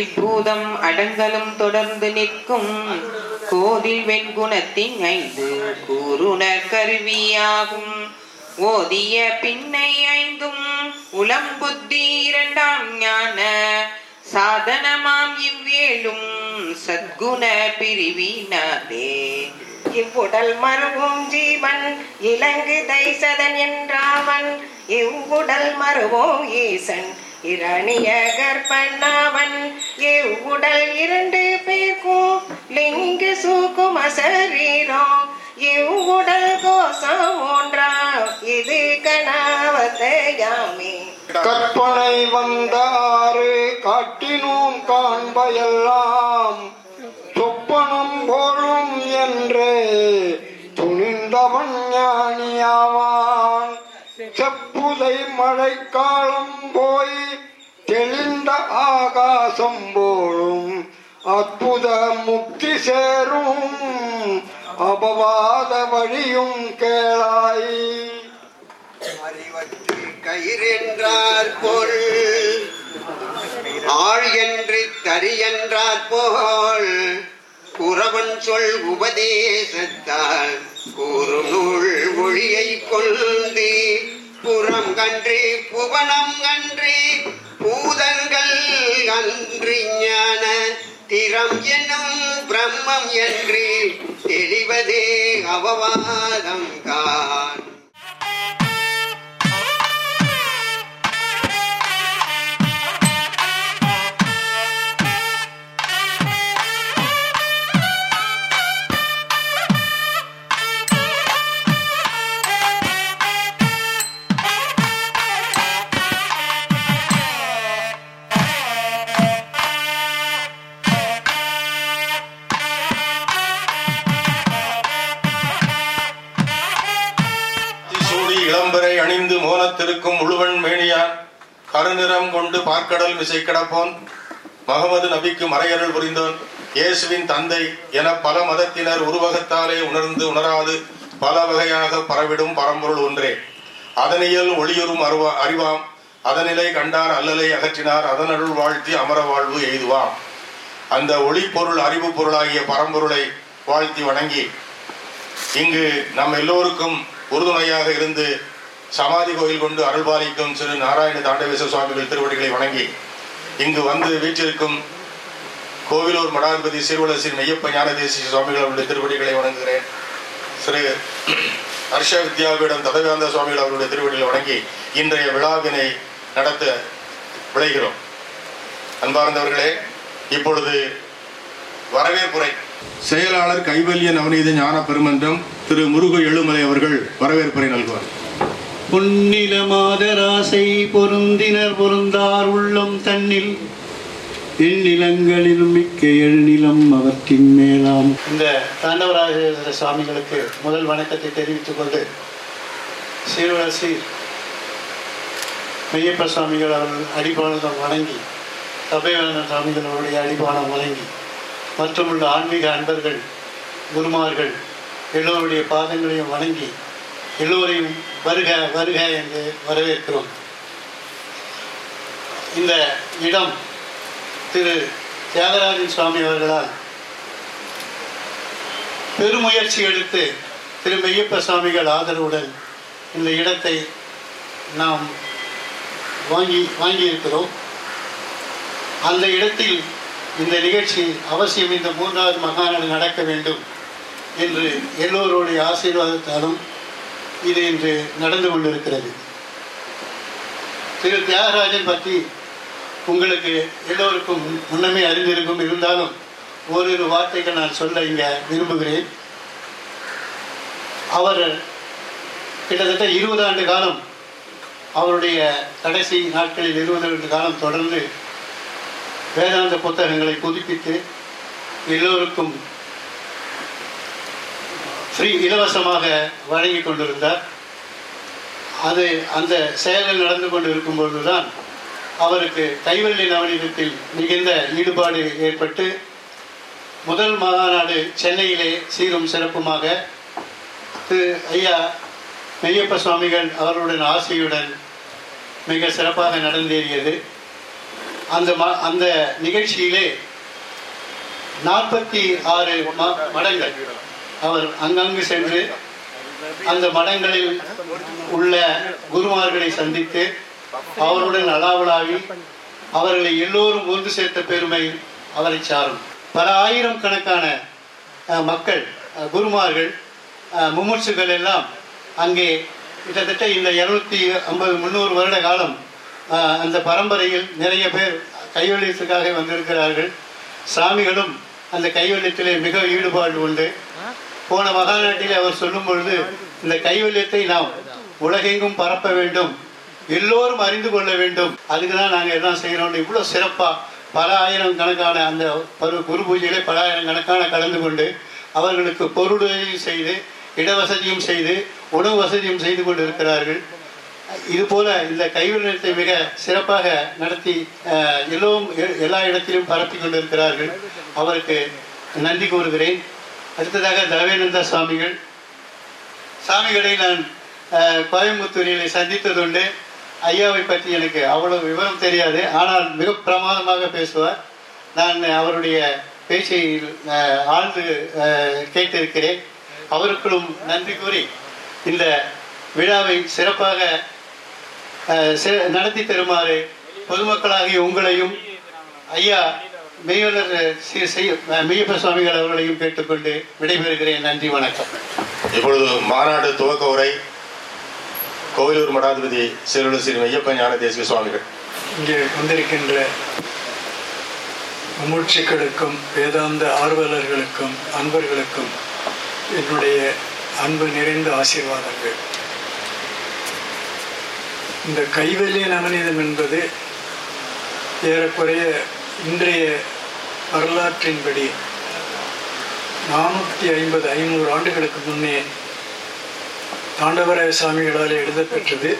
இப்பூதம் அடங்கலும் தொடர்ந்து நிற்கும் கோதில் வெண்குணத்தின் ஐந்து கூறுணர் கருவியாகும். ஓதிய பின்னை ஐந்தும் உளம் புத்தி இரண்டாம் ஞான. சாதனமாம் இவ்வேலும் சத்குண பிரிவினாதே இவ்வுடல் மருவும் ஜீவன் இலங்கு தைசதன் என்றாவன். இவ்வுடல் மருவும் ஈசன் இரணிய கற்பனாவன் இவ்வுடல் இரண்டு பேர்க்கும் லிங்கு சூக்கும் அசரீரம். இவ்வுடல் கோசம் ஒன்றா இது கணாவத்தையாமே. கற்பனை வந்தாறு காட்டினோம் காண்பையெல்லாம். சொப்பனம் போலும் என்று துணிந்தவன் ஞானியாவான். செப்புதை மழைக்காலம் போய் தெளிந்த ஆகாசம் போலும் அற்புத முக்தி சேரும். அபவாத வழியும் கேளாய். அறிவற்று கயிறென்றார் போல் ஆள் என்று தறி என்றார் போல் குறவன் சொல் உபதேசத்தால் கூறு நூல் மொழியை கொண்டு புறம் கன்றி புவனம் கன்றி பூதங்கள் அன்றி ஞான திறம் என்னும் பிரம்மம் என்று தெளிவதே அவவாதம் தான். அணிந்து முழுவன் மேனியான் கருநிறம் கொண்டு பார்க்கடல் விசை கிடப்போன் மகமது நபிக்கு மறையருள் புரிந்தோன் இயேசுவின் தந்தை என பல மதத்தினர் உருவகத்தாலே உணர்ந்து உணராது பல வகையாக பரவிடும் பரம்பொருள் ஒன்றே. அதனியல் ஒளியுறும் அருவா அறிவாம் அதனிலை கண்டார் அல்லலை அகற்றினார் அதனருள் வாழ்த்தி அமர வாழ்வு எய்துவாம். அந்த ஒளி பொருள் அறிவு பொருளாகிய பரம்பொருளை வாழ்த்தி வணங்கி இங்கு நம் எல்லோருக்கும் உறுதுணையாக இருந்து சமாதி கோயில் கொண்டு அருள்பாலிக்கும் சிறு நாராயண தாண்டவேஸ்வர சுவாமிகள் திருவடிகளை வணங்கி இங்கு வந்து வீற்றிருக்கும் கோவிலூர் மடாதிபதி சீர்வலசி மெய்யப்ப ஞானதேசி சுவாமிகள் அவருடைய திருவடிகளை வணங்குகிறேன். சிறு ஹர்ஷ வித்யாபீடம் ததவேந்த சுவாமிகள் அவருடைய திருவடிகளை வணங்கி இன்றைய விழாவினை நடத்த விளைகிறோம். அன்பார்ந்தவர்களே இப்பொழுது வரவேற்புரை. செயலாளர் கைவல்ய நவநீத ஞான பெருமன்றம் திரு முருக எழுமலை அவர்கள் வரவேற்புரை நல்குவார். பொன்னில மாதராசை பொருந்தினர் பொருந்தார் உள்ளம் தன்னில். எண்ணிலங்களிலும் மிக்க எழுநிலம் அவற்றின் மேலாம். இந்த தாண்டவராஜேஸ்வர சுவாமிகளுக்கு முதல் வணக்கத்தை தெரிவித்துக் கொண்டு சீர்வரசி மெய்யப்ப சுவாமிகள் அவர்கள் அடிபானம் வணங்கி சபையான சுவாமிகள் அவருடைய அடிபானம் வணங்கி மற்றும் உள்ள ஆன்மீக அன்பர்கள் குருமார்கள் எல்லோருடைய பாதங்களையும் வணங்கி எல்லோரையும் வருக வருக என்று வரவேற்கிறோம். இந்த இடம் திரு தியாகராஜன் சுவாமி அவர்களால் பெருமுயற்சி எடுத்து திரு மெய்யப்ப சுவாமிகள் ஆதரவுடன் இந்த இடத்தை நாம் வாங்கி வாங்கியிருக்கிறோம். அந்த இடத்தில் இந்த நிகழ்ச்சி அவசியம் இந்த மூன்றாவது மகாநாடு நடக்க வேண்டும் என்று எல்லோருடைய ஆசீர்வாதத்தாலும் இது இன்று நடந்து கொண்டிருக்கிறது. திரு தியாகராஜன் பற்றி உங்களுக்கு எல்லோருக்கும் முன்னமே அறிந்திருக்கும் இருந்தாலும் ஓரிரு வார்த்தைகள் நான் சொல்ல இங்கே விரும்புகிறேன். அவர் கிட்டத்தட்ட இருபது ஆண்டு காலம் அவருடைய கடைசி நாட்களில் இருபது ஆண்டு காலம் தொடர்ந்து வேதாந்த புத்தகங்களை புதுப்பித்து எல்லோருக்கும் ஃப்ரீ இலவசமாக வழங்கி கொண்டிருந்தார். அது அந்த செயலில் நடந்து கொண்டு இருக்கும்பொழுது தான் அவருக்கு கைவள்ளி நவநீதத்தில் மிகுந்த ஈடுபாடு ஏற்பட்டு முதல் மாநாடு சென்னையிலே சீரும் சிறப்புமாக திரு ஐயா மெய்யப்ப சுவாமிகள் அவருடன் ஆசையுடன் மிக சிறப்பாக நடந்தேறியது. அந்த ம அந்த நிகழ்ச்சியிலே நாற்பத்தி ஆறு மடங்கள். அவர் அங்கங்கு சென்று அந்த மடங்களில் உள்ள குருமார்களை சந்தித்து அவருடன் அலாவலாவி அவர்களை எல்லோரும் ஒன்று சேர்த்த பெருமை அவரை சாரும். பல ஆயிரம் கணக்கான மக்கள் குருமார்கள் அஹ், முமுட்சுகள் எல்லாம் அங்கே கிட்டத்தட்ட இந்த இருநூத்தி ஐம்பது முந்நூறு வருட காலம் அந்த பரம்பரையில் நிறைய பேர் கைவல்யத்துக்காக வந்திருக்கிறார்கள். சாமிகளும் அந்த கைவல்யத்திலே மிக ஈடுபாடு உண்டு. போன மகாநாட்டில் அவர் சொல்லும் பொழுது இந்த கைவல்யத்தை நாம் உலகெங்கும் பரப்ப வேண்டும் எல்லோரும் அறிந்து கொள்ள வேண்டும். அதுக்கு தான் நாங்கள் எல்லாம் செய்கிறோம். இவ்வளோ சிறப்பாக பல ஆயிரம் கணக்கான அந்த பரு குரு பூஜையிலே பல ஆயிரம் கணக்கான கலந்து கொண்டு அவர்களுக்கு பொருளுதவியும் செய்து இடவசதியும் செய்து உணவு வசதியும் செய்து கொண்டு இருக்கிறார்கள் இது போல இந்த கைவினைத்தை மிக சிறப்பாக நடத்தி எல்லோரும் எ- எல்லா இடத்திலும் பரப்பி கொண்டிருக்கிறார்கள். அவருக்கு நன்றி கூறுகிறேன். அடுத்ததாக தவேனந்த சுவாமிகள். சாமிகளை நான் கோயம்புத்தூரில் சந்தித்ததுண்டு. ஐயாவை பற்றி எனக்கு அவ்வளவு விவரம் தெரியாது. ஆனால் மிக பிரமாதமாக பேசுவார். நான் அவருடைய பேச்சை ஆழ்ந்து கேட்டிருக்கிறேன். அவருக்கும் நன்றி கூறி இந்த விழாவை சிறப்பாக நடத்தி தருமாறு பொதுமக்களாகிய உங்களையும் ஐயா மெய்யலர் ஸ்ரீ மெய்யப்ப சுவாமிகள் அவர்களையும் கேட்டுக்கொண்டு விடைபெறுகிறேன். நன்றி வணக்கம். இப்பொழுது மாநாடு துவக்க உரை. கோவிலூர் மடாதிபதி செல்வலு ஸ்ரீ மெய்யப்ப ஞான தேசிக சுவாமிகள். இங்கே வந்திருக்கின்ற முமூட்சிகளுக்கும் வேதாந்த ஆர்வலர்களுக்கும் அன்பர்களுக்கும் என்னுடைய அன்பு நிறைந்த ஆசீர்வாதங்கள். இந்த கைவல்ய நவநீதம் என்பது ஏறக்குறைய இன்றைய வரலாற்றின்படி நானூற்றி ஐம்பது ஐநூறு ஆண்டுகளுக்கு முன்னே தாண்டவராய சுவாமிகளால் எழுதப்பெற்றது.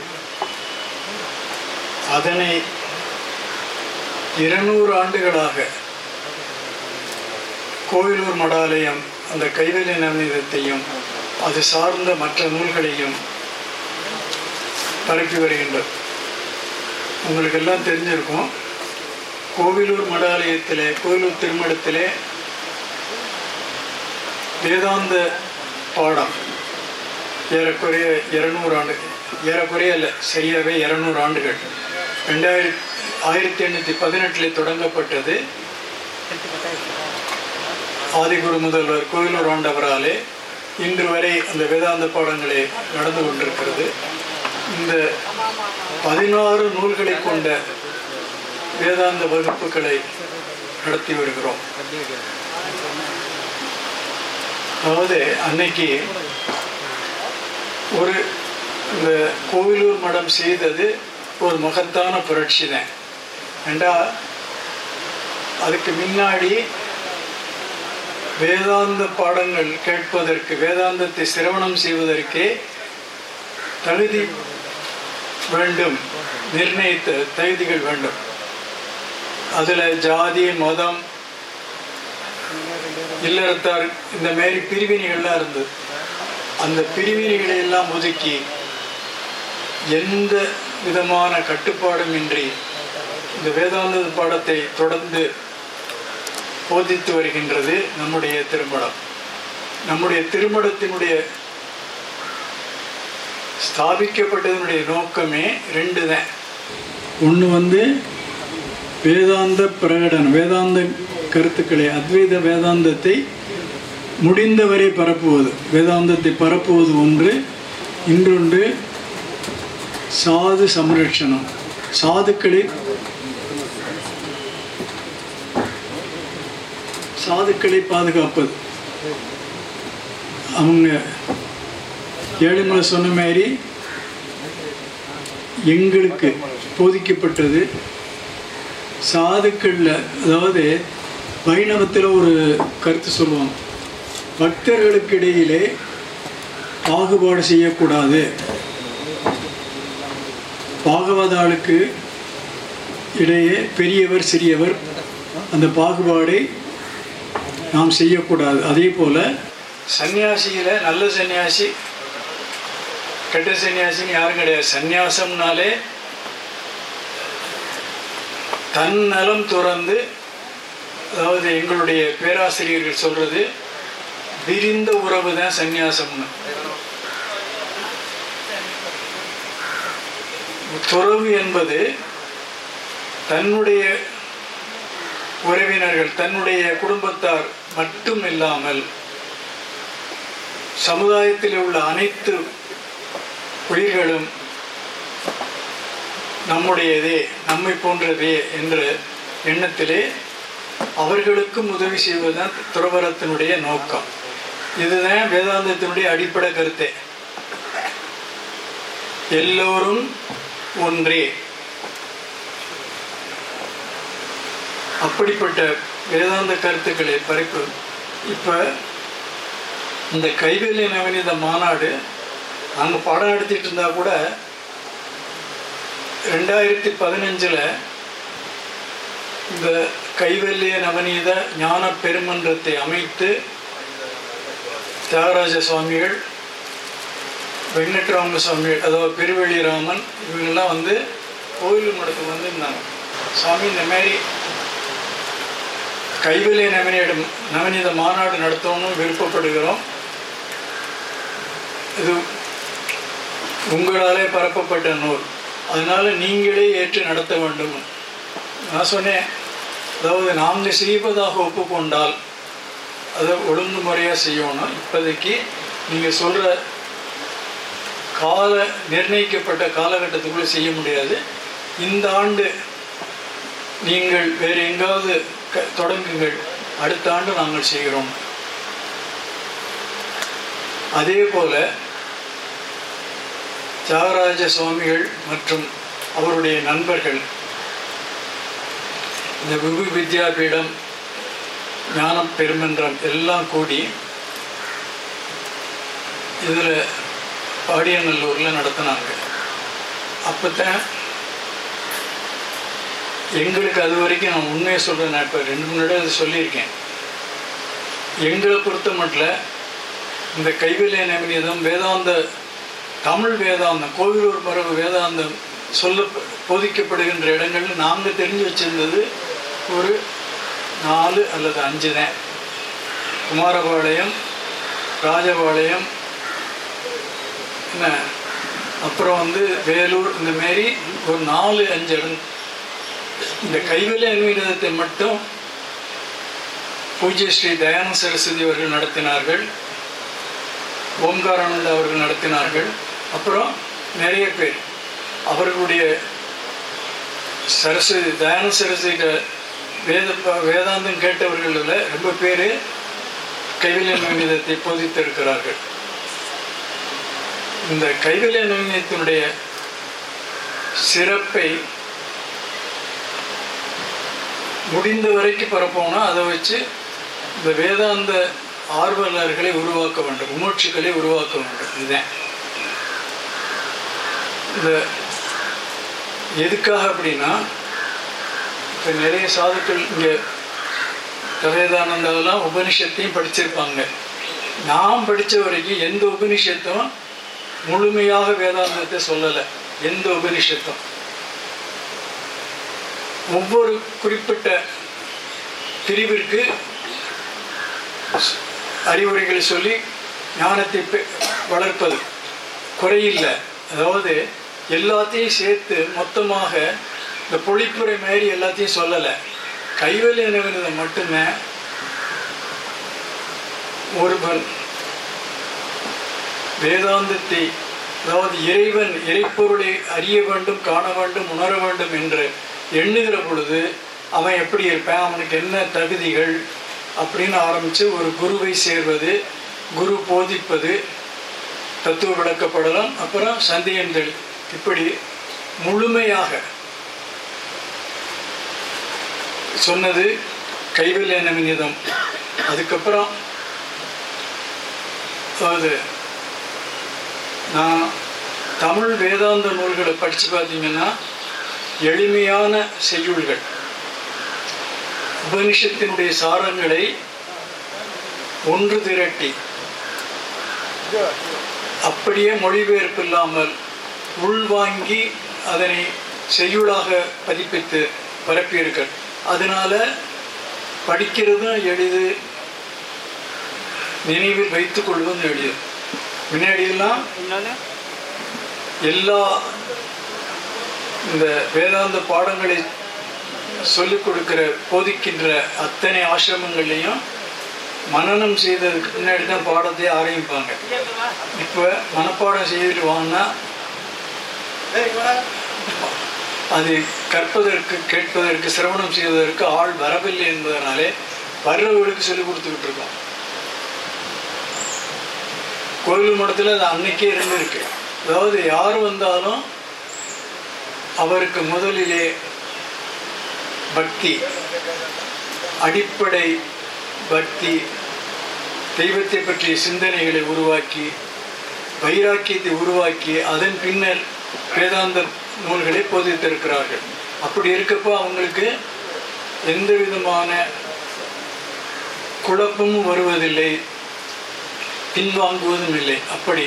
அதனை இருநூறு ஆண்டுகளாக கோயிலூர் மடாலயம் அந்த கைவெளி நவநீதத்தையும் அது சார்ந்த மற்ற நூல்களையும் பரப்பி வருகின்றது உங்களுக்கு எல்லாம் தெரிஞ்சிருக்கும். கோவிலூர் மடாலயத்திலே கோவிலூர் திருமணத்திலே வேதாந்த பாடம். ஏறக்குறைய இரநூறு ஆண்டு ஏறக்குறைய இல்லை சரியாகவே இரநூறு ஆண்டுகள். ரெண்டாயிரத்தி ஆயிரத்தி எண்ணூற்றி பதினெட்டில் தொடங்கப்பட்டது ஆதிகுரு முதல்வர் கோயிலூர் ஆண்டவராலே இன்று வரை அந்த வேதாந்த பாடங்களே நடந்து கொண்டிருக்கிறது. இந்த பதினாறு நூல்களை கொண்ட வேதாந்த வகுப்புகளை நடத்தி வருகிறோம். அதாவது அன்னைக்கு ஒரு இந்த கோவிலூர் மடம் செய்தது ஒரு மகத்தான புரட்சி தான். ஏண்டா அதுக்கு முன்னாடி வேதாந்த பாடங்கள் கேட்பதற்கு வேதாந்தத்தை சிரவணம் செய்வதற்கே தகுதி வேண்டும் நிர்ணயித்த தகுதிகள் வேண்டும். அதில் ஜாதி மதம் இல்லறத்தார் இந்த மாரி பிரிவினைகள்லாம் இருந்தது அந்த பிரிவினைகளை எல்லாம் ஒதுக்கி எந்த விதமான கட்டுப்பாடும் இன்றி இந்த வேதாந்த பாடத்தை தொடர்ந்து போதித்து வருகின்றது நம்முடைய திருமணம் நம்முடைய திருமணத்தினுடைய ஸ்தாபிக்கப்பட்டதனுடைய நோக்கமே ரெண்டு தான் ஒன்று வந்து வேதாந்த பிரகடனம் வேதாந்த கருத்துக்களை அத்வைத வேதாந்தத்தை முடிந்தவரை பரப்புவது. வேதாந்தத்தை பரப்புவது ஒன்று. இன்றொன்று சாது சம்ரட்சணம் சாதுக்களை சாதுக்களை பாதுகாப்பது. அவங்க ஏழுமலை சொன்ன மாதிரி எங்களுக்கு போதிக்கப்பட்டது. சாதுக்களில் அதாவது வைணவத்தில் ஒரு கருத்து சொல்லுவாங்க பக்தர்களுக்கு இடையிலே பாகுபாடு செய்யக்கூடாது. பாகவதாளுக்கு இடையே பெரியவர் சிறியவர் அந்த பாகுபாடை நாம் செய்யக்கூடாது. அதே போல் சன்னியாசியில் நல்ல சன்னியாசி கெட்ட சன்னியாசின்னு யாரும் கிடையாது. சந்நியாசம்னாலே தன் நலம் துறந்து அதாவது எங்களுடைய பேராசிரியர்கள் சொல்றது விரிந்த உறவு தான் சந்நியாசம்னு. துறவு என்பது தன்னுடைய உறவினர்கள் தன்னுடைய குடும்பத்தார் மட்டும் இல்லாமல் சமுதாயத்தில் உள்ள அனைத்து உயிர்களும் நம்முடையதே நம்மை போன்றதே என்ற எண்ணத்திலே அவர்களுக்கும் உதவி செய்வதுதான் துறவரத்தினுடைய நோக்கம். இதுதான் வேதாந்தத்தினுடைய அடிப்படை கருத்தே. எல்லோரும் ஒன்றே. அப்படிப்பட்ட வேதாந்த கருத்துக்களை பறிப்பு இப்போ இந்த கைவேலி நவநீத மாநாடு அங்கே பாடம் நடத்திட்டு இருந்தால் கூட ரெண்டாயிரத்தி பதினஞ்சில் இந்த கைவல்லிய நவநீத ஞான பெருமன்றத்தை அமைத்து தியாகராஜ சுவாமிகள் வெங்கட்ராம சுவாமிகள் அதாவது பெருவெளிராமன் இவங்கெல்லாம் வந்து கோயில் மடத்துக்கு வந்திருந்தாங்க. சுவாமி இந்த மாதிரி கைவல்லிய நவநீத நவநீத மாநாடு நடத்தணும்னு விருப்பப்படுகிறோம். இது உங்களாலே பரப்பப்பட்ட நூல். அதனால் நீங்களே ஏற்று நடத்த வேண்டும். நான் சொன்னேன் அதாவது நாங்கள் செய்வதாக ஒப்புக்கொண்டால் அதை ஒழுங்கு முறையாக செய்யணும். இப்போதைக்கு நீங்கள் சொல்கிற கால நிர்ணயிக்கப்பட்ட காலகட்டத்துக்குள்ளே செய்ய முடியாது. இந்த ஆண்டு நீங்கள் வேறு எங்காவது க தொடங்குங்கள். அடுத்த ஆண்டு நாங்கள் செய்கிறோம். அதே போல் தியாகராஜ சுவாமிகள் மற்றும் அவருடைய நண்பர்கள். இந்த விபு வித்யாபீடம் ஞானம் பெருமன்றம் எல்லாம் கூடி இதில் பாடியநல்லூரில் நடத்தினாங்க. அப்போ தான் எங்களுக்கு அது வரைக்கும் நான் உண்மையை சொல்கிறேன் நான் இப்போ ரெண்டு மூணு இடம் அது சொல்லியிருக்கேன். எங்களை பொறுத்த மட்டும் இந்த கைவிலை நவநீதம் வேதாந்த தமிழ் வேதாந்தம் கோவிலூர் பரவு வேதாந்தம் சொல்ல போதிக்கப்படுகின்ற இடங்கள்ல நாங்கள் தெரிஞ்சு வச்சிருந்தது ஒரு நாலு அல்லது அஞ்சு தான். குமாரபாளையம் ராஜபாளையம் என்ன? அப்புறம் வந்து வேலூர் இந்த மாரி ஒரு நாலு அஞ்சு இடம். இந்த கைவிலை அன்மீனத்தை மட்டும் பூஜ்ய ஸ்ரீ தயானந்த சரஸ்வதி அவர்கள் நடத்தினார்கள். ஓம்காரானந்த அவர்கள் நடத்தினார்கள். அப்புறம் நிறைய பேர். அவர்களுடைய சரஸ்வதி தயான சரஸ்வதியில் வேத வேதாந்தம் கேட்டவர்களில் ரொம்ப பேர் கைவிலிய நவீனத்தை போதித்திருக்கிறார்கள். இந்த கைவிலிய நவீனத்தினுடைய சிறப்பை முடிந்த வரைக்கும் பரப்போனா அதை வச்சு இந்த வேதாந்த ஆர்வலர்களை உருவாக்க வேண்டும் உணர்ச்சிகளை உருவாக்க வேண்டும். இதுதான். இந்த எதுக்காக அப்படின்னா இப்போ நிறைய சாதுக்கள் இங்கே கவேதானந்தாவெல்லாம் உபனிஷத்தையும் படிச்சிருப்பாங்க. நான் படித்த வரைக்கும் எந்த உபனிஷத்தும் முழுமையாக வேதாந்தத்தை சொல்லலை. எந்த உபனிஷத்தும் ஒவ்வொரு குறிப்பிட்ட பிரிவிற்கு அறிவுரைகளை சொல்லி ஞானத்தை வளர்ப்பது. குறையில்லை. அதாவது எல்லாத்தையும் சேர்த்து மொத்தமாக இந்த பொழிப்புரை மாதிரி எல்லாத்தையும் சொல்லலை. கைவலி நினைவுனதை மட்டுமே ஒருவன் வேதாந்தத்தை அதாவது இறைவன் இறைப்பொருளை அறிய வேண்டும் காண வேண்டும் உணர வேண்டும் என்று எண்ணுகிற பொழுது அவன் எப்படி இருப்பான்? அவனுக்கு என்ன தகுதிகள் அப்படின்னு ஆரம்பித்து ஒரு குருவை சேர்வது குரு போதிப்பது தத்துவ விளக்கப்படலாம் அப்புறம் சந்தேகங்கள். இப்படி முழுமையாக சொன்னது கைவல்ய நிமிதம் அதுக்கப்புறம் அதாவது நான் தமிழ் வேதாந்த நூல்களை படித்து பார்த்தீங்கன்னா எளிமையான செய்யுள்கள் உபனிஷத்தினுடைய சாரங்களை ஒன்று திரட்டி அப்படியே மொழிபெயர்ப்பு இல்லாமல் உள்வாங்கி அதனை செய்யுளாக பதிப்பித்து பரப்பியிருக்க அதனால படிக்கிறதும் எளிது நினைவில் வைத்துக் கொள்வதும் எளிது முன்னாடியெல்லாம் எல்லா இந்த வேதாந்த பாடங்களை சொல்லிக் கொடுக்கிற போதிக்கின்ற அத்தனை ஆசிரமங்கள்லையும் மனநம் செய்ததுக்கு பின்னாடி தான் பாடத்தையே ஆரம்பிப்பாங்க. இப்போ மனப்பாடம் செய்துட்டு வாங்கினா அது கற்பதற்கு கேட்பதற்கு சிரவணம் செய்வதற்கு ஆள் வரவில்லை என்பதனாலே வர்றவர்களுக்கு சொல்லிக் கொடுத்துக்கிட்டு இருக்கோம். கோவில் மடத்தில் அது அன்னைக்கே இருந்திருக்கு. அதாவது யார் வந்தாலும் அவருக்கு முதலிலே பக்தி அடிப்படை பக்தி தெய்வத்தை பற்றிய சிந்தனைகளை உருவாக்கி வைராக்கியத்தை உருவாக்கி அதன் பின்னர் வேதாந்த நூல்களை போதித்திருக்கிறார்கள். அப்படி இருக்கப்போ அவங்களுக்கு எந்த விதமான குழப்பமும் வருவதில்லை. பின்வாங்குவதும் இல்லை. அப்படி.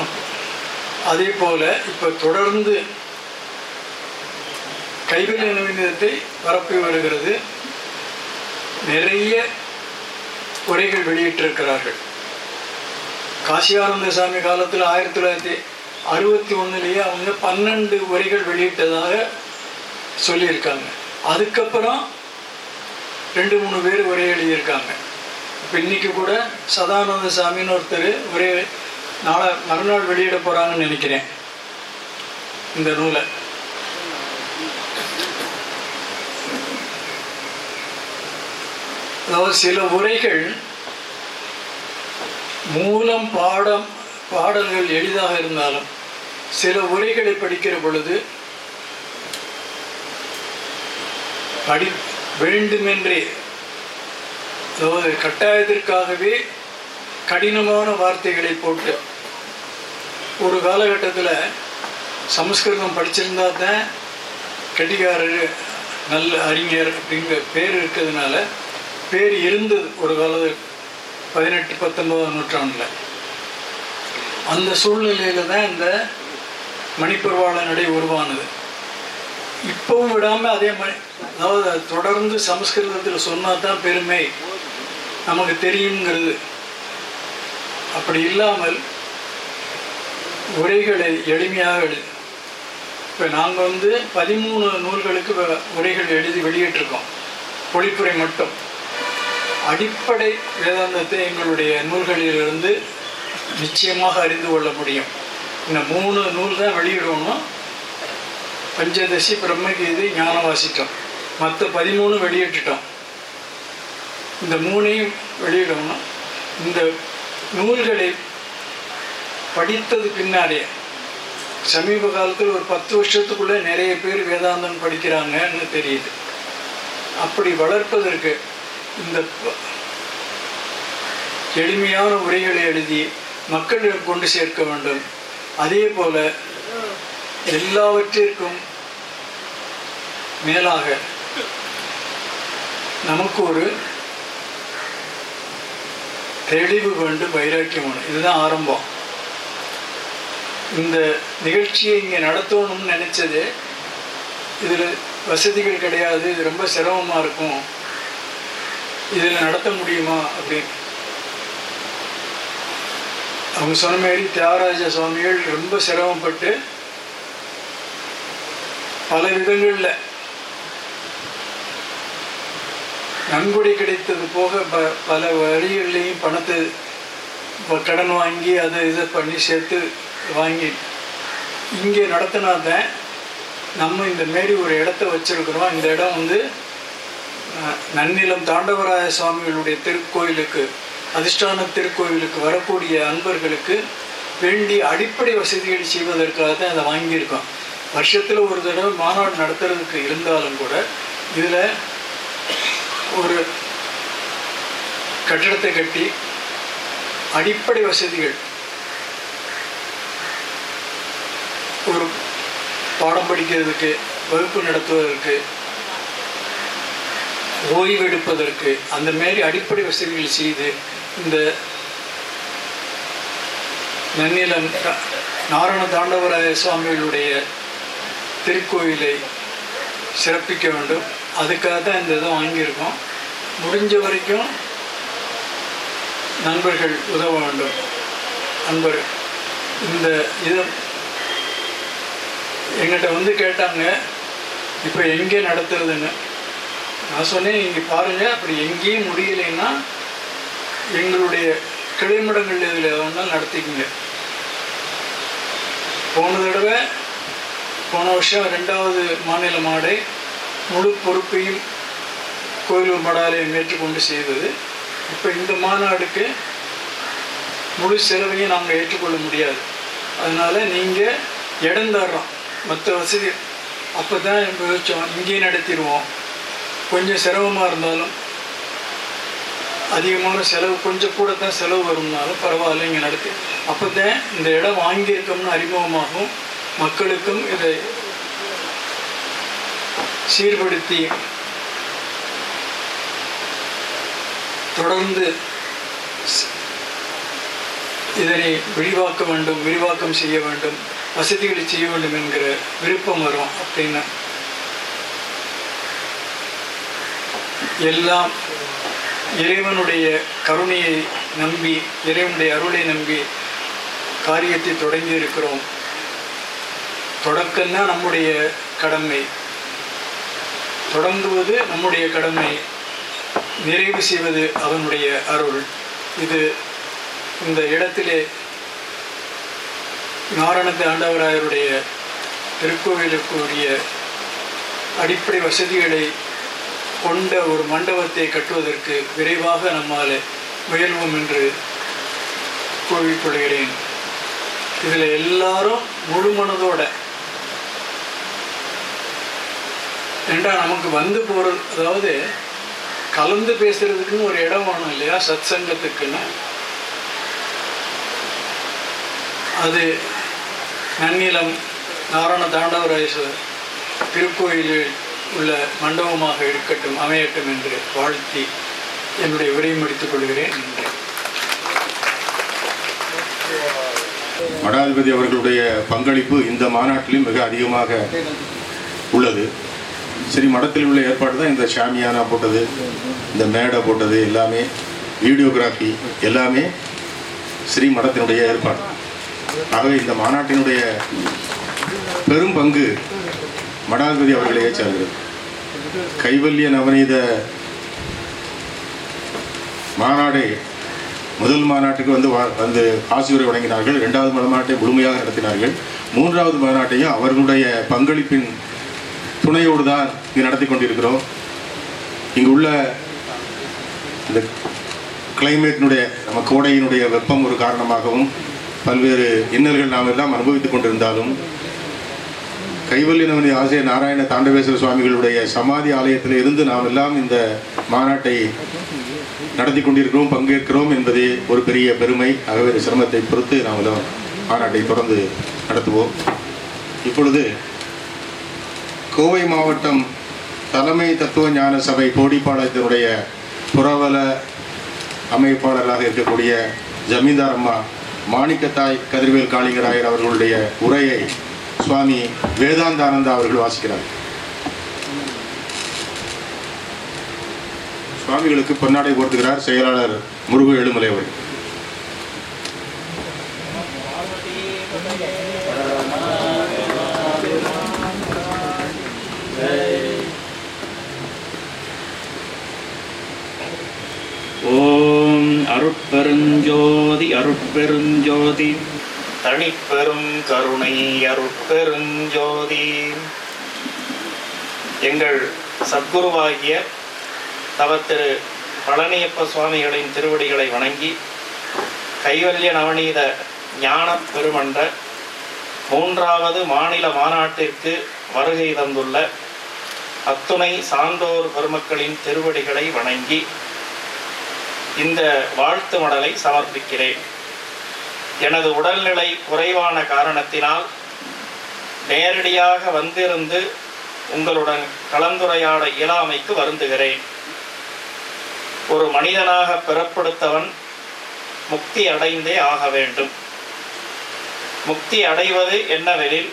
அப்- அதே போல இப்போ தொடர்ந்து கைவினை நவீனத்தை பரப்பி வருகிறது. நிறைய உரைகள் வெளியிட்டிருக்கிறார்கள். காசியானந்த சாமி காலத்தில் ஆயிரத்தி தொள்ளாயிரத்தி அறுபத்தி ஒன்றுலேயே அவங்க பன்னெண்டு உரைகள் வெளியிட்டதாக சொல்லியிருக்காங்க. அதுக்கப்புறம் ரெண்டு மூணு பேர் உரை எழுதியிருக்காங்க. இப்போ இன்னைக்கு கூட சதானந்த சாமின்னு ஒருத்தர் ஒரே நாளை மறுநாள் வெளியிட போகிறாங்கன்னு நினைக்கிறேன். இந்த நூலை. அதாவது சில உரைகள் மூலம் பாடம் பாடல்கள் எளிதாக இருந்தாலும் சில உரைகளை படிக்கிற பொழுது படி வேண்டுமென்றே அதாவது கட்டாயத்திற்காகவே கடினமான வார்த்தைகளை போட்டு ஒரு காலகட்டத்தில் சமஸ்கிருதம் படிச்சிருந்தா தான் கெட்டிக்காரர் நல்ல அறிஞர் அப்படிங்கிற பேர் இருக்கிறதுனால பேர் இருந்தது ஒரு கால பதினெட்டு பத்தொன்பதாம் நூற்றாண்டில். அந்த சூழ்நிலையில் தான் இந்த மணிப்பர்வாள நடை உருவானது. இப்பவும் விடாமல் அதே மாதிரி அதாவது தொடர்ந்து சமஸ்கிருதத்தில் சொன்னால் தான் பெருமை. நமக்கு தெரியுங்கிறது அப்படி இல்லாமல் உரைகளை எளிமையாக எழுது இப்போ நாங்கள் வந்து பதிமூணு நூல்களுக்கு வ- உரைகள் எழுதி வெளியிட்டிருக்கோம். பொழிப்புரை மட்டும். அடிப்படை வேதாந்தத்தை எங்களுடைய நூல்களிலிருந்து நிச்சயமாக அறிந்து கொள்ள முடியும். இந்த மூணு நூல் தான் வெளியிடணும். பஞ்சதசி பிரம்மகீதை ஞானவாசிட்டோம் மற்ற பதிமூணு வெளியிட்டுட்டோம். இந்த மூணையும் வெளியிடணும். இந்த நூல்களை படித்தது பின்னாலே சமீப காலத்தில் ஒரு பத்து வருஷத்துக்குள்ளே நிறைய பேர் வேதாந்தம் படிக்கிறாங்கன்னு தெரியுது. அப்படி வளர்ப்பதற்கு இந்த எளிமையான உரைகளை எழுதி மக்களிடம் கொண்டு சேர்க்க வேண்டும். அதே போல எல்லாவற்றிற்கும் மேலாக நமக்கு ஒரு தெளிவு வேண்டும் வைராக்கியம் வேண்டும். இதுதான் ஆரம்பம். இந்த நிகழ்ச்சியை இங்கே நடத்தணும்னு நினச்சது இதில் வசதிகள் கிடையாது இது ரொம்ப சிரமமாக இருக்கும். இதில் நடத்த முடியுமா அப்படின்னு அவங்க சொன்ன மாதிரி தியாகராஜ சுவாமிகள் ரொம்ப சிரமப்பட்டு பல விதங்களில் நன்கொடை கிடைத்தது போக ப பல வழிகள்லையும் பணத்தை கடன் வாங்கி அதை இதை பண்ணி சேர்த்து வாங்கி இங்கே நடத்தினா தான் நம்ம இந்த மாரி ஒரு இடத்த வச்சிருக்கிறோம். இந்த இடம் வந்து நன்னிலம் தாண்டவராய சுவாமிகளுடைய திருக்கோயிலுக்கு அதிஷ்டான திருக்கோயிலுக்கு வரக்கூடிய அன்பர்களுக்கு வேண்டிய அடிப்படை வசதிகள் செய்வதற்காக தான் அதை வாங்கியிருக்கோம். வருஷத்தில் ஒரு தடவை மாநாடு நடத்துறதுக்கு இருந்தாலும் கூட இதில் ஒரு கட்டிடத்தை கட்டி அடிப்படை வசதிகள் ஒரு பாடம் படிக்கிறதுக்கு வகுப்பு நடத்துவதற்கு ஓய்வெடுப்பதற்கு அந்த மாரி அடிப்படை வசதிகள் செய்து இந்த நன்னிலம் நாரண தாண்டவராய சுவாமிகளுடைய திருக்கோயிலை சிறப்பிக்க வேண்டும். அதுக்காக தான் இந்த இதை வாங்கியிருக்கோம். முடிஞ்ச வரைக்கும் நண்பர்கள் உதவ வேண்டும். நண்பர் இந்த இதை எங்கிட்ட வந்து கேட்டாங்க இப்போ எங்கே நடத்துறதுன்னு? நான் சொன்னேன் நீங்கள் பாருங்கள் அப்படி எங்கேயும் முடியலைன்னா எங்களுடைய கிளைமடங்கள் இதில் வேணாலும் நடத்திக்கங்க. போன தடவை போன வருஷம் ரெண்டாவது மாநில மாடை முழு பொறுப்பையும் கோயிலூர் மடாலயம் ஏற்றுக்கொண்டு செய்தது. இப்போ இந்த மாநாடுக்கு முழு செலவையும் நாங்கள் ஏற்றுக்கொள்ள முடியாது. அதனால் நீங்கள் இடம் தர்றோம் மற்ற வசதி அப்போ தான் யோசித்தோம் இங்கேயே நடத்திடுவோம். கொஞ்சம் சிரமமாக இருந்தாலும் அதிகமான செலவு கொஞ்சம் கூட தான் செலவு வரும்னாலும் பரவாயில்ல இங்கே நடத்தி அப்போ தான் இந்த இடம் வாங்கியிருக்கோம்னு அறிமுகமாகும் மக்களுக்கும் இதை சீர்படுத்தி தொடர்ந்து இதனை விரிவாக்க வேண்டும் விரிவாக்கம் செய்ய வேண்டும் வசதிகளை செய்ய வேண்டும் என்கிற விருப்பம் வரும் அப்படின்னு எல்லாம் இறைவனுடைய கருணையை நம்பி இறைவனுடைய அருளை நம்பி காரியத்தை தொடங்கி இருக்கிறோம். தொடக்கம்தான் நம்முடைய கடமை. தொடங்குவது நம்முடைய கடமை. நிறைவு செய்வது அவனுடைய அருள். இது இந்த இடத்திலே நாரணத்து ஆண்டவராயருடைய திருக்கோவிலுக்குரிய அடிப்படை வசதிகளை கொண்ட ஒரு மண்டபத்தை கட்டுவதற்கு விரைவாக நம்மால் முயல்வோம் என்று கூறிக்கொள்கிறேன் இதில் எல்லாரும் முழு மனதோட ஏண்டா நமக்கு வந்து போகிறது அதாவது கலந்து பேசுறதுக்குன்னு ஒரு இடம் வேணும் இல்லையா? சத் சங்கத்துக்குன்னு அது நன்னிலம் நாராயண தாண்டவராயேஸ்வர் திருக்கோயிலில் உள்ள மண்டபமாக இருக்கட்டும் அமையட்டும் என்று வாழ்த்தி என்னுடைய உரையை முடித்துக் கொள்கிறேன். நன்றி மடாதிபதி அவர்களுடைய பங்களிப்பு இந்த மாநாட்டிலும் மிக அதிகமாக உள்ளது. சரி மடத்தில் உள்ள ஏற்பாடு தான் இந்த ஷாமியானா போட்டது இந்த மேடை போட்டது எல்லாமே வீடியோகிராஃபி எல்லாமே ஸ்ரீ மடத்தினுடைய ஏற்பாடு. ஆகவே இந்த மாநாட்டினுடைய பெரும் பங்கு மடாதிபதி அவர்களையே சார்கிறது கைவல்ய நவநீத மாநாடை முதல் மாநாட்டுக்கு வந்து வா- வந்து ஆசிரியரை வழங்கினார்கள் இரண்டாவது மாநாட்டை முழுமையாக நடத்தினார்கள். மூன்றாவது மாநாட்டையும் அவர்களுடைய பங்களிப்பின் துணையோடு தான் இங்கு நடத்தி கொண்டிருக்கிறோம். இங்கு உள்ள இந்த கிளைமேட்டினுடைய நம்ம கோடையினுடைய வெப்பம் ஒரு காரணமாகவும் பல்வேறு இன்னல்கள் நாம் எல்லாம் அனுபவித்துக் கொண்டிருந்தாலும் கைவல்ய ஆசிய ஆசிரியர் நாராயண தாண்டவேஸ்வர சுவாமிகளுடைய சமாதி ஆலயத்தில் இருந்து நாம் எல்லாம் இந்த மாநாட்டை நடத்தி கொண்டிருக்கிறோம் பங்கேற்கிறோம் என்பதே ஒரு பெரிய பெருமை. ஆகவே சிரமத்தை பொறுத்து நாம் எல்லாம் மாநாட்டை தொடர்ந்து நடத்துவோம். இப்பொழுது கோவை மாவட்டம் தலைமை தத்துவ ஞான சபை கோடிப்பாளையத்தினுடைய புறவல அமைப்பாளராக இருக்கக்கூடிய ஜமீன்தார் அம்மா மாணிக்கத்தாய் கதிர்வேல் காளிங்கராயர் அவர்களுடைய உரையை சுவாமி வேதாந்தானந்தா அவர்கள் வாசிக்கிறார். சுவாமிகளுக்கு பொன்னாடை போர்த்துகிறார் செயலாளர் முருகு எழுமலை அவர்கள். ஓம் அருட்பெருஞ்சோதி அருட்பெருஞ்சோதி. தனிப்பெரும் கருணை அருட்பெருஞ்சோதி எங்கள் சத்குருவாகிய தவத்திரு பழனியப்ப சுவாமிகளின் திருவடிகளை வணங்கி கைவல்ய நவநீத ஞான பெருமன்ற மூன்றாவது மாநில மாநாட்டிற்கு வருகை தந்துள்ள அத்துணை சான்றோர் பெருமக்களின் திருவடிகளை வணங்கி இந்த வாழ்த்து மடலை சமர்ப்பிக்கிறேன். எனது உடல்நிலை குறைவான காரணத்தினால் நேரடியாக வந்திருந்து உங்களுடன் கலந்துரையாட இயலாமைக்கு வருந்துகிறேன். ஒரு மனிதனாக பிறப்படுத்தவன் முக்தி அடைந்தே ஆக வேண்டும். முக்தி அடைவது என்னவெனில்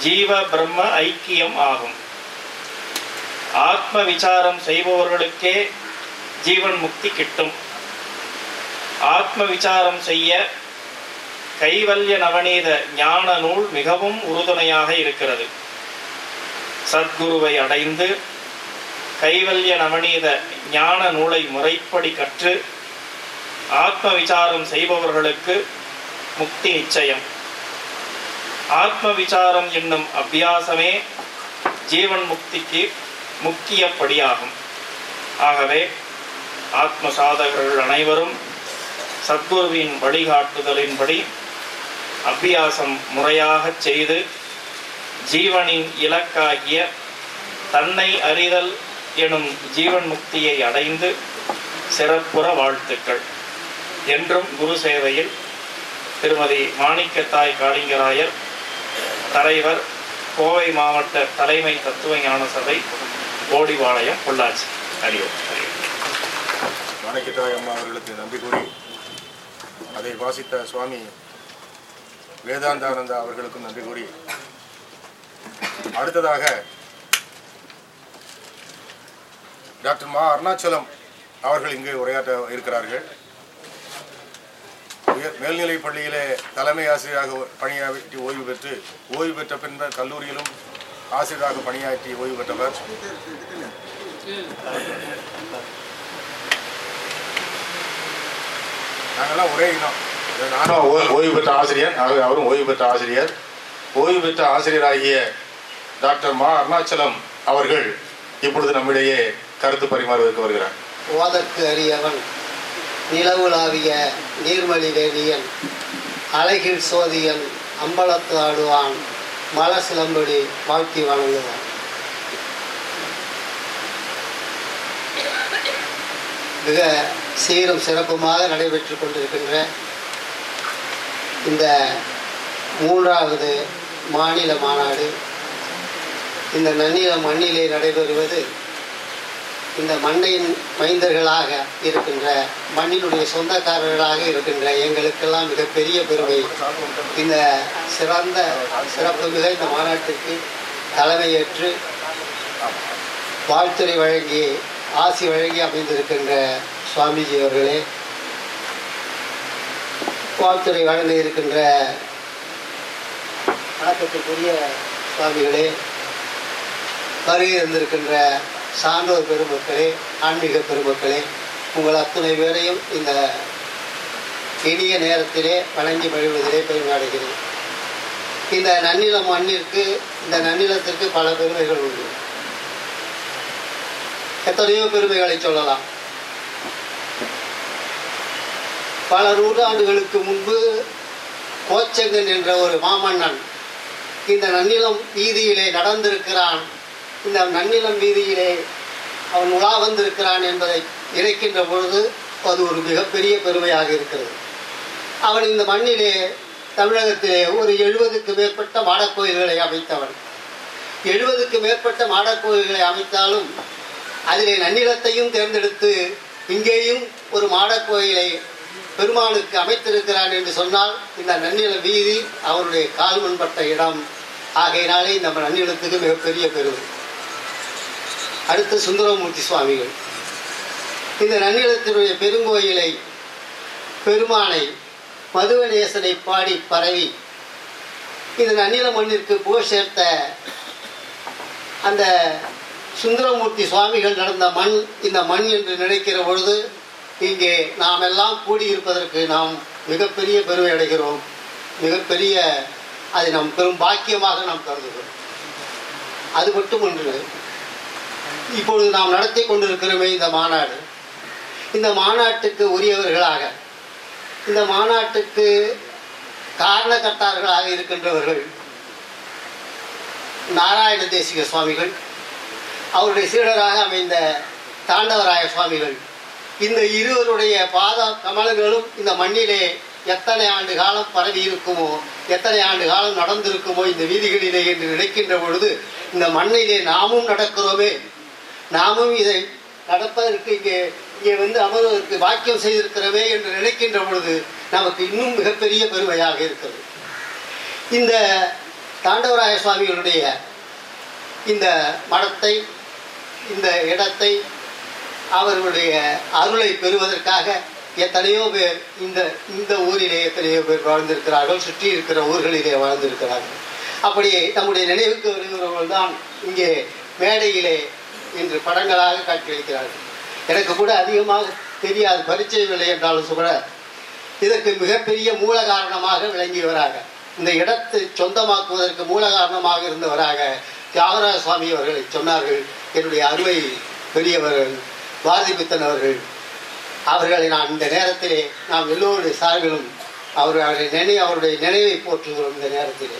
ஜீவ பிரம்ம ஐக்கியம் ஆகும். ஆத்ம விசாரம் செய்பவர்களுக்கே ஜீவன் முக்தி கிட்டும். ஆத்ம விசாரம் செய்ய கைவல்ய நவநீத ஞான நூல் மிகவும் உறுதுணையாக இருக்கிறது. சத்குருவை அடைந்து கைவல்ய நவநீத ஞான நூலை முறைப்படி கற்று ஆத்ம விசாரம் செய்பவர்களுக்கு முக்தி நிச்சயம். ஆத்ம விசாரம் என்னும் அபியாசமே ஜீவன் முக்திக்கு முக்கிய படியாகும் ஆகவே ஆத்ம சாதகர்கள் அனைவரும் சத்குருவின் வழிகாட்டுதலின்படி அபியாசம் முறையாகச் செய்து ஜீவனின் இலக்காகிய தன்னை அறிதல் எனும் ஜீவன் முக்தியை அடைந்து சிறப்புற வாழ்த்துக்கள். என்றும் குரு சேவையில் திருமதி மாணிக்கத்தாய் காளிங்கராயர் தலைவர் கோவை மாவட்ட தலைமை தத்துவ ஞான சபை ஓடிவாளையம் பொள்ளாச்சி. அறிவோம் மாணிக்கத்தாய் அம்மா அவர்களுக்கு நம்பி கூறி அதை வாசித்த சுவாமி வேதாந்தானந்தா அவர்களுக்கும் நன்றி கூறி அடுத்ததாக டாக்டர் மா அருணாச்சலம் அவர்கள் இங்கு உரையாற்ற இருக்கிறார்கள். மேல்நிலைப் பள்ளியிலே தலைமை ஆசிரியராக பணியாற்றி ஓய்வு பெற்று ஓய்வு பெற்ற பின்பு கல்லூரியிலும் ஆசிரியராக பணியாற்றி ஓய்வு பெற்றவர். நாங்கெல்லாம் ஒரே இனம். நானும் ஓ- ஓய்வு பெற்ற ஆசிரியர். அவரும் ஓய்வு பெற்ற ஆசிரியர். ஓய்வு பெற்ற ஆசிரியராகிய டாக்டர் மா அருணாச்சலம் அவர்கள் இப்பொழுது நம்மிடையே கருத்து பரிமாறுவதற்கு வருகிறார். ஓதற்கு அறியவன் நிலவுலாவிய நீர்மலி வேதியன் அழகில் சோதியன் அம்பலத்து ஆடுவான் மல சிலம்பொடி வாழ்த்தி வணங்குவான். மிக சீரும் சிறப்புமாக நடைபெற்று கொண்டிருக்கின்ற இந்த மூன்றாவது மாநில மாநாடு இந்த நன்னில மண்ணிலே நடைபெறுவது இந்த மண்ணின் மைந்தர்களாக இருக்கின்ற மண்ணினுடைய சொந்தக்காரர்களாக இருக்கின்ற எங்களுக்கெல்லாம் மிகப்பெரிய பெருமை. இந்த சிறந்த சிறப்பு மிக இந்த மாநாட்டிற்கு தலைமையேற்று வாழ்த்துறை வழங்கி ஆசி வழங்கி அமைந்திருக்கின்ற சுவாமிஜி அவர்களே வாழ்த்துறை வழங்க இருக்கின்ற வணக்கத்துக்குரிய சுவாமிகளே வருகை இருந்திருக்கின்ற சான்றோர் பெருமக்களே ஆன்மீக பெருமக்களே உங்கள் அத்துணை பேரையும் இந்த இனிய நேரத்திலே வணங்கி வழிவதிலே பெருமாடுகிறேன். இந்த நன்னிலம் மண்ணிற்கு இந்த நன்னிலத்திற்கு பல பெருமைகள் உண்டு. எத்தனையோ பெருமைகளை சொல்லலாம். பல நூற்றாண்டுகளுக்கு முன்பு கோச்சங்கன் என்ற ஒரு மாமன்னன் இந்த நன்னிலம் வீதியிலே நடந்திருக்கிறான். இந்த நன்னிலம் வீதியிலே அவன் உலா வந்திருக்கிறான் என்பதை இணைக்கின்ற பொழுது அது ஒரு மிகப்பெரிய பெருமையாக இருக்கிறது. அவன் இந்த மண்ணிலே தமிழகத்திலே ஒரு எழுபதுக்கு மேற்பட்ட மாடக்கோயில்களை அமைத்தவன். எழுபதுக்கு மேற்பட்ட மாடக்கோயில்களை அமைத்தாலும் அதிலே நன்னிலத்தையும் தேர்ந்தெடுத்து இங்கேயும் ஒரு மாடக்கோயிலை பெருமாளுக்கு அமைத்திருக்கிறான் என்று சொன்னால் இந்த நன்னில வீதி அவருடைய கால் முன்பட்ட இடம். ஆகையினாலே நம்ம நன்னிலத்துக்கு மிகப்பெரிய பெருமை. அடுத்து சுந்தரமூர்த்தி சுவாமிகள். இந்த நன்னிலத்தினுடைய பெருங்கோயிலை பெருமானை மதுவநேசனை பாடி பரவி இந்த நன்னில மண்ணிற்கு புகழ் சேர்த்த அந்த சுந்தரமூர்த்தி சுவாமிகள் நடந்த மண் இந்த மண் என்று நினைக்கிற பொழுது இங்கே நாம் எல்லாம் கூடியிருப்பதற்கு நாம் மிகப்பெரிய பெருமை அடைகிறோம். மிகப்பெரிய அதை நாம் பெரும் பாக்கியமாக நாம் கருதுகிறோம். அது மட்டும் ஒன்று. இப்பொழுது நாம் நடத்தி கொண்டிருக்கிறோமே இந்த மாநாடு. இந்த மாநாட்டுக்கு உரியவர்களாக இந்த மாநாட்டுக்கு காரணகர்த்தார்களாக இருக்கின்றவர்கள் நாராயண தேசிக சுவாமிகள் அவருடைய சீடராக அமைந்த தாண்டவராய சுவாமிகள் இந்த இருவருடைய பாத கமலங்களும் இந்த மண்ணிலே எத்தனை ஆண்டு காலம் பரவி இருக்குமோ எத்தனை ஆண்டு காலம் நடந்திருக்குமோ இந்த வீதிகளிலே என்று நினைக்கின்ற பொழுது இந்த மண்ணிலே நாமும் நடக்கிறோமே. நாமும் இதை நடப்பதற்கு இங்கே இங்கே வந்து அமர்வதற்கு வாக்கியம் செய்திருக்கிறோமே என்று நினைக்கின்ற பொழுது நமக்கு இன்னும் மிகப்பெரிய பெருமையாக இருக்கிறது. இந்த தாண்டவராய சுவாமிகளுடைய இந்த மடத்தை இந்த இடத்தை அவர்களுடைய அருளை பெறுவதற்காக எத்தனையோ பேர் இந்த இந்த ஊரிலே எத்தனையோ பேர் வாழ்ந்திருக்கிறார்கள் சுற்றி இருக்கிற ஊர்களிலே வாழ்ந்திருக்கிறார்கள். அப்படி நம்முடைய நினைவுக்கு வருகிறவர்கள் தான் இங்கே மேடையிலே இன்று படங்களாக காட்சியளிக்கிறார்கள். எனக்கு கூட அதிகமாக தெரியாது பரிச்சயம் இல்லை என்றாலும் கூட இதற்கு மிகப்பெரிய மூல காரணமாக விளங்கியவராக இந்த இடத்தை சொந்தமாக்குவதற்கு மூல காரணமாக இருந்தவராக தியாகராஜ சுவாமி அவர்களை சொன்னார்கள் என்னுடைய அருமை பெரியவர்கள் பாரதிபித்தன் அவர்கள் அவர்களை நான் இந்த நேரத்திலே நாம் எல்லோருடைய சார்பிலும் அவர்களுடைய நினை அவருடைய நினைவை போற்றுகிறோம் இந்த நேரத்திலே.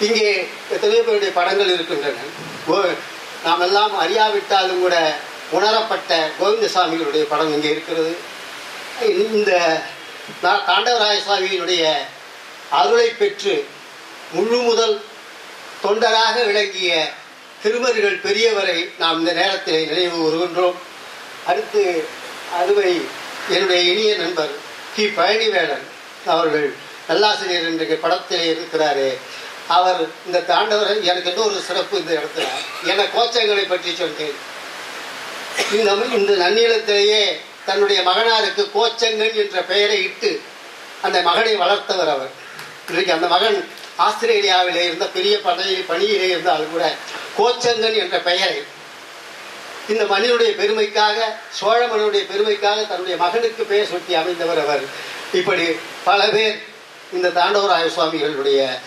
இங்கே எத்தனையோ பேருடைய படங்கள் இருக்கின்றன. நாம் எல்லாம் அறியாவிட்டாலும் கூட உணரப்பட்ட கோவிந்தசாமிகளுடைய படம் இங்கே இருக்கிறது. இந்த நா- தாண்டவராய சுவாமியினுடைய அருளை பெற்று முழு முதல் தொண்டராக விளங்கிய திருமருகள் பெரியவரை நாம் இந்த நேரத்தில் நினைவு கூறுகின்றோம். அடுத்து அதுவை என்னுடைய இனிய நண்பர் கி. பழனிவேலன் அவர்கள் நல்லாசிரியர் என்ற படத்தில் இருக்கிறாரே. அவர் இந்த தாண்டவர் எனக்கு இன்னொரு சிறப்பு இந்த இடத்துல? என கோச்சங்களை பற்றி சொன்னேன் இந்த இந்த நன்னீளத்திலேயே தன்னுடைய மகனாருக்கு கோச்சங்கன் என்ற பெயரை இட்டு அந்த மகனை வளர்த்தவர் அவர். இன்றைக்கு அந்த மகன் ஆஸ்திரேலியாவிலே இருந்த பெரிய பணியில் பணியிலே இருந்தாலும் கூட கோச்சங்கன் என்ற பெயரை இந்த மண்ணினுடைய பெருமைக்காக சோழ மண்ணுடைய பெருமைக்காக தன்னுடைய மகனுக்கு பெயர் சுட்டி அமைந்தவர் அவர். இப்படி பல பேர் இந்த தாண்டவராய சுவாமிகளுடைய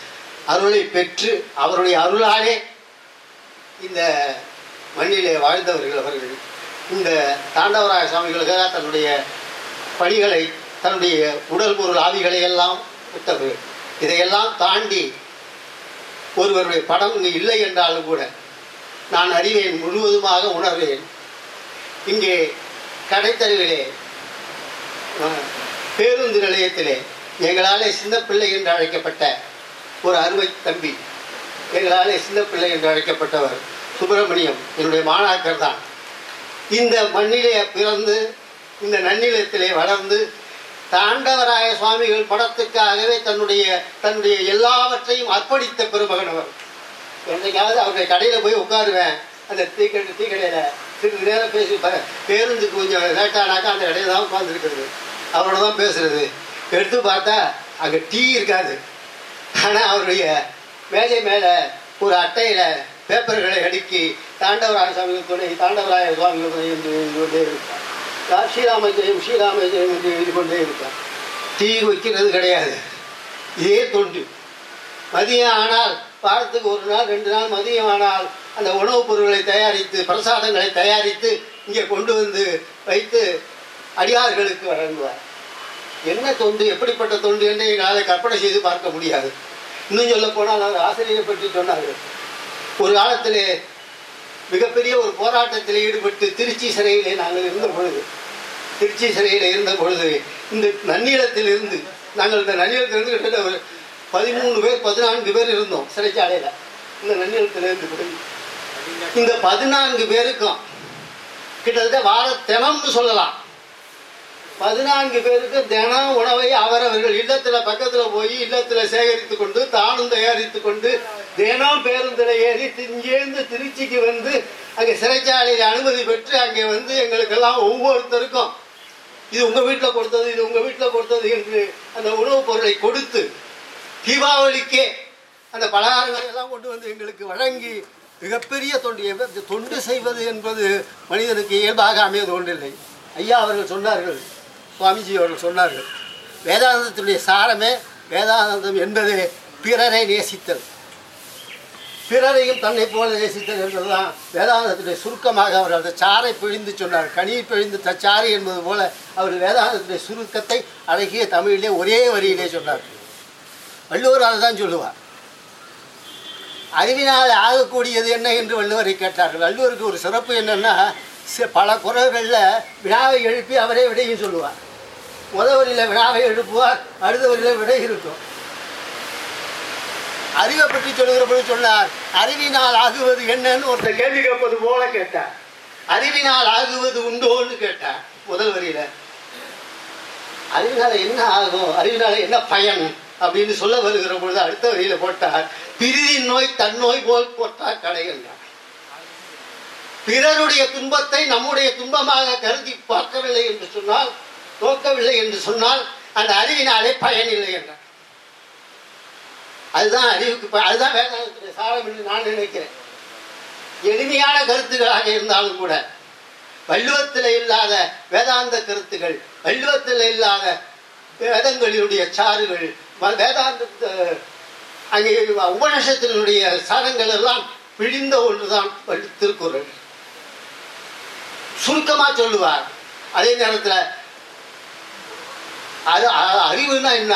அருளை பெற்று அவருடைய அருளாலே இந்த மண்ணிலே வாழ்ந்தவர்கள் அவர்கள். இந்த தாண்டவராய சுவாமிகளுக்காக தன்னுடைய பணிகளை தன்னுடைய உடல் பொருள் ஆவிகளை எல்லாம் விட்டவர்கள். இதையெல்லாம் தாண்டி ஒருவருடைய படம் இல்லை என்றாலும் கூட நான் அறிவேன் முழுவதுமாக உணர்வேன். இங்கே கடைத்தருவிலே பேருந்து நிலையத்திலே எங்களாலே சின்ன பிள்ளை என்று அழைக்கப்பட்ட ஒரு அருமை தம்பி எங்களாலே சின்ன பிள்ளை என்று அழைக்கப்பட்டவர் சுப்பிரமணியம் என்னுடைய மாணாக்கர் தான். இந்த மண்ணிலே பிறந்து இந்த நன்னிலத்திலே வளர்ந்து தாண்டவராய சுவாமிகள் படத்துக்காகவே தன்னுடைய தன்னுடைய எல்லாவற்றையும் அர்ப்பணித்த பெருமகன் அவர். என்னைக்காவது அவருடைய கடையில் போய் உட்காருவேன். அந்த டீ தீக்கடையில் கடையில் சிறிது நேரம் பேசி ப- பேருந்துக்கு கொஞ்சம் லேட்டானாக்கா அந்த கடையில் தான் உட்காந்துருக்கிறது அவரோட தான் பேசுறது. எடுத்து பார்த்தா அங்கே டீ இருக்காது. ஆனால் அவருடைய மேஜை மேலே ஒரு அட்டையில் பேப்பர்களை அடுக்கி தாண்டவராய சுவாமி துணை தாண்டவராய சுவாமி துணை என்று எழுதி கொண்டே இருப்பார் ஸ்ரீராம ஜெயம் ஸ்ரீராம ஜெயம் என்று எழுதி கொண்டே இருப்பார். டீ வைக்கிறது கிடையாது. இதே தொண்டு. மதியம் ஆனால் வாரத்துக்கு ஒரு நாள் ரெண்டு நாள் மதியமானால் அந்த உணவுப் பொருட்களை தயாரித்து பிரசாதங்களை தயாரித்து இங்கே கொண்டு வந்து வைத்து அடியார்களுக்கு வழங்குவார். என்ன தொண்டு எப்படிப்பட்ட தொண்டு என்று எங்களால் கற்பனை செய்து பார்க்க முடியாது. இன்னும் சொல்ல போனால் அவர் ஆசிரியரை பற்றி சொன்னார்கள். ஒரு காலத்திலே மிகப்பெரிய ஒரு போராட்டத்தில் ஈடுபட்டு திருச்சி சிறையிலே நாங்கள் இருந்த பொழுது திருச்சி சிறையில் இருந்த பொழுது இந்த நன்னீளத்தில் இருந்து நாங்கள் இந்த நன்னீளத்திலிருந்து கிட்டத்தட்ட ஒரு பதிமூணு பேர் பதினான்கு பேர் இருந்தோம். சிறைச்சாலையில் இந்த நன்னீளத்தில் இருந்து இந்த பதினான்கு பேருக்கும் கிட்டத்தட்ட வார தினம்னு சொல்லலாம். பதினான்கு பேருக்கு தினம் உணவை அவரவர்கள் இல்லத்துல பக்கத்துல போய் இல்லத்துல சேகரித்து கொண்டு தானும் தயாரித்து கொண்டு தினம் பேருந்தில் ஏறி இங்கேருந்து திருச்சிக்கு வந்து அங்கே சிறைச்சாலையில் அனுமதி பெற்று அங்கே வந்து எங்களுக்கெல்லாம் ஒவ்வொருத்தருக்கும் இது உங்க வீட்டில் கொடுத்தது இது உங்க வீட்டில் கொடுத்தது என்று அந்த உணவுப் பொருளை கொடுத்து தீபாவளிக்கே அந்த பலகாரங்களை எல்லாம் கொண்டு வந்து எங்களுக்கு வழங்கி மிகப்பெரிய தொண்டு தொண்டு செய்வது என்பது மனிதனுக்கு இயல்பாக அமைவது ஒன்றில்லை. ஐயா அவர்கள் சொன்னார்கள் சுவாமிஜி அவர்கள் சொன்னார்கள் வேதானந்தத்தினுடைய சாரமே வேதாந்தம் என்பது பிறரை நேசித்தல். பிறரையும் தன்னை போல நேசித்தல் என்பதுதான் வேதாந்தத்துடைய சுருக்கமாக அவர் அந்த சாறை பிழிந்து சொன்னார். கனியை பிழிந்து தச்சாறு என்பது போல அவர் வேதாந்தத்துடைய சுருக்கத்தை அழகிய தமிழிலே ஒரே வரியிலே சொன்னார். வள்ளுவர் அதை தான் சொல்லுவார். அறிவினால் ஆகக்கூடியது என்ன? என்று வள்ளுவரை கேட்டார்கள். வள்ளுவருக்கு ஒரு சிறப்பு என்னன்னா பல குரல்களில் வினாவை எழுப்பி அவரே விடையும் சொல்லுவார். முதல் வரியில் வினாவை எழுப்புவார் அடுத்த வரியில் விடை இருக்கும். அறிவை பற்றி சொல்லுகிற பொழுது சொன்னார் அறிவினால் ஆகுவது என்னன்னு ஒருத்தர் கேள்வி கேட்பது போல கேட்டார். அறிவினால் ஆகுவது உண்டோன்னு கேட்டார் முதல் வரியில் அறிவினால் என்ன ஆகும்? அறிவினால் என்ன பயன்? அப்படின்னு சொல்ல வருகிற பொழுது அடுத்த வரியில போட்டார் பிரிதின் நோய் தன்னோய் போல் போட்டார் கடைகள் பிறருடைய துன்பத்தை நம்முடைய துன்பமாக கருதி பார்க்கவில்லை என்று சொன்னால் நோக்கவில்லை என்று சொன்னால் அந்த அறிவினாலே பயனில்லை என்றார். அதுதான் அறிவுக்கு அதுதான் வேதாந்தத்துடைய சாரம் என்று நான் நினைக்கிறேன். எளிமையான கருத்துக்களாக இருந்தாலும் கூட வள்ளுவத்தில் இல்லாத வேதாந்த கருத்துகள் வள்ளுவத்தில் இல்லாத வேதங்களினுடைய சாறுகள் வேதாந்தத்தை அங்கே உபநிஷத்தினுடைய சாரங்கள் எல்லாம் பிழிந்த ஒன்றுதான் திருக்குறள். சுருக்கமா சொல்லுவார். அதே நேரத்தில் அது அறிவுனா என்ன?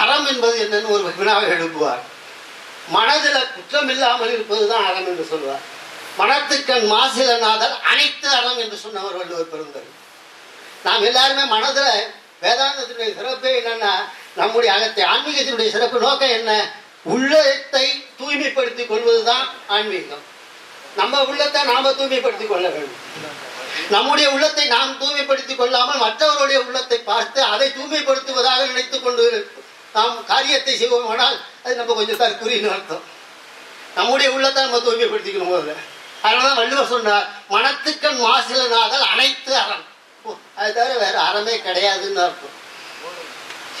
அறம் என்பது என்னன்னு ஒரு வினாவை எழுப்புவார். மனதில் குற்றம் இல்லாமல் இருப்பதுதான் அறம் என்று சொல்வார் மனத்துக்கண் மாசிலனாதல் அனைத்து அறம் என்று சொன்னவர் வள்ளுவர் பெருந்தர் நாம் எல்லாருமே மனதில் வேதாந்தத்தினுடைய சிறப்பே என்னன்னா நம்முடைய அகத்தை ஆன்மீகத்தினுடைய சிறப்பு நோக்கம் என்ன? உள்ளத்தை தூய்மைப்படுத்திக் கொள்வதுதான் ஆன்மீகம். நம்ம உள்ளத்தை நாம தூய்மைப்படுத்திக் கொள்ள வேண்டும். நம்முடைய உள்ளத்தை நாம் தூய்மைப்படுத்திக் கொள்ளாமல் மற்றவருடைய உள்ளத்தை பார்த்து அதை தூய்மைப்படுத்துவதாக நினைத்துக் கொண்டு நாம் காரியத்தை செய்வோமானால் அது நம்ம கொஞ்சம் தற்குறின்னு அர்த்தம். நம்முடைய உள்ளத்தை நம்ம தூய்மைப்படுத்திக்கணும் முதல்ல. அதனாலதான் வள்ளுவர் சொன்னார் மனத்துக்கண் மாசிலனாதல் அனைத்து அறம். ஓ, அது தவிர வேற அறமே கிடையாதுன்னு அர்த்தம்.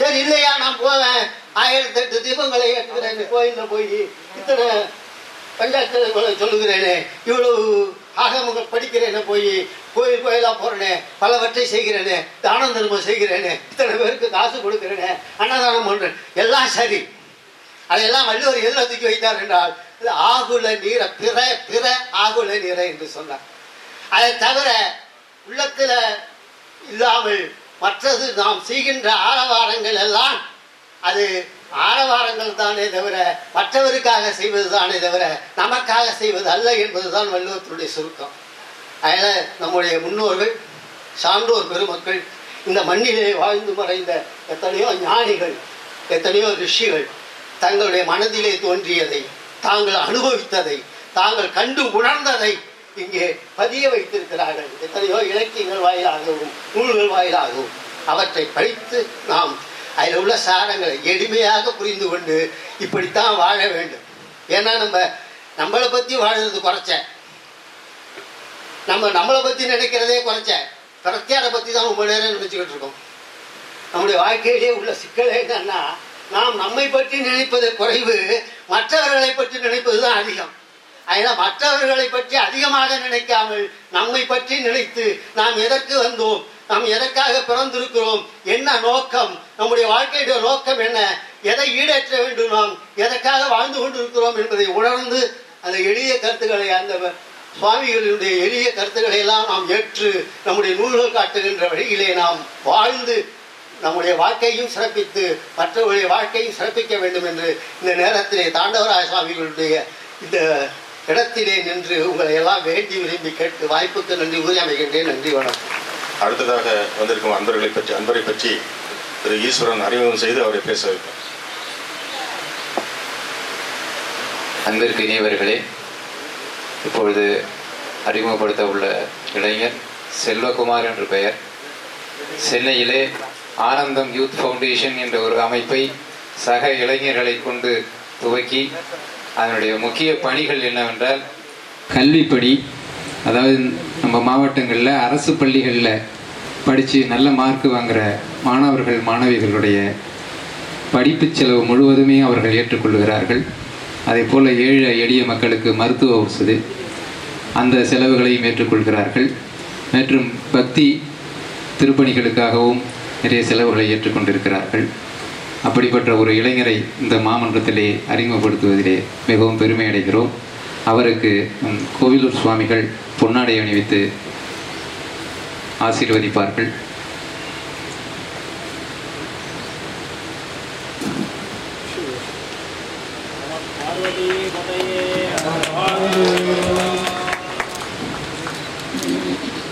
சரி இல்லையா நான் போவேன். ஆயிரத்தி எட்டு தீபங்களை ஏற்றுக்கிறேன் கோயிலில் போய் இத்தனை பஞ்சாயத்து சொல்லுகிறேனே. இவ்வளவு ஆகமங்கள் படிக்கிறேனே போய். கோயில் கோயிலாக போறேனே. பலவற்றை செய்கிறேனே. தானம் தர்மம் செய்கிறேனே. இத்தனை பேருக்கு காசு கொடுக்கிறேனே. அன்னதானம் பண்றேன். எல்லாம் சரி. அதையெல்லாம் வள்ளுவர் எதில் தூக்கி வைத்தார் என்றால் இது ஆகுல நீர பிற பிற ஆகுல நீர என்று சொன்னார். அதை தவிர உள்ளத்துல இல்லாமல் மற்றது நாம் செய்கின்ற ஆரவாரங்கள் எல்லாம் அது ஆரவாரங்கள் தானே தவிர மற்றவருக்காக செய்வது தானே தவிர நமக்காக செய்வது அல்ல என்பதுதான் வள்ளுவத்தினுடைய சுருக்கம். அதனால் நம்முடைய முன்னோர்கள் சான்றோர் பெருமக்கள் இந்த மண்ணிலே வாழ்ந்து மறைந்த எத்தனையோ ஞானிகள் எத்தனையோ ரிஷிகள் தங்களுடைய மனதிலே தோன்றியதை தாங்கள் அனுபவித்ததை தாங்கள் கண்டு உணர்ந்ததை இங்கே பதிய வைத்திருக்கிறார்கள். எத்தனையோ இலக்கியங்கள் வாயிலாகவும் நூல்கள் வாயிலாகவும். அவற்றை படித்து நாம் அதில் உள்ள சாரங்களை எளிமையாக புரிந்து கொண்டு இப்படித்தான் வாழ வேண்டும். ஏன்னா நம்ம நம்மளை பற்றி வாழ்கிறது குறைச்ச. நம்ம நம்மளை பற்றி நினைக்கிறதே குறைச்ச. பிரத்தியாரை பற்றி தான் ரொம்ப நேரம் நினச்சிக்கிட்டு இருக்கோம். நம்முடைய வாழ்க்கையிலே உள்ள சிக்கல் என்னன்னா நாம் நம்மை பற்றி நினைப்பது குறைவு மற்றவர்களை பற்றி நினைப்பது தான் அதிகம். அதனால் மற்றவர்களை பற்றி அதிகமாக நினைக்காமல் நம்மை பற்றி நினைத்து நாம் எதற்கு வந்தோம்? நாம் எதற்காக பிறந்திருக்கிறோம்? என்ன நோக்கம்? நம்முடைய வாழ்க்கையுடைய நோக்கம் என்ன? எதை ஈடேற்ற வேண்டும் நாம்? எதற்காக வாழ்ந்து கொண்டிருக்கிறோம் என்பதை உணர்ந்து அந்த எளிய கருத்துக்களை அந்த சுவாமிகளுடைய எளிய கருத்துக்களை எல்லாம் நாம் ஏற்று நம்முடைய நூல்கள் காட்டுகின்ற வழியிலே நாம் வாழ்ந்து நம்முடைய வாழ்க்கையும் சிறப்பித்து மற்றவருடைய வாழ்க்கையும் சிறப்பிக்க வேண்டும் என்று இந்த நேரத்திலே தாண்டவராய சுவாமிகளுடைய இந்த இடத்திலே நின்று உங்களை எல்லாம் வேண்டி விரும்பி கேட்டு வாய்ப்புக்கு நன்றி கூறி அமைகின்றேன் நன்றி வணக்கம். அடுத்ததாக வந்திருக்கும் அன்பர்களை பற்றி அன்பரை பற்றி திரு ஈஸ்வரன் அறிமுகம் செய்து அவரை பேச வைப்பார் அன்பிற்கு இனியவர்களே இப்பொழுது அறிமுகப்படுத்த உள்ள இளைஞர் செல்வகுமார் என்று பெயர். சென்னையிலே ஆனந்தம் யூத் ஃபவுண்டேஷன் என்ற ஒரு அமைப்பை சக இளைஞர்களை கொண்டு துவக்கி அதனுடைய முக்கிய பணிகள் என்னவென்றால் கல்விப்படி அதாவது நம்ம மாவட்டங்களில் அரசு பள்ளிகளில் படித்து நல்ல மார்க் வாங்குகிற மாணவர்கள் மாணவிகளுடைய படிப்பு செலவு முழுவதுமே அவர்கள் ஏற்றுக்கொள்கிறார்கள். அதே போல் ஏழை எளிய மக்களுக்கு மருத்துவ வசதி அந்த செலவுகளையும் ஏற்றுக்கொள்கிறார்கள். மற்றும் பக்தி திருப்பணிகளுக்காகவும் நிறைய செலவுகளை ஏற்றுக்கொண்டிருக்கிறார்கள். அப்படிப்பட்ட ஒரு இளைஞரை இந்த மாமன்றத்திலே அறிமுகப்படுத்துவதிலே மிகவும் பெருமை அடைகிறோம் அவருக்கு கோவிலூர் சுவாமிகள் பொன்னாடை அணிவித்து ஆசீர்வதிப்பார்கள்.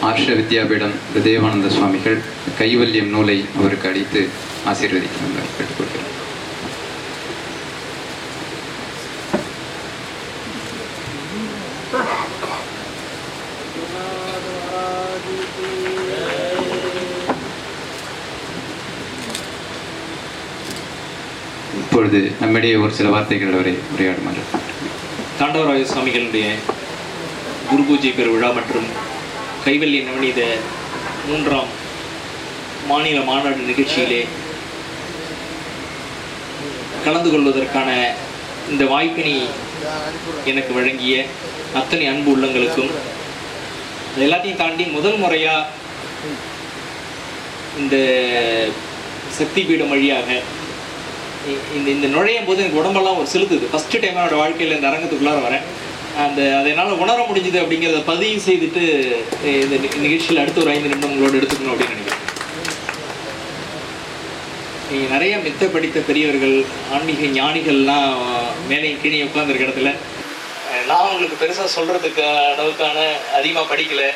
ஆர்ஷ வித்யாபீடம் தேவானந்த சுவாமிகள் கைவல்யம் நூலை அவருக்கு அடித்து ஆசீர்வதிக்கிறார்கள் கேட்டுக்கொள்கிறேன் இப்பொழுது நம்மிடையே ஒரு சில வார்த்தைகள் அவரை உரையாடுமாறு தாண்டவராய சுவாமிகளுடைய குரு பூஜை பெருவிழா மற்றும் கைவல்லி நவநீத மூன்றாம் மாநில மாநாடு நிகழ்ச்சியிலே கலந்து கொள்வதற்கான இந்த வாய்ப்பினை எனக்கு வழங்கிய அத்தனை அன்பு உள்ளங்களுக்கும் எல்லாத்தையும் தாண்டி முதல் முறையாக இந்த சக்தி பீடம் வழியாக இ- இந்த இந்த நுழையும் போது எனக்கு உடம்பெல்லாம் ஒரு செலுத்துது. ஃபஸ்ட்டு டைம் என்னோட வாழ்க்கையில் இந்த அரங்கத்துக்குள்ளார வரேன். அந்த அதை என்னால் உணர முடிஞ்சுது அப்படிங்கிறத பதிவு செய்துட்டு இந்த நிகழ்ச்சியில் அடுத்த ஒரு ஐந்து நிமிடம் உங்களோட எடுத்துக்கணும் அப்படின்னு நினைக்கிறேன். நிறைய மித்த படித்த பெரியவர்கள் ஆன்மீக ஞானிகள்லாம் மேலே கீழே உட்காந்துருக்க இடத்துல நான் உங்களுக்கு பெருசாக சொல்கிறதுக்கு அளவுக்கான அதிகமாக படிக்கலை.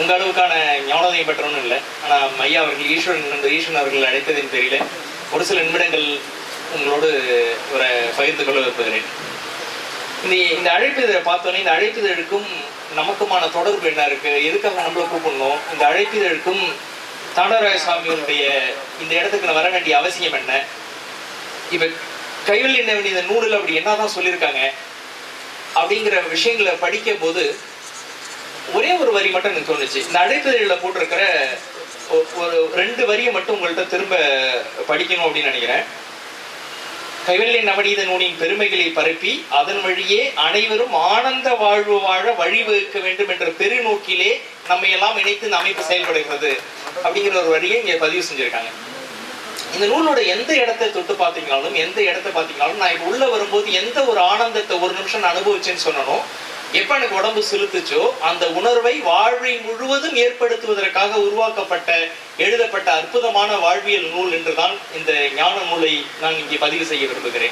உங்கள் அளவுக்கான ஞானோதயம் பெற்றவனும் இல்லை. ஆனால் ஐயா அவர்கள் ஈஸ்வரன் அந்த ஈஸ்வரன் அவர்கள் அழைத்ததின் தெரியல ஒரு சில நிமிடங்கள் உங்களோடு ஒரு பகிர்ந்து கொள்ள விரும்புகிறேன். இந்த இந்த அழைப்பிதழை பார்த்தோன்னே இந்த அழைப்பிதழுக்கும் நமக்குமான தொடர்பு என்ன இருக்குது எதுக்காக நம்மளை கூப்பிடணும்? இந்த அழைப்பிதழுக்கும் தாண்டவராய சுவாமிகளுடைய இந்த இடத்துக்கு நான் வர வேண்டிய அவசியம் என்ன? இப்ப கைவல் என்ன இந்த நூலில் அப்படி என்னதான் சொல்லியிருக்காங்க? அப்படிங்கிற விஷயங்களை படிக்கும் போது ஒரே ஒரு வரி மட்டும் எனக்கு தோணுச்சு. இந்த அழைப்பிதழில் போட்டிருக்கிற ஒரு ரெண்டு வரியை மட்டும் உங்கள்கிட்ட திரும்ப படிக்கணும் அப்படின்னு நினைக்கிறேன். கைவல்லி நவநீத நூலின் பெருமைகளை பரப்பி அதன் வழியே அனைவரும் ஆனந்த வாழ்வு வாழ வழிவகுக்க வேண்டும் என்ற பெருநோக்கிலே நம்ம எல்லாம் இணைத்து இந்த அமைப்பு செயல்படுகிறது அப்படிங்கிற ஒரு வழியை இங்க பதிவு செஞ்சிருக்காங்க. இந்த நூலோட எந்த இடத்தை தொட்டு பார்த்தீங்கனாலும் எந்த இடத்தை பார்த்தீங்கனாலும் நான் இப்போ உள்ள வரும்போது எந்த ஒரு ஆனந்தத்தை ஒரு நிமிஷம் நான் அனுபவிச்சேன்னு சொன்னனும் எப்ப எனக்கு உடம்பு செலுத்துச்சோ அந்த உணர்வை வாழ்வை முழுவதும் ஏற்படுத்துவதற்காக உருவாக்கப்பட்ட எழுதப்பட்ட அற்புதமான வாழ்வியல் நூல் என்றுதான் இந்த ஞான நூலை நான் இங்கே பதிவு செய்ய விரும்புகிறேன்.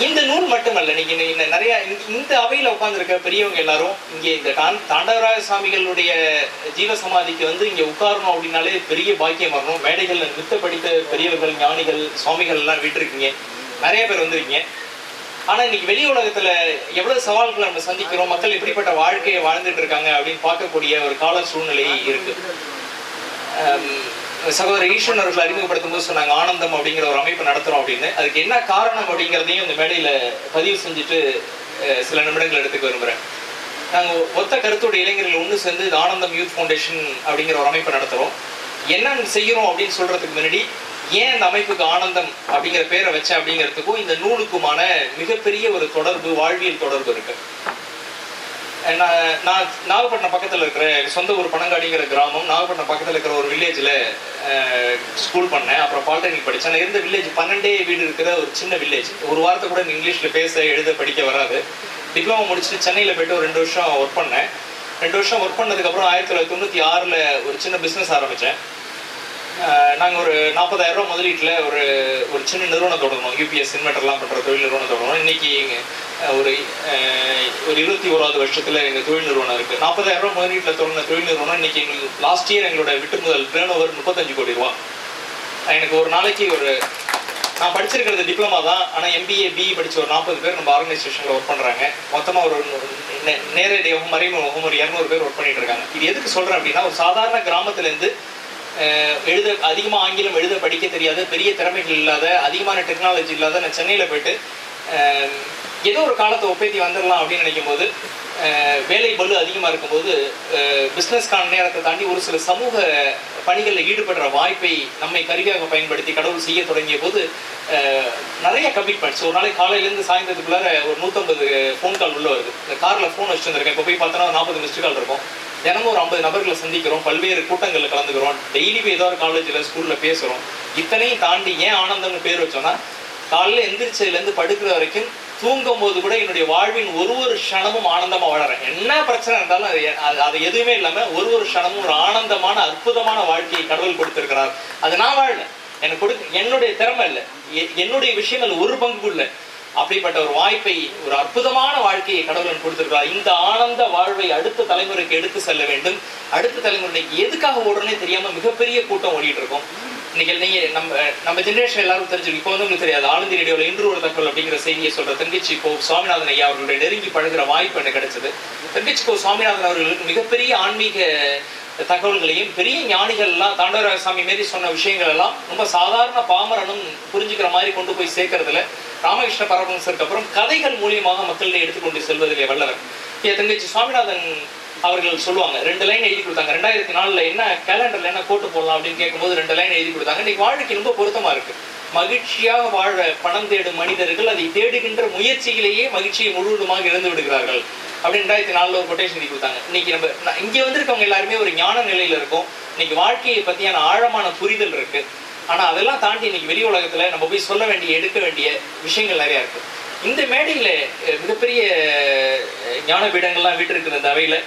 இந்த நூல் மட்டுமல்ல நீங்க இந்த- நிறைய இந்த- இந்த அவையில உட்கார்ந்திருக்க பெரியவங்க எல்லாரும் இங்கே இந்த தாண்டவராய சுவாமிகளுடைய ஜீவசமாதிக்கு வந்து இங்க உட்காரணும் அப்படின்னாலே பெரிய பாக்கியம் வரணும் மேடைகள்ல நித்த படித்த பெரியவர்கள் ஞானிகள் சுவாமிகள் எல்லாம் விட்டுருக்கீங்க. நிறைய பேர் வந்திருக்கீங்க. ஆனால் இன்னைக்கு வெளி உலகத்தில் எவ்வளவு சவால்களை நம்ம சந்திக்கிறோம் மக்கள் எப்படிப்பட்ட வாழ்க்கையை வாழ்ந்துட்டு இருக்காங்க அப்படின்னு பார்க்கக்கூடிய ஒரு கால சூழ்நிலை இருக்கு. சகோதரர் ஈஸ்வரன் அவர்கள் அறிமுகப்படுத்தும் போது சொன்னாங்க ஆனந்தம் அப்படிங்கிற ஒரு அமைப்பு நடத்துறோம் அப்படின்னு. அதுக்கு என்ன காரணம் அப்படிங்கிறதையும் இந்த மேடையில பதிவு செஞ்சுட்டு சில நிமிடங்கள் எடுத்துக்க விரும்புகிறேன் நாங்கள் ஒத்த கருத்தோட இளைஞர்கள் ஒன்று சேர்ந்து ஆனந்தம் யூத் ஃபவுண்டேஷன் அப்படிங்கிற ஒரு அமைப்பு நடத்துறோம். என்ன செய்யறோம் அப்படின்னு சொல்றதுக்கு முன்னாடி ஏன் இந்த அமைப்புக்கு ஆனந்தம் அப்படிங்கிற பேரை வச்ச அப்படிங்கிறதுக்கும் இந்த நூலுக்குமான மிகப்பெரிய ஒரு தொடர்பு வாழ்வியல் தொடர்பு இருக்கு. நான் நான் நாகப்பட்டினம் பக்கத்தில் இருக்கிற சொந்த ஊர் பனங்காடிங்கிற கிராமம் நாகப்பட்டினம் பக்கத்தில் இருக்கிற ஒரு வில்லேஜில் ஸ்கூல் பண்ணேன். அப்புறம் பாலிடெக்னிக் படித்தேன் நான் இருந்த வில்லேஜ் பன்னெண்டே வீடு இருக்கிற ஒரு சின்ன வில்லேஜ் ஒரு வாரத்தை கூட இங்கிலீஷில் பேச எழுத படிக்க வராது. டிப்ளமோ முடிச்சுட்டு சென்னையில் போயிட்டு ஒரு ரெண்டு வருஷம் ஒர்க் பண்ணேன். ரெண்டு வருஷம் ஒர்க் பண்ணதுக்கப்புறம் ஆயிரத்தி தொள்ளாயிரத்தி தொண்ணூற்றி ஆறில் ஒரு சின்ன பிஸ்னஸ் ஆரம்பித்தேன் நாங்கள் ஒரு நாற்பதாயிரம் ரூபா முதலீட்டில் ஒரு ஒரு சின்ன நிறுவனம் தொடங்கணும். யூபிஎஸ் இன்வெர்டர்லாம் பண்ணுற தொழில் நிறுவனம் தொடங்கணும். இன்னைக்கு ஒரு ஒரு இருபத்தி ஓராவது வருஷத்தில் எங்கள் தொழில் நிறுவனம் இருக்குது நாற்பதாயிரம் ரூபாய் முதலீட்டில் தொடங்கின தொழில் நிறுவனம் இன்னைக்கு எங்களுக்கு லாஸ்ட் இயர் எங்களோட விட்டு முதல் டேர்ன் ஓவர் முப்பத்தஞ்சு கோடி ரூபா. எனக்கு ஒரு நாளைக்கு ஒரு நான் படிச்சிருக்கிறது டிப்ளமா தான். ஆனால் எம்பிஏ பிஇ படித்த ஒரு நாற்பது பேர் நம்ம ஆர்கனைசேஷனில் ஒர்க் பண்ணுறாங்க மொத்தமாக ஒரு நேரடியாகவும் மறைமுகமாகவும் ஒரு இரநூறு பேர் ஒர்க் பண்ணிட்டு இருக்காங்க. இது எதுக்கு சொல்கிறேன் அப்படின்னா ஒரு சாதாரண கிராமத்துலேருந்து எழுத அதிகமாக ஆங்கிலம் எழுத படிக்க தெரியாத பெரிய திறமைகள் இல்லாத அதிகமான டெக்னாலஜி இல்லாத நான் சென்னையில் போயிட்டு ஏதோ ஒரு காலத்தை ஒப்பேத்தி வந்துடலாம் அப்படின்னு நினைக்கும் போது வேலை பலு அதிகமாக இருக்கும்போது பிஸ்னஸ்க்கான நேரத்தை தாண்டி ஒரு சில சமூக பணிகளில் ஈடுபடுற வாய்ப்பை நம்மை கருவியாக பயன்படுத்தி கடவுள் செய்ய தொடங்கிய போது நிறைய கமிட்மெண்ட்ஸ் ஒரு நாளைக்கு காலையிலேருந்து சாயந்தரத்துக்குள்ளார ஒரு நூற்றம்பது ஃபோன் கால் உள்ள வருது. இந்த காரில் ஃபோன் வச்சுருந்துருக்கேன் இப்போ போய் பார்த்தோன்னா நாற்பது மிஸ்டு கால் இருக்கும். தினமும் ஒரு ஐம்பது நபர்களை சந்திக்கிறோம் பல்வேறு கூட்டங்களில் கலந்துக்கிறோம். டெய்லி போய் ஏதோ ஒரு காலேஜில் ஸ்கூலில் பேசுகிறோம் இத்தனையும் தாண்டி ஏன் ஆனந்தம்னு பேர் வச்சோன்னா காலையில் எந்திரிச்சதுலேருந்து படுக்கிற வரைக்கும் தூங்கும் போது கூட என்னுடைய வாழ்வின் ஒரு ஒரு க்ஷணமும் ஆனந்தமாக வளரேன். என்ன பிரச்சனை இருந்தாலும் அது அது- எதுவுமே இல்லாமல் ஒரு ஒரு க்ஷணமும் ஒரு ஆனந்தமான அற்புதமான வாழ்க்கையை கடவுள் கொடுத்திருக்கிறார். அது நான் வாழல. எனக்கு கொடுக்க என்னுடைய திறமை இல்லை. எ- என்னுடைய விஷயங்கள் ஒரு பங்கு இல்லை. அப்படிப்பட்ட ஒரு வாய்ப்பை ஒரு அற்புதமான வாழ்க்கையை கடவுளன் கொடுத்திருக்கிறார். இந்த ஆனந்த வாழ்வை அடுத்த தலைமுறைக்கு எடுத்து செல்ல வேண்டும். அடுத்த தலைமுறைக்கு எதுக்காக ஓடுறனே தெரியாம மிகப்பெரிய கூட்டம் ஓடிட்டு இருக்கோம் இன்னைக்கு நீங்க நம்ம நம்ம ஜெனரேஷன் எல்லாரும் தெரிஞ்சிருக்கும். இப்போ வந்து உங்களுக்கு தெரியாது. ஆனந்தி ரேடியோவில் இன்று ஒரு தகவல் அப்படிங்கிற செய்தியை சொல்ற தங்கச்சி கோ சுவாமிநாதன் ஐயா அவர்களுடைய நெருங்கி பழகிற வாய்ப்பு எனக்கு கிடைச்சது. தங்கச்சி கோ சுவாமிநாதன் அவர்களுக்கு மிகப்பெரிய ஆன்மீக தகவல்களையும் பெரிய ஞானிகள்லாம் தாண்டவராயசாமி மாரி சொன்ன விஷயங்கள் எல்லாம் ரொம்ப சாதாரண பாமரனும் புரிஞ்சுக்கிற மாதிரி கொண்டு போய் சேர்க்கறதுல ராமகிருஷ்ண பரமஹம்சருக்கு அப்புறம் கதைகள் மூலியமாக மக்களிடையே எடுத்துக்கொண்டு செல்வதிலே வல்லவர். என் தங்கச்சி சுவாமிநாதன் அவர்கள் சொல்லுவாங்க. ரெண்டு லைன் எழுதி கொடுத்தாங்க. ரெண்டாயிரத்தி நாலுல என்ன கேலண்டர்ல என்ன கோட்டு போடலாம் அப்படின்னு கேட்கும்போது ரெண்டு லைன் எழுதி கொடுத்தாங்க. இன்னைக்கு வாழ்க்கை ரொம்ப பொருத்தமா இருக்கு. மகிழ்ச்சியாக வாழ பணம் தேடும் மனிதர்கள் அதை தேடுகின்ற முயற்சியிலேயே மகிழ்ச்சியை முழுவதுமாக இழந்து விடுகிறார்கள். அப்படின்னு ரெண்டாயிரத்தி நாலுல ஒரு கொட்டேஷன் எழுதி கொடுத்தாங்க. இன்னைக்கு நம்ம இங்கே வந்திருக்கவங்க எல்லாருமே ஒரு ஞான நிலையில இருக்கும். இன்னைக்கு வாழ்க்கையை பத்தியான ஆழமான புரிதல் இருக்கு. ஆனா அதெல்லாம் தாண்டி இன்னைக்கு வெளி உலகத்துல நம்ம போய் சொல்ல வேண்டிய எடுக்க வேண்டிய விஷயங்கள் நிறைய இருக்கு. இந்த மேடையில மிகப்பெரிய ஞான பீடங்கள்லாம் வீட்டிருக்கிற இந்த அவையில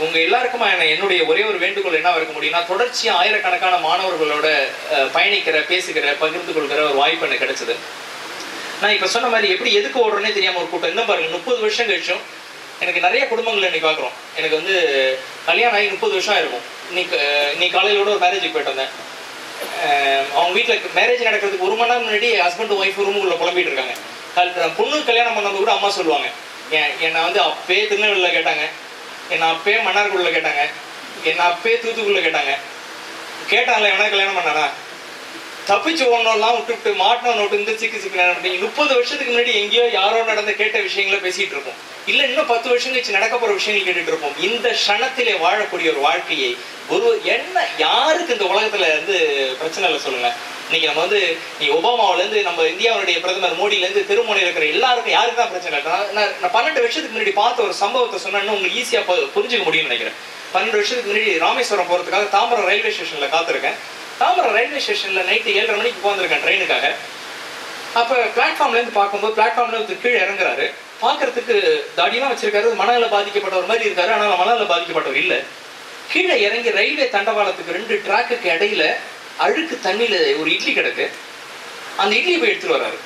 உங்க எல்லாருக்குமா என்ன- என்னுடைய ஒரே ஒரு வேண்டுகோள் என்ன இருக்க முடியும்னா தொடர்ச்சியா ஆயிரக்கணக்கான மாணவர்களோட பயணிக்கிற பேசுகிற பகிர்ந்து கொள்கிற ஒரு வாய்ப்பு எனக்கு கிடைச்சது. நான் இப்ப சொன்ன மாதிரி எப்படி எதுக்கு ஓடுறேனே தெரியாம ஒரு கூட்டம். இன்னும் பாருங்க முப்பது வருஷம் கழிச்சும் எனக்கு நிறைய குடும்பங்கள் இன்னைக்கு பார்க்குறோம். எனக்கு வந்து கல்யாணம் ஆகி முப்பது வருஷம் ஆயிருக்கும். இன்னைக்கு இன்னைக்கு காலையிலோட ஒரு மேரேஜுக்கு போயிட்டு வந்தேன். அவங்க வீட்டில் மேரேஜ் நடக்கிறதுக்கு ஒரு மணி நேரம் முன்னாடி ஹஸ்பண்ட் ஒய்ஃப் ரூமுக்குள்ள புலம்பிட்டு இருக்காங்க. பொண்ணு கல்யாணம் பண்ணவங்க கூட அம்மா சொல்லுவாங்க. ஏன் என்னை வந்து அப்பே திருநெல்வேலியில் கேட்டாங்க. என்னை அப்பயே மன்னார்குள்ள கேட்டாங்க. என்னை அப்பயே தூத்துக்குள்ள கேட்டாங்க. கேட்டாங்களே என்ன கல்யாணம் பண்ணானா? தப்பிச்சு ஒன்றெல்லாம் விட்டுவிட்டு மாட்டின விட்டு இந்த சிக்கு சிக்கு முப்பது வருஷத்துக்கு முன்னாடி எங்கேயோ யாரோ நடந்த கேட்ட விஷயங்களை பேசிட்டு இருப்போம். இல்ல இன்னும் பத்து வருஷம் கழிச்சு நடக்க போற விஷயங்கள் கேட்டுட்டு இருப்போம். இந்த க்ஷணத்திலே வாழக்கூடிய ஒரு வாழ்க்கையை ஒரு என்ன யாருக்கு இந்த உலகத்துல வந்து பிரச்சனை இல்லை சொல்லுங்க. இன்னைக்கு நம்ம வந்து நீ ஒபாமாவுல இருந்து நம்ம இந்தியாவுடைய பிரதமர் மோடியிலேருந்து திருமணம் இருக்கிற எல்லாருக்கும் யாருக்கு தான் பிரச்சனை இல்லை நான் பன்னெண்டு வருஷத்துக்கு முன்னாடி பார்த்த ஒரு சம்பவத்தை சொன்னேன்னு உங்களுக்கு ஈஸியா புரிஞ்சுக்க முடியும்னு நினைக்கிறேன். பன்னெண்டு வருஷத்துக்கு முன்னாடி ராமேஸ்வரம் போறதுக்காக தாம்பரம் ரயில்வே ஸ்டேஷன்ல காத்திருக்கேன். தாம்பரம் ரயில்வே ஸ்டேஷன்ல நைட்டு ஏழரை மணிக்கு உட்காந்துருக்கேன் ட்ரெயினுக்காக. அப்ப பிளாட்ஃபார்ம்ல இருந்து பார்க்கும்போது பிளாட்ஃபார்ம்ல ஒருத்தர் கீழே இறங்குறாரு. பார்க்கறதுக்கு தாடியெல்லாம் வச்சிருக்காரு. மனநல பாதிக்கப்பட்டவர் மாதிரி இருக்காரு. ஆனால் மனநல பாதிக்கப்பட்டவர் இல்லை. கீழே இறங்கி ரயில்வே தண்டவாளத்துக்கு ரெண்டு ட்ராக்குக்கு இடையில அழுக்கு தண்ணியில ஒரு இட்லி கிடக்கு. அந்த இட்லியை போய் எடுத்துட்டு வர்றாரு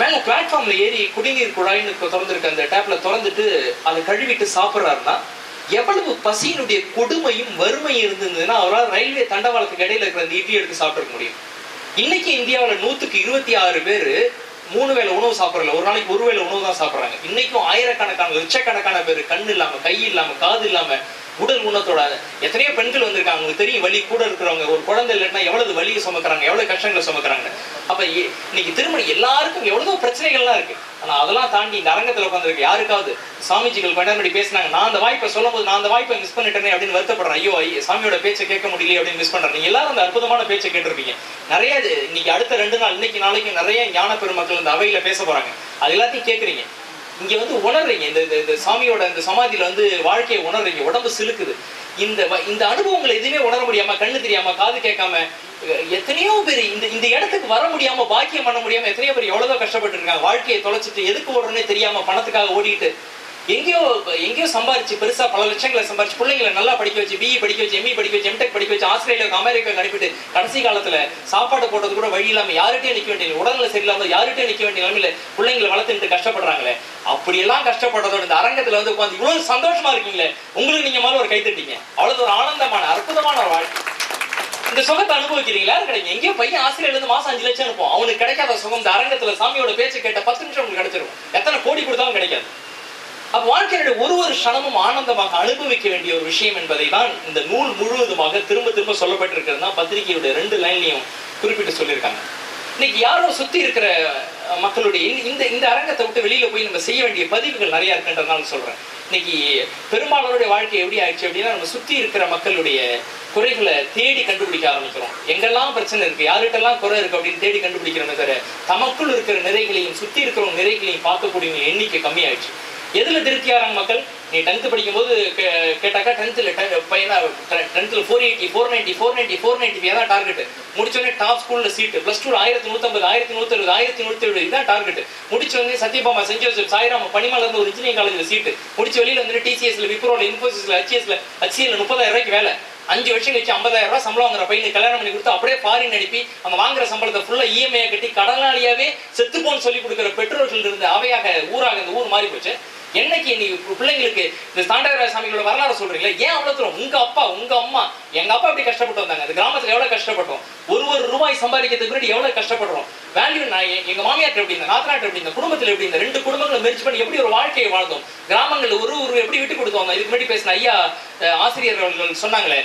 மேல பிளாட்ஃபார்ம்ல ஏறி குடிநீர் குழாய்னு திறந்துருக்க அந்த டேப்ல திறந்துட்டு அதை கழுவிட்டு சாப்பிட்றாருன்னா எவ்வளவு பசியினுடைய கொடுமையும் வறுமையும் இருந்ததுன்னா அவரால் ரயில்வே தண்டவாளத்துக்கு இடையில இருக்கிற அந்த இட்லி எடுத்து சாப்பிட்டுருக்க முடியும். இன்னைக்கு இந்தியாவுல நூற்றுக்கு இருபத்தி ஆறு பேர் மூணு வேளை உணவு சாப்பிடல. ஒரு நாளைக்கு ஒரு வேளை உணவு தான் சாப்பிட்றாங்க. இன்னைக்கும் ஆயிரக்கணக்கான லட்சக்கணக்கான பேர் கண் இல்லாமல் கை இல்லாமல் காது இல்லாமல் உடல் ஊனத்தோட எத்தனையோ பெண்கள் வந்திருக்காங்க. அவங்களுக்கு தெரியும் வலி கூட இருக்கிறவங்க. ஒரு குழந்தை இல்லைன்னா எவ்வளவு வலியை சுமக்கிறாங்க எவ்வளவு கஷ்டங்களை சுமக்கிறாங்க. அப்ப இ- இன்னைக்கு திருமணம் எல்லாருக்கும் எவ்வளவோ பிரச்சனைகள்லாம் இருக்கு. ஆனா அதெல்லாம் தாண்டி இந்த அரங்கத்துல உட்காந்துருக்கு யாருக்காவது சாமிஜிகள் கொஞ்ச பேசினாங்க நான் அந்த வாய்ப்பை சொல்லும் போது நான் அந்த வாய்ப்பை மிஸ் பண்ணிட்டேனே அப்படின்னு வருத்தப்படுறேன் ஐயோ ஐயோ, சாமியோட பேச்சை கேட்க முடியல அப்படின்னு மிஸ் பண்றேன் நீங்க எல்லாரும் அந்த அற்புதமான பேச்சை கேட்டிருப்பீங்க. நிறைய இன்னைக்கு அடுத்த ரெண்டு நாள் இன்னைக்கு நாளைக்கு நிறைய ஞான பெருமக்கள் இந்த அவையில பேச போறாங்க. அது எல்லாத்தையும் கேட்குறீங்க. இங்க வந்து உணர்றீங்க. இந்த இந்த- இந்த சாமியோட இந்த சமாதியில வந்து வாழ்க்கையை உணர்றீங்க. உடம்பு சிலுக்குது. இந்த வ- இந்த அனுபவங்களை எதுவுமே உணர முடியாம கண்ணு தெரியாம காது கேட்காம எத்தனையோ பேர் இந்த இந்த இடத்துக்கு வர முடியாம பாக்கியம் பண்ண முடியாம எத்தனையோ பேர் எவ்வளவுதான் கஷ்டப்பட்டு இருக்காங்க வாழ்க்கையை தொலைச்சிட்டு எதுக்கு ஓடுறோன்னே தெரியாம பணத்துக்காக ஓடிட்டு எங்கேயோ எங்கேயோ சம்பாரிச்சு பெருசா பல லட்சங்களை சம்பாரிச்சு பிள்ளைங்களை நல்லா படிக்க வச்சு பிஇ படிக்க வச்சு எம்இ படிக்க வச்சு எம்டெக் படிக்க வச்சு ஆஸ்திரேலியாவுக்கு அமெரிக்காவுக்கு அனுப்பிட்டு கடைசி காலத்துல சாப்பாடு போட்டது கூட வழி இல்லாம யார்கிட்டயும் நிக்க வேண்டிய உடல்நிலை சரியில்லாம யார்கிட்டயும் நிக்க வேண்டிய நிலைமையில பிள்ளைங்களை வளர்த்துட்டு கஷ்டப்படுறாங்களே. அப்படியெல்லாம் கஷ்டப்படுறதோட இந்த அரங்கத்துல வந்து உட்காந்து இவ்வளவு சந்தோஷமா இருக்கீங்களே. உங்களுக்கு நீங்க மேல ஒரு கை தட்டிங்க அவ்வளவு ஒரு ஆனந்தமான அற்புதமான ஒரு வாழ்க்கை. இந்த சுகத்தை அனுபவிக்கிறீங்களா? கிடைக்கும் எங்கேயோ பையன் ஆசிரியர்ல இருந்து மாசம் அஞ்சு லட்சம் இருப்போம் அவனுக்கு கிடைக்காத சுகம் இந்த அரங்கத்துல சாமியோட பேச்சு கேட்ட பத்து நிமிஷம் உங்களுக்கு கிடைச்சிருக்கும் எத்தனை கோடி கொடுத்தாலும் கிடைக்காது. அப்ப வாழ்க்கையினுடைய ஒரு ஒரு க்ஷணமும் ஆனந்தமாக அனுபவிக்க வேண்டிய ஒரு விஷயம் என்பதை தான் இந்த நூல் முழுவதுமாக திரும்ப திரும்ப சொல்லப்பட்டிருக்கிறது தான் பத்திரிகையுடைய ரெண்டு லைன்லையும் குறிப்பிட்டு சொல்லியிருக்காங்க. இன்னைக்கு யாரோ சுத்தி இருக்கிற மக்களுடைய இந்த- இந்த இந்த அரங்கத்தை விட்டு வெளியில போய் நம்ம செய்ய வேண்டிய பதிவுகள் நிறைய இருக்குன்றதுனால சொல்றேன். இன்னைக்கு பெரும்பாலருடைய வாழ்க்கை எப்படி ஆயிடுச்சு அப்படின்னா நம்ம சுத்தி இருக்கிற மக்களுடைய குறைகளை தேடி கண்டுபிடிக்க ஆரம்பிக்கிறோம். எங்கெல்லாம் பிரச்சனை இருக்கு யார்கிட்டெல்லாம் குறை இருக்கு அப்படின்னு தேடி கண்டுபிடிக்கிறோமே தவிர தமக்குள் இருக்கிற நிறைகளையும் சுத்தி இருக்கிறவங்க நிறைகளையும் பார்க்கக்கூடியவங்க எண்ணிக்கை கம்மியாயிடுச்சு. எதுல திருப்தியாகிறாங்க மக்கள்? நீ டென்த் படிக்கும்போது கே- கேட்டாக்கா டென்த்தில் பையனா டென்த்தில் four eighty four ninety four ninety four ninety தான் டார்கெட் முடிச்சோடனே டாப் ஸ்கூல்ல சீட்டு ப்ளஸ் டூ ஆயிரத்தி நூற்றம்பது ஆயிரத்தி நூற்றி எழுபது ஆயிரத்தி நூற்றி எழுபது இதுதான் டார்கெட் முடிச்சோடனே சத்யபாமா செஞ்சு வச்சு சாயிராம பனிமலர்ந்து ஒரு இன்ஜினியரிங் காலேஜில் சீட்டு முடிச்ச வெளியில வந்துட்டு டிசிஎஸ்ல விப்ரோல இன்ஃபோசிஸ்ல ஹெச்எஸ்ல ஹச்சிஎல் முப்பதாயிரம் ரூபாய்க்கு வேலை. அஞ்சு வருஷம் கழிச்சு ஐம்பதாயிரம் ரூபாய் சம்பளம் வாங்குற பையனுக்கு கல்யாணம் பண்ணி கொடுத்து அப்படியே ஃபாரின் அனுப்பி அவங்க வாங்குற சம்பளத்தை ஃபுல்லா இஎம்ஐ கட்டி கடனாளியாவே செத்துப்போன்னு சொல்லி கொடுக்குற பெற்றோர்கள் இருந்து அவையாக ஊராக இந்த ஊர் மாறி போச்சு என்னைக்கு நீ பிள்ளைங்களுக்கு இந்த தாண்டவராய சாமிகளோட வரலாறு சொல்றீங்களா? ஏன் அவ்வளவு தூரம்? உங்க அப்பா உங்க அம்மா எங்க அப்பா அப்படி கஷ்டப்பட்டு வந்தாங்க? அந்த கிராமத்துல எவ்வளவு கஷ்டப்பட்டோம்? ஒரு ஒரு ரூபாய் சம்பாதிக்கிறதுக்கு முன்னாடி எவ்வளவு கஷ்டப்படுறோம்? வேல்யூ நான் எங்க மாமியார் எப்படி இந்த நாத்தனாட்டு எப்படி இந்த குடும்பத்துல எப்படி இந்த ரெண்டு குடும்பங்களை மெரிச்சு பண்ணி எப்படி ஒரு வாழ்க்கையை வாழ்ந்தோம்? கிராமங்கள்ல ஒரு ஒரு எப்படி விட்டு கொடுத்தோம்? இதுக்கு முன்னாடி பேசின ஐயா ஆசிரியர்கள் சொன்னாங்களே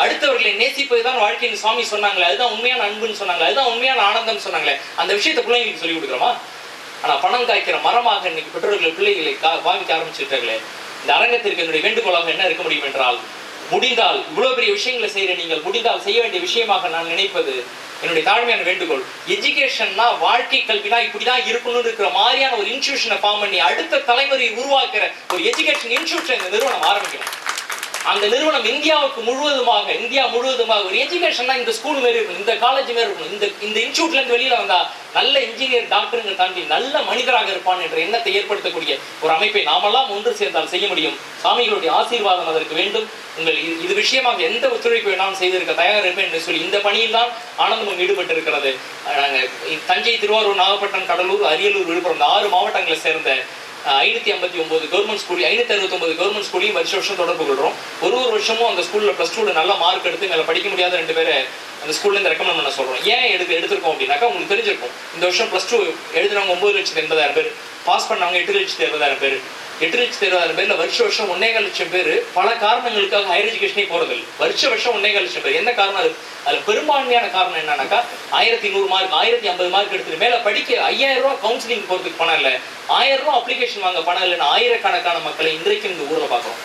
அடுத்தவர்களை நேசிப்பது தான் வாழ்க்கையின் சுவாமி சொன்னாங்களே அதுதான் உண்மையான அன்புன்னு சொன்னாங்களே அதுதான் உண்மையான ஆனந்தம் சொன்னாங்களே அந்த விஷயத்தை பிள்ளைங்களுக்கு சொல்லி கொடுக்குறோமா? ஆனால் பணம் காய்க்கிற மரமாக இன்னைக்கு பெற்றோர்கள் பிள்ளைகளை கா- பாவிக்க ஆரம்பிச்சுட்டார்களே இந்த அரங்கத்திற்கு என்னுடைய வேண்டுகோளாக என்ன இருக்க முடியும் என்றால் முடிந்தால் இவ்வளோ பெரிய விஷயங்களை செய்யற நீங்கள் முடிந்தால் செய்ய வேண்டிய விஷயமாக நான் நினைப்பது என்னுடைய தாழ்மையான வேண்டுகோள். எஜுகேஷன்னா வாழ்க்கை கல்வினா இப்படிதான் இருக்கணும்னு இருக்கிற மாதிரியான ஒரு இன்ஸ்டியூஷனை ஃபார்ம் பண்ணி அடுத்த தலைமுறையை உருவாக்குற ஒரு எஜுகேஷன் இன்ஸ்டியூஷன் இந்த நிறுவனம் ஆரம்பிக்கணும். அந்த நிறுவனம் இந்தியாவுக்கு முழுவதுமாக இந்தியா முழுவதுமாக ஒரு எஜுகேஷன்னா இந்த ஸ்கூல் மாரி இருக்கணும் இந்த காலேஜ் மாரி இருக்கணும் இந்த இந்த இன்ஸ்டியூட்ல இருந்து வெளியில வந்தா நல்ல இன்ஜினியர் டாக்டருங்க தாண்டி நல்ல மனிதராக இருப்பான் என்ற எண்ணத்தை ஏற்படுத்தக்கூடிய ஒரு அமைப்பை நாமெல்லாம் ஒன்று சேர்ந்தால் செய்ய முடியும். சாமிகளுடைய ஆசீர்வாதம் அதற்கு வேண்டும். உங்கள் இது- இது விஷயமாக எந்த ஒத்துழைப்பு வேணாலும் செய்திருக்க தயார் இருப்பேன் என்று சொல்லி இந்த பணியில் தான் ஆனந்தமும் ஈடுபட்டு இருக்கிறது நாங்கள் தஞ்சை திருவாரூர் நாகப்பட்டினம் கடலூர் அரியலூர் விழுப்புரம் இந்த ஆறு மாவட்டங்களை சேர்ந்த ஐநூத்தி ஐம்பத்தி ஒன்பது கவர்மெண்ட் ஸ்கூல் ஐநூத்தி அறுபத்தி ஒன்பது கவர்மெண்ட் ஸ்கூலையும் வருஷ வருஷம் தொடர்பு கொள்றோம். ஒரு ஒரு வருஷமும் அந்த ஸ்கூல்ல பிளஸ் டூல நல்ல மார்க் எடுத்து மேல படிக்க முடியாத ரெண்டு பேரை அந்த ஸ்கூல்லேருந்து ரெக்கமெண்ட் பண்ண சொல்கிறோம் ஏன் எடுத்து எடுத்திருக்கோம் அப்படின்னாக்கா உங்களுக்கு தெரிஞ்சிருக்கும். இந்த வருஷம் ப்ளஸ் டூ எழுதுனவங்க ஒம்பது லட்சத்து எண்பதாயிரம் பேர். பாஸ் பண்ணவங்க எட்டு லட்சத்து இருபதாயிரம் பேர். எட்டு லட்சத்து இருபதாயிரம் பேரில் வருஷ வருஷம் ஒன்னேகால் லட்சம் பேர் பல காரணங்களுக்காக ஹையர் எஜுகேஷனே போகிறது இல்லை. வருஷ வருஷம் ஒன்னேகால் லட்சம் பேர். என்ன காரணம் அது? அதுல பெரும்பான்மையான காரணம் என்னன்னாக்கா ஆயிரத்தி நூறு மார்க் ஆயிரத்தி ஐம்பது மார்க் எடுத்துட்டு மேலே படிக்க ஐயாயிரம் ரூபா கவுன்சிலிங் போகிறதுக்கு பணம் இல்லை. ஆயிரம் ரூபா அப்ளிகேஷன் வாங்க பணம் இல்லைன்னு ஆயிரக்கணக்கான மக்களை இன்றைக்கு இந்த ஊரில் பார்க்குறோம்.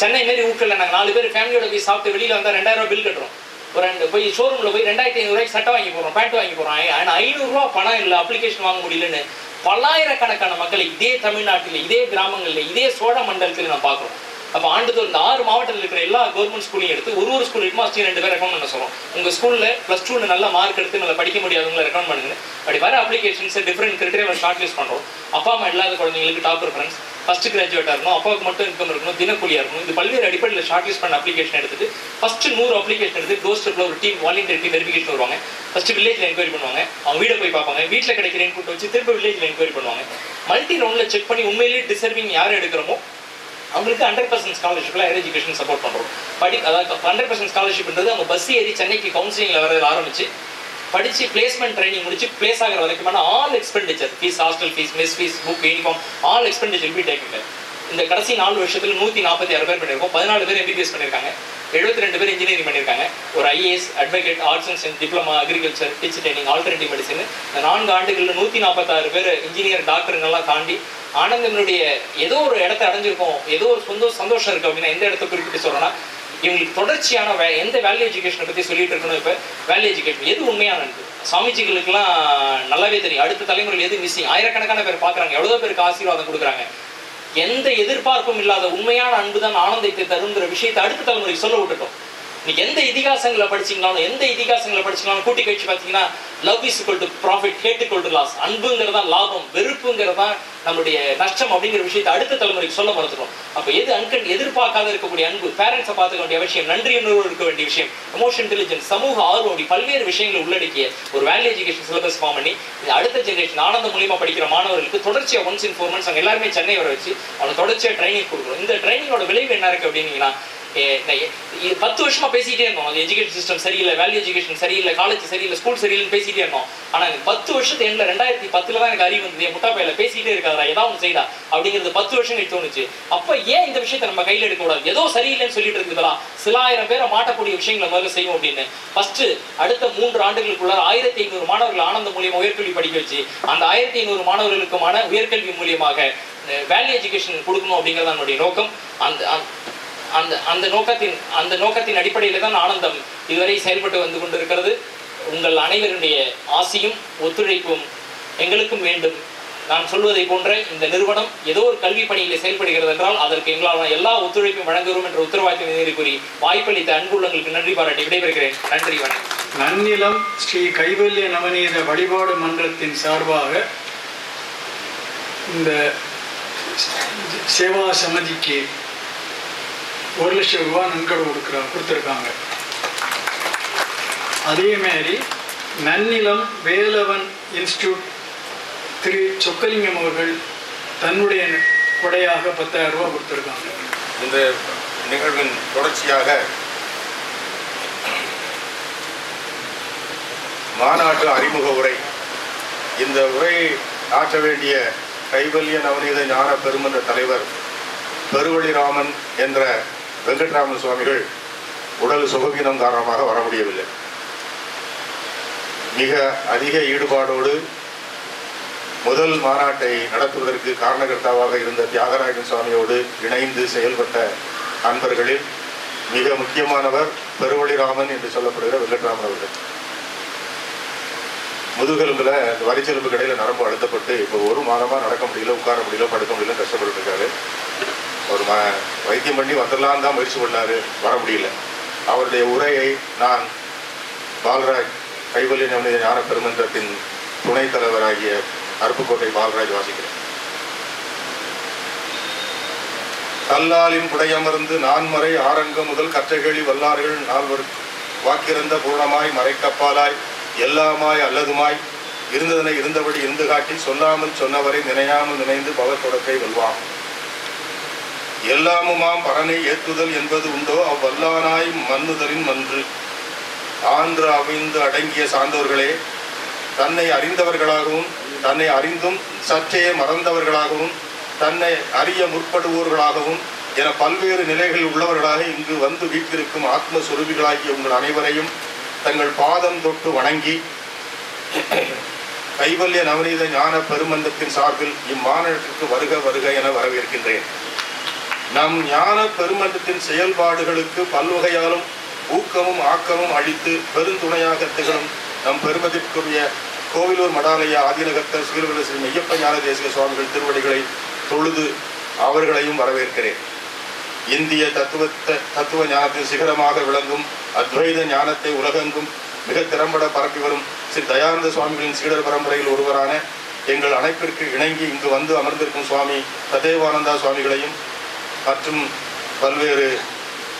சென்னை மாரி ஊட்டில் நாங்கள் நாலு பேர் ஃபேமிலியோட போய் சாப்பிட்டு வெளியில் வந்தால் ரெண்டாயிரம் ரூபா பில் கட்டுறோம். ஒரு ரெண்டு போய் ஷோரூம்ல போய் ரெண்டாயிரத்தி ஐநூறுரூவாய்க்கு சட்டை வாங்கி போறோம் பேண்ட் வாங்கி போறோம். ஆனா ஐநூறு பணம் இல்லை அப்ளிகேஷன் வாங்க முடியலன்னு பல்லாயிரக்கணக்கான மக்களை இதே தமிழ்நாட்டில் இதே கிராமங்கள்ல இதே சோழ மண்டலத்தில் நான் பார்க்குறோம். அப்போ ஆண்டுதோறும் இந்த ஆறு மாவட்டத்தில் இருக்கிற எல்லா கவர்மெண்ட் ஸ்கூலையும் எடுத்து ஒரு ஒரு ஸ்கூல் ஹெட்மாஸ்டர் ரெண்டு பேர் ரெக்கமெண்ட் பண்ண சொல்லுவோம் உங்கள் ஸ்கூலில் ப்ளஸ் டூல நல்ல மார்க் எடுத்து நல்லா படிக்க முடியாதவங்களை ரெக்கமெண்ட் பண்ணுங்க. அப்படி வர அப்ளிகேஷன்ஸை டிஃப்ரெண்ட் கிரிட்டரியா ஷார்ட் லிஸ்ட் பண்ணுறோம் அப்பா அம்மா இல்லாத குழந்தைங்களுக்கு டாப் ப்ரிஃபரன்ஸ் ஃபர்ஸ்ட் கிராஜுவேட்டாக இருக்கணும் அப்பாவுக்கு மட்டும் இன்கம் இருக்கணும் தினக்கூலியாக இருக்கணும். இது பல்வேறு அடிப்படையில் ஷார்ட் லிஸ்ட் பண்ண அப்ளிகேஷன் எடுத்துட்டு ஃபர்ஸ்ட் நூறு அப்ளிகேஷன் எடுத்து டோர் ஸ்டெப்பில் ஒரு டீம் வாலண்டியர் டீம் வெரிஃபிகேஷன் வருவாங்க. ஃபர்ஸ்ட் வில்லேஜில் என்கொயரி பண்ணுவாங்க. அவங்க வீடை போய் பார்ப்பாங்க. வீட்டில் கிடைக்கிற இன்புட் வச்சு திரும்ப வில்லேஜ்ல என்கொயரி பண்ணுவாங்க. மல்டி ரவுண்டில் செக் பண்ணி உண்மையிலேயே டிசர்விங் யார் எடுக்கிறோமோ அவங்களுக்கு ஹண்ட்ரட் பர்சன்ட் ஸ்காலர்ஷிப்ல ஹையர் எஜுகேஷன் சப்போர்ட் பண்றோம். படி அதாவது ஹண்ட்ரட் பர்சன்ட் ஸ்காலர்ஷிப்ன்றது அவங்க பஸ் ஏறி சென்னைக்கு கவுன்சிலிங்ல வரது ஆரம்பிச்சு படிச்சு பிளேஸ்மெண்ட் ட்ரைனிங் முடிச்சு பிளேஸ் ஆகிற வரைக்குமான all expenditure fees hostel fees mess fees book uniform all expenditure be taking இந்த கடைசி நாலு வருஷத்துல நூத்தி நாற்பத்தி ஆறு பேர் பண்ணியிருக்கோம். பதினாலு பேர் எம்பிபிஎஸ் பண்ணியிருக்காங்க. எழுபத்தி ரெண்டு பேர் இன்ஜினியரிங் பண்ணியிருக்காங்க. ஒரு IAS advocate arts and science diploma agriculture teacher training alternative medicine இந்த நான்கு ஆண்டுகளில் நூத்தி நாற்பத்தாறு பேர் இன்ஜினியர் டாக்டருங்கெல்லாம் தாண்டி ஆனந்தனுடைய ஏதோ ஒரு இடத்த அடைஞ்சிருக்கோம். ஏதோ ஒரு சொந்த சந்தோஷம் இருக்கு அப்படின்னா எந்த இடத்த குறிப்பிட்டு சொல்றேன்னா இவங்களுக்கு தொடர்ச்சியான வே- எந்த வேல்யூ எஜுகேஷனை பத்தி சொல்லிட்டு இருக்கணும் இப்ப? வேல்யூ எஜுகேஷன் எது உண்மையான அன்பு சாமிஜிகளுக்கெல்லாம் நல்லாவே தெரியும். அடுத்த தலைமுறையில் எது மிஸ்ஸிங் ஆயிரக்கணக்கான பேர் பார்க்குறாங்க எவ்வளவு பேருக்கு ஆசீர்வாதம் கொடுக்குறாங்க. எந்த எதிர்பார்ப்பும் இல்லாத உண்மையான அன்பு தான் ஆனந்தத்தை தருங்கிற விஷயத்தை அடுத்த தலைமுறைக்கு சொல்ல விட்டுட்டோம். நீங்க எந்த இதிகாசங்களை படிச்சீங்களாலும் எந்த இதிகாசங்களை படிச்சீங்களாலும் கூட்டி கழிச்சு பார்த்தீங்கன்னா love is equal to profit hate equal to loss அன்புங்கிறதா லாபம் வெறுப்புங்கிறதா நம்மளுடைய நஷ்டம் அப்படிங்கிற விஷயத்தை அடுத்த தலைமுறைக்கு சொல்ல மறந்துட்டோம். அப்ப எது அன்கன் எதிர்பார்க்காத இருக்கக்கூடிய அன்பு? பேரண்ட்ஸை பார்த்துக்க வேண்டிய விஷயம் நன்றி உணர்வு இருக்க வேண்டிய விஷயம். எமோஷன் இன்டெலிஜென்ஸ் சமூக ஆர்வம் அப்படி பல்வேறு விஷயங்களை உள்ளடக்கிய ஒரு வேல்யூ எஜுகேஷன் சிலபஸ் ஃபார்ம் பண்ணி இது அடுத்த ஜெனரேஷன் ஆனந்த மூலியமா படிக்கிற மாணவர்களுக்கு தொடர்ச்சியாக ஒன்ஸ் இன் ஃபோர் மந்த்ஸ் அவங்க எல்லாருமே சென்னை வர வச்சு அவங்க தொடர்ச்சியாக ட்ரைனிங் கொடுக்கணும். இந்த ட்ரைனிங்கோட விளைவு என்ன இருக்கு அப்படின்னீங்கன்னா இது பத்து வருஷமா பேசிட்டே இருந்தோம். அது எஜுகேஷன் சிஸ்டம் சரியில்லை வேல்யூ எஜுகேஷன் சரியில்லை காலேஜ் சரியில்லை ஸ்கூல் சரியில்லைன்னு பேசிட்டே இருந்தோம். ஆனால் பத்து வருஷத்து எண்ணில் ரெண்டாயிரத்தி பத்தில் தான் எனக்கு அறிவு வந்தது. என் முட்டா பையில பேசிட்டே இருக்காதா ஏதாவது ஒன்று செய்தா அப்படிங்கிறது பத்து வருஷம் கழிச்சு தோணுச்சு. அப்போ ஏன் இந்த விஷயத்தை நம்ம கையில் எடுக்கக்கூடாது? ஏதோ சரியில்லைன்னு சொல்லிட்டு இருக்குதுலாம் சில ஆயிரம் பேரை மாட்டக்கூடிய விஷயங்களை முதல்ல செய்வோம் அப்படின்னு. ஃபர்ஸ்ட் அடுத்த மூன்று ஆண்டுகளுக்குள்ள ஆயிரத்தி ஐநூறு மாணவர்கள் ஆனந்த மூலியமாக உயர்கல்வி படிக்க வச்சு அந்த ஆயிரத்தி ஐநூறு மாணவர்களுக்குமான உயர்கல்வி மூலியமாக வேல்யூ எஜுகேஷன் கொடுக்கணும் அப்படிங்கிறது நம்மளுடைய நோக்கம். அந்த அந்த- அந்த நோக்கத்தின் அந்த நோக்கத்தின் அடிப்படையில் தான் ஆனந்தம் இதுவரை செயல்பட்டு வந்து கொண்டிருக்கிறது. உங்கள் அனைவருடைய ஆசியும் ஒத்துழைப்பும் எங்களுக்கும் வேண்டும். நான் சொல்வதை போன்ற இந்த நிறுவனம் ஏதோ ஒரு கல்வி பணியில் செயல்படுகிறது என்றால் அதற்கு எங்களால் எல்லா ஒத்துழைப்பும் வழங்குகிறோம் என்ற உத்தரவாதத்தை மீறி கூறி வாய்ப்பளித்த அன்புள்ளங்களுக்கு நன்றி பாராட்டி விடைபெறுகிறேன். நன்றி வணக்கம். நன்னிலம் ஸ்ரீ கைவல்ய நவநீத வழிபாடு மன்றத்தின் சார்பாக இந்த சேவா சமதிக்கு ஒரு லட்சம் ரூபாய் நன்கொடை கொடுக்குறா கொடுத்துருக்காங்க. அதே மாதிரி நன்னிலம் வேலவன் இன்ஸ்டியூட் திரு சொக்கலிங்கம் அவர்கள் தன்னுடைய கொடையாக பத்தாயிரம் ரூபாய் கொடுத்துருக்காங்க. இந்த நிகழ்வின் தொடர்ச்சியாக மாநாட்டு அறிமுக உரை இந்த உரையை ஆற்ற வேண்டிய கைவல்ய நவநீத ஞான பெருமன்ற தலைவர் பெருவழிராமன் என்ற வெங்கட்ராமன் சுவாமிகள் உடல் சுகவீனம் காரணமாக வர முடியவில்லை. மிக அதிக ஈடுபாடோடு முதல் மாநாட்டை நடத்துவதற்கு காரணகர்த்தாவாக இருந்த தியாகராஜன் சுவாமியோடு இணைந்து செயல்பட்ட அன்பர்களில் மிக முக்கியமானவர் பெருவழிராமன் என்று சொல்லப்படுகிற வெங்கட்ராமன் அவர்கள். முதுகெலும்புல வரிச்செலும்பு கடையில நரம்பு அழுத்தப்பட்டு இப்போ ஒரு மாதமா நடக்க முடியல உட்கார முடியல படுக்க முடியல கஷ்டப்பட்டு இருக்காரு. ஒரு ம வைத்தியம் பண்ணி வந்துடலான்னு தான் முயற்சி பண்ணார். வர முடியல. அவருடைய உரையை நான் பாலராஜ் கைவல்லிய நவநீத ஞான பெருமன்றத்தின் துணைத் தலைவராகிய அருப்புக்கோட்டை பால்ராஜ் வாசிக்கிறேன். கல்லாலின் புடையமர்ந்து நான்மறை ஆரங்கம் முதல் கற்றைகளி வல்லார்கள் நால்வர் வாக்கிறந்த பூர்ணமாய் மறைக்கப்பாலாய் எல்லாமாய் அல்லதுமாய் இருந்ததனை இருந்தபடி இருந்து காட்டி சொல்லாமல் சொன்னவரை நினையாமல் நினைந்து பவர் தொடக்கை வெல்வான் எல்லாமுமாம் பரனை ஏற்றுதல் என்பது உண்டோ? அவ்வல்லானாய் மன்னுதலின் மன்று. ஆன்று அமைந்து அடங்கிய சார்ந்தவர்களே தன்னை அறிந்தவர்களாகவும் தன்னை அறிந்தும் சற்றே மறந்தவர்களாகவும் தன்னை அறிய முற்படுவோர்களாகவும் என பல்வேறு நிலைகளில் உள்ளவர்களாக இங்கு வந்து வீட்டிருக்கும் ஆத்மஸ்வரூபிகளாகிய உங்கள் அனைவரையும் தங்கள் பாதம் தொட்டு வணங்கி கைவல்ய நவநீத ஞான பெருமந்தத்தின் சார்பில் இம்மாநிலத்திற்கு வருக வருக என வரவேற்கின்றேன். நம் ஞான பெருமன்றத்தின் செயல்பாடுகளுக்கு பல்வகையாலும் ஊக்கமும் ஆக்கமும் அளித்து பெருந்துணையாக திகழும் நம் பெருமதிக்குரிய கோவிலூர் மடாலய ஆதிநகர்த்தர் ஸ்ரீவல்ல ஸ்ரீ மெய்யப்ப ஞான தேசிக சுவாமிகள் திருவடிகளை தொழுது அவர்களையும் வரவேற்கிறேன். இந்திய தத்துவ தத்துவ ஞானத்தின் சிகரமாக விளங்கும் அத்வைத ஞானத்தை உலகெங்கும் மிக திறம்பட பரப்பி வரும் ஸ்ரீ தயானந்த சுவாமிகளின் சீடர் பரம்பரையில் ஒருவரான எங்கள் அனைப்பிற்கு இணங்கி இங்கு வந்து அமர்ந்திருக்கும் சுவாமி சதேவானந்தா சுவாமிகளையும் மற்றும் பல்வேறு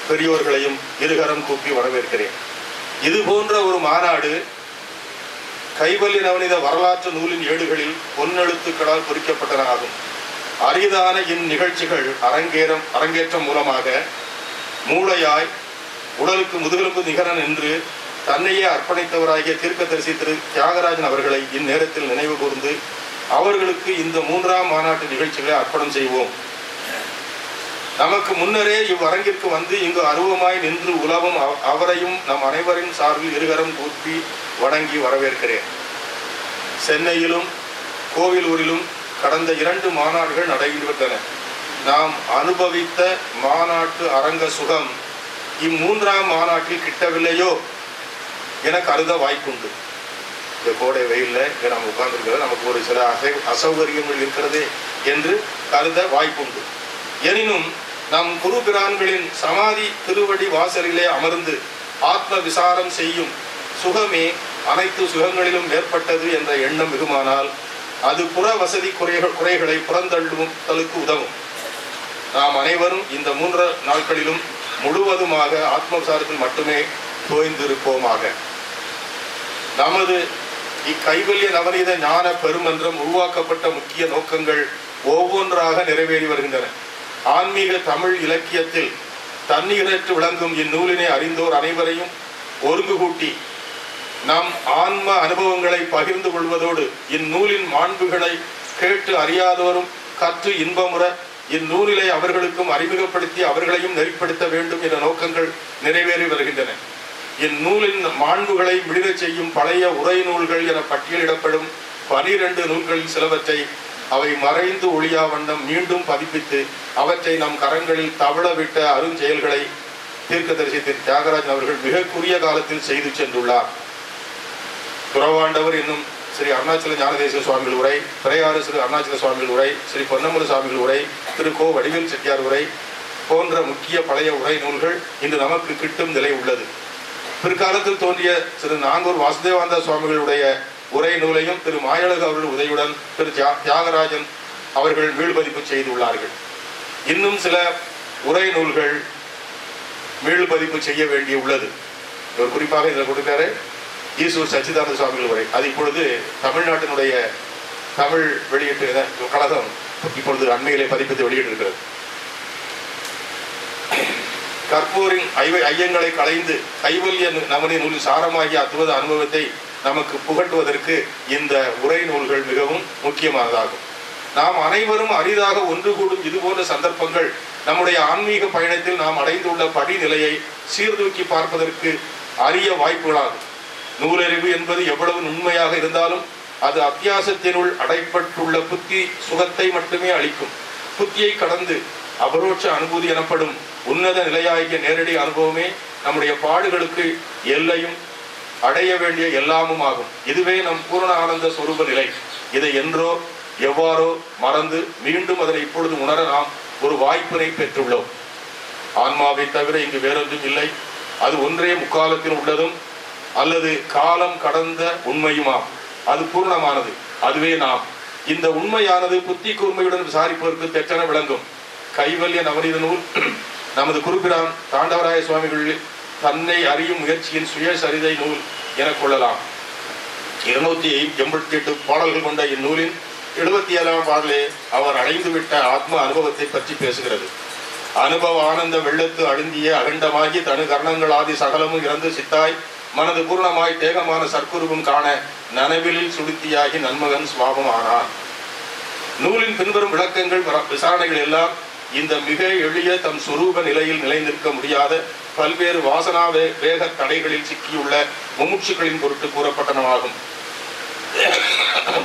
பெரியோர்களையும் இருகரம் கூப்பி வரவேற்கிறேன். இது போன்ற ஒரு மாநாடு கைவல்லி நவனித வரலாற்று நூலின் ஏடுகளில் பொன்னெழுத்துக்களால் குறிக்கப்பட்டனாகும் அரிதான இந்நிகழ்ச்சிகள் அரங்கேறம் அரங்கேற்றம் மூலமாக மூளையாய் உடலுக்கு முதுகெலும்பு நிகரன் என்று தன்னையே அர்ப்பணித்தவராகிய தீர்க்கதரிசி திரு தியாகராஜன் அவர்களை இந்நேரத்தில் நினைவு கூர்ந்து அவர்களுக்கு இந்த மூன்றாம் மாநாட்டு நிகழ்ச்சிகளை அர்ப்பணம் செய்வோம். நமக்கு முன்னரே இவ்வரங்கிற்கு வந்து இங்கு அருவமாய் நின்று உலவும் அவரையும் நம் அனைவரின் சார்பில் இருகரம் கூப்பி வணங்கி வரவேற்கிறேன். சென்னையிலும் கோவிலூரிலும் கடந்த இரண்டு மாநாடுகள் நடைபெற்றன. நாம் அனுபவித்த மாநாட்டு அரங்க சுகம் இம்மூன்றாம் மாநாட்டில் கிட்டவில்லையோ? என கருத வாய்ப்புண்டு. இந்த கோடை வெயிலில் இங்கே நாம் உட்கார்ந்துருக்கிறது. நமக்கு ஒரு சில அசை அசௌகரியங்கள் இருக்கிறது என்று கருத வாய்ப்புண்டு. எனினும் நம் குரு பிரான்களின் சமாதி திருவடி வாசலிலே அமர்ந்து ஆத்ம விசாரம் செய்யும் சுகமே அனைத்து சுகங்களிலும் ஏற்பட்டது என்ற எண்ணம் மிகுமானால் அது புற வசதி குறைகள் குறைகளை புறந்தள்ளும் தலுக்கு உதவும். நாம் அனைவரும் இந்த மூன்று நாட்களிலும் முழுவதுமாக ஆத்ம விசாரத்தில் மட்டுமே தோய்ந்திருப்போமாக. நமது இக்கைவல்ய நவநீத ஞான பெருமன்றம் உருவாக்கப்பட்ட முக்கிய நோக்கங்கள் ஒவ்வொன்றாக நிறைவேறி வருகின்றன. ஆன்மீக தமிழ் இலக்கியத்தில் தண்ணீரற்று விளங்கும் இந்நூலினை அறிந்தோர் அனைவரையும் ஒருங்கு கூட்டி நம் ஆன்ம அனுபவங்களை பகிர்ந்து கொள்வதோடு இந்நூலின் மாண்புகளை கேட்டு அறியாதோரும் கற்று இன்பமுற இந்நூலிலை அவர்களுக்கும் அறிமுகப்படுத்தி அவர்களையும் நெறிப்படுத்த வேண்டும் என்ற நோக்கங்கள் நிறைவேறி வருகின்றன. இந்நூலின் மாண்புகளை விடுதச் செய்யும் பழைய உரை நூல்கள் என பட்டியலிடப்படும் பனிரெண்டு நூல்களில் சிலவற்றை அவை மறைந்து ஒளியா வண்ணம் மீண்டும் பதிப்பித்து அவற்றை நம் கரங்களில் தவளவிட்ட அருஞ்செயல்களை தீர்க்கதரிசி திரு தியாகராஜன் அவர்கள் மிக குறுகிய காலத்தில் செய்து சென்றுள்ளார். துறவாண்டவர் என்னும் ஸ்ரீ அருணாச்சல ஞானதேச சுவாமிகள் உரை பிறையாறு ஸ்ரீ அருணாச்சல சுவாமிகள் உரை ஸ்ரீ பொன்னமல சுவாமிகள் உரை திரு கோ வடிவேல் செட்டியார் உரை போன்ற முக்கிய பழைய உரை நூல்கள் இன்று நமக்கு கிட்டும் நிலை உள்ளது. பிற்காலத்தில் தோன்றிய திரு நாங்கூர் வாசுதேவானந்த சுவாமிகளுடைய உரை நூலையும் திரு மாயழகு அவர்கள் உதவியுடன் திரு தியா- தியாகராஜன் அவர்கள் மீள்பதிப்பு செய்துள்ளார்கள். இன்னும் சில உரை நூல்கள் மீள்பதிப்பு செய்ய வேண்டிய உள்ளது. இவர் குறிப்பாக இதில் கொடுத்தாரு ஈசூர் சச்சிதானந்த சுவாமிகள் உரை. அது இப்பொழுது தமிழ்நாட்டினுடைய தமிழ் வெளியீட்டு கழகம் இப்பொழுது அண்மையிலே பதிப்பித்து வெளியிட்டிருக்கிறது. கற்பூரின் ஐவை ஐயங்களை களைந்து கைவல்ய நவனி நூலின் சாரமாகிய அற்புத அனுபவத்தை நமக்கு புகட்டுவதற்கு இந்த உரை நூல்கள் மிகவும் முக்கியமானதாகும். நாம் அனைவரும் அரிதாக ஒன்று கூடும் இதுபோன்ற சந்தர்ப்பங்கள் நம்முடைய ஆன்மீக பயணத்தில் நாம் அடைந்துள்ள படிநிலையை சீர்தூக்கி பார்ப்பதற்கு அரிய வாய்ப்புகளாகும். நூலறிவு என்பது எவ்வளவு உண்மையாக இருந்தாலும் அது அத்தியாசத்தினுள் அடைப்பட்டுள்ள புத்தி சுகத்தை மட்டுமே அளிக்கும். புத்தியை கடந்து அபரோட்ச அனுபூதி எனப்படும் உன்னத நிலையாகிய நேரடி அனுபவமே நம்முடைய பாடுகளுக்கு எல்லையும் அடைய வேண்டிய எல்லாமும் ஆகும். இதுவே நம் பூரண ஆனந்த சொரூப நிலை. இதை என்றோ எவ்வாறோ மறந்து மீண்டும் அதனை இப்பொழுது உணர நாம் ஒரு வாய்ப்பினை பெற்றுள்ளோம். ஆன்மாவை தவிர இங்கு வேறொன்றும் இல்லை. அது ஒன்றே முக்காலத்தில் உள்ளதும் அல்லது காலம் கடந்த உண்மையுமாம். அது பூர்ணமானது. அதுவே நாம். இந்த உண்மையானது புத்தி கூர்மையுடன் விசாரிப்பதற்கு தெற்றென விளங்கும். கைவல்ய நவநீத நூல் நமது குருபிரான் தாண்டவராய சுவாமிகள் தன்னை அறியும் முயற்சியின் சுயசரிதை நூல் என கொள்ளலாம். இருநூத்தி எண்பத்தி எட்டு பாடல்கள் கொண்ட இந்நூலின் எழுபத்தி ஏழாம் பாடலே அவர் அடைந்துவிட்ட ஆத்ம அனுபவத்தை பற்றி பேசுகிறது. அனுபவ ஆனந்த வெள்ளத்து அழுந்திய அகண்டமாகி தனு கர்ணங்கள் ஆதி சகலமும் இறந்து சித்தாய் மனது பூர்ணமாய் தேகமான சற்குருவும் காண நனவிலில் சுடுத்தியாகி நன்மகன் சுவாபம் ஆனான் நூலின் பின்வரும் விளக்கங்கள் விசாரணைகள் எல்லாம் இந்த மிக எளிய தம் சுரூப நிலையில் நிலைநிற்க முடியாத பல்வேறு வாசனா வே- வேக தடைகளில் சிக்கியுள்ள முமுட்சுகளின் பொருட்டு கூறப்பட்டனவாகும்.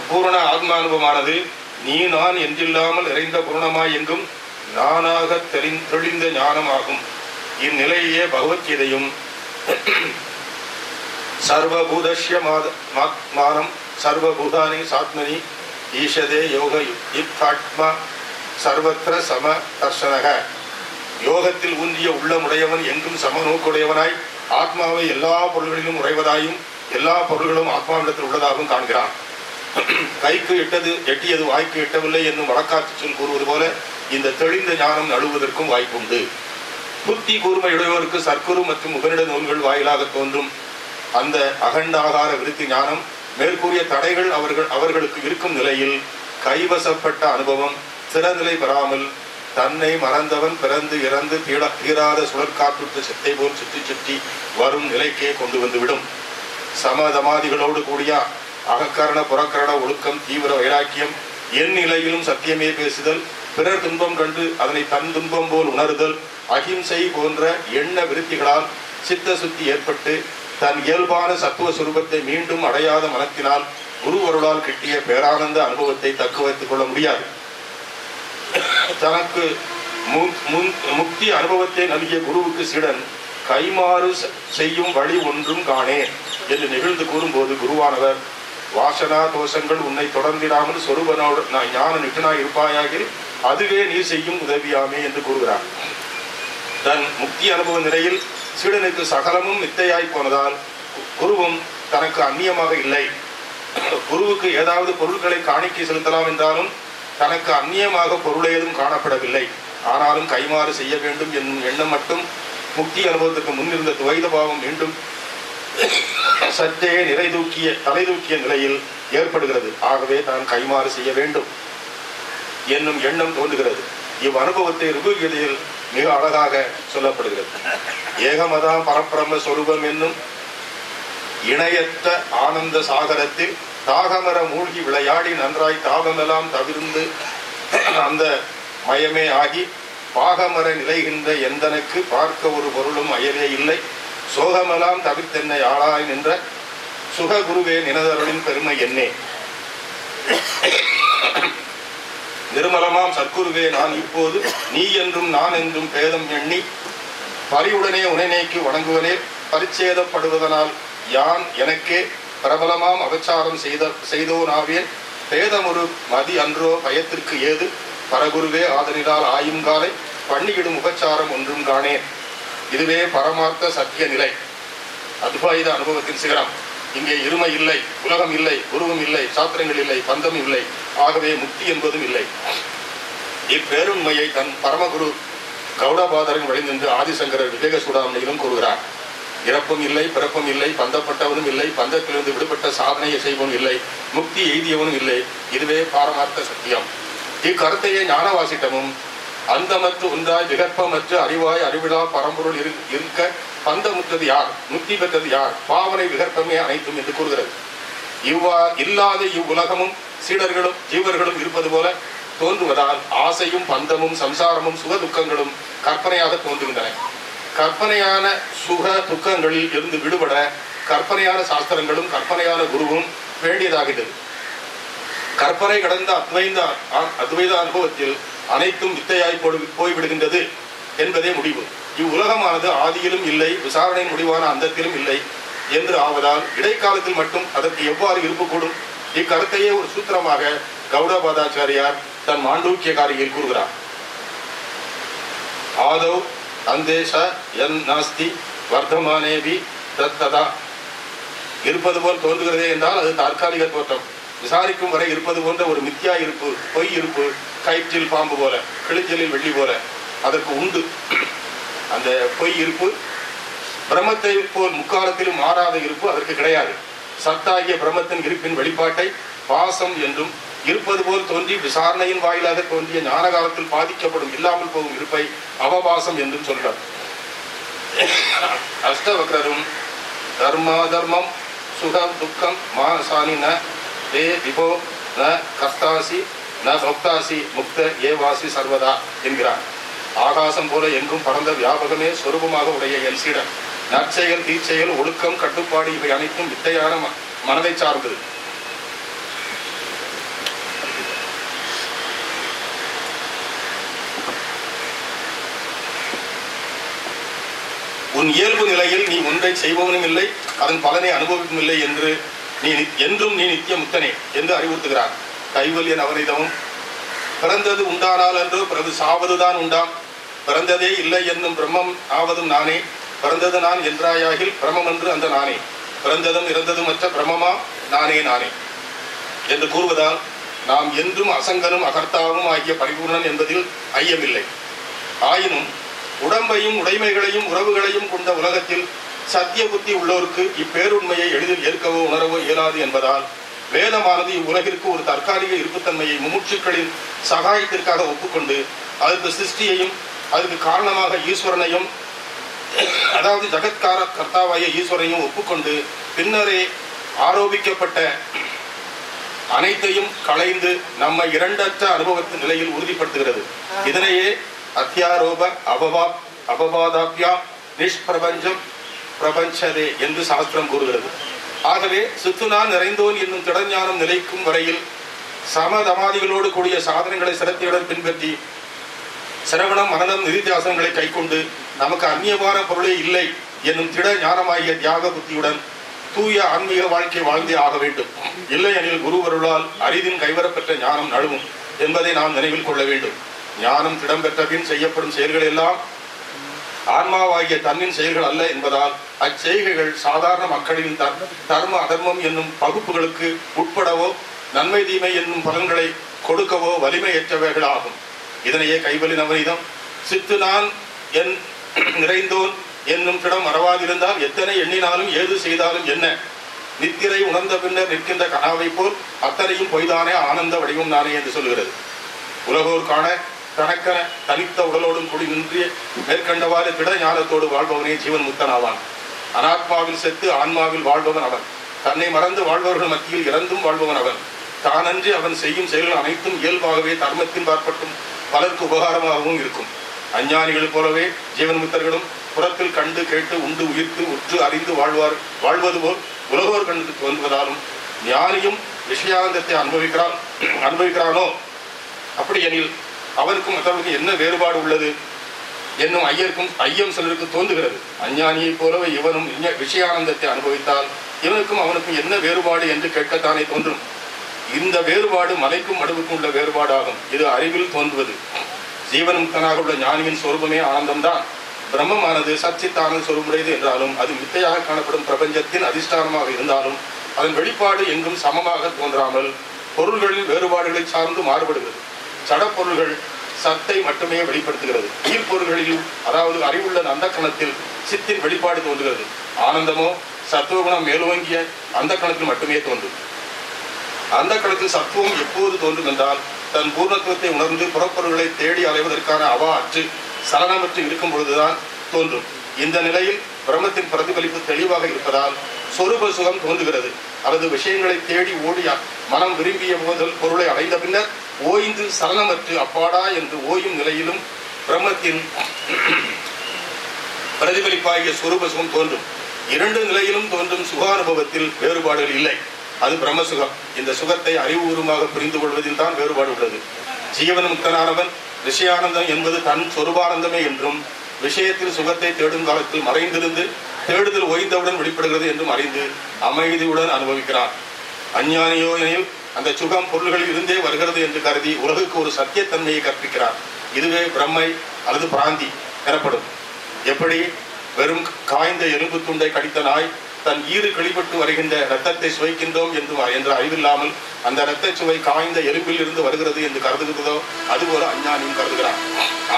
பூரண ஆத்மானுபவமானது நீ நான் என்றில்லாமல் நிறைந்த பூரணமாய் எங்கும் நானாக தெளி தெளிந்த ஞானமாகும். இந்நிலையே பகவத்கீதையும் சர்வபூதஷ்ய மாத மாத்மானம் மானம் சர்வபூதானி சாத்மனி ஈஷதே யோக யுக்தாத்மா சர்வத்திர சம தர்ஷனக யோகத்தில் ஊன்றிய உள்ளமுடையவன் எங்கும் சம நோக்குடையவனாய் ஆத்மாவை எல்லா பொருள்களிலும் உறைவதாயும் எல்லா பொருள்களும் ஆத்மாவிடத்தில் உள்ளதாகவும் காண்கிறான். கைக்கு எட்டது எட்டியது வாய்க்கு எட்டவில்லை என்னும் வழக்காற்று சொல் கூறுவது போல இந்த தெளிந்த ஞானம் நழுவதற்கும் வாய்ப்புண்டு. புத்தி கூர்மையுடையவருக்கு சர்க்குரு மற்றும் முகனிட நூல்கள் வாயிலாக தோன்றும். அந்த அகண்டாகார விருத்தி ஞானம் மேற்கூறிய தடைகள் அவர்கள் அவர்களுக்கு இருக்கும் நிலையில் கைவசப்பட்ட அனுபவம் சிறநிலை பெறாமல் தன்னை மறந்தவன் பிறந்து இறந்து தீட தீராத சுழற்காற்றுற்ற சித்தை போல் சுற்றி சுற்றி வரும் நிலைக்கே கொண்டு வந்துவிடும். சமதமாதிகளோடு கூடிய அகக்கரண புறக்கரண ஒழுக்கம் தீவிர வைராக்கியம் என் நிலையிலும் சத்தியமே பேசுதல் பிறர் துன்பம் கண்டு அதனை தன் துன்பம் போல் உணர்தல் அகிம்சை போன்ற எண்ண விருத்திகளால் சித்த சுத்தி ஏற்பட்டு தன் இயல்பான சத்துவ சுரூபத்தை மீண்டும் அடையாத மனத்தினால் குருவருளால் கிட்டிய பேரானந்த அனுபவத்தை தக்க வைத்துக் கொள்ள முடியாது. தனக்கு முன்- முக்தி அனுபவத்தை நல்கிய குருவுக்கு சீடன் கைமாறு செய்யும் வழி ஒன்றும் காணேன் என்று நிகழ்ந்து கூறும்போது குருவானவர் வாசனா தோஷங்கள் உன்னை தொடர்ந்திடாமல் சொருபனோடு நான் ஞான நிட்டனாய் இருப்பாயாகில் அதுவே நீ செய்யும் உதவியாமே என்று கூறுகிறார். தன் முக்தி அனுபவ நிலையில் சீடனுக்கு சகலமும் மித்தையாய் போனதால் குருவும் தனக்கு அந்நியமாக இல்லை. குருவுக்கு ஏதாவது பொருட்களை காணிக்கை செலுத்தலாம் என்றாலும் தனக்கு அந்நியமாக பொருள் ஏதும் காணப்படவில்லை. ஆனாலும் கைமாறு செய்ய வேண்டும் என்னும் எண்ணம் மட்டும் முக்தி அனுபவத்துக்கு முன்னிருந்த துவைத பாவம் மீண்டும் சற்றே நிறைதூக்கிய தூக்கிய தலை தூக்கிய நிலையில் ஏற்படுகிறது. ஆகவே தான் கைமாறு செய்ய வேண்டும் என்னும் எண்ணம் தோன்றுகிறது. இவ் அனுபவத்தை ருபுகீதையில் மிக அழகாக சொல்லப்படுகிறது. ஏகமதா பரப்பிரம சொரூபம் என்னும் இணையற்ற ஆனந்த சாகரத்தில் தாகமர மூழ்கி விளையாடி நன்றாய் தாபமெல்லாம் தவிர்ந்து அந்த மயமே ஆகி பாகமர நிலைகின்ற எந்தனுக்கு பார்க்க ஒரு பொருளும் அயலே இல்லை. சோகமெல்லாம் தவிர்த்தென்னை ஆளாய் நின்ற சுககுருவே நினதருளின் பெருமை என்னே. நிர்மலமாம் சற்குருவே நான் இப்போது நீ என்றும் நான் என்றும் பேதம் எண்ணி பரிவுடனே உனைநேக்கு வணங்குவனே. பரிச்சேதப்படுவதனால் யான் எனக்கே பிரபலமாம் அபச்சாரம் செய்த செய்தோனாவேன் பேதமொரு மதி அன்றோ பயத்திற்கு ஏது? பரகுருவே ஆதனிலால் ஆயுங்காலை பண்ணியிடும் உபச்சாரம் ஒன்றும் காணேன் இதுவே பரமார்த்த சத்திய நிலை. அத்வைத அனுபவத்தின் சிகரம். இங்கே இருமை இல்லை உலகம் இல்லை குருவும் இல்லை சாத்திரங்கள் இல்லை பந்தம் இல்லை. ஆகவே முக்தி என்பதும் இல்லை. இப்பேருண்மையை தன் பரமகுரு கௌடபாதரன் வழி ஆதிசங்கரர் விவேக சூடாமணியிலும் கூறுகிறார். இறப்பும் இல்லை பிறப்பும் இல்லை பந்தப்பட்டவனும் இல்லை பந்தத்திலிருந்து விடுபட்ட சாதனையை செய்வனும் இல்லை முக்தி எய்தியவனும் இல்லை. இதுவே பாரமார்த்த சத்தியம். இக்கருத்தையே ஞானவாசிட்டமும் அந்தமற்று ஒன்றாய் விகற்பமற்று அறிவாய் அறிவிழா பரம்பொருள் இரு- இருக்க பந்தமுற்றது யார்? முக்தி பெற்றது யார்? பாவனை விகற்பமே அனைத்தும் என்று கூறுகிறது. இவ்வா இல்லாத இவ்வுலகமும் சீடர்களும் ஜீவர்களும் இருப்பது போல தோன்றுவதால் ஆசையும் பந்தமும் சம்சாரமும் சுக துக்கங்களும் கற்பனையாக தோன்றுகின்றன. கற்பனையான சுக துக்கங்களில் இருந்து விடுபட கற்பனையான சாஸ்திரங்களும் கற்பனையான குருவும் வேண்டியதாகிறது கற்பனை கடந்த அத்வைந்த அ- அத்வைத அனுபவத்தில் அனைத்தும் வித்தையாய் போடு- போய்விடுகின்றது என்பதே முடிவு. இவ்வுலகமானது ஆதியிலும் இல்லை விசாரணை முடிவான அந்தத்திலும் இல்லை என்று ஆவதால் இடைக்காலத்தில் மட்டும் அதற்கு எவ்வாறு இருப்புக்கூடும் இக்கருத்தையே ஒரு சூத்திரமாக கௌடபாதாச்சாரியார் தன் மாண்டூக்கிய காரியில் கூறுகிறார். ஆதவ் அந்தேஷ என் நாஸ்தி வர்த்தமானேபி தத்ததா. இருப்பது போல் தோன்றுகிறதே என்றால் அது தற்காலிக தோற்றம். விசாரிக்கும் வரை இருப்பது போன்ற ஒரு மித்தியா இருப்பு பொய் இருப்பு கயிற்றில் பாம்பு போல கிழிச்சலில் வெள்ளி போல அதற்கு உண்டு. அந்த பொய் இருப்பு பிரம்மத்தை போல் முக்காலத்திலும் மாறாத இருப்பு அதற்கு கிடையாது. சத்தாகிய பிரம்மத்தின் இருப்பின் வெளிப்பாட்டை பாசம் என்றும் இருப்பது போல் தோன்றி விசாரணையின் வாயிலாக தோன்றிய ஞான காலத்தில் பாதிக்கப்படும் இல்லாமல் போகும் இருப்பை அவபாசம் என்றும் சொல்றார் அஷ்டவக்ரரும் தர்மா தர்மம் சுகம் துக்கம் மானசானி ந தே விபோ ந கர்த்தாசி ந பக்தாசி முக்த ஏவாசி சர்வதா என்கிறார். ஆகாசம் போல எங்கும் பறந்த வியாபகமே சொரூபமாக உடைய என் சீடன். நற்செயல் தீச்செயல் ஒழுக்கம் கட்டுப்பாடு இவை அனைத்தும் வித்தையான ம- மனதை சார்ந்தது. உன் இயல்பு நிலையில் நீ ஒன்றை செய்பவனும் இல்லை அதன் பலனை அனுபவிக்கும் இல்லை என்று நீ என்றும் நீ நித்திய முத்தனே என்று அறிவுறுத்துகிறார். கைவல்யன் அவனிடமும் பிறந்தது உண்டானால் என்று பிறகு சாவதுதான் உண்டாம். பிறந்ததே இல்லை என்னும் பிரம்மம் ஆவதும் நானே. பிறந்தது நான் என்றாயாகில் பிரமம் என்று அந்த நானே. பிறந்ததும் இறந்ததும் மற்ற பிரமமா நானே நானே. என்று கூறுவதால் நாம் என்றும் அசங்கனும் அகர்த்தாவும் ஆகிய பரிபூர்ணன் என்பதில் ஐயமில்லை. ஆயினும் உடம்பையும் உடைமைகளையும் உறவுகளையும் கொண்ட உலகத்தில் சத்திய புத்தி உள்ளோருக்கு இப்பேருண்மையை எளிதில் ஏற்கவோ உணரவோ இயலாது என்பதால் வேதமானது இவ்வுலகிற்கு ஒரு தற்காலிக இருப்புத்தன்மையை முமுட்சுக்களின் சகாயத்திற்காக ஒப்புக்கொண்டு அதற்கு சிருஷ்டியையும் அதுக்கு காரணமாக ஈஸ்வரனையும் அதாவது ஜகத்கார கர்த்தாவாய ஈஸ்வரனையும் ஒப்புக்கொண்டு பின்னரே ஆரோபிக்கப்பட்ட அனைத்தையும் களைந்து நம்மை இரண்டற்ற அனுபவத்தின் நிலையில் உறுதிப்படுத்துகிறது. இதனையே அத்தியாரோப அபவா அபவாதாப்யா நிஷ்பிரபஞ்சம் பிரபஞ்சதே என்று சாஸ்திரம் கூறுகிறது. ஆகவே சித்துனா நிறைந்தோன் என்னும் திடஞானம் நிலைக்கும் வரையில் சமதமாதிகளோடு கூடிய சாதனங்களை சிரத்தையுடன் பின்பற்றி சிரவணம் மனநம் நிதித்தியாசனங்களை கைக்கொண்டு நமக்கு அந்நியமான பொருளே இல்லை என்னும் திட ஞானமாகிய தியாக புத்தியுடன் தூய ஆன்மீக வாழ்க்கை வாழ்ந்தே ஆக வேண்டும். இல்லையெனில் குருவருளால் அரிதின் கைவரப்பெற்ற ஞானம் நழுவும் என்பதை நாம் நினைவில் கொள்ள வேண்டும். ஞானம் திடம் பின் செய்யப்படும் செயல்கள் எல்லாம் ஆன்மாவாகிய தன்னின் செயல்கள் அல்ல என்பதால் அச்செய்கைகள் சாதாரண மக்களின் தர்ம தர்ம அதர்மம் என்னும் பகுப்புகளுக்கு உட்படவோ நன்மை தீமை என்னும் பலன்களை கொடுக்கவோ வலிமையற்றவைகள் ஆகும் இதனையே கைவலி நவநீதம் சித்து நான் என் நிறைந்தோன் என்னும் திடம் மறவாதிருந்தால் எத்தனை எண்ணினாலும் ஏது செய்தாலும் என்ன? நித்திரை உணர்ந்த பின்னர் நிற்கின்ற கனாவை போல் அத்தனையும் பொய்தானே ஆனந்த வடிவம் நானே என்று சொல்கிறது. உலகோர் காண தனக்கென தனித்த உடலோடும் கூடி நின்று மேற்கண்டவாறு திட ஞானத்தோடு வாழ்பவனே ஜீவன் முத்தனாவான். அனாத்மாவில் செத்து ஆன்மாவில் வாழ்பவன் அவன். தன்னை மறந்து வாழ்பவர்கள் மத்தியில் இறந்தும் வாழ்பவன் அவன். தானன்றி அவன் செய்யும் செயல்கள் அனைத்தும் இயல்பாகவே தர்மத்தின் பார்ப்பட்டும் பலருக்கு உபகாரமாகவும் இருக்கும். அஞ்ஞானிகள் போலவே ஜீவன் முத்தர்களும் புறத்தில் கண்டு கேட்டு உண்டு உயிர்த்து உற்று அறிந்து வாழ்வார் வாழ்வது போல் உலகோர் கண்டு தோன்றுவதாலும் ஞானியும் விஷயாந்தத்தை அனுபவிக்கிறான் அனுபவிக்கிறானோ? அப்படி எனில் அவருக்கும் மற்றவருக்கும் என்ன வேறுபாடு உள்ளது? என்னும் ஐயருக்கும் ஐயம் சிலருக்கு தோன்றுகிறது. அஞ்ஞானியைப் போலவே இவனும் விஷயானந்தத்தை அனுபவித்தால் இவனுக்கும் அவனுக்கும் என்ன வேறுபாடு என்று கேட்கத்தானே தோன்றும்? இந்த வேறுபாடு மலைக்கும் மடுவுக்கும் உள்ள வேறுபாடாகும். இது அறிவில் தோன்றுவது. ஜீவன்முக்தனாக உள்ள ஞானியின் சொரூபமே ஆனந்தம்தான். பிரம்மமானது சச்சித்தான சொரூபுடையது என்றாலும் அது மித்தையாக காணப்படும் பிரபஞ்சத்தின் அதிஷ்டானமாக இருந்தாலும் அதன் வெளிப்பாடு எங்கும் சமமாக தோன்றாமல் பொருள்களின் வேறுபாடுகளை சார்ந்து மாறுபடுகிறது. சடப்பொருள்கள் சத்தை மட்டுமே வெளிப்படுத்துகிறது. ஈர்ப்பொருள்களிலும் அதாவது அறிவுள்ள அந்த கணத்தில் சித்தின் வெளிப்பாடு தோன்றுகிறது. ஆனந்தமோ சத்துவகுணம் மேலோங்கிய அந்த கணத்தில் மட்டுமே தோன்றும். அந்த கணத்தில் சத்துவம் எப்போது தோன்றும் என்றால் தன் பூர்ணத்துவத்தை உணர்ந்து புறப்பொருள்களை தேடி அலைவதற்கான அவா அற்று சலனமற்று இருக்கும் பொழுதுதான் தோன்றும். இந்த நிலையில் பிரம்மத்தின் பிரதிபலிப்பு தெளிவாக இருப்பதால் சொரூப சுகம் தோன்றுகிறது. அல்லது விஷயங்களை தேடி ஓடிய மனம் விரும்பிய முதல் பொருளை அடைந்த பின்னர் ஓய்ந்து சலனமற்று அப்பாடா என்று ஓயும் நிலையிலும் பிரம்மத்தின் பிரதிபலிப்பாகிய சொரூப சுகம் தோன்றும். இரண்டு நிலையிலும் தோன்றும் சுகானுபவத்தில் வேறுபாடுகள் இல்லை. அது பிரம்மசுகம். இந்த சுகத்தை அறிவுபூர்வமாக புரிந்து கொள்வதில் தான் வேறுபாடு உள்ளது. ஜீவன் முக்தனானவன் விஷயானந்தம் என்பது தன் சொருபானந்தமே என்றும் விஷயத்தில் சுகத்தை தேடும் காலத்தில் மறைந்திருந்து தேடுதல் ஓய்ந்தவுடன் வெளிப்படுகிறது என்றும் அறிந்து அமைதியுடன் அனுபவிக்கிறான். அஞ்ஞானியோ எனில் அந்த சுகம் பொருள்களில் இருந்தே வருகிறது என்று கருதி உலகுக்கு ஒரு சத்தியத்தன்மையை கற்பிக்கிறார். இதுவே பிரம்மை அல்லது பிராந்தி எனப்படும். எப்படி? வெறும் காய்ந்த எலும்பு துண்டை கடித்த நாய் தன் ஈறு கிளிபட்டு வருகின்ற ரத்தத்தை சுவைக்கின்றோம் என்று என்ற அறிவில்லாமல் அந்த இரத்த சுவை காய்ந்த எலும்பில் இருந்து வருகிறது என்று கருதுகிறதோ அதுபோல அஞ்ஞானியும் கருதுகிறான்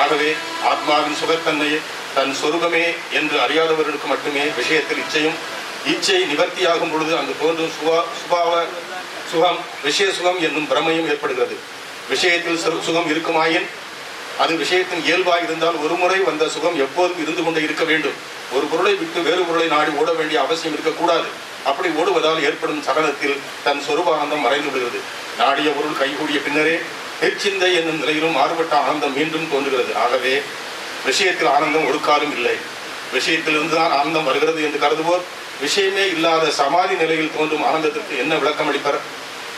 ஆகவே ஆத்மாவின் சுகத்தன்மையை தன் சொருபமே என்று அறியாதவர்களுக்கு மட்டுமே விஷயத்தில் இச்சையும் இச்சை நிவர்த்தியாகும் பொழுது அங்கு தோன்றும் சுபா சுபாவ சுகம் விஷய சுகம் என்னும் பிரமையும் ஏற்படுகிறது. விஷயத்தில் சுகம் இருக்குமாயின் அது விஷயத்தின் இயல்பாக இருந்தால் ஒரு முறை வந்த சுகம் எப்போதும் இருந்து கொண்டே இருக்க வேண்டும். ஒரு பொருளை விட்டு வேறு பொருளை நாடி ஓட வேண்டிய அவசியம் இருக்கக்கூடாது. அப்படி ஓடுவதால் ஏற்படும் சகனத்தில் தன் சொருபானந்தம் மறைந்து விடுகிறது. நாடிய பொருள் கைகூடிய பின்னரே நெற்சிந்தை என்னும் நிலையிலும் மாறுபட்ட ஆனந்தம் மீண்டும் தோன்றுகிறது. ஆகவே விஷயத்தில் ஆனந்தம் ஒரு காலம் இல்லை. விஷயத்திலிருந்து தான் ஆனந்தம் வருகிறது என்று கருதுவோர் விஷயமே இல்லாத சமாதி நிலையில் தோன்றும் ஆனந்தத்திற்கு என்ன விளக்கம் அளிப்பர்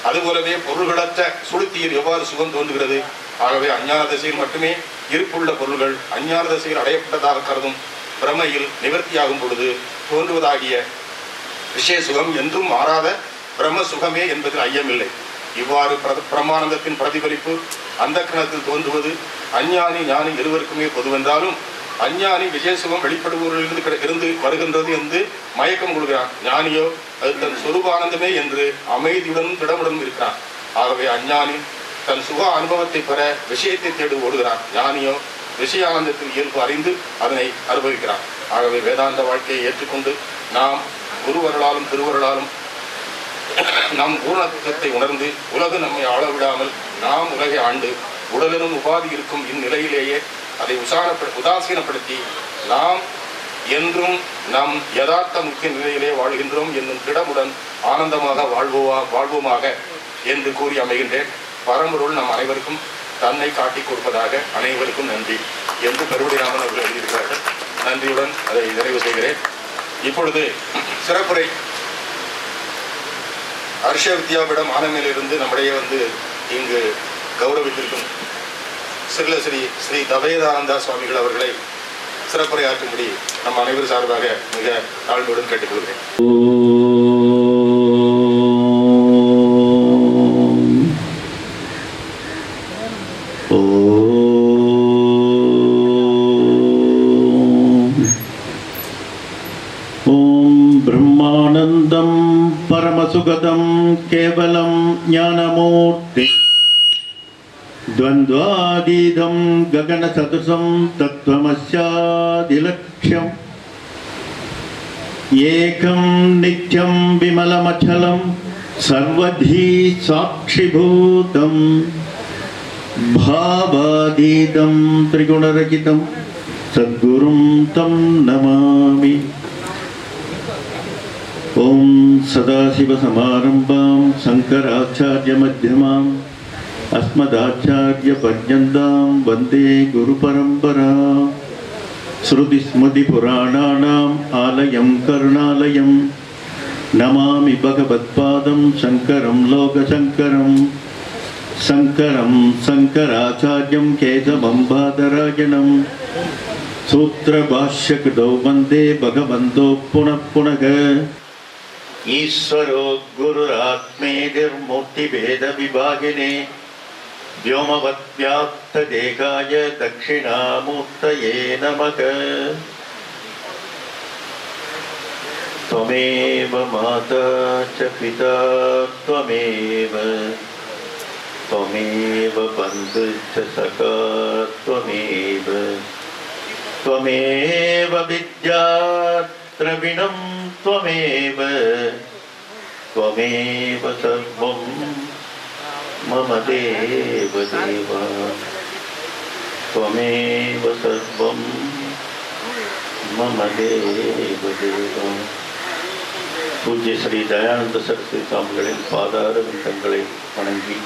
அதுபோலவே பொருள்களற்ற சுளுத்தியில் எவ்வாறு சுகம் தோன்றுகிறது? ஆகவே அஞ்ஞான திசையில் மட்டுமே இருப்புள்ள பொருள்கள் அஞ்ஞான திசையில் அடையப்பட்டதாக கருதும் பிரமையில் நிவர்த்தியாகும் பொழுது தோன்றுவதாகிய விஷய சுகம் என்றும் மாறாத பிரம்ம சுகமே என்பதில் ஐயமில்லை. இவ்வாறு பிரமானந்தத்தின் பிரதிபலிப்பு அந்த கணத்தில் தோன்றுவது அஞ்ஞானி ஞானி இருவருக்குமே பொதுவென்றாலும் அஞ்ஞானி விஜயசுகம் வெளிப்படுபவர்களிலிருந்து இருந்து வருகின்றது என்று மயக்கம் கொள்கிறான். ஞானியோ அது தன் சொரூபானந்தமே என்று அமைதியுடன் திடமுடன் இருக்கிறான். ஆகவே அஞ்ஞானி தன் சுக அனுபவத்தை பெற விஷயத்தை தேடி ஓடுகிறான். ஞானியோ விஷயானந்தத்தின் இயல்பு அறிந்து அதனை அனுபவிக்கிறான். ஆகவே வேதாந்த வாழ்க்கையை ஏற்றுக்கொண்டு நாம் குருவர்களாலும் திருவர்களாலும் நம் பூர்ணத்துவத்தை உணர்ந்து உலகு நம்மை ஆள விடாமல் நாம் உலகை ஆண்டு உடலிலும் உபாதி இருக்கும் இந்நிலையிலேயே அதை உசாரப்ப உதாசீனப்படுத்தி நாம் என்றும் நம் யதார்த்த முக்கிய நிலையிலே வாழ்கின்றோம் என்னும் திடமுடன் ஆனந்தமாக வாழ்வோவா வாழ்வோமாக என்று கூறி அமைகின்றேன். பரம்பொருள் நம் அனைவருக்கும் தன்னை காட்டிக் கொடுப்பதாக அனைவருக்கும் நன்றி என்று கருவடிராமன் அவர்கள் எழுதியிருக்கிறார்கள். நன்றியுடன் அதை நிறைவு செய்கிறேன். இப்பொழுது சிறப்புரை. ஹர்ஷ வித்யாவிடம் ஆனமையிலிருந்து நம்முடைய வந்து இங்கு கௌரவித்திருக்கும் சிறுலஸ்ரீ ஸ்ரீ தபேதானந்தா சுவாமிகள் அவர்களை சிறப்புரையாற்றும்படி நம் அனைவர் சார்பாக மிக தாழ்மையுடன் கேட்டுக்கொள்கிறேன் ॐ ब्रह्मानन्दं परमसुगतं केवलं ज्ञानमूर्ति द्वन्द्वातीतं गगनसदृशं तत्त्वमस्यादिलक्ष्यम्। एकं नित्यं विमलमचलं सर्वधी साक्षिभूतं भावातीतं त्रिगुणरहितं सद्गुरुं तं नमामि। ॐ सदाशिवसमारम्भां शङ्कराचार्यमध्यमाम् अस्मदाचार्यपर्यन्तां वन्दे गुरुपरम्परा श्रुतिस्मृतिपुराणानाम् आलयं करुणालयं नमामि भगवत्पादं शङ्करं लोकशङ्करं शङ्करं शङ्कराचार्यं केशवं बादरायणम् सूत्रभाष्यकृतौ वन्दे भगवन्तो पुनः पुनः ईश्वरो गुरुरात्मेतिर्मूर्तिभेदविभागिने व्योमवद्व्याप्तदेहाय दक्षिणामूर्तये नमः। त्वमेव माता च पिता त्वमेव। त्वमेव बन्धुश्च सखा त्वमेव। त्वमेव विद्याद्रविणं त्वमेव। त्वमेव सर्वं मम देव देवा त्वमेव सर्वं मम देव देवा பூஜ்ய ஸ்ரீ தயானந்த சரஸ்வதி சுவாமிகளின் பாதார விந்தங்களை வணங்கி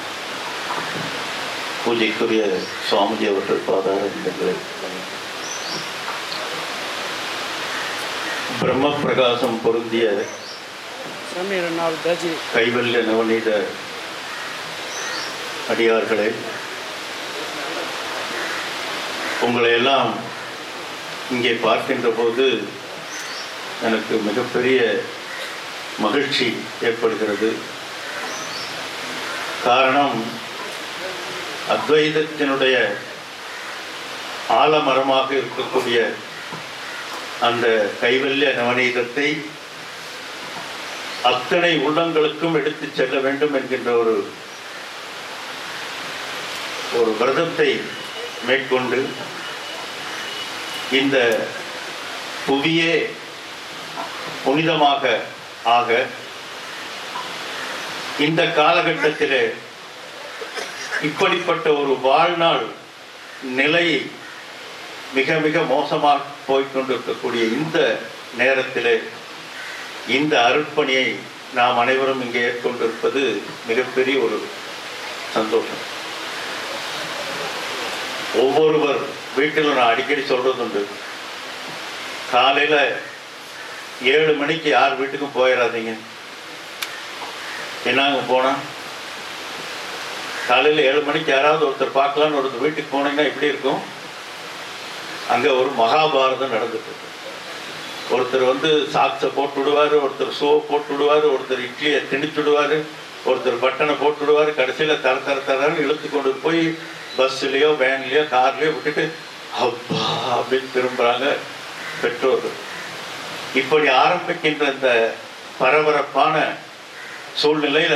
பூஜைக்குரிய சுவாமிஜி அவர்கள் பாதார விந்தங்களை வணங்கி பிரம்ம பிரகாசம் பொருந்திய கைவல்ய நவநீத அடியார்களே உங்களை எல்லாம் இங்கே பார்க்கின்ற போது எனக்கு மிகப்பெரிய மகிழ்ச்சி ஏற்படுகிறது. காரணம் அத்வைதத்தினுடைய ஆலமரமாக இருக்கக்கூடிய அந்த கைவல்ய நவநீதத்தை அத்தனை உள்ளங்களுக்கும் எடுத்துச் செல்ல வேண்டும் என்கின்ற ஒரு ஒரு விரதத்தை மேற்கொண்டு இந்த புவியே புனிதமாக ஆக இந்த காலகட்டத்தில் இப்படிப்பட்ட ஒரு வாழ்நாள் நிலை மிக மிக மோசமாக போய்கொண்டிருக்கக்கூடிய இந்த நேரத்தில் இந்த அருட்பணியை நாம் அனைவரும் இங்கே ஏற்கொண்டிருப்பது மிகப்பெரிய ஒரு சந்தோஷம். ஒவ்வொருவர் வீட்டிலும் நான் அடிக்கடி சொல்கிறது உண்டு காலையில் ஏழு மணிக்கு யார் வீட்டுக்கும் போயிடாதீங்க என்னங்க போனா? காலையில் ஏழு மணிக்கு யாராவது ஒருத்தர் பார்க்கலான்னு ஒருத்தர் வீட்டுக்கு போனீங்கன்னா எப்படி இருக்கும்? அங்கே ஒரு மகாபாரதம் நடந்துட்டு ஒருத்தர் வந்து சாக்ஸை போட்டு விடுவார் ஒருத்தர் ஷோ போட்டு விடுவார் ஒருத்தர் இட்லியை திணிச்சு விடுவார் ஒருத்தர் பட்டனை போட்டு விடுவார் கடைசியில் தர தர தரன்னு இழுத்து கொண்டு போய் பஸ்ஸுலேயோ வேன்லேயோ கார்லேயோ விட்டுட்டு அப்பா அப்படின்னு திரும்புகிறாங்க பெற்றோர்கள். இப்படி ஆரம்பிக்கின்ற இந்த பரபரப்பான சூழ்நிலையில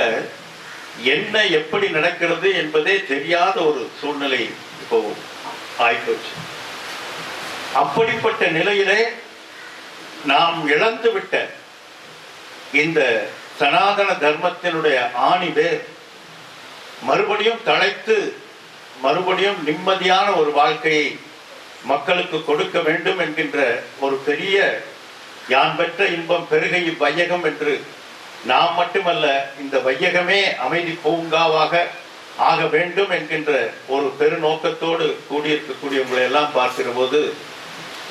என்ன எப்படி நடக்கிறது என்பதே தெரியாத ஒரு சூழ்நிலை இப்போ ஆயிப்போச்சு. அப்படிப்பட்ட நிலையிலே நாம் இழந்து விட்ட இந்த சனாதன தர்மத்தினுடைய ஆணி மறுபடியும் தலைத்து மறுபடியும் நிம்மதியான ஒரு வாழ்க்கையை மக்களுக்கு கொடுக்க வேண்டும் என்கின்ற ஒரு பெரிய யான் பெற்ற இன்பம் பெருகை வையகம் என்று நாம் மட்டுமல்ல இந்த வையகமே அமைதி பூங்காவாக ஆக வேண்டும் என்கின்ற ஒரு பெருநோக்கத்தோடு கூடியிருக்கக்கூடிய உங்களை எல்லாம் பார்க்கிற போது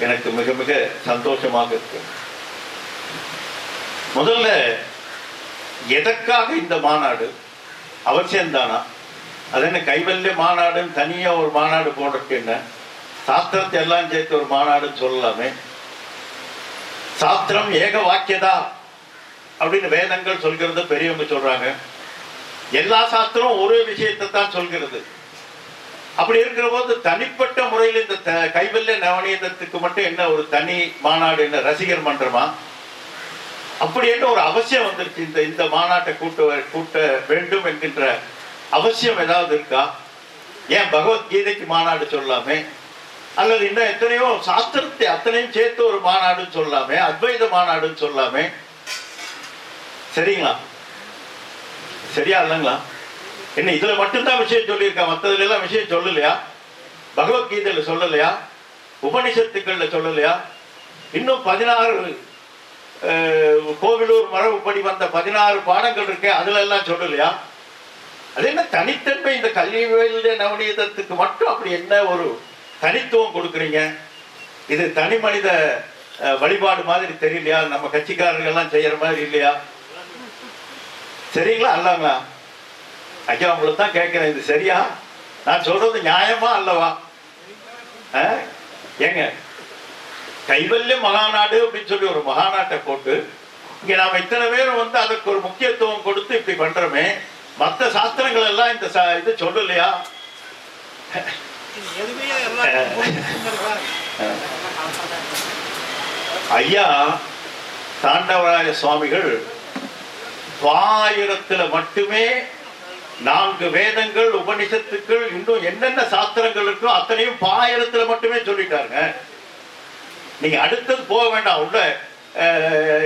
எனக்கு மிக மிக சந்தோஷமாக இருக்கு. முதல்ல எதற்காக இந்த மாநாடு அவசியம்தானா? அது என்ன கைவல்ய மாநாடுன்னு தனியா ஒரு மாநாடு போடுறதுக்கு என்ன? சாஸ்திரத்தை எல்லாம் சேர்த்து ஒரு மாநாடுன்னு சொல்லலாமே. சாஸ்திரம் ஏக வாக்கியதா? அப்படின்னு வேதங்கள் சொல்கிறது பெரியவங்க சொல்றாங்க. எல்லா சாஸ்திரம் ஒரே விஷயத்தை தான் சொல்கிறது. அப்படி இருக்கிற போது தனிப்பட்ட முறையில் இந்த த- கைவல்ய நவநீதத்துக்கு மட்டும் என்ன ஒரு தனி மாநாடு என்ன ரசிகர் மன்றமா? அப்படி என்ன ஒரு அவசியம் வந்துருச்சு இந்த இந்த மாநாட்டை கூட்ட கூட்ட வேண்டும் என்கின்ற அவசியம் ஏதாவது இருக்கா? ஏன் பகவத்கீதைக்கு மாநாடு சொல்லாமே? அல்லது இன்னும் எத்தனையோ சாஸ்திரத்தை அத்தனையும் சேர்த்து ஒரு மாநாடுன்னு சொல்லாமே? அத்வைத மாநாடுன்னு சொல்லாமே? சரிங்களா? சரியா இல்லைங்களா? என்ன இதுல மட்டும்தான் விஷயம் சொல்லியிருக்கா? மற்றதுல எல்லாம் விஷயம் சொல்லலையா? பகவத்கீதையில சொல்லலையா? உபனிஷத்துக்கள்ல சொல்லலையா? இன்னும் பதினாறு கோவிலூர் மரபுப்படி வந்த பதினாறு பாடங்கள் இருக்கே அதுல எல்லாம் சொல்லலையா? அது என்ன தனித்தன்மை இந்த கல்வி நவநீதத்துக்கு மட்டும் அப்படி என்ன ஒரு தனித்துவம் கொடுக்குறீங்க? இது தனி மனித வழிபாடு மாதிரி தெரியலையா? நம்ம கட்சிக்காரர்கள்லாம் செய்யற மாதிரி இல்லையா? சரிங்களா? அல்லாங்களா ஐயா உங்களுக்கு தான் கேட்கிறேன். இது சரியா? நான் சொல்றது நியாயமா அல்லவா? ஆ? ஏங்க கைவல்ய மகாநாடு அப்படின்னு சொல்லி ஒரு மகாநாட்டை போட்டு இங்க நாம இத்தனை பேரும் வந்து அதுக்கு ஒரு முக்கியத்துவம் கொடுத்து இப்படி பண்றோமே மத்த சாஸ்திரங்கள் எல்லாம் இந்த இது சொல்லலையா? ஐயா தாண்டவராய சுவாமிகள் ஆயிரத்துல மட்டுமே நான்கு வேதங்கள் உபனிஷத்துக்கள் இன்னும் என்னென்ன சாஸ்திரங்கள் இருக்கோ அத்தனையும் பாயிரத்துல மட்டுமே சொல்லிட்டாருங்க. நீங்க அடுத்தது போக வேண்டாம். உள்ள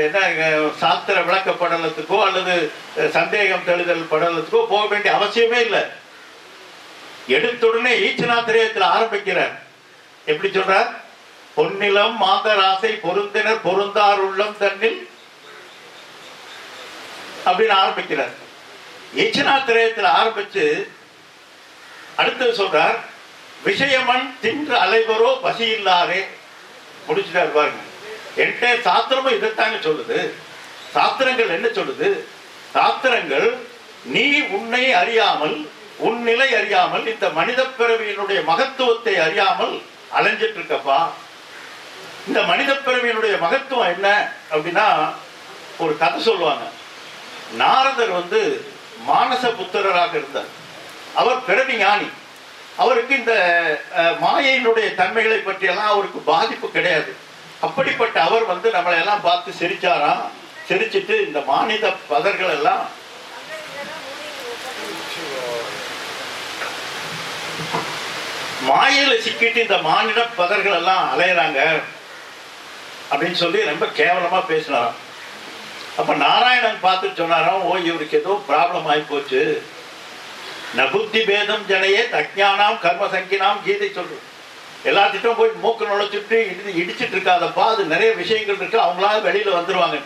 என்ன சாஸ்திர விளக்க படலத்துக்கோ அல்லது சந்தேகம் தெளிதல் படலத்துக்கோ போக வேண்டிய அவசியமே இல்லை. எடுத்துடனே ஈச்சனாத்திரயத்தில் ஆரம்பிக்கிறார். எப்படி சொல்றார்? பொன்னிலம் மாந்தராசை பொருந்தினர் பொருந்தார் உள்ளம் தன்னில் அப்படின்னு ஆரம்பிக்கிறார். ஈச்சனாத்திரயத்தில் ஆரம்பிச்சு அடுத்தது சொல்றார் விஷயமன் தின்று அலைவரோ பசி இல்லாரே முடிச்சுட்டார் பாருங்க. என்கிட்ட சாத்திரமும் இதைத்தாங்க சொல்லுது. சாத்திரங்கள் என்ன சொல்லுது? சாத்திரங்கள் நீ உன்னை அறியாமல் உன் நிலை அறியாமல் இந்த மனித பிறவியினுடைய மகத்துவத்தை அறியாமல் அலைஞ்சிட்டு இருக்கப்பா இந்த மனித பிறவியினுடைய மகத்துவம் என்ன அப்படின்னா ஒரு கதை சொல்லுவாங்க. நாரதர் வந்து மானச புத்திரராக இருந்தார். அவர் பிறவி ஞானி. அவருக்கு இந்த மாயையினுடைய தன்மைகளை பற்றியெல்லாம் அவருக்கு பாதிப்பு கிடையாது. அப்படிப்பட்ட அவர் வந்து நம்மளை எல்லாம் பார்த்து சிரிச்சாராம். சிரிச்சிட்டு இந்த மாநில பதர்கள் எல்லாம் மாயில சிக்கிட்டு இந்த மாநில பதர்கள் எல்லாம் அலையறாங்க அப்படின்னு சொல்லி ரொம்ப கேவலமா பேசினாராம். அப்ப நாராயணன் பார்த்து சொன்னாராம் ஓ இவருக்கு ஏதோ ப்ராப்ளம் ஆகி போச்சு. நபுத்தி பேதம் ஜனையே தஜ்ஞானாம் கர்மசங்கினாம் கீதை சொல்றோம். எல்லாத்திட்டும் போய் மூக்கு நுழைச்சிட்டு இடி இடிச்சிட்டு இருக்காதப்பா அது நிறைய விஷயங்கள் இருக்கு. அவங்களால வெளியில வந்துருவாங்க.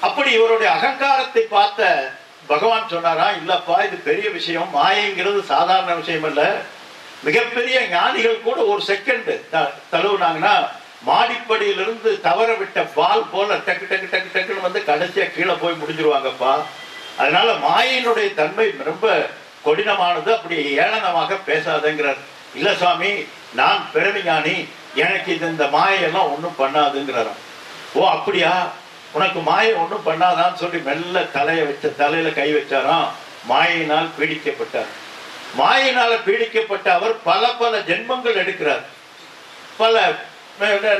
அப்படி இவருடைய அகங்காரத்தை பார்த்த பகவான் சொன்னாரா இல்லப்பா இது பெரிய விஷயம். மாயைங்கிறது சாதாரண விஷயம் அல்ல. மிகப்பெரிய ஞானிகள் கூட ஒரு செகண்ட் தழுவுனாங்கன்னா மாடிப்படியிலிருந்து தவற விட்ட பால் போல டக்கு டக்கு டக்கு டக்குன்னு வந்து கடைசியா கீழே போய் முடிஞ்சிருவாங்கப்பா. அதனால மாயினுடைய தன்மை ரொம்ப கொடினமானது. அப்படி ஏளனமாக பேசாதேங்கிறார். இல்ல சுவாமி நான் பிறவிஞானி எனக்கு இது இந்த மாயையெல்லாம் ஒன்றும் பண்ணாதுங்கிறாராம். ஓ அப்படியா? உனக்கு மாயை ஒன்றும் பண்ணாதான்னு சொல்லி மெல்ல தலையை வச்ச தலையில கை வச்சாராம். மாயினால் பீடிக்கப்பட்டார். மாயினால பீடிக்கப்பட்ட அவர் பல பல ஜென்மங்கள் எடுக்கிறார். பல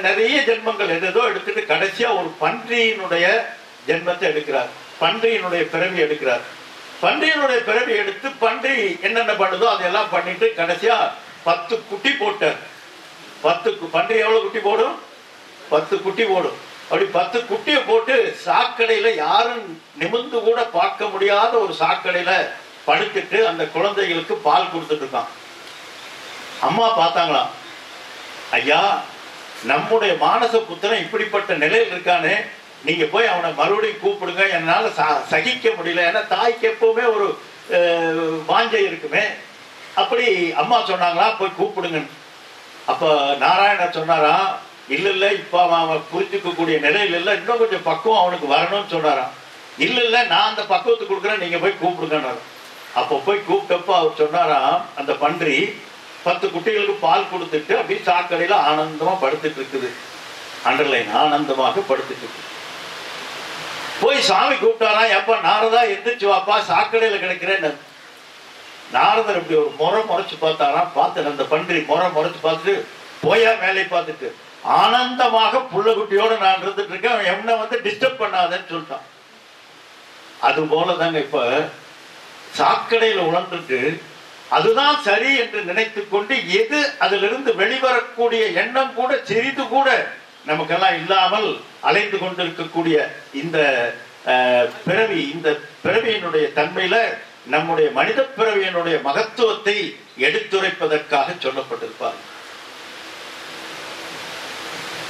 நிறைய ஜென்மங்கள் எதோ எடுத்துட்டு கடைசியா ஒரு பன்றியினுடைய ஜென்மத்தை எடுக்கிறார். பன்றியினுடைய பிறவி எடுக்கிறார். பன்றியினுடைய பிறவி எடுத்து பன்றி என்னென்ன பண்ணுதோ அதெல்லாம் பண்ணிட்டு கடைசியா பத்து குட்டி போட்டார் பத்து பன்றி எவ்வளவு குட்டி போடும்? பத்து குட்டி போடும். அப்படி பத்து குட்டியை போட்டு சாக்கடையில யாரும் நிமிர்ந்து கூட பார்க்க முடியாத ஒரு சாக்கடையில படுத்துட்டு அந்த குழந்தைகளுக்கு பால் கொடுத்துட்டு இருக்கான். அம்மா பார்த்தாங்களாம் ஐயா நம்முடைய மானச புத்திரன் இப்படிப்பட்ட நிலையில் இருக்கானே நீங்க போய் அவனை மறுபடியும் கூப்பிடுங்க என்னால ச- சகிக்க முடியல ஏன்னா தாய்க்கு எப்பவுமே ஒரு வாஞ்சை இருக்குமே அப்படி அம்மா சொன்னாங்களா போய் கூப்பிடுங்கன்னு. அப்ப நாராயணர் சொன்னாராம் இல்ல இல்ல இப்ப அவன் அவன் புரிஞ்சுக்கக்கூடிய நிலையில இன்னும் கொஞ்சம் பக்குவம் அவனுக்கு வரணும்னு சொன்னாராம். இல்ல இல்ல நான் அந்த பக்குவத்துக்கு கொடுக்குறேன் நீங்க போய் கூப்பிடுங்கன்னாரு. அப்போ போய் கூப்பிட்டப்ப அவர் சொன்னாராம் அந்த பன்றி பத்து குட்டிகளுக்கு பால் கொடுத்துட்டு அப்படியே சாக்கடையில ஆனந்தமா படுத்துட்டு இருக்குது. அண்டர்லைன் ஆனந்தமாக படுத்துட்டு இருக்கு போய் சாமி கூப்பிட்டாரா எப்ப நாரதா எந்திரிச்சு வாப்பா சாக்கடையில கிடைக்கிறேன் நாரதர் இப்படி ஒரு முறை முறைச்சு பார்த்தாராம் பார்த்து அந்த பன்றி முறை முறைச்சு பார்த்துட்டு போயா வேலையை பார்த்துட்டு ஆனந்தமாக புள்ள குட்டியோட நான் இருந்துட்டு இருக்கேன் என்ன வந்து டிஸ்டர்ப் பண்ணாதேன்னு சொல்லிட்டான். அது போல தாங்க இப்ப சாக்கடையில உழந்துட்டு அதுதான் சரி என்று நினைத்து கொண்டு எது அதிலிருந்து வெளிவரக்கூடிய எண்ணம் கூட சிறிது கூட நமக்கெல்லாம் இல்லாமல் அலைந்து கொண்டிருக்கக்கூடிய இந்த பிறவி இந்த பிறவியினுடைய தன்மையில நம்முடைய மனித பிறவியனுடைய மகத்துவத்தை எடுத்துரைப்பதற்காக சொல்லப்பட்டிருப்பார்.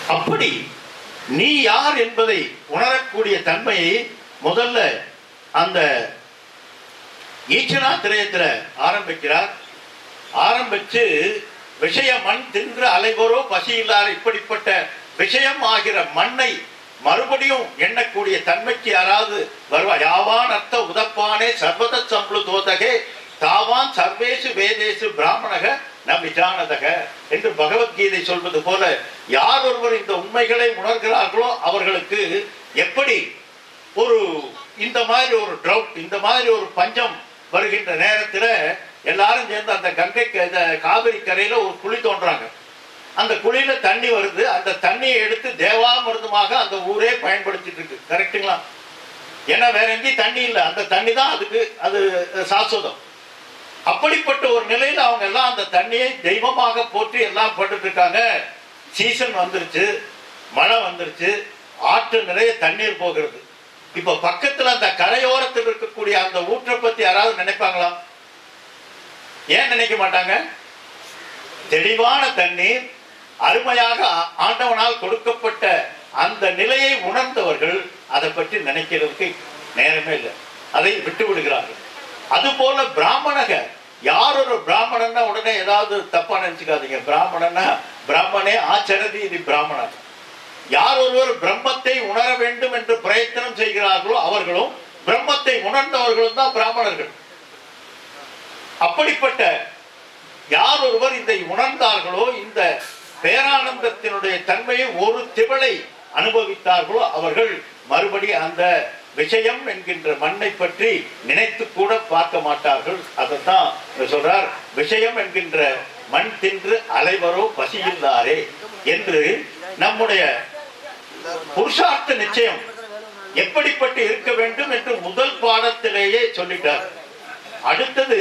அப்படி நீ யார் என்பதை உணரக்கூடிய தன்மையை முதல்ல அந்த ஈச்சனா திரையத்தில் ஆரம்பிக்கிறார். ஆரம்பிச்சு விஷய மண் தின்று அலைவரோ பசி இல்லாத இப்படிப்பட்ட விஷயம் ஆகிற மண்ணை மறுபடியும் எண்ணக்கூடிய தன்மைக்கு யாராவது வருவா? யாவான் அர்த்த உதப்பானே சர்வத சம்பளு தோதகே தாவான் சர்வேசு வேதேசு பிராமணக ந விஜானதக என்று பகவத்கீதை சொல்வது போல யார் ஒருவர் இந்த உண்மைகளை உணர்கிறார்களோ அவர்களுக்கு எப்படி ஒரு இந்த மாதிரி ஒரு ட்ரவுட் இந்த மாதிரி ஒரு பஞ்சம் வருகின்ற நேரத்தில் எல்லாரும் சேர்ந்து அந்த கங்கை காவிரி கரையில ஒரு குழி தோன்றாங்க. அந்த குழியில தண்ணி வருது. அந்த தண்ணியை எடுத்து தேவாமிர்தமாக அந்த ஊரே பயன்படுத்திட்டு இருக்கு கரெக்டுங்களா ஏன்னா வேற எங்கேயும் தண்ணி இல்லை. அந்த தண்ணி தான் அதுக்கு அது சாஸ்வதம். அப்படிப்பட்ட ஒரு நிலையில அவங்க எல்லாம் அந்த தண்ணியை தெய்வமாக போற்றி எல்லாம் பட்டுட்டு இருக்காங்க சீசன் வந்துருச்சு மழை வந்துருச்சு ஆற்று நிறைய தண்ணீர் போகிறது. இப்ப பக்கத்துல அந்த கரையோரத்தில் இருக்கக்கூடிய அந்த ஊற்றை பத்தி யாராவது நினைப்பாங்களா? ஏன் நினைக்க மாட்டாங்க? தெளிவான தண்ணீர் அருமையாக ஆ- ஆண்டவனால் கொடுக்கப்பட்ட அந்த நிலையை உணர்ந்தவர்கள் அதை பற்றி நினைக்கிறதுக்கு நேரமே இல்லை. அதை விட்டு விடுகிறார்கள். அதுபோல பிராமணக யார் ஒரு பிராமணன்னா உடனே ஏதாவது தப்பா நினைச்சுக்காதீங்க. பிராமணன்னா பிராமணே ஆச்சரதி இது பிராமணர் யார் ஒருவர் பிரம்மத்தை உணர வேண்டும் என்று பிரயத்தனம் செய்கிறார்களோ அவர்களும் பிரம்மத்தை உணர்ந்தவர்களும் தான் பிராமணர்கள். அப்படிப்பட்ட யார் ஒருவர் இதை உணர்ந்தார்களோ இந்த பேரானந்தத்தினுடைய தன்மையை ஒரு திவளை அனுபவித்தார்களோ அவர்கள் மறுபடி அந்த விஷயம் என்கின்ற மண்ணை பற்றி நினைத்து கூட பார்க்க மாட்டார்கள். அதைத்தான் சொல்றார். விஷயம் என்கின்ற மண் தின்று அலைவரோ பசியில்லாரே என்று நம்முடைய புருஷார்த்த நிச்சயம் எப்படிப்பட்டு இருக்க வேண்டும் என்று முதல் பாடத்திலேயே சொல்லிட்டார். அடுத்தது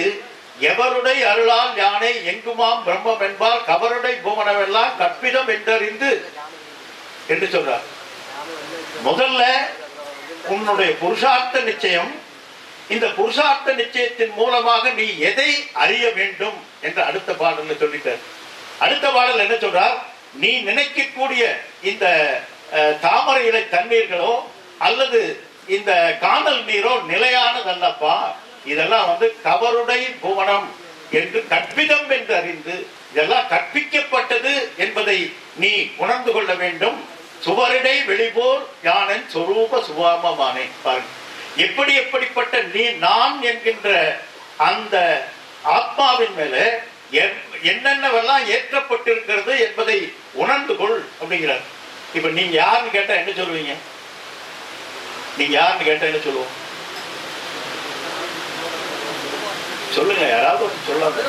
எவருடைய அருளால் யானை எங்குமாம் பிரம்மம் என்பால் கவருடை பூமனவெல்லாம் கற்பிதம் என்றறிந்து என்று சொல்றார். முதல்ல உன்னுடைய புருஷார்த்த நிச்சயம் இந்த புருஷார்த்த நிச்சயத்தின் மூலமாக நீ எதை அறிய வேண்டும் என்று அடுத்த பாடல்ல சொல்லிட்டார். அடுத்த பாடல் என்ன சொல்றார்? நீ நினைக்கக்கூடிய இந்த தாமரை இலை தண்ணீர்களோ அல்லது இந்த காணல் நீரோ நிலையானதல்லப்பா? இதெல்லாம் வந்து கவருடை புவனம் என்று கற்பிதம் என்று அறிந்து இதெல்லாம் கற்பிக்கப்பட்டது என்பதை நீ உணர்ந்து கொள்ள வேண்டும். சுவரிடை வெளிபோர் யானன் சொரூப சுபாமமானே பாருங்க எப்படி எப்படிப்பட்ட நீ நான் என்கின்ற அந்த ஆத்மாவின் மேல என்- என்னென்னவெல்லாம் ஏற்றப்பட்டிருக்கிறது என்பதை உணர்ந்து கொள் அப்படிங்கிறார். இப்ப நீங்க யாருன்னு கேட்டா என்ன சொல்லுவீங்க? நீங்க யாருன்னு கேட்டா என்ன சொல்லுவோம்? சொல்லுங்க யாராவது சொல்லாது.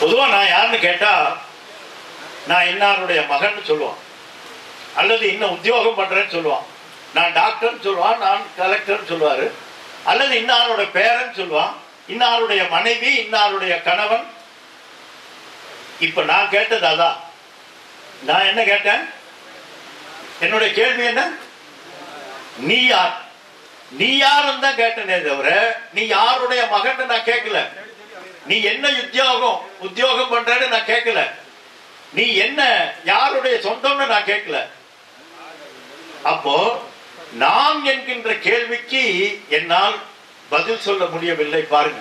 பொதுவா நான் யாருன்னு கேட்டா நான் இன்னாருடைய மகன் சொல்லுவான். அல்லது இன்னும் உத்தியோகம் பண்றேன்னு சொல்லுவான். நான் டாக்டர்னு சொல்லுவான் நான் கலெக்டர்னு சொல்லுவாரு. அல்லது இன்னாரோட பேரன் சொல்லுவான் இன்னாருடைய மனைவி இன்னாருடைய கணவன். இப்ப நான் கேட்டது அதான் நான் என்ன கேட்டேன்? என்னுடைய கேள்வி என்ன? நீ யார்? நீ யாருன்னு தான் கேட்டனே தவிர நீ யாருடைய மகன் நான் கேட்கல. நீ என்ன உத்தியோகம் உத்தியோகம் பண்றேன்னு நான் கேட்கல. நீ என்ன யாருடைய சொந்தம்னு நான் கேட்கல. அப்போ நான் என்கின்ற கேள்விக்கு என்னால் பதில் சொல்ல முடியவில்லை பாருங்க.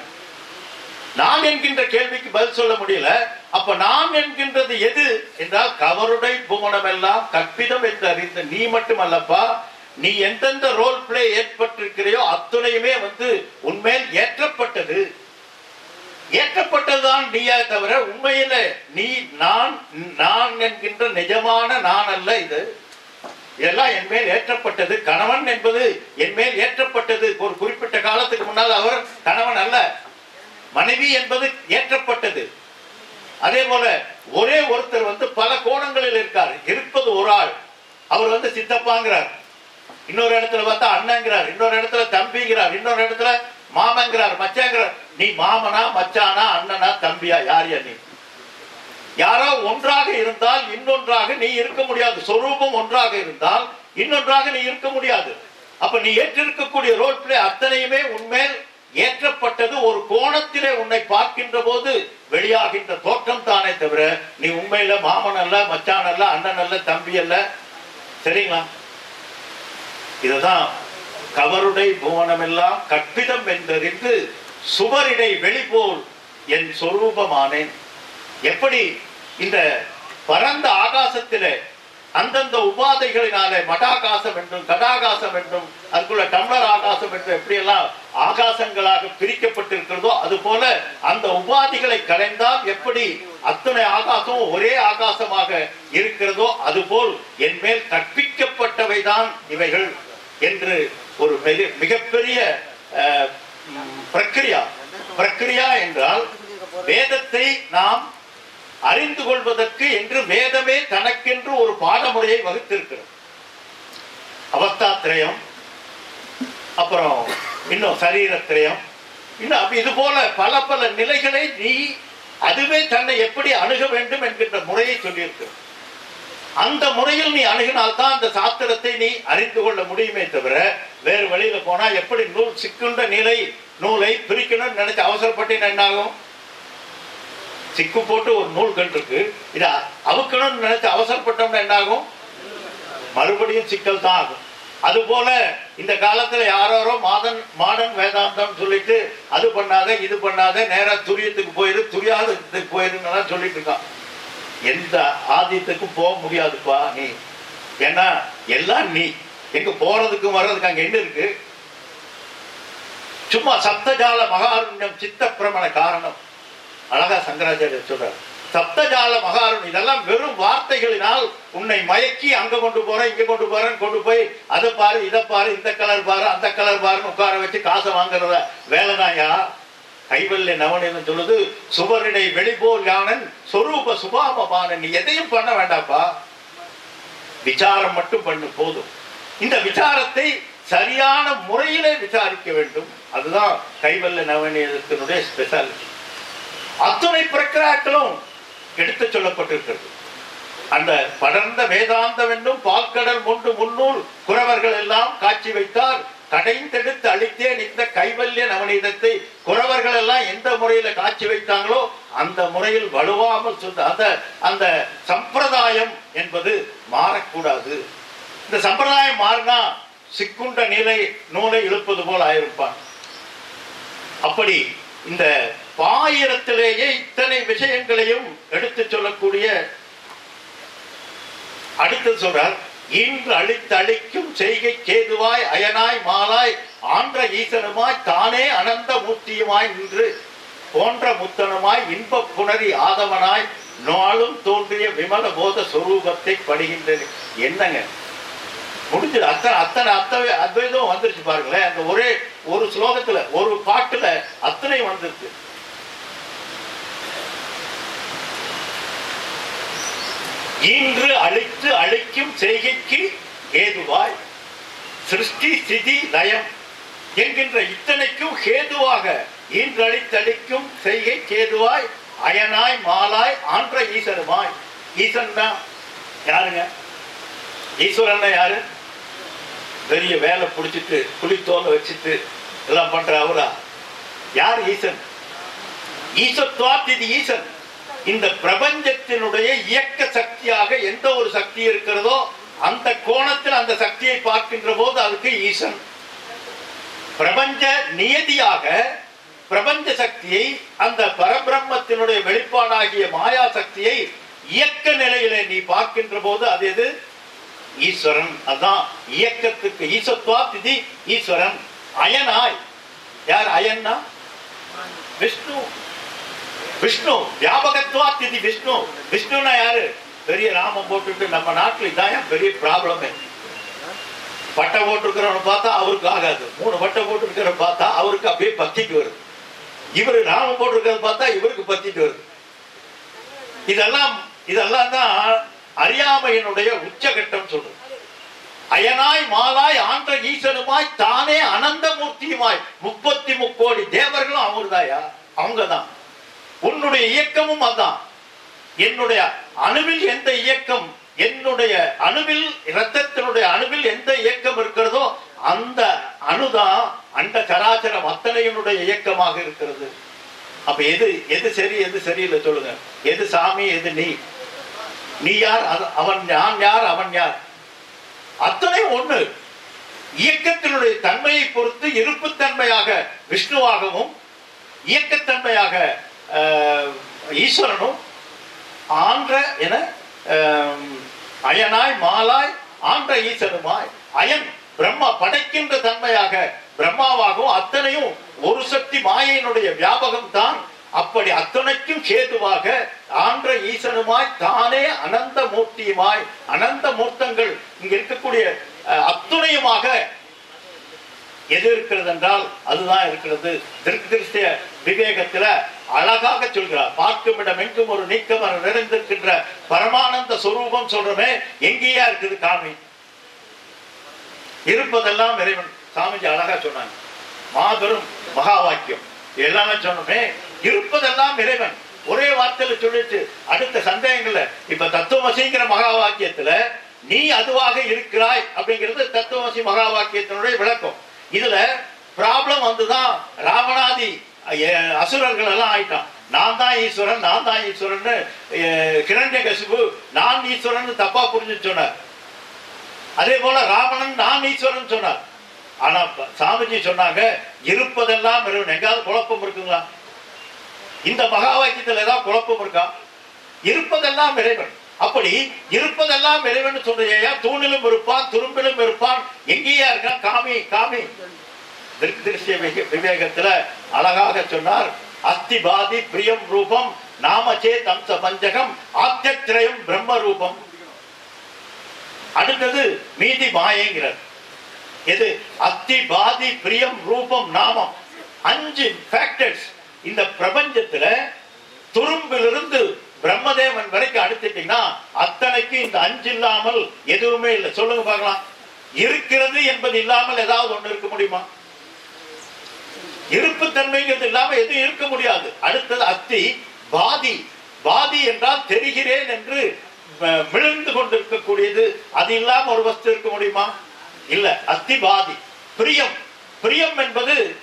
நான் என்கின்ற கேள்விக்கு பதில் சொல்ல முடியல. அப்ப நான் என்கின்றது எது? என்றால் கவருடை பூமணம் எல்லாம் கற்பிதம் என்று அறிந்த நீ மட்டும் அல்லப்பா நீ எந்தெந்த ரோல் பிளே ஏற்பட்டிருக்கிறையோ அத்துணையுமே வந்து உன்மேல் ஏற்றப்பட்டது. ஏற்றப்பட்டதுதான் நீயா தவிர உண்மையில நீ நான் நான் என்கின்ற நிஜமான நான் அல்ல இது. இதெல்லாம் என் மேல் ஏற்றப்பட்டது. கணவன் என்பது என் மேல் ஏற்றப்பட்டது. ஒரு குறிப்பிட்ட காலத்துக்கு முன்னால் அவர் கணவன் அல்ல. மனைவி என்பது ஏற்றப்பட்டது. அதே போல ஒரே ஒருத்தர் வந்து பல கோணங்களில் இருக்கார். இருப்பது ஒரு ஆள். அவர் வந்து சித்தப்பாங்கிறார். இன்னொரு இடத்துல பார்த்தா அண்ணங்கிறார் இன்னொரு இடத்துல தம்பிங்கிறார் இன்னொரு இடத்துல மாமங்கிறார் மச்சாங்கிறார். நீ மாமனா மச்சானா அண்ணனா தம்பியா யார் நீ? யாரோ ஒன்றாக இருந்தால் இன்னொன்றாக நீ இருக்க முடியாது. சொரூபம் ஒன்றாக இருந்தால் இன்னொன்றாக நீ இருக்க முடியாது. அப்ப நீ ஏற்றிருக்கக்கூடிய ரோல் பிளே அத்தனையுமே உண்மையில் ஏற்றப்பட்டது. ஒரு கோணத்திலே உன்னை பார்க்கின்ற போது வெளியாகின்ற தோற்றம் தானே தவிர நீ உண்மையில மாமன் அல்ல மச்சான் அல்ல அண்ணன் அல்ல தம்பி அல்ல. சரிங்களா? இதுதான் கவருடை புவனமெல்லாம் கற்பிதம் என்றறிந்து சுவரிடை வெளிபோல் என் சொரூபமானேன். எப்படி இந்த பரந்த ஆகாசத்திலே அந்தந்த உபாதைகளினாலே மடாகாசம் என்றும் கடாகாசம் என்றும் அதுக்குள்ள டம்ளர் ஆகாசம் என்றும் எப்படியெல்லாம் ஆகாசங்களாக பிரிக்கப்பட்டிருக்கிறதோ அது போல அந்த உபாதிகளை கலைந்தால் எப்படி அத்தனை ஆகாசமும் ஒரே ஆகாசமாக இருக்கிறதோ அதுபோல் என் மேல் கற்பிக்கப்பட்டவைதான் இவைகள் என்று ஒரு மிக மிகப்பெரிய பிரக்ரியா பிரக்ரியா என்றால் வேதத்தை நாம் அறிந்து கொள்வதற்கு என்று வேதமே தனக்கென்று ஒரு பாடமுறையை வகுத்திருக்கிறது. அவஸ்தாத்திரயம் அப்புறம் இன்னும் சரீரத்திரயம் இன்னும் இது போல பல பல நிலைகளை நீ அதுவே தன்னை எப்படி அணுக வேண்டும் என்கின்ற முறையை சொல்லியிருக்கிறது. அந்த முறையில் நீ அணுகினால்தான் அந்த சாத்திரத்தை நீ அறிந்து கொள்ள முடியுமே தவிர வேறு வழியில போனா எப்படி நூல் சிக்குண்ட நிலை நூலை பிரிக்கணும்னு நினைச்சு அவசரப்பட்டேன் என்ன ஆகும்? சிக்கு போட்டு ஒரு நூல் கண்டு இருக்கு. இதை அவுக்கணும்னு நினைச்சு அவசரப்பட்டோம்னா என்ன ஆகும் மறுபடியும் சிக்கல் தான் ஆகும். அதுபோல இந்த காலத்துல யாரோ மாதன் மாடன் வேதாந்தம் சொல்லிட்டு அது பண்ணாத இது பண்ணாத நேரா துரியத்துக்கு போயிரு துரியாதத்துக்கு போயிருன்னு சொல்லிட்டு இருக்கான். எந்த ஆதியத்துக்கும் போக முடியாதுப்பா நீ. ஏன்னா எல்லாம் நீ. எங்க போறதுக்கும் வர்றதுக்கு அங்க என்ன இருக்கு? சும்மா சப்தஜால மகாருண்யம் சித்த பிரமண காரணம். அழகா சங்கராச்சாரியர் சொல்றார் சப்தஜால மகாருண் இதெல்லாம் வெறும் வார்த்தைகளினால் உன்னை மயக்கி அங்க கொண்டு போறேன் இங்க கொண்டு போறேன் கொண்டு போய் அதை பாரு இதை பாரு இந்த கலர் பாரு அந்த கலர் பாருன்னு உட்கார வச்சு காசை வாங்குறத வேலைதான்யா கைவல்ய நவனின்னு சொல்லுது சுவரிடை வெளிபோல் யானன் சொரூப சுபாமபானன் நீ எதையும் பண்ண வேண்டாப்பா. விசாரம் மட்டும் பண்ணு போதும். இந்த விசாரத்தை சரியான முறையிலே விசாரிக்க வேண்டும். அதுதான் கைவல்ல நவனியத்தினுடைய ஸ்பெஷாலிட்டி அத்துணை பிரக்கிராக்களும் எடுத்து சொல்லப்பட்டிருக்கிறது. அந்த படர்ந்த வேதாந்தம் என்னும் பால்கடல் முண்டு முன்னூல் குறவர்கள் எல்லாம் காட்சி வைத்தார். கடைந்தெடுத்து அளித்தேன் இந்த கைவல்ய நவநீதத்தை. குறவர்கள் எல்லாம் எந்த முறையில காட்சி வைத்தாங்களோ அந்த முறையில் வலுவாமல் சொன்ன அந்த அந்த சம்பிரதாயம் என்பது மாறக்கூடாது. இந்த சம்பிரதாயம் மாறினா சிக்குண்ட நிலை நூலை இழுப்பது போல் ஆயிருப்பான். அப்படி இந்த பாயிரத்திலேயே இத்தனை விஷயங்களையும் எடுத்து சொல்லக்கூடிய அடுத்து சொல்றார் இன்று அழித்து அழிக்கும் செய்கை கேதுவாய் அயனாய் மாலாய் ஆன்ற ஈசனுமாய் தானே அனந்த மூர்த்தியுமாய் நின்று போன்ற முத்தனுமாய் இன்ப புணரி ஆதவனாய் நாளும் தோன்றிய விமல போத சொரூபத்தை படுகின்றது என்னங்க? முடிஞ்சது அத்தனை அத்தனை அத்தவை அத்வைதம் வந்துருச்சு பாருங்களேன். அந்த ஒரே ஒரு ஸ்லோகத்துல ஒரு பாட்டுல அத்தனை வந்துருக்கு. இன்று அழித்து அழிக்கும் செய்கைக்கு ஏதுவாய்? சிருஷ்டி ஸ்திதி லயம் என்கின்ற இத்தனைக்கும் ஹேதுவாக இன்று அழித்தளிக்கும் செய்கை கேதுவாய் அயனாய் மாலாய் ஆன்ற ஈசருமாய். ஈசன் தான் யாருங்க? ஈஸ்வரன் யாரு? பெரிய வேலை பிடிச்சிட்டு புலித்தோலை வச்சுட்டு எல்லாம் பண்ற அவரா யார் ஈசன்? ஈசத்வாத்திதி ஈசன். இந்த பிரபஞ்சத்தினுடைய இயக்க சக்தியாக எந்த ஒரு சக்தி இருக்கிறதோ அந்த கோணத்தில் அந்த சக்தியை பார்க்கின்ற போது அதுக்கு ஈசன். பிரபஞ்ச நியதியாக பிரபஞ்ச சக்தியை அந்த பரபிரம்மத்தினுடைய வெளிப்பாடாகிய மாயா சக்தியை இயக்க நிலையில நீ பார்க்கின்ற போது அது எது? ஈஸ்வரன். அதான் இயக்கத்துக்கு ஈசத்வா திதி ஈஸ்வரன். அயனாய். யார் அயன்னா? விஷ்ணு. விஷ்ணு வியாபகத்வா திதி விஷ்ணு. விஷ்ணுனா யாரு? பெரிய ராமம் போட்டுட்டு நம்ம நாட்டில் இதான் பெரிய ப்ராப்ளமே பட்டை போட்டிருக்கிறவனை பார்த்தா அவருக்கு ஆகாது. மூணு பட்டை போட்டிருக்கிறவன் பார்த்தா அவருக்கு அப்படியே பத்திக்கு வருது. இவரு ராமம் போட்டிருக்கிறத பார்த்தா இவருக்கு பத்திட்டு வருது. இதெல்லாம் இதெல்லாம் தான் அறியாமையினுடைய உச்சகட்டம் சொல்றது. அயனாய் மாலாய் ஆன்ற ஈசனுமாய் தானே அனந்த மூர்த்தியுமாய். முப்பத்தி முக்கோடி தேவர்களும் அவர்தாயா அவங்கதான். உன்னுடைய இயக்கமும் அதான். என்னுடைய அணுவில் எந்த இயக்கம் என்னுடைய அணுவில் இரத்தத்தினுடைய அணுவில் எந்த இயக்கம் இருக்கிறதோ அந்த அணுதான் அந்த சராச்சரம் அத்தனையினுடைய இயக்கமாக இருக்கிறது. அப்ப எது எது சரி எது சரியில்லை சொல்லுங்க. எது சாமி எது நீ? நீ யார்? அவன் நான் யார்? அவன் யார்? அத்தனை ஒண்ணு இயக்கத்தினுடைய தன்மையை பொறுத்து இருப்புத்தன்மையாக விஷ்ணுவாகவும் இயக்கத்தன்மையாக ஈஸ்வரனும் ஆன்ற என அயனாய் மாலாய் ஆன்ற ஈஸ்வரமாய் அயன் பிரம்மா படைக்கின்ற தன்மையாக பிரம்மாவாகவும் அத்தனையும் ஒரு சக்தி மாயையினுடைய வியாபகம் தான் அப்படி அத்தனைக்கும் கேதுவாக ஆன்ற ஈசனுமாய் தானே அனந்த மூர்த்தியுமாய் அனந்த மூர்த்தங்கள் இங்க இருக்கக்கூடிய அஹ், அத்துணையுமாக எது இருக்கிறது என்றால் அதுதான் இருக்கிறது. திருக்கு திருஷ்டிய விவேகத்துல அழகாக சொல்கிறார். பார்க்கும் இடம் எங்கும் ஒரு நீக்கம் நிறைந்திருக்கின்ற பரமானந்த சுரூபம் சொல்றமே எங்கேயா இருக்குது காமி? இருப்பதெல்லாம் இறைவன் சாமிஜி அழகா சொன்னாங்க. மாபெரும் மகா வாக்கியம். எல்லாமே சொன்னோமே இருப்பதெல்லாம் இறைவன். ஒரே வார்த்தையில சொல்லிட்டு அடுத்த சந்தேகங்கள்ல இப்ப தத்துவமசிங்கிற மகா வாக்கியத்துல நீ அதுவாக இருக்கிறாய் அப்படிங்கிறது தத்துவமசி மகா வாக்கியத்தினுடைய விளக்கம். இதுல ப்ராப்ளம் வந்துதான் ராவணாதி அசுரர்கள் எல்லாம் ஆயிட்டான். நான் தான் ஈஸ்வரன் நான் தான் ஈஸ்வரன் கிரண்ய கசிபு நான் ஈஸ்வரன் தப்பா புரிஞ்சு சொன்னார். அதே போல ராவணன் நான் ஈஸ்வரன் சொன்னார். ஆனா சாமிஜி சொன்னாங்க இருப்பதெல்லாம் இறைவன் எங்காவது குழப்பம் இருக்குங்களா? இந்த மகா வாக்கியத்தில் ஏதாவது குழப்பம் இருக்கா? இருப்பதெல்லாம் இறைவன். அப்படி இருப்பதெல்லாம் இறைவன் சொல்றியா? தூணிலும் இருப்பான் துரும்பிலும் இருப்பான் எங்கேயா இருக்கான் காமி காமி. திரு- திருஷ்ய விவேகத்துல அழகாக சொன்னார் அஸ்தி பாதி பிரியம் ரூபம் நாமச்சே தம்ச பஞ்சகம் ஆத்தியத்திரயம் பிரம்ம ரூபம். அடுத்தது மீதி மாயங்கிறது எது? அத்தி பாதி பிரியம் ரூபம் நாமம். அஞ்சு ஃபேக்டர்ஸ் இந்த பிரபஞ்சத்துல துரும்பிலிருந்து பிரம்மதேவன் வரைக்கும் அடுத்துட்டீங்கன்னா அத்தனைக்கு இந்த அஞ்சு இல்லாமல் எதுவுமே இல்லை. சொல்லுங்க பார்க்கலாம். இருக்கிறது என்பது இல்லாமல் ஏதாவது ஒண்ணு இருக்க முடியுமா? இருப்பு தன்மைங்கிறது இல்லாம எதுவும் இருக்க முடியாது. அடுத்தது அத்தி பாதி. பாதி என்றால் தெரிகிறேன் என்று அஹ், விழுந்து கொண்டிருக்கக்கூடியது. அது இல்லாம ஒரு வஸ்து இருக்க முடியுமா? இல்ல அஸ்திபாதி பிரியம். பிரியம் என்பது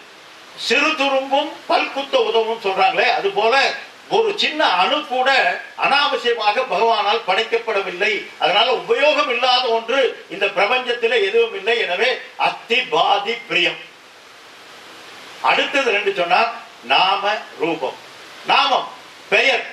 சிறு துரும்பும் பல்குத்த உதவும் சொல்றாங்களே அது போல ஒரு சின்ன அணு கூட அனாவசியமாக பகவானால் படைக்கப்படவில்லை. அதனால உபயோகம் இல்லாத ஒன்று இந்த பிரபஞ்சத்தில் எதுவும் இல்லை. எனவே அத்தி பாதி பிரியம். அடுத்தது ரெண்டு சொன்னா நாம ரூபம். நாமம் பெயர்.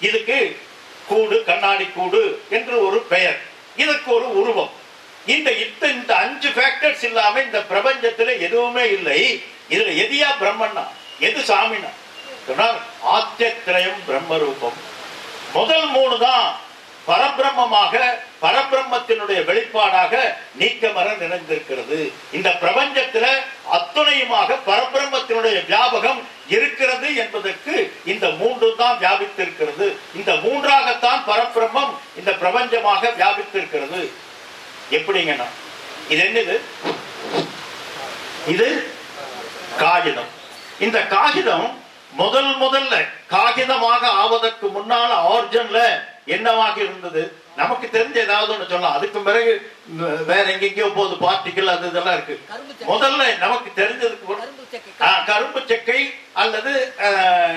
இதுக்கு கூடு கண்ணாடி கூடு என்று ஒரு பெயர். இதற்கு ஒரு உருவம். இந்த இத்த இந்த அஞ்சு ஃபேக்டர்ஸ் இல்லாம இந்த பிரபஞ்சத்துல எதுவுமே இல்லை. இதுல எதியா பிரம்மன்னா? எது சாமினா சொன்னார் ஆத்தியத்திரயம் பிரம்ம ரூபம் முதல் மூணு தான் பரபிரம்மமாக பரபிரம்மத்தினுடைய வெளிப்பாடாக நீக்கமர நிறைந்திருக்கிறது. இந்த பிரபஞ்சத்துல அத்துணையுமாக பரபிரம்மத்தினுடைய வியாபகம் இருக்கிறது என்பதற்கு இந்த மூன்று தான் வியாபித்திருக்கிறது. இந்த மூன்றாகத்தான் பரபிரம்மம் இந்த பிரபஞ்சமாக வியாபித்திருக்கிறது. எப்படிங்கன்னா இது என்னது? இது காகிதம். இந்த காகிதம் முதல் முதல்ல காகிதமாக ஆவதற்கு முன்னால் ஆர்ஜன்ல என்னவாக இருந்தது? நமக்கு தெரிஞ்ச ஏதாவது ஒண்ணு சொல்லலாம். அதுக்கு பிறகு வேற எங்கெங்கயோ போகுது பார்ட்டிகள் அது இதெல்லாம் இருக்கு. முதல்ல நமக்கு தெரிஞ்சதுக்கு கரும்பு செக்கை. அல்லது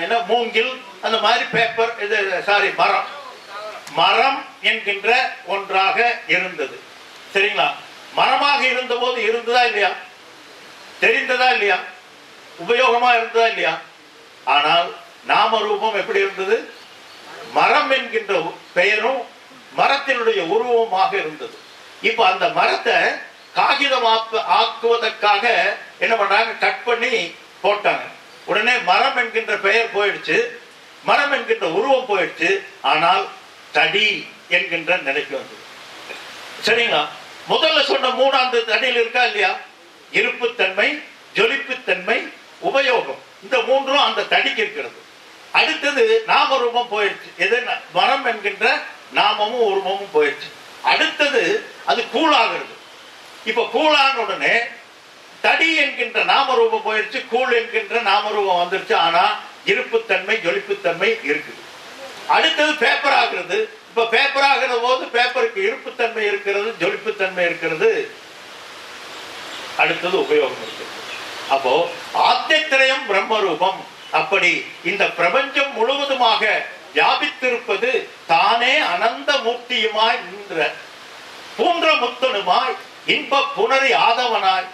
என்ன மூங்கில் அந்த மாதிரி பேப்பர் இது சாரி மரம். மரம் என்கின்ற ஒன்றாக இருந்தது. சரிங்களா மரமாக இருந்த போது இருந்ததா இல்லையா? தெரிந்ததா இல்லையா? உபயோகமா இருந்ததா இல்லையா? ஆனால் நாம ரூபம் எப்படி இருந்தது? மரம் என்கின்ற பெயரும் மரத்தினுடைய உருவமாக இருந்தது. இப்ப அந்த மரத்தை காகிதம் ஆக்க- ஆக்குவதற்காக என்ன பண்றாங்க? கட் பண்ணி போட்டாங்க. உடனே மரம் என்கின்ற பெயர் போயிடுச்சு. மரம் என்கின்ற உருவம் போயிடுச்சு. ஆனால் தடி என்கின்ற நிலைக்கு வந்தது. சரிங்களா? முதல்ல சொன்ன மூணாந்து தடியில் இருக்கா இல்லையா? இருப்புத்தன்மை ஜொலிப்புத்தன்மை உபயோகம். இந்த மூன்றும் அந்த தடிக்கு இருக்கிறது. அடுத்தது நாம ரூபம் போயிடுச்சு எது? மரம் என்கின்ற நாமமும் உருவமும் போயிடுச்சு அடுத்தது அது கூழாகிறது. இப்ப கூழான உடனே தடி என்கின்ற நாமரூபம் போயிடுச்சு கூழ் என்கின்ற நாமரூபம் வந்துருச்சு. ஆனா இருப்புத்தன்மை ஜொலிப்புத்தன்மை இருக்குது. அடுத்தது பேப்பர் ஆகிறது. இப்ப பேப்பர் ஆகிற போது பேப்பருக்கு இருப்புத்தன்மை இருக்கிறது ஜொலிப்புத்தன்மை இருக்கிறது. அடுத்தது உபயோகம் இருக்கு. அப்போ ஆத்தியத்திரயம் பிரம்மரூபம். அப்படி இந்த பிரபஞ்சம் முழுவதுமாக வியாபித்திருப்பது தானே அனந்த மூர்த்தியுமாய் நின்ற பூன்ற முத்தனுமாய் இன்ப புனரி ஆதவனாய்.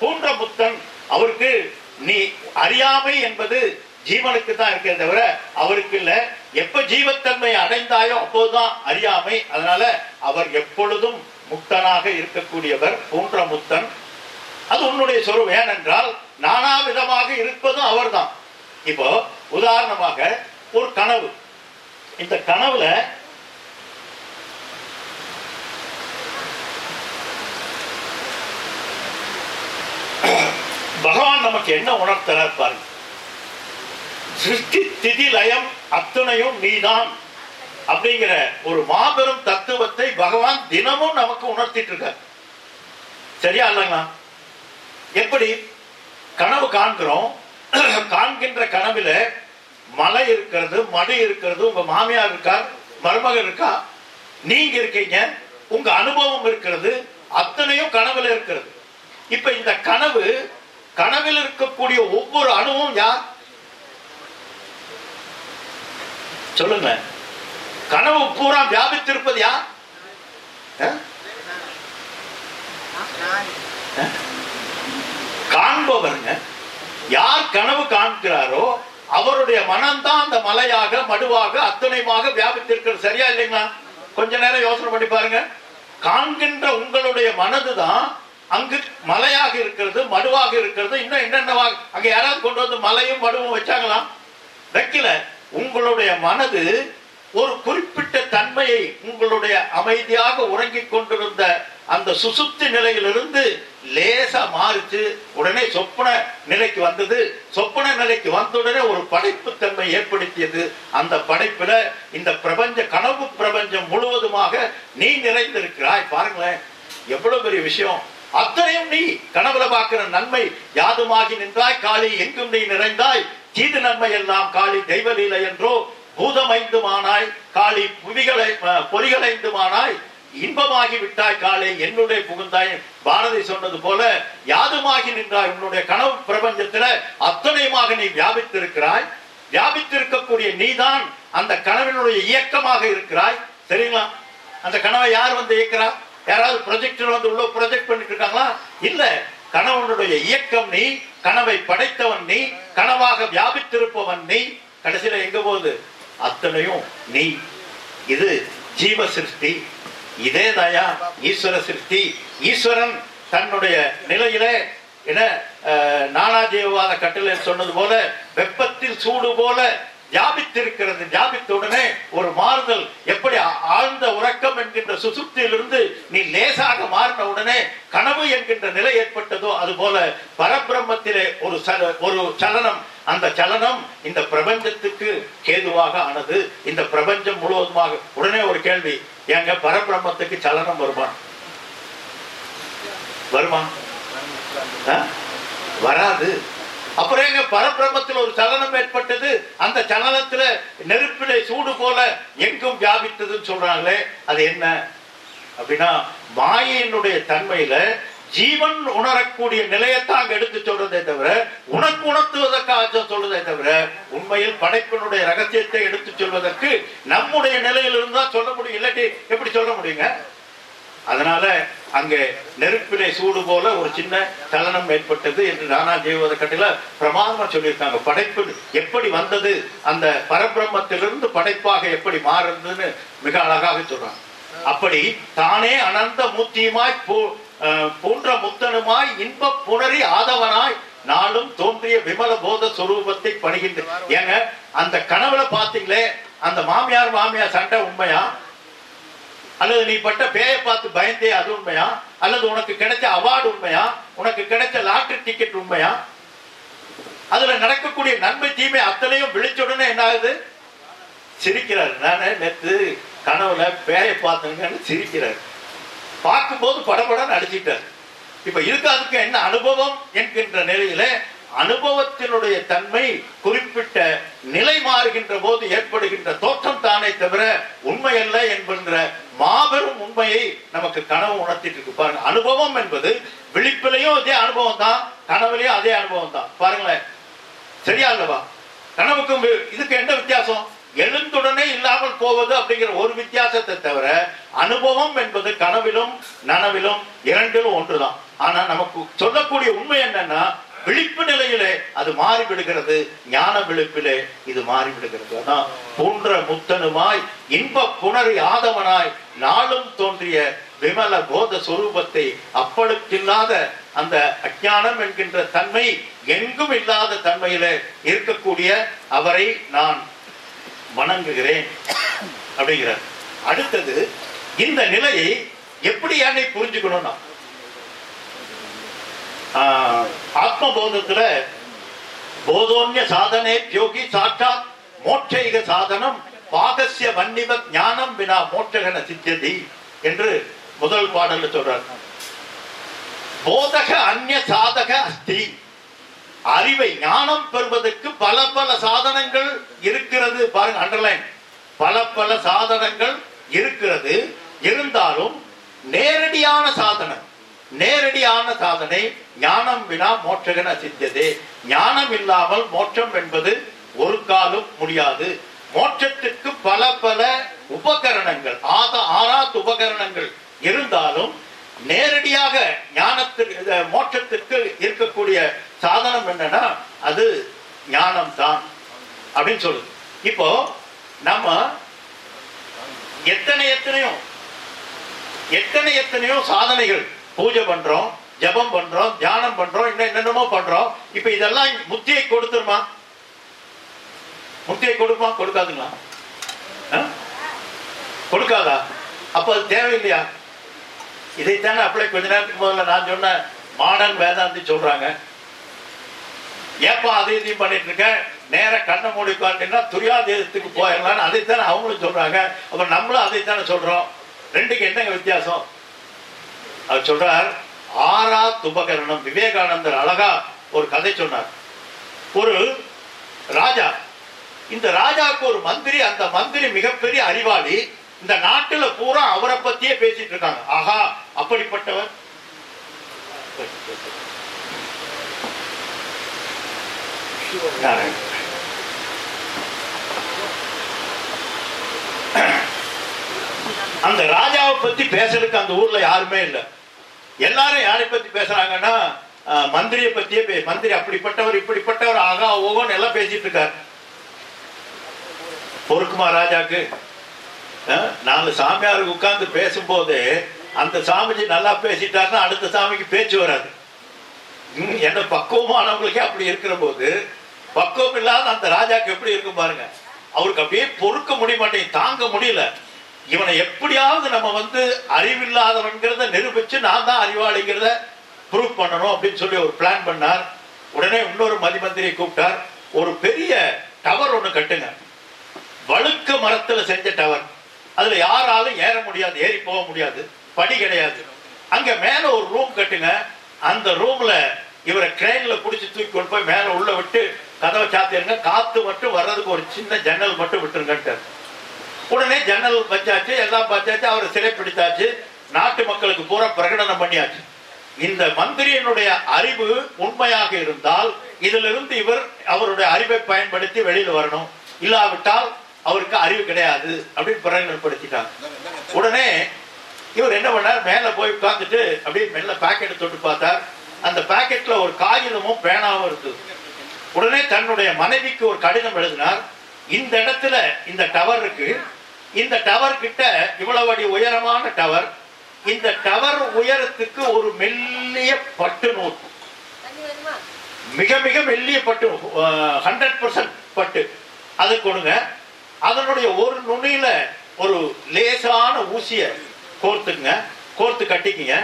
பூன்ற முத்தன் அவருக்கு நீ அறியாமை என்பது ஜீவனுக்கு தான் இருக்கே தவிர அவருக்கு இல்ல. எப்ப ஜீவத்தன்மை அடைந்தாயோ அப்போதுதான் அறியாமை. அதனால அவர் எப்பொழுதும் முக்தனாக இருக்கக்கூடியவர் பூன்ற முத்தன் அது உன்னுடைய சொருவம் ஏனென்றால் நானா விதமாக இருப்பதும் அவர்தான். இப்போ உதாரணமாக ஒரு கனவு. இந்த கனவுல பகவான் நமக்கு என்ன உணர்த்தனர் பாருங்க. சிருஷ்டி திதி லயம் அத்துணையும் நீதான் அப்படிங்கிற ஒரு மாபெரும் தத்துவத்தை பகவான் தினமும் நமக்கு உணர்த்திட்டு இருக்க சரியா இல்லைங்களா? எப்படி? கனவு காண்கிறோம். காண்கின்ற கனவுல மலை இருக்கிறது மடி இருக்கிறது உங்க மாமியார் இருக்கார் மருமகன் இருக்கா? நீங்க இருக்கீங்க உங்க அனுபவம் இருக்கிறது அத்தனையும் கனவுல இருக்கிறது. இப்ப இந்த கனவு கனவில் இருக்கக்கூடிய ஒவ்வொரு அணுவும் யார்? சொல்லுங்க. கனவு பூரா வியாபித்திருப்பது யார்? காண்பவருங்க. யார் கனவு காண்கிறாரோ அவருடைய மனம்தான் அந்த மலையாக மடுவாக அத்தனையுமாக வியாபித்திருக்கிறது. சரியா இல்லைங்களா? கொஞ்ச நேரம் யோசனை பண்ணி பாருங்க. காண்கின்ற உங்களுடைய மனதுதான் அங்கு மலையாக இருக்கிறது மடுவாக இருக்கிறது. இன்னும் என்னென்னவாக அங்க யாராவது கொண்டு வந்து மலையும் மடுவும் வச்சாங்களா? வைக்கல. உங்களுடைய மனது ஒரு குறிப்பிட்ட தன்மையை உங்களுடைய அமைதியாக உறங்கிக் கொண்டிருந்த அந்த சுசுப்தி நிலையிலிருந்து லேசா மாறிச்சு. உடனே சொப்பன நிலைக்கு வந்தது. சொப்பன நிலைக்கு வந்த உடனே ஒரு படைப்பு தன்மை ஏற்படுத்தியது. அந்த படைப்புல இந்த பிரபஞ்ச கனவு பிரபஞ்சம் முழுவதுமாக நீ நிறைந்திருக்கிறாய். பாருங்களேன் எவ்வளவு பெரிய விஷயம். அத்தனையும் நீ கனவுல பார்க்கிற நன்மை யாதுமாகி நின்றாய்? காலை எங்கும் நீ நிறைந்தாய்? தீது நன்மை எல்லாம் காளி தெய்வலீலை என்றோ பூதமைந்துமானாய் காளி புவிகளை பொறிகளைந்துமானாய் இன்பமாகி விட்டாய் காலை என்னுடைய புகுந்தாய். பாரதி சொன்னது போல யாதுமாகி நின்றாய் உன்னுடைய கனவு பிரபஞ்சத்துல அத்தனையுமாக நீ வியாபித்திருக்கிறாய். வியாபித்திருக்கக்கூடிய நீதான் அந்த கனவினுடைய இயக்கமாக இருக்கிறாய். சரிங்களா? அந்த கனவை யார் வந்து இயக்கிறா? யாராவது ப்ரொஜெக்டர் வந்து உள்ள ப்ரொஜெக்ட் பண்ணிட்டு இருக்காங்களா? இல்ல. கணவனுடைய இயக்கம் நீ கனவை படைத்தவன் நீ கனவாக வியாபித்திருப்பவன் நீ. கடைசியில எங்க போகுது? அத்தனையும் நீ. இது ஜீவ சிருஷ்டி. இதே தயா ஈஸ்வர சிருஷ்டி. ஈஸ்வரன் தன்னுடைய நிலையிலே என அஹ், நானாஜீவவாத கட்டளை சொன்னது போல வெப்பத்தில் சூடு போல வியாபித்திருக்கிறது வியாபித்த உடனே ஒரு மாறுதல். எப்படி ஆழ்ந்த உறக்கம் என்கின்ற சுசுப்தியிலிருந்து நீ லேசாக மாறின உடனே கனவு என்கின்ற நிலை ஏற்பட்டதோ அது போல பரபிரம்மத்திலே ஒரு ஒரு சலனம். அந்த சலனம் இந்த பிரபஞ்சத்துக்கு கேதுவாக ஆனது. இந்த பிரபஞ்சம் முழுவதுமாக உடனே ஒரு கேள்வி. ஏங்க பரபிரம்மத்துக்கு சலனம் வருமா? வருமா? வராது. அப்புறம் எங்க பரபிரமத்தில் ஒரு சலனம் ஏற்பட்டது. அந்த சலனத்துல நெருப்பிலே சூடு போல எங்கும் வியாபித்ததுன்னு சொல்றாங்களே அது என்ன? அப்படின்னா மாயையினுடைய தன்மையில ஜீவன் உணரக்கூடிய நிலையத்தான் அங்க எடுத்து சொல்றதே தவிர உனக்கு உணர்த்துவதற்காக சொல்றதே தவிர உண்மையில் படைப்பினுடைய ரகசியத்தை எடுத்து சொல்வதற்கு நம்முடைய நிலையிலிருந்து தான் சொல்ல முடியும். இல்லாட்டி எப்படி சொல்ல முடியுங்க? அதனால அங்கே நெருப்பிலே சூடு போல ஒரு சின்ன தலனம் ஏற்பட்டது என்று நானா ஜீவத கட்டில பிரமாதமா சொல்லியிருக்காங்க. படைப்பு எப்படி வந்தது அந்த பரபிரம்மத்திலிருந்து படைப்பாக எப்படி மாறுதுன்னு மிக அழகாக சொல்றாங்க. அப்படி தானே அனந்த மூர்த்தியுமாய் போன்ற அஹ், முத்தனுமாய் இன்ப புணரி ஆதவனாய் நாளும் தோன்றிய விமல போத சுரூபத்தை பணிகின்ற ஏங்க அந்த கனவுல பாத்தீங்களே அந்த மாமியார் மாமியார் சண்டை உண்மையா? அல்லது நீ பட்ட பேயை பார்த்து பயந்தே அது உண்மையா? அல்லது உனக்கு கிடைச்ச அவார்டு உண்மையா? உனக்கு கிடைச்ச லாட்டரி டிக்கெட் உண்மையா? அதுல நடக்கக்கூடிய நன்மை தீமை அத்தனையும் விழிச்சுடனே என்ன ஆகுது? சிரிக்கிறார். நானே நேற்று கனவுல பேயை பார்த்தேங்கன்னு சிரிக்கிறார். பார்க்கும்போது படபடன்னு அடிச்சிட்டார். இப்ப இதுக்கு அதுக்கு என்ன அனுபவம் என்கின்ற நிலையில அனுபவத்தினுடைய தன்மை குறிப்பிட்ட நிலை மாறுகின்ற போது ஏற்படுகின்ற தோற்றம் தானே தவிர உண்மை அல்ல என்கின்ற மாபெரும் உண்மையை நமக்கு கனவு உணர்த்திட்டு இருக்கு. பாருங்க அனுபவம் என்பது விழிப்பிலையும் அதே அனுபவம் தான் கனவுலையும் அதே அனுபவம் தான் பாருங்களேன் சரியா அல்லவா? கனவுக்கும் இதுக்கு என்ன வித்தியாசம்? எழுந்துடனே இல்லாமல் போவது அப்படிங்கிற ஒரு வித்தியாசத்தை தவிர அனுபவம் என்பது கனவிலும் நனவிலும் இரண்டிலும் ஒன்றுதான். ஆனா நமக்கு சொல்லக்கூடிய உண்மை என்னன்னா விழிப்பு நிலையிலே அது மாறி விடுகிறது ஞான விழிப்பிலே இது மாறி விடுகிறது அதான் போன்ற முத்தனுமாய் இன்ப புணரி ஆதவனாய் நாளும் தோன்றிய விமல போத சொரூபத்தை அப்பளுக்கில்லாத அந்த அஜானம் என்கின்ற தன்மை எங்கும் இல்லாத தன்மையில இருக்கக்கூடிய அவரை நான் வணங்குகிறேன் அப்படிங்கிறார். அடுத்தது இந்த நிலையை எப்படி என்னை புரிஞ்சுக்கணும்னா? ஆஹ், போதோன்ய சாதனே யோகி சாட்சாத் மோட்சைக சாதனம் பாகசிய வன்னிவ ஞானம் வினா மோட்சகன சித்தியதி என்று முதல் பாடல்ல சொல்றார். போதக அந்நிய சாதக அஸ்தி. அறிவை ஞானம் பெறுவதற்கு பல பல சாதனங்கள் இருக்கிறது. பாருங்க அண்டர்லைன் பல பல சாதனங்கள் இருக்கிறது. இருந்தாலும் நேரடியான சாதனம் நேரடியான சாதனை ஞானம் வினா மோட்சகன சித்ததே ஞானம் இல்லாமல் மோட்சம் என்பது ஒரு காலம் முடியாது. மோட்சத்திற்கு பல பல உபகரணங்கள் ஆத ஆறாத் உபகரணங்கள் இருந்தாலும் நேரடியாக ஞானத்திற்கு மோட்சத்திற்கு இருக்கக்கூடிய சாதனம் என்னன்னா அது ஞானம் தான் அப்படின்னு சொல்லுது. இப்போ நம்ம எத்தனை எத்தனையோ எத்தனை எத்தனையோ சாதனைகள் பூஜை பண்றோம் ஜெபம் பண்றோம் தியானம் பண்றோம் இன்னும் என்னென்னமோ பண்றோம். இப்ப இதெல்லாம் முத்தியை கொடுத்துருமா? முட்டையை கொடுப்பான் கொடுக்காதுங்களா? ஆ? கொடுக்காதா? அப்ப அது தேவையில்லையா? இதைத்தானே அப்படியே கொஞ்ச நேரத்துக்கு முதல்ல நான் சொன்ன மாடர்ன் வேதாந்தி சொல்றாங்க. ஏப்பா அதை இதையும் பண்ணிட்டு இருக்கேன் நேர கண்ணை மூடி உட்காந்துன்னா துரியாதேசத்துக்கு போயிடலாம்னு அதைத்தானே அவங்களும் சொல்றாங்க. அப்புறம் நம்மளும் அதைத்தானே சொல்றோம். ரெண்டுக்கு என்னங்க வித்தியாசம்? அவர் சொல்றார் ஆறா துபகரணம். விவேகானந்தர் அழகா ஒரு கதை சொன்னார். ஒரு ராஜா இந்த ராஜாவுக்கு ஒரு மந்திரி அந்த மந்திரி மிகப்பெரிய அறிவாளி. இந்த நாட்டுல பூரா அவரை பத்தியே பேசிட்டு இருக்காங்க. ஆஹா அப்படிப்பட்டவர். அந்த ராஜாவை பத்தி பேசுறதுக்கு அந்த ஊர்ல யாருமே இல்லை. எல்லாரும் யாரை பத்தி பேசுறாங்கன்னா மந்திரியை பத்தியே பே- மந்திரி அப்படிப்பட்டவர் இப்படிப்பட்டவர் ஆகா ஓகோன்னு எல்லாம் பேசிட்டு இருக்காரு. பொறுக்குமா ராஜாக்கு? நாலு சாமியாருக்கு உட்கார்ந்து பேசும்போது அந்த சாமிஜி நல்லா பேசிட்டாருன்னா அடுத்த சாமிக்கு பேச்சு வராது. என்ன பக்குவமானவங்களுக்கே அப்படி இருக்கிற போது பக்குவம் இல்லாத அந்த ராஜாக்கு எப்படி இருக்கும் பாருங்க. அவருக்கு அப்படியே பொறுக்க முடிய மாட்டேங்க தாங்க முடியல. இவனை எப்படியாவது நம்ம வந்து அறிவில்லாதவன்கிறத நிரூபிச்சு நான் தான் அறிவாளிங்கிறத ப்ரூவ் பண்ணணும் அப்படின்னு சொல்லி ஒரு பிளான் பண்ணார். உடனே இன்னொரு மதிமந்திரியை கூப்பிட்டார். ஒரு பெரிய டவர் ஒன்று கட்டுங்க. வழுக்க மரத்துல செஞ்ச டவர். அதுல யாராலும் ஏற முடியாது ஏறி போக முடியாது. படி கிடையாது. அங்க மேல ஒரு ரூம் கட்டுங்க. அந்த ரூம்ல இவரை கிரெயின்ல புடிச்சு தூக்கி கொண்டு போய் மேல உள்ள விட்டு கதவை சாத்திருங்க காத்து மட்டும் வர்றதுக்கு ஒரு சின்ன ஜன்னல் மட்டும் விட்டுருங்கன்ட்டு உடனே ஜன்னல் வச்சாச்சு எல்லாம் பார்த்தாச்சு அவரை சிறைப்பிடித்தாச்சு நாட்டு மக்களுக்கு பூரா பிரகடனம் பண்ணியாச்சு. இந்த மந்திரியினுடைய அறிவு உண்மையாக இருந்தால் இதிலிருந்து இவர் அவருடைய அறிவை பயன்படுத்தி வெளியில் வரணும். இல்லாவிட்டால் அவருக்கு அறிவு கிடையாது அப்படின்னு பிரகடனப்படுத்திட்டாங்க உடனே இவர் என்ன பண்ணார்? மேல போய் உட்கார்ந்துட்டு அப்படியே மெல்ல பாக்கெட் தொட்டு பார்த்தார். அந்த பாக்கெட்ல ஒரு காகிதமும் பேனாவும் இருக்குது உடனே தன்னுடைய மனைவிக்கு ஒரு கடிதம் எழுதினார். இந்த இடத்துல இந்த டவர் இருக்கு. இந்த டவர் கிட்ட இவ்வளவு அடி உயரமான டவர் இந்த டவர் உயரத்துக்கு ஒரு மெல்லிய பட்டு நூல் மிக மிக மெல்லிய பட்டு ஹண்ட்ரட் பர்சன்ட் பட்டு. அதை கொடுங்க. அதனுடைய ஒரு நுனியில ஒரு லேசான ஊசிய கோர்த்துக்குங்க கோர்த்து கட்டிக்குங்க.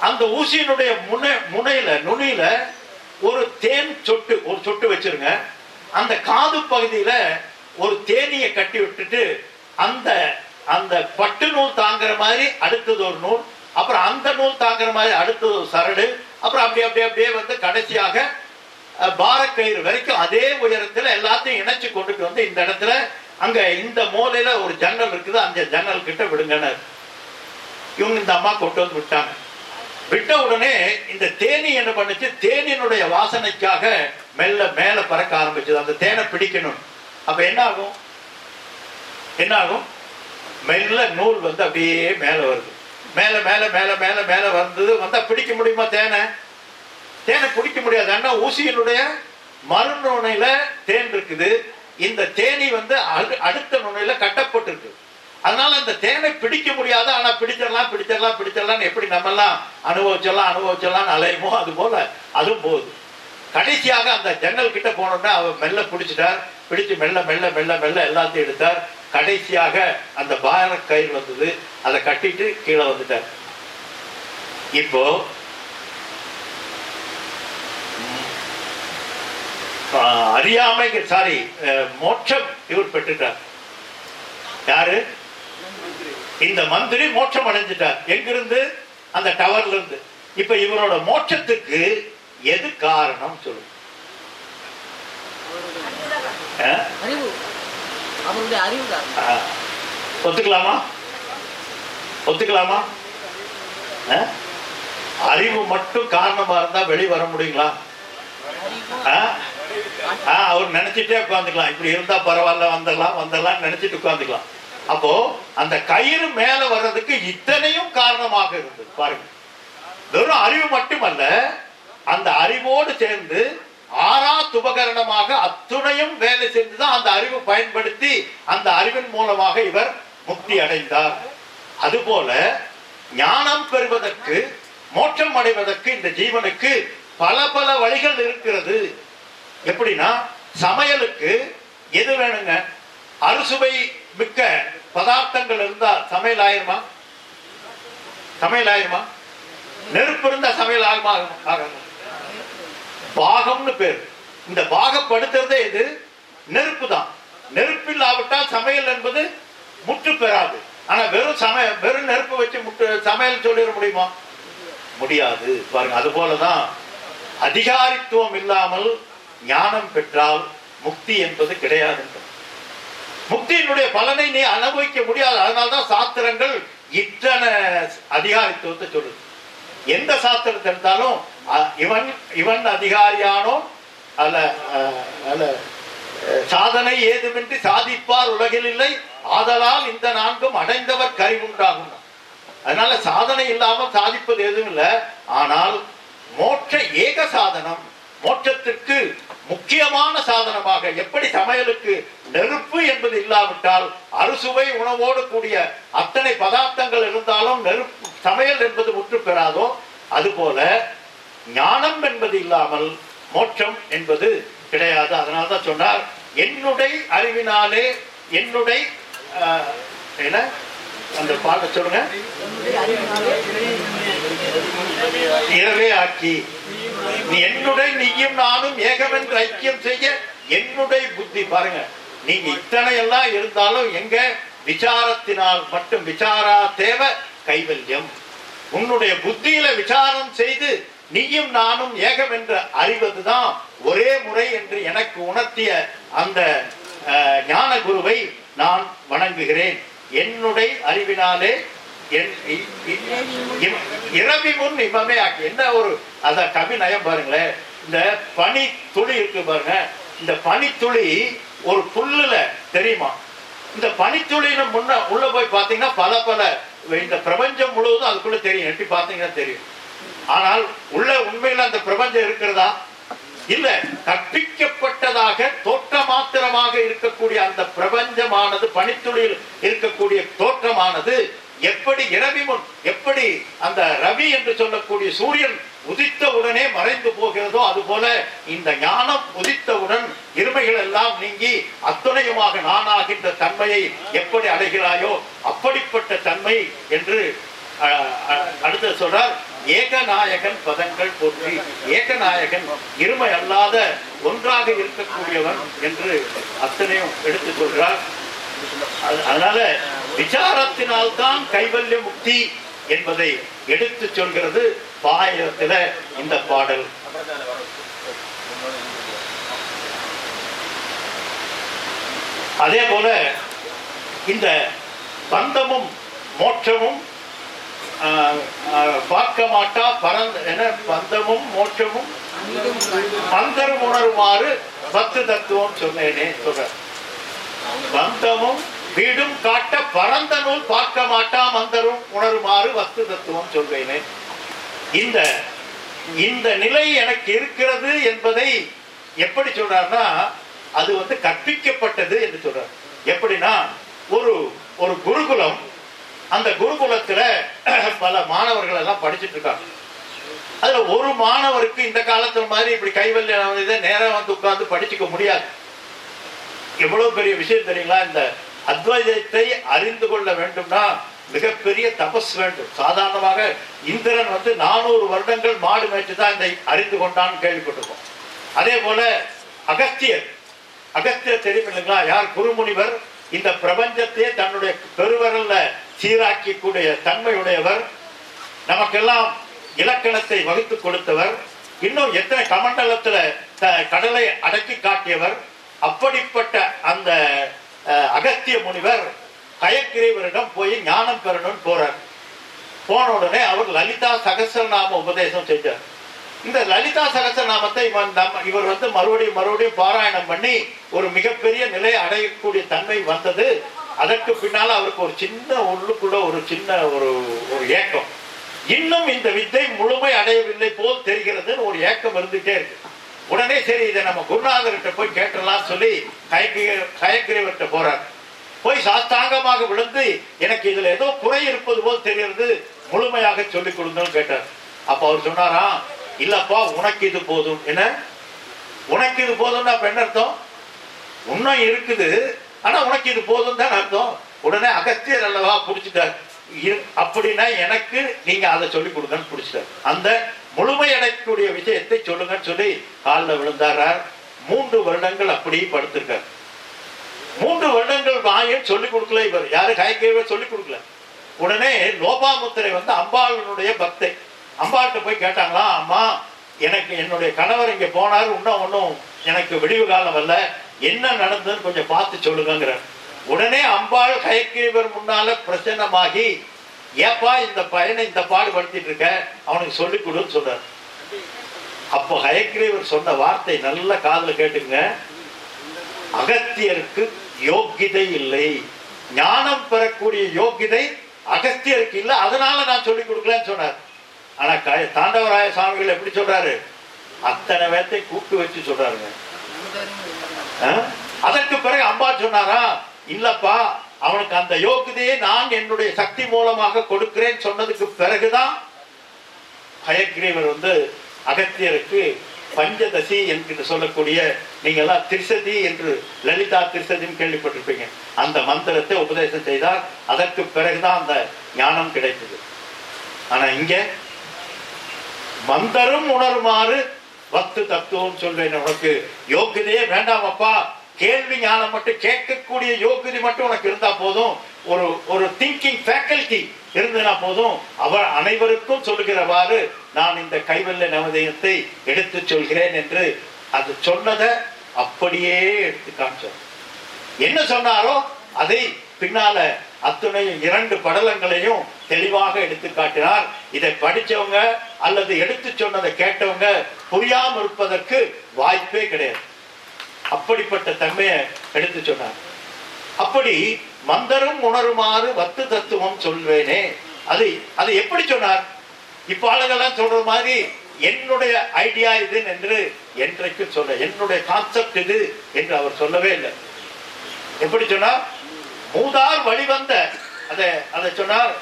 அந்த ஊசியினுடைய முனை முனையில நுனியில ஒரு தேன் சொட்டு ஒரு சொட்டு வச்சிருங்க. அந்த காது பகுதியில ஒரு தேனியை கட்டி விட்டுட்டு அந்த அந்த பட்டு நூல் தாங்குற மாதிரி அடுத்தது ஒரு நூல் அப்புறம் அந்த நூல் தாங்குற மாதிரி அடுத்தது ஒரு சரடு அப்புறம் அப்படி அப்படியே அப்படியே வந்து கடைசியாக பாரக்கயிறு வரைக்கும் அதே உயரத்துல எல்லாத்தையும் இணைச்சு கொண்டுட்டு வந்து இந்த இடத்துல அங்க இந்த மூலையில ஒரு ஜன்னல் இருக்குது அந்த ஜன்னல் கிட்ட விடுங்கன்னு இவங்க இந்த அம்மா கொண்டு வந்து விட்டாங்க. விட்ட உடனே இந்த தேனி என்ன பண்ணுச்சு? தேனியினுடைய வாசனைக்காக மெல்ல மேல பறக்க ஆரம்பிச்சது. அந்த தேனை பிடிக்கணும். அப்ப என்ன ஆகும்? என்ன ஆகும்? மெல்ல நூல் வந்து அப்படியே மேல வருது. மேல மேல மேல மேல மேல வந்தது. வந்தா பிடிக்க முடியுமா தேனை? தேனை பிடிக்க முடியாது. ஆனால் ஊசியினுடைய மறுநுனையில தேன் இருக்குது. இந்த தேனி வந்து அடு- அடுத்த நுனையில கட்டப்பட்டிருக்கு. அதனால அந்த தேனை பிடிக்க முடியாது. ஆனா பிடிச்சிடலாம் பிடிச்சிடலாம் பிடிச்சிடலாம் எப்படி நம்ம எல்லாம் அனுபவிச்சிடலாம் அனுபவிச்சிடலாம் அலையுமோ அது போல அதுவும் போகுது. கடைசியாக அந்த ஜன்னல் கிட்ட போனோம்னா அவர் மெல்ல பிடிச்சிட்டார். பிடிச்சு மெல்ல மெல்ல மெல்ல மெல்ல எல்லாத்தையும் எடுத்தார். கடைசியாக அந்த பார கயிறு வந்தது. அதை கட்டிட்டு கீழே வந்துட்டார். இப்போ ஆஹ், அறியாமை சாரி மோட்சம் இவர் பெற்றுட்டார். யாரு? இந்த மந்திரி மோட்சம் அடைஞ்சிட்டார். எங்கிருந்து? அந்த டவர்ல இருந்து இப்ப இவரோட மோட்சத்துக்கு எது காரணம் சொல்லு. ஒத்துக்கலாமா? ஒத்துக்கலாமா? அறிவு மட்டும் காரணமா இருந்தா வெளி வர முடியுங்களா? அவர் நினைச்சிட்டே உட்காந்துக்கலாம் இப்படி இருந்தா பரவாயில்ல வந்துடலாம் வந்துடலாம் நினைச்சிட்டு உட்காந்துக்கலாம் அப்போ அந்த கயிறு மேல வர்றதுக்கு இத்தனையும் காரணமாக இருந்தது. பாருங்க. வெறும் அறிவு மட்டுமல்ல அந்த அறிவோடு சேர்ந்து ஆறா துபகரணமாக அத்துணையும் வேலை செஞ்சுதான் அந்த அறிவு பயன்படுத்தி அந்த அறிவின் மூலமாக இவர் முக்தி அடைந்தார். அதுபோல ஞானம் பெறுவதற்கு மோட்சம் அடைவதற்கு இந்த ஜீவனுக்கு பல பல வழிகள் இருக்கிறது. எப்படின்னா சமையலுக்கு எது வேணுங்க? அறுசுவை மிக்க பதார்த்தங்கள் இருந்தா சமையல் ஆயிருமா? சமையல் ஆயிருமா? நெருப்பு இருந்தா சமையல் ஆகுமா? பாகம்னு பேர். இந்த பாகப்படுத்துறதே இது நெருப்பு தான். நெருப்பு இல்லாவிட்டால் சமையல் என்பது முற்று பெறாது. ஆனா வெறும் சமய வெறும் நெருப்பு வச்சு முட்டு சமையல் சொல்லிட முடியுமா? முடியாது. பாருங்க அது போலதான் அதிகாரித்துவம் இல்லாமல் ஞானம் பெற்றால் முக்தி என்பது கிடையாது. முக்தியினுடைய பலனை நீ அனுபவிக்க முடியாது. அதனால்தான் சாஸ்திரங்கள் இத்தனை அதிகாரித்துவத்தை சொல்லுது. எந்த சாஸ்திரத்தை எடுத்தாலும் இவன் இவன் அதிகாரியானோ அல்ல அல்ல சாதனை ஏதுமின்றி சாதிப்பார் உலகில் இல்லை. ஆதலால் இந்த நான்கும் அடைந்தவர் கறிவுண்டாகும் அதனால சாதனை இல்லாமல் சாதிப்பது எதுவும் இல்லை. ஆனால் மோட்ச ஏக சாதனம். மோட்சத்திற்கு முக்கியமான சாதனமாக எப்படி சமையலுக்கு நெருப்பு என்பது இல்லாவிட்டால் அறுசுவை உணவோடு கூடிய அத்தனை பதார்த்தங்கள் இருந்தாலும் நெருப்பு சமையல் என்பது முற்று பெறாதோ? அதுபோல ஞானம் என்பது இல்லாமல் மோட்சம் என்பது கிடையாது. அதனால தான் சொன்னார் என்னுடைய அறிவினாலே என்னுடைய என்ன? அந்த பாட சொல்லுங்க. இரவே ஆக்கி என்னுடைய நீயும் நானும் ஏகம் என்று ஐக்கியம் செய்ய என்னுடைய புத்தி. பாருங்க நீங்க இத்தனை எல்லாம் இருந்தாலும் எங்க விசாரத்தினால் மட்டும் விசாரா தேவ கைவல்யம். உன்னுடைய புத்தியில விசாரம் செய்து நீயும் நானும் ஏகம் என்று அறிவதுதான் ஒரே முறை என்று எனக்கு உணர்த்திய அந்த ஞான குருவை நான் வணங்குகிறேன். என்னுடைய அறிவினாலே என் இ- இரவி முன் இமமே ஆக்கி. என்ன ஒரு அத கவி நயம் பாருங்களேன் இந்த பனி துளி இருக்கு பாருங்க. இந்த பனித்துளி ஒரு புல்லுல தெரியுமா? இந்த பனித்துளின்னு முன்ன உள்ள போய் பார்த்தீங்கன்னா பல பல இந்த பிரபஞ்சம் முழுவதும் அதுக்குள்ள தெரியும். எட்டி பார்த்தீங்கன்னா தெரியும். ஆனால் உள்ள உண்மையில அந்த பிரபஞ்சம் இருக்கிறதா? இல்ல கற்பிக்கப்பட்டதாக தோற்ற மாத்திரமாக இருக்கக்கூடிய அந்த பிரபஞ்சமானது பனித்துளியில் இருக்கக்கூடிய தோற்றமானது எப்படி இரவி முன் எப்படி அந்த ரவி என்று சொல்லக்கூடிய சூரியன் உதித்த உடனே மறைந்து போகிறதோ அதுபோல இந்த ஞானம் உதித்தவுடன் இருமைகள் எல்லாம் நீங்கி அத்துணையுமாக நானாகின்ற தன்மையை எப்படி அடைகிறாயோ அப்படிப்பட்ட தன்மை என்று அஹ், அஹ், அடுத்து சொல்றார் ஏகநாயகன் பதங்கள் போற்றி ஏகநாயகன் இருமை அல்லாத ஒன்றாக இருக்கக்கூடியவன் என்று அத்தனையும் எடுத்துக் கொள்கிறார். அது- அதனால விசாரத்தினால்தான் கைவல்ய முக்தி என்பதை எடுத்து சொல்கிறது பாயத்துல இந்த பாடல். அதே போல இந்த பந்தமும் மோட்சமும் பார்க்க மாட்டா பரந்த என்ன பந்தமும் மோட்சமும்? பந்தரும் உணருமாறு பத்து தத்துவம் சொன்னேனே சொல்ற பந்தமும் வீடும் காட்ட பரந்த நூல் பார்க்க மாட்டா மந்தரும் உணருமாறு வஸ்து தத்துவம் சொல்வேனே இந்த இந்த நிலை எனக்கு இருக்கிறது என்பதை எப்படி சொல்றாருன்னா அது வந்து கற்பிக்கப்பட்டது என்று சொல்றார். எப்படின்னா ஒரு ஒரு குருகுலம் அந்த குருகுலத்துல பல மாணவர்கள் எல்லாம் படிச்சுட்டு இருக்காங்க. அதுல ஒரு மாணவருக்கு இந்த காலத்துல மாதிரி இப்படி கைவல்யம் இதை நேரம் வந்து உட்கார்ந்து படிச்சுக்க முடியாது. எவ்வளவு பெரிய விஷயம் தெரியுங்களா? இந்த அத்வைதத்தை அறிந்து கொள்ள வேண்டும்னா மிகப்பெரிய தபஸ் வேண்டும். சாதாரணமாக இந்திரன் வந்து நானூறு வருடங்கள் மாடு மேய்ச்சி தான் இதை அறிந்து கொண்டான்னு கேள்விப்பட்டிருக்கோம். அதே போல அகஸ்தியர் அகஸ்தியர் தெரியும் இல்லைங்களா யார்? குருமுனிவர் இந்த பிரபஞ்சத்தையே தன்னுடைய பெருவரல்ல சீராக்கக்கூடிய தன்மையுடையவர் நமக்கெல்லாம் இலக்கணத்தை வகுத்து கொடுத்தவர் இன்னும் எத்தனை கமண்டலத்துல கடலை அடக்கி காட்டியவர் அப்படிப்பட்ட அந்த அகத்திய முனிவர் கயக்கிரீவரிடம் போய் ஞானம் பெறணும்னு போறார். போன உடனே அவர் லலிதா சகசரநாம உபதேசம் செஞ்சார். இந்த லலிதா சகஸ்ரநாமத்தை இவன் நம்ம- இவர் வந்து மறுபடியும் மறுபடியும் பாராயணம் பண்ணி ஒரு மிகப்பெரிய நிலை அடையக்கூடிய தன்மை வந்தது. அதற்கு பின்னால அவருக்கு ஒரு சின்ன உள்ளுக்குள்ள ஒரு சின்ன ஒரு ஒரு ஏக்கம். இன்னும் இந்த வித்தை முழுமை அடையவில்லை போல் தெரிகிறதுன்னு ஒரு ஏக்கம் இருந்துட்டே இருக்கு. உடனே சரி இதை நம்ம குருநாதர்கிட்ட போய் கேட்டலாம் சொல்லி கயக்கிரவர்கிட்ட போறார். போய் சாஸ்தாங்கமாக விழுந்து எனக்கு இதுல ஏதோ குறை இருப்பது போல் தெரிகிறது முழுமையாக சொல்லிக் கொடுங்கன்னு கேட்டார். அப்ப அவர் சொன்னாராம் இல்லப்பா உனக்கு இது போதும். என்ன? உனக்கு இது போதும்னா அப்ப என்ன அர்த்தம்? இன்னும் இருக்குது. ஆனா உனக்கு இது போதும் தான் அர்த்தம்? உடனே அகத்தியர் அல்லவா புடிச்சிட்டார். அப்படின்னா எனக்கு நீங்க அதை சொல்லி கொடுங்கன்னு புடிச்சிட்டார். அந்த முழுமையடையக்கூடிய விஷயத்தை சொல்லுங்கன்னு சொல்லி காலில் விழுந்தாரார். மூன்று வருடங்கள் அப்படியே படுத்திருக்கார். மூன்று வருடங்கள் வாயும் சொல்லிக் கொடுக்கல இவர். யாரும் காய்கறிவே சொல்லிக் கொடுக்கல. உடனே லோபாமுத்திரை வந்து அம்பாளனுடைய பக்தை. அம்பாட்ட போய் கேட்டாங்களா அம்மா எனக்கு என்னுடைய கணவர் இங்க போனார் இன்னும் ஒன்றும் எனக்கு விடிவு காலம் வரல என்ன நடந்ததுன்னு கொஞ்சம் பார்த்து சொல்லுங்கிறார் உடனே அம்பாள் கயக்கிரிவர் முன்னால பிரசன்னமாகி ஏப்பா இந்த பையனை இந்த பாடுபடுத்திட்டு இருக்க அவனுக்கு சொல்லிக் கொடுன்னு சொல்றார் அப்போ ஹயக்ரீவர் சொன்ன வார்த்தை நல்ல காதில் கேட்டுங்க அகத்தியருக்கு யோக்கியதை இல்லை. ஞானம் பெறக்கூடிய யோக்கியதை அகத்தியருக்கு இல்லை அதனால நான் சொல்லிக் கொடுக்கலன்னு சொன்னார். ஆனா தாண்டவராய சுவாமிகள் எப்படி சொல்றாரு? அத்தனை பேர்த்தை கூப்பிட்டு வச்சு சொல்றாருங்க. அதற்கு பிறகு அம்பா சொன்னாரா? இல்லப்பா அவனுக்கு அந்த யோகிதையை நான் என்னுடைய சக்தி மூலமாக கொடுக்கிறேன் சொன்னதுக்கு பிறகுதான் ஹயக்ரீவர் வந்து அகத்தியருக்கு பஞ்சதசி என்று சொல்லக்கூடிய நீங்க எல்லாம் திரிசதி என்று லலிதா திரிசதின்னு கேள்விப்பட்டிருப்பீங்க. அந்த மந்திரத்தை உபதேசம் செய்தார். அதற்கு பிறகுதான் அந்த ஞானம் கிடைத்தது. ஆனா இங்க மந்தரும் உணருமாறு வத்து தத்துவம் சொல்வேன் உனக்கு. யோகியதையே வேண்டாமப்பா கேள்வி ஞானம் மட்டும் கேட்கக்கூடிய யோகியதை மட்டும் உனக்கு இருந்தா போதும். ஒரு ஒரு திங்கிங் ஃபேக்கல்டி இருந்தனா போதும். அவர் அனைவருக்கும் சொல்லுகிறவாறு நான் இந்த கைவல்ல நவதயத்தை எடுத்து சொல்கிறேன் என்று அது சொன்னதை அப்படியே எடுத்து காமிச்சார். என்ன சொன்னாரோ அதை பின்னால அத்துணை இரண்டு படலங்களையும் தெளிவாக எடுத்து காட்டினார். இதை படிச்சவங்க அல்லது எடுத்து சொன்னதை கேட்டவங்க புரியாம இருப்பதற்கு வாய்ப்பே கிடையாது. அப்படிப்பட்ட தன்மையை எடுத்து சொன்னார். அப்படி மந்தரும் உணருமாறு வத்து தத்துவம் சொல்வேனே. அது அது எப்படி சொன்னார்? இப்ப ஆளுங்கெல்லாம் சொல்ற மாதிரி என்னுடைய ஐடியா இது என்று என்றைக்கு சொல்ல என்னுடைய கான்செப்ட் இது என்று அவர் சொல்லவே இல்லை. எப்படி சொன்னார்? மூதார் வழிவந்த அதை அதை சொன்னார்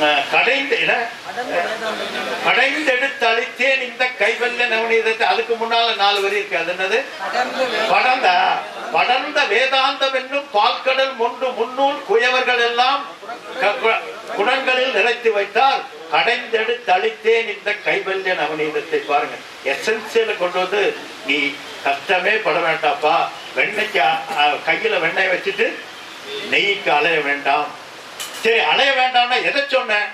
அஹ், கடைந்து என்ன? கடைந்தெடுத்து அழித்தேன் இந்த கைவல்ல நவநீதத்தை. அதுக்கு முன்னால நாலு வரி இருக்கு. அது என்னது? படர்ந்த படர்ந்த வேதாந்தம் என்னும் பால்கடல் முண்டு முன்னூல் குயவர்கள் எல்லாம் குணங்களில் நிறைத்து வைத்தால் கடைந்தெடுத்து அழித்தேன் இந்த கைவல்ய நவநீதத்தை பாருங்க. எசென்சியல கொண்டு வந்து நீ கஷ்டமே பட வேண்டாப்பா. அ- கையில வெண்ணெய் வச்சுட்டு நெய்க்கு அலைய வேண்டாம். சரி அலைய வேண்டாம்னா எதை சொன்னேன்?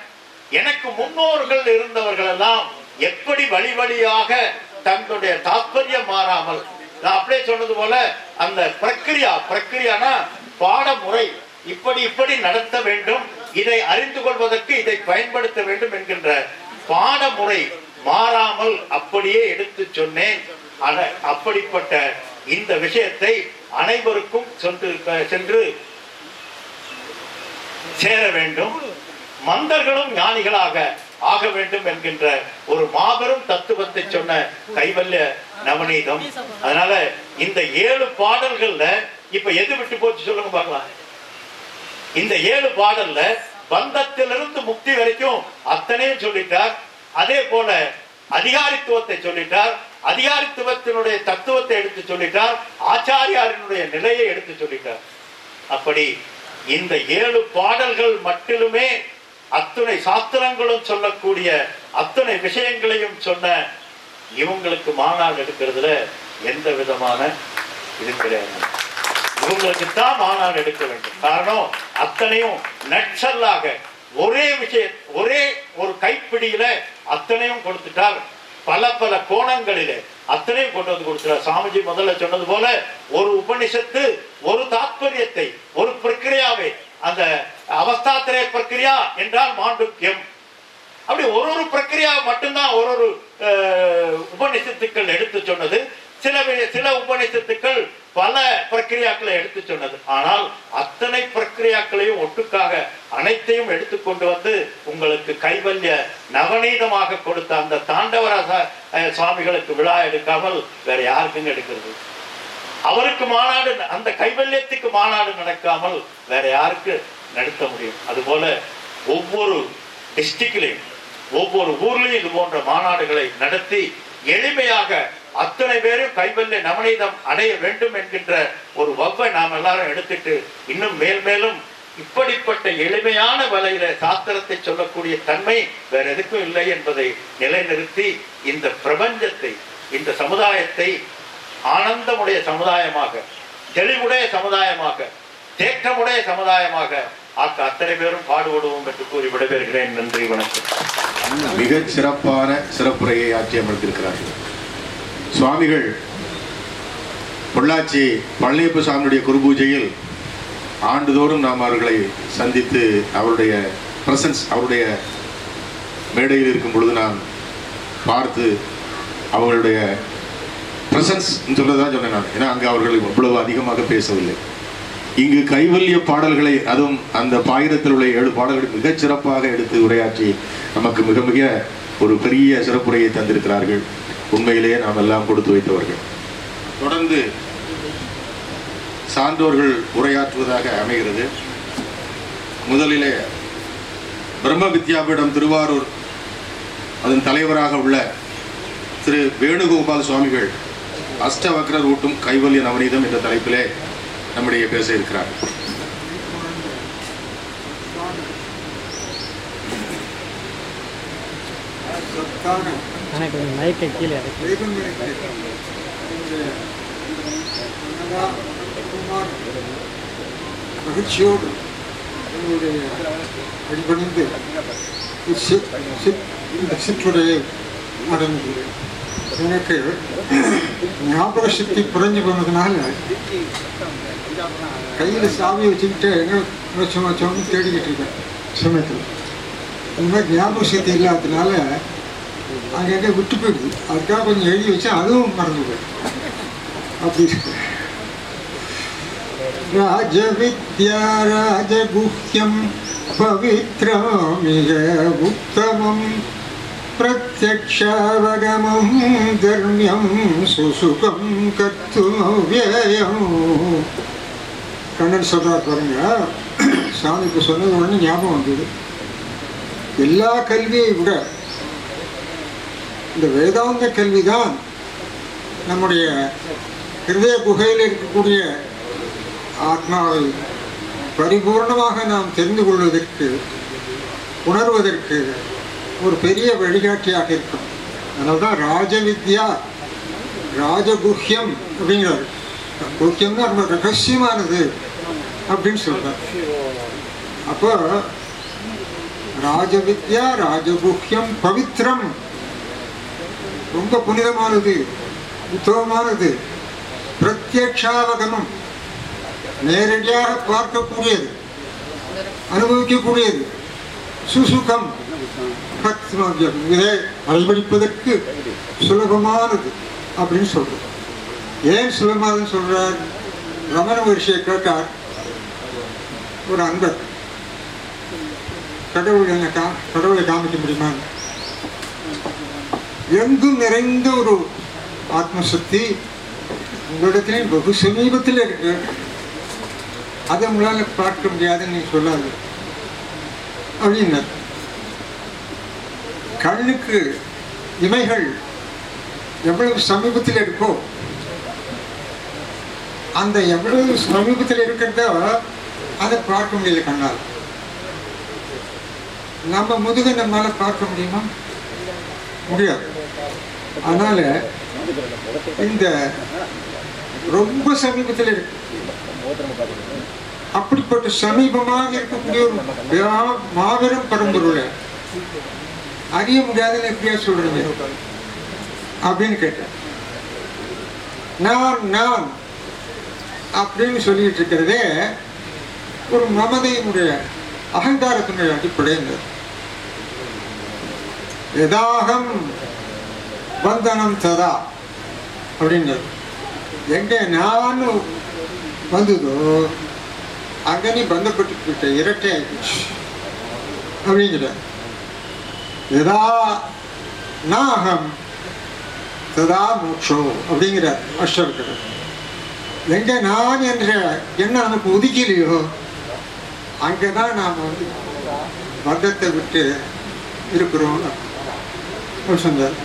எனக்கு முன்னோர்கள் இருந்தவர்கள் எல்லாம் எப்படி வழி வழியாக தங்களுடைய தாற்பயம் மாறாமல் நான் அப்படியே சொன்னது போல அந்த பிரக்கிரியா பிரக்கிரியானா பாடமுறை இப்படி இப்படி நடத்த வேண்டும் இதை அறிந்து கொள்வதற்கு இதை பயன்படுத்த வேண்டும் என்கின்ற பாடமுறை மாறாமல் அப்படியே எடுத்து சொன்னேன். அப்படிப்பட்ட இந்த விஷயத்தை அனைவருக்கும் சென்று சென்று சேர வேண்டும் மந்தர்களும் ஞானிகளாக ஆக வேண்டும் என்கின்ற ஒரு மாபெரும் தத்துவத்தை சொன்ன கைவல்ய நவநீதம். அதனால இந்த ஏழு பாடல்கள்ல இப்ப எது விட்டு போச்சு சொல்லுங்க பார்க்கலாம். இந்த ஏழு பாடல்ல பந்தத்திலிருந்து முக்தி வரைக்கும் அத்தனையும் சொல்லிட்டார். அதே போல அதிகாரித்துவத்தை சொல்லிட்டார். அதிகாரித்துவத்தினுடைய தத்துவத்தை எடுத்து சொல்லிட்டார். ஆச்சாரியாரினுடைய நிலையை எடுத்து சொல்லிட்டார். அப்படி இந்த ஏழு பாடல்கள் மட்டிலுமே அத்துணை சாஸ்திரங்களும் சொல்லக்கூடிய அத்துணை விஷயங்களையும் சொன்ன இவங்களுக்கு மாநாடு எடுக்கிறதுல எந்த விதமான இது கிடையாது. இவங்களுக்கு தான் மாநாடு எடுக்க வேண்டும். காரணம் அத்தனையும் நட்சல்லாக ஒரே விஷய ஒரே ஒரு கைப்பிடியில அத்தனையும் கொடுத்துட்டால் பல பல கோணங்களிலே. அத்தனையும் கொண்டு வந்து கொடுக்கிறார். சாமிஜி முதல்ல சொன்னது போல ஒரு உபனிஷத்து ஒரு தாத்பரியத்தை ஒரு பிரக்கிரியாவை அந்த அவஸ்தாத்திரே பிரக்கிரியா என்றால் மாண்டுக்கியம். அப்படி ஒரு ஒரு பிரக்கிரியா மட்டும்தான் ஒரு ஒரு உபநிஷத்துக்கள் எடுத்து சொன்னது. சில சில உபநிஷத்துக்கள் பல பிரக்கிரியாக்களை எடுத்து சொன்னது. ஆனால் அத்தனை பிரக்கிரியாக்களையும் ஒட்டுக்காக அனைத்தையும் எடுத்துக்கொண்டு வந்து உங்களுக்கு கைவல்ய நவநீதமாக கொடுத்த அந்த தாண்டவராச சுவாமிகளுக்கு விழா எடுக்காமல் வேற யாருக்கும் எடுக்கிறது? அவருக்கு மாநாடு அந்த கைவல்யத்துக்கு மாநாடு நடக்காமல் வேற யாருக்கு நடத்த முடியும்? அதுபோல ஒவ்வொரு டிஸ்ட்ரிக்ட்லையும் ஒவ்வொரு ஊர்லையும் இது போன்ற மாநாடுகளை நடத்தி எளிமையாக அத்தனை பேரும் கைவல்ல நவநீதம் அடைய வேண்டும் என்கின்ற ஒரு வவ்வை நாம் எல்லாரும் எடுத்துட்டு இன்னும் மேல் மேலும் இப்படிப்பட்ட எளிமையான வலையில சாஸ்திரத்தை சொல்லக்கூடிய தன்மை வேற எதுக்கும் இல்லை என்பதை நிலைநிறுத்தி இந்த பிரபஞ்சத்தை இந்த சமுதாயத்தை ஆனந்தமுடைய சமுதாயமாக தெளிவுடைய சமுதாயமாக தேக்கமுடைய சமுதாயமாக ஆக்க அத்தனை பேரும் பாடுபடுவோம் என்று கூறி விடைபெறுகிறேன். நன்றி வணக்கம். மிக சிறப்பான சிறப்புரையை ஆற்றி சுவாமிகள் பொள்ளாச்சி பழனியப்ப சுவாமியுடைய குரு பூஜையில் ஆண்டுதோறும் நாம் அவர்களை சந்தித்து அவருடைய பிரசன்ஸ் அவருடைய மேடையில் இருக்கும் பொழுது நான் பார்த்து அவர்களுடைய பிரசன்ஸ் சொல்லதான் சொன்னேன் நான். ஏன்னா அங்கே அவர்கள் அவ்வளவு அதிகமாக பேசவில்லை. இங்கு கைவல்ய பாடல்களை அதுவும் அந்த பாயிரத்தில் உள்ள ஏழு பாடல்களை மிகச் சிறப்பாக எடுத்து உரையாற்றி நமக்கு மிக மிக ஒரு பெரிய சிறப்புரையை தந்திருக்கிறார்கள். உண்மையிலேயே நாம் எல்லாம் கொடுத்து வைத்தவர்கள். தொடர்ந்து சான்றோர்கள் உரையாற்றுவதாக அமைகிறது. முதலிலே பிரம்ம வித்யாபீடம் திருவாரூர் அதன் தலைவராக உள்ள திரு வேணுகோபால் சுவாமிகள் அஷ்டவக்ரர் ஊட்டும் கைவல்ய நவநீதம் என்ற தலைப்பிலே நம்முடைய பேச இருக்கிறார். மகிழ்ச்சியோடு என்னுடைய அடிபணிந்து இச்சி- சி- இந்த சிற்றுரையை அடைந்துள்ளேன் எனக்கு ஞாபக சக்தி குறைஞ்சு போனதுனால கையில் சாவி வச்சுக்கிட்டு எங்க வச்சோம் வச்சோம்னு தேடிக்கிட்டு இருக்கேன் சமயத்தில் இந்த மாதிரி ஞாபக சக்தி இல்லாததுனால அங்கங்கே விட்டு போயிடுது. அதுக்காக கொஞ்சம் எழுதி வச்சு அதுவும் மறந்து போயிடுது. அப்படி ராஜவித்யா ராஜகுஹ்யம் பவித்ரமிக உத்தமம் பிரத்யக்ஷாவகமம் கர்மியம் சுசுகம் கத்துமவ்யயம் கண்ணன் சொல்கிறார் பாருங்க. சாமிக்கு சொன்ன உடனே ஞாபகம் வந்தது. எல்லா கல்வியை விட இந்த வேதாந்த கல்விதான் நம்முடைய ஹிருதய குகையில் இருக்கக்கூடிய ஆத்மாவை பரிபூர்ணமாக நாம் தெரிந்து கொள்வதற்கு உணர்வதற்கு ஒரு பெரிய வழிகாட்டியாக இருக்கும். அதனால தான் ராஜவித்யா ராஜகுஹ்யம் அப்படிங்கிறார். குஹ்யம்னா ரொம்ப ரகசியமானது அப்படின்னு சொல்கிறார் அப்போ ராஜவித்யா ராஜகுஹ்யம் பவித்ரம் ரொம்ப புனிதமானது உத்தவமானது பிரத்யக்ஷாவகமம். நேரடியாக பார்க்கக்கூடியது அனுபவிக்கக்கூடியது. சுசுகம். இதை அடைபிடிப்பதற்கு சுலபமானது அப்படின்னு சொல்றது ஏன் சுலபமானதுன்னு சொல்றார்? ரமண மகிழ்ச்சியை கேட்டார். ஒரு அன்பர். கடவுள் என்ன கா கடவுளை காமிக்க முடியுமா? எங்கும் நிறைந்த ஒரு ஆத்மசக்தி உங்களிடத்திலே வெகு சமீபத்தில் இருக்கு அதை உங்களால் பார்க்க முடியாதுன்னு நீ சொல்லாது அப்படின்னார். கண்ணுக்கு இமைகள் எவ்வளவு சமீபத்தில் இருக்கோ அந்த எவ்வளவு சமீபத்தில் இருக்கிறதோ அதை பார்க்க முடியல கண்ணால். நம்ம முதுகை நம்மளால் பார்க்க முடியுமா? முடியாது. அதனால இந்த ரொம்ப சமீபத்தில் இருக்கு. அப்படிப்பட்ட சமீபமாக இருக்கக்கூடிய ஒரு மாபெரும் பரம்பொருளை அறிய முடியாதுன்னு எப்படியா சொல்றது? அப்படின்னு கேட்டேன். நான் நான் அப்படின்னு சொல்லிட்டு இருக்கிறதே ஒரு மமதையினுடைய அகங்காரத்தினுடைய அடிப்படையில். எதாகம் வந்தனம் ததா அப்படின்றது. எங்கே நான் வந்ததோ அங்கே நீ பந்தப்பட்டு போயிட்ட இரட்டை ஆயிடுச்சு அப்படிங்கிற. எதா நாகம் ததா மோட்சோ அப்படிங்கிற அஷ்டர்கள் எங்கே நான் என்ற என்ன நமக்கு ஒதுக்கலையோ அங்கதான் நாம் வந்து பந்தத்தை விட்டு இருக்கிறோம் சொன்னார்.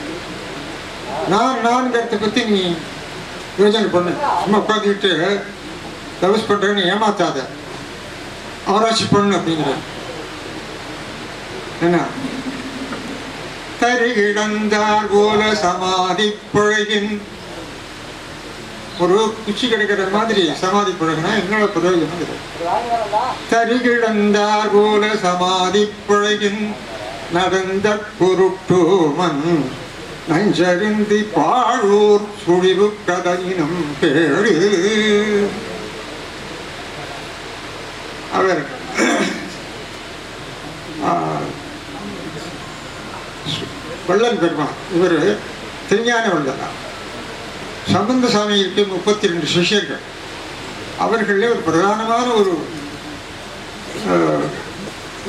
நான் நான்கிறத பத்தி நீ யோஜனை பண்ணு. சும்மா உட்காந்துக்கிட்டு தவஸ் பண்றேன்னு ஏமாத்தாத. ஆராய்ச்சி பண்ணு அப்படிங்கிற. என்ன? தருகிடந்தார் போல சமாதி புழகின். ஒரு குச்சி கிடைக்கிற மாதிரி சமாதி புழகினா என்னோட பிரயோஜனம் இது தருகிடந்தார் போல சமாதி புழகின். நடந்த பொருட்டோமன் நஞ்சறிந்தி பாழூர் சுழிவு கதையினம் பேடு அவர் வள்ளல் பெருமான் இவர் திருஞான வள்ளலா சம்பந்த சாமிக்கு முப்பத்தி ரெண்டு சிஷியர்கள். அவர்களே ஒரு பிரதானமான ஒரு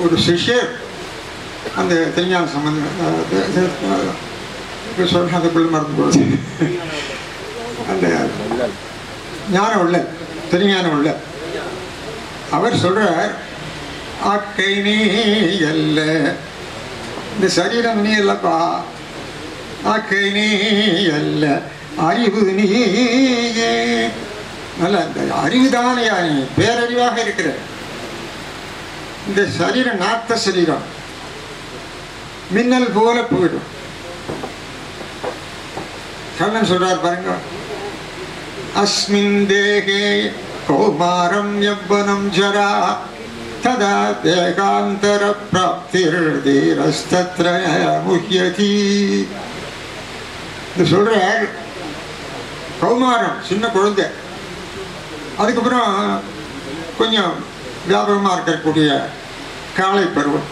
ஒரு சிஷ்யர். அந்த திருஞான சம்பந்த இப்போ சொல்ற அந்த பிள்ளை மறந்து போகுது அந்த ஞானம் உள்ள திருஞான உள்ள. அவர் சொல்கிறார் ஆக்கை நீ அல்ல. இந்த சரீரம் நீ அல்லப்பா. ஆக்கை நீ அல்ல. அறிவு நீயே நல்ல இந்த அறிவுதானையா நீ. பேரறிவாக இருக்கிற. இந்த சரீரம் நாத்த சரீரம். மின்னல் போல போயிடும். கண்ணன் சொல்றார் பாருங்க. அஸ்மின் தேகே கௌமாரம் யவ்வனம் ஜரா ததா தேகாந்தர பிராப்திர் தீரஸ்தத்ர முஹ்யதி இது சொல்றார் கௌமாரம் சின்ன குழந்தை. அதுக்கப்புறம் கொஞ்சம் வியாபகமாக இருக்கக்கூடிய காலை பருவம்.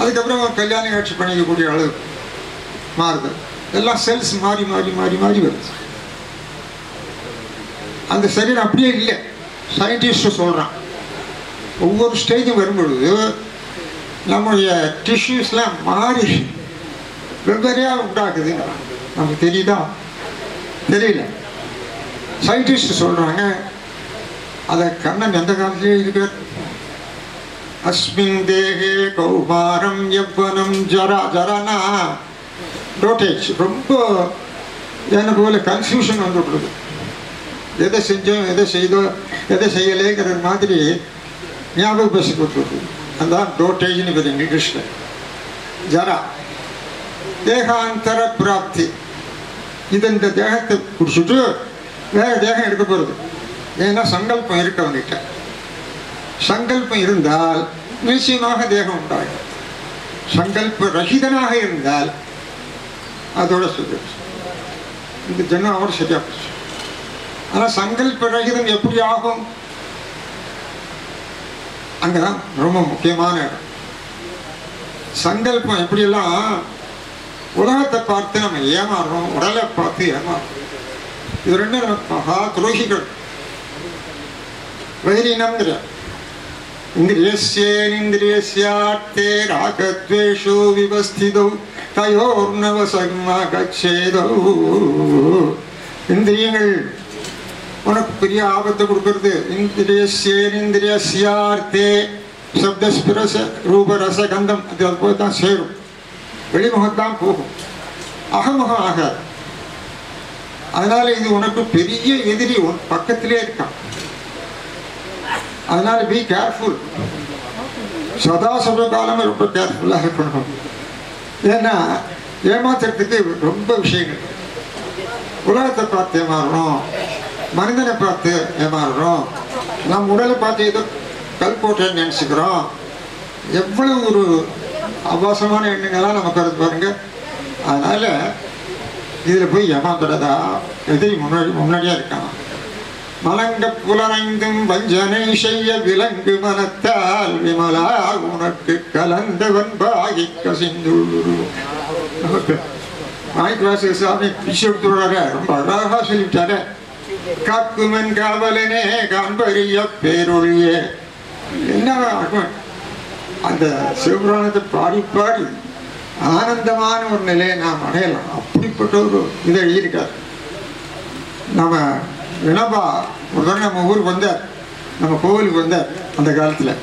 அதுக்கப்புறம் கல்யாண காட்சி பண்ணிக்கக்கூடிய அளவு மாறுதல். எல்லாம் செல்ஸ் மாறி மாறி மாறி மாறி வருது. அந்த சரீரம் அப்படியே இல்லை. சயின்டிஸ்ட் சொல்கிறான் ஒவ்வொரு ஸ்டேஜும் வரும்பொழுது நம்முடைய டிஷ்யூஸ்லாம் மாறி வெவ்வேறையாக உண்டாக்குதுங்கிறான் நமக்கு தெரியுதா? தெரியல. சயின்டிஸ்ட் சொல்கிறாங்க அதை கண்ணன் எந்த காலத்திலே இருக்கார்? அஸ்மின் தேகே கௌமாரம் எவ்வனம் ஜரா ஜரனா டோட்டேஜ் ரொம்ப என்ன போல கன்ஃபியூஷன் வந்துவிடுது எதை செஞ்சோம் எதை செய்தோம் எதை செய்யலைங்கிற மாதிரி ஞாபகம் பேசி கொடுத்துருது அதான் டோட்டேஜ்னு பேர் இங்கிலீஷில். ஜரா. தேகாந்தர பிராப்தி. இது இந்த தேகத்தை குடிச்சுட்டு வேறு தேகம் எடுக்க போகிறது ஏன்னா சங்கல்பம் இருக்கு அவன்கிட்ட சங்கல்பம் இருந்தால் நிச்சயமாக தேகம் உண்டாகும். சங்கல்ப ரஹிதனாக இருந்தால் அதோட சொல்லிடுச்சு. இந்த ஜென்மம் அவர் சரியா போச்சு. ஆனால் சங்கல்ப ரகிதம் எப்படி ஆகும்? அங்கதான் ரொம்ப முக்கியமான இடம். சங்கல்பம் எப்படியெல்லாம் உலகத்தை பார்த்து நம்ம ஏமாறுறோம் உடலை பார்த்து ஏமாறுறோம். இது ரெண்டும் மகா துரோகிகள். வைரினம்ங்கிற இந்திரியஸ்யேந்திரியஸ்யார்த்தே ராகத்வேஷோ விவஸ்திதௌ தயோர்ணவசேதோ இந்திரியங்கள் உனக்கு பெரிய ஆபத்தை கொடுக்கறது. இந்திரியஸ்யேந்திரியஸ்யார்த்தே சப்தஸ்பிரச ரூபரச கந்தம் அது அது போய் தான் சேரும். வெளிமுகத்தான் போகும். அகமுகம் ஆகாது. அதனால இது உனக்கு பெரிய எதிரி உன் பக்கத்திலே இருக்கான். அதனால பி கேர்ஃபுல் சதா சர்வ காலமே ரொம்ப கேர்ஃபுல்லாக இருக்கணும். ஏன்னா ஏமாத்துறதுக்கு ரொம்ப விஷயங்கள். உலகத்தை பார்த்து ஏமாறுறோம் மனிதனை பார்த்து ஏமாறுறோம் நம் உடலை பார்த்து ஏதோ கல்கோட்டைன்னு நினச்சிக்கிறோம். எவ்வளவு ஒரு அபாசமான எண்ணங்கள்லாம் நமக்கு வருது பாருங்க. அதனால இதில் போய் ஏமாந்துடதா? எதிரி முன்னாடி முன்னாடியாக இருக்கான். மலங்கப் புலனைந்தும் வஞ்சனை செய்ய விலங்கு மனத்தால் விமலா உனக்கு கலந்தவன் பாகி கசிந்துள்ளு மாணிக்கவாசக சாமி பிசுடுறார ரொம்ப அழகா சொல்லிட்டார. காக்குமன் காவலனே காண்பறிய பேரொழியே. என்ன அந்த சிவபுராணத்தை பாடி பாடி ஆனந்தமான ஒரு நிலையை நாம் அடையலாம். அப்படிப்பட்ட ஒரு இதை எழுதியிருக்கார். நம்ம வினபா ஒரு தடவை நம்ம ஊருக்கு வந்தார். நம்ம கோவிலுக்கு வந்தார் அந்த காலத்தில்.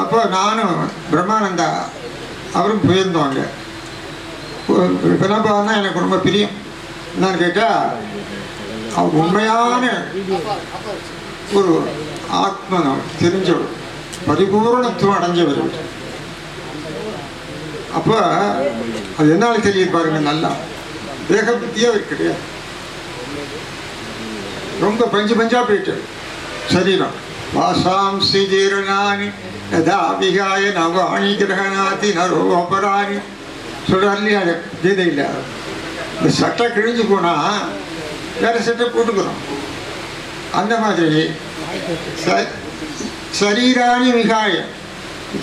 அப்போ நானும் பிரம்மானந்தா அவரும் போயிருந்தோம் அங்கே. வினபான்னா எனக்கு ரொம்ப பிரியம். என்னன்னு கேட்டால் அவர் உண்மையான ஒரு ஆத்ம தெரிஞ்சவர். பரிபூர்ணத்துவம் அடைஞ்சவர் அப்போ அது என்னால் தெரியுது பாருங்க நல்லா. தேக புத்தியே அவர் கிடையாது. ரொம்ப பஞ்சு பஞ்சா போயிட்டு. சரீரம். வாசாம்சி ஜீரணானி யதா விகாய நவாணி கிரகணாதி நரோபராணி. சொல்கிறார் இல்லையா கீதையில். இந்த சட்டை கிழிஞ்சு போனால் வேறு சட்டை போட்டுக்கிறோம். அந்த மாதிரி ச- சரீராணி விகாய.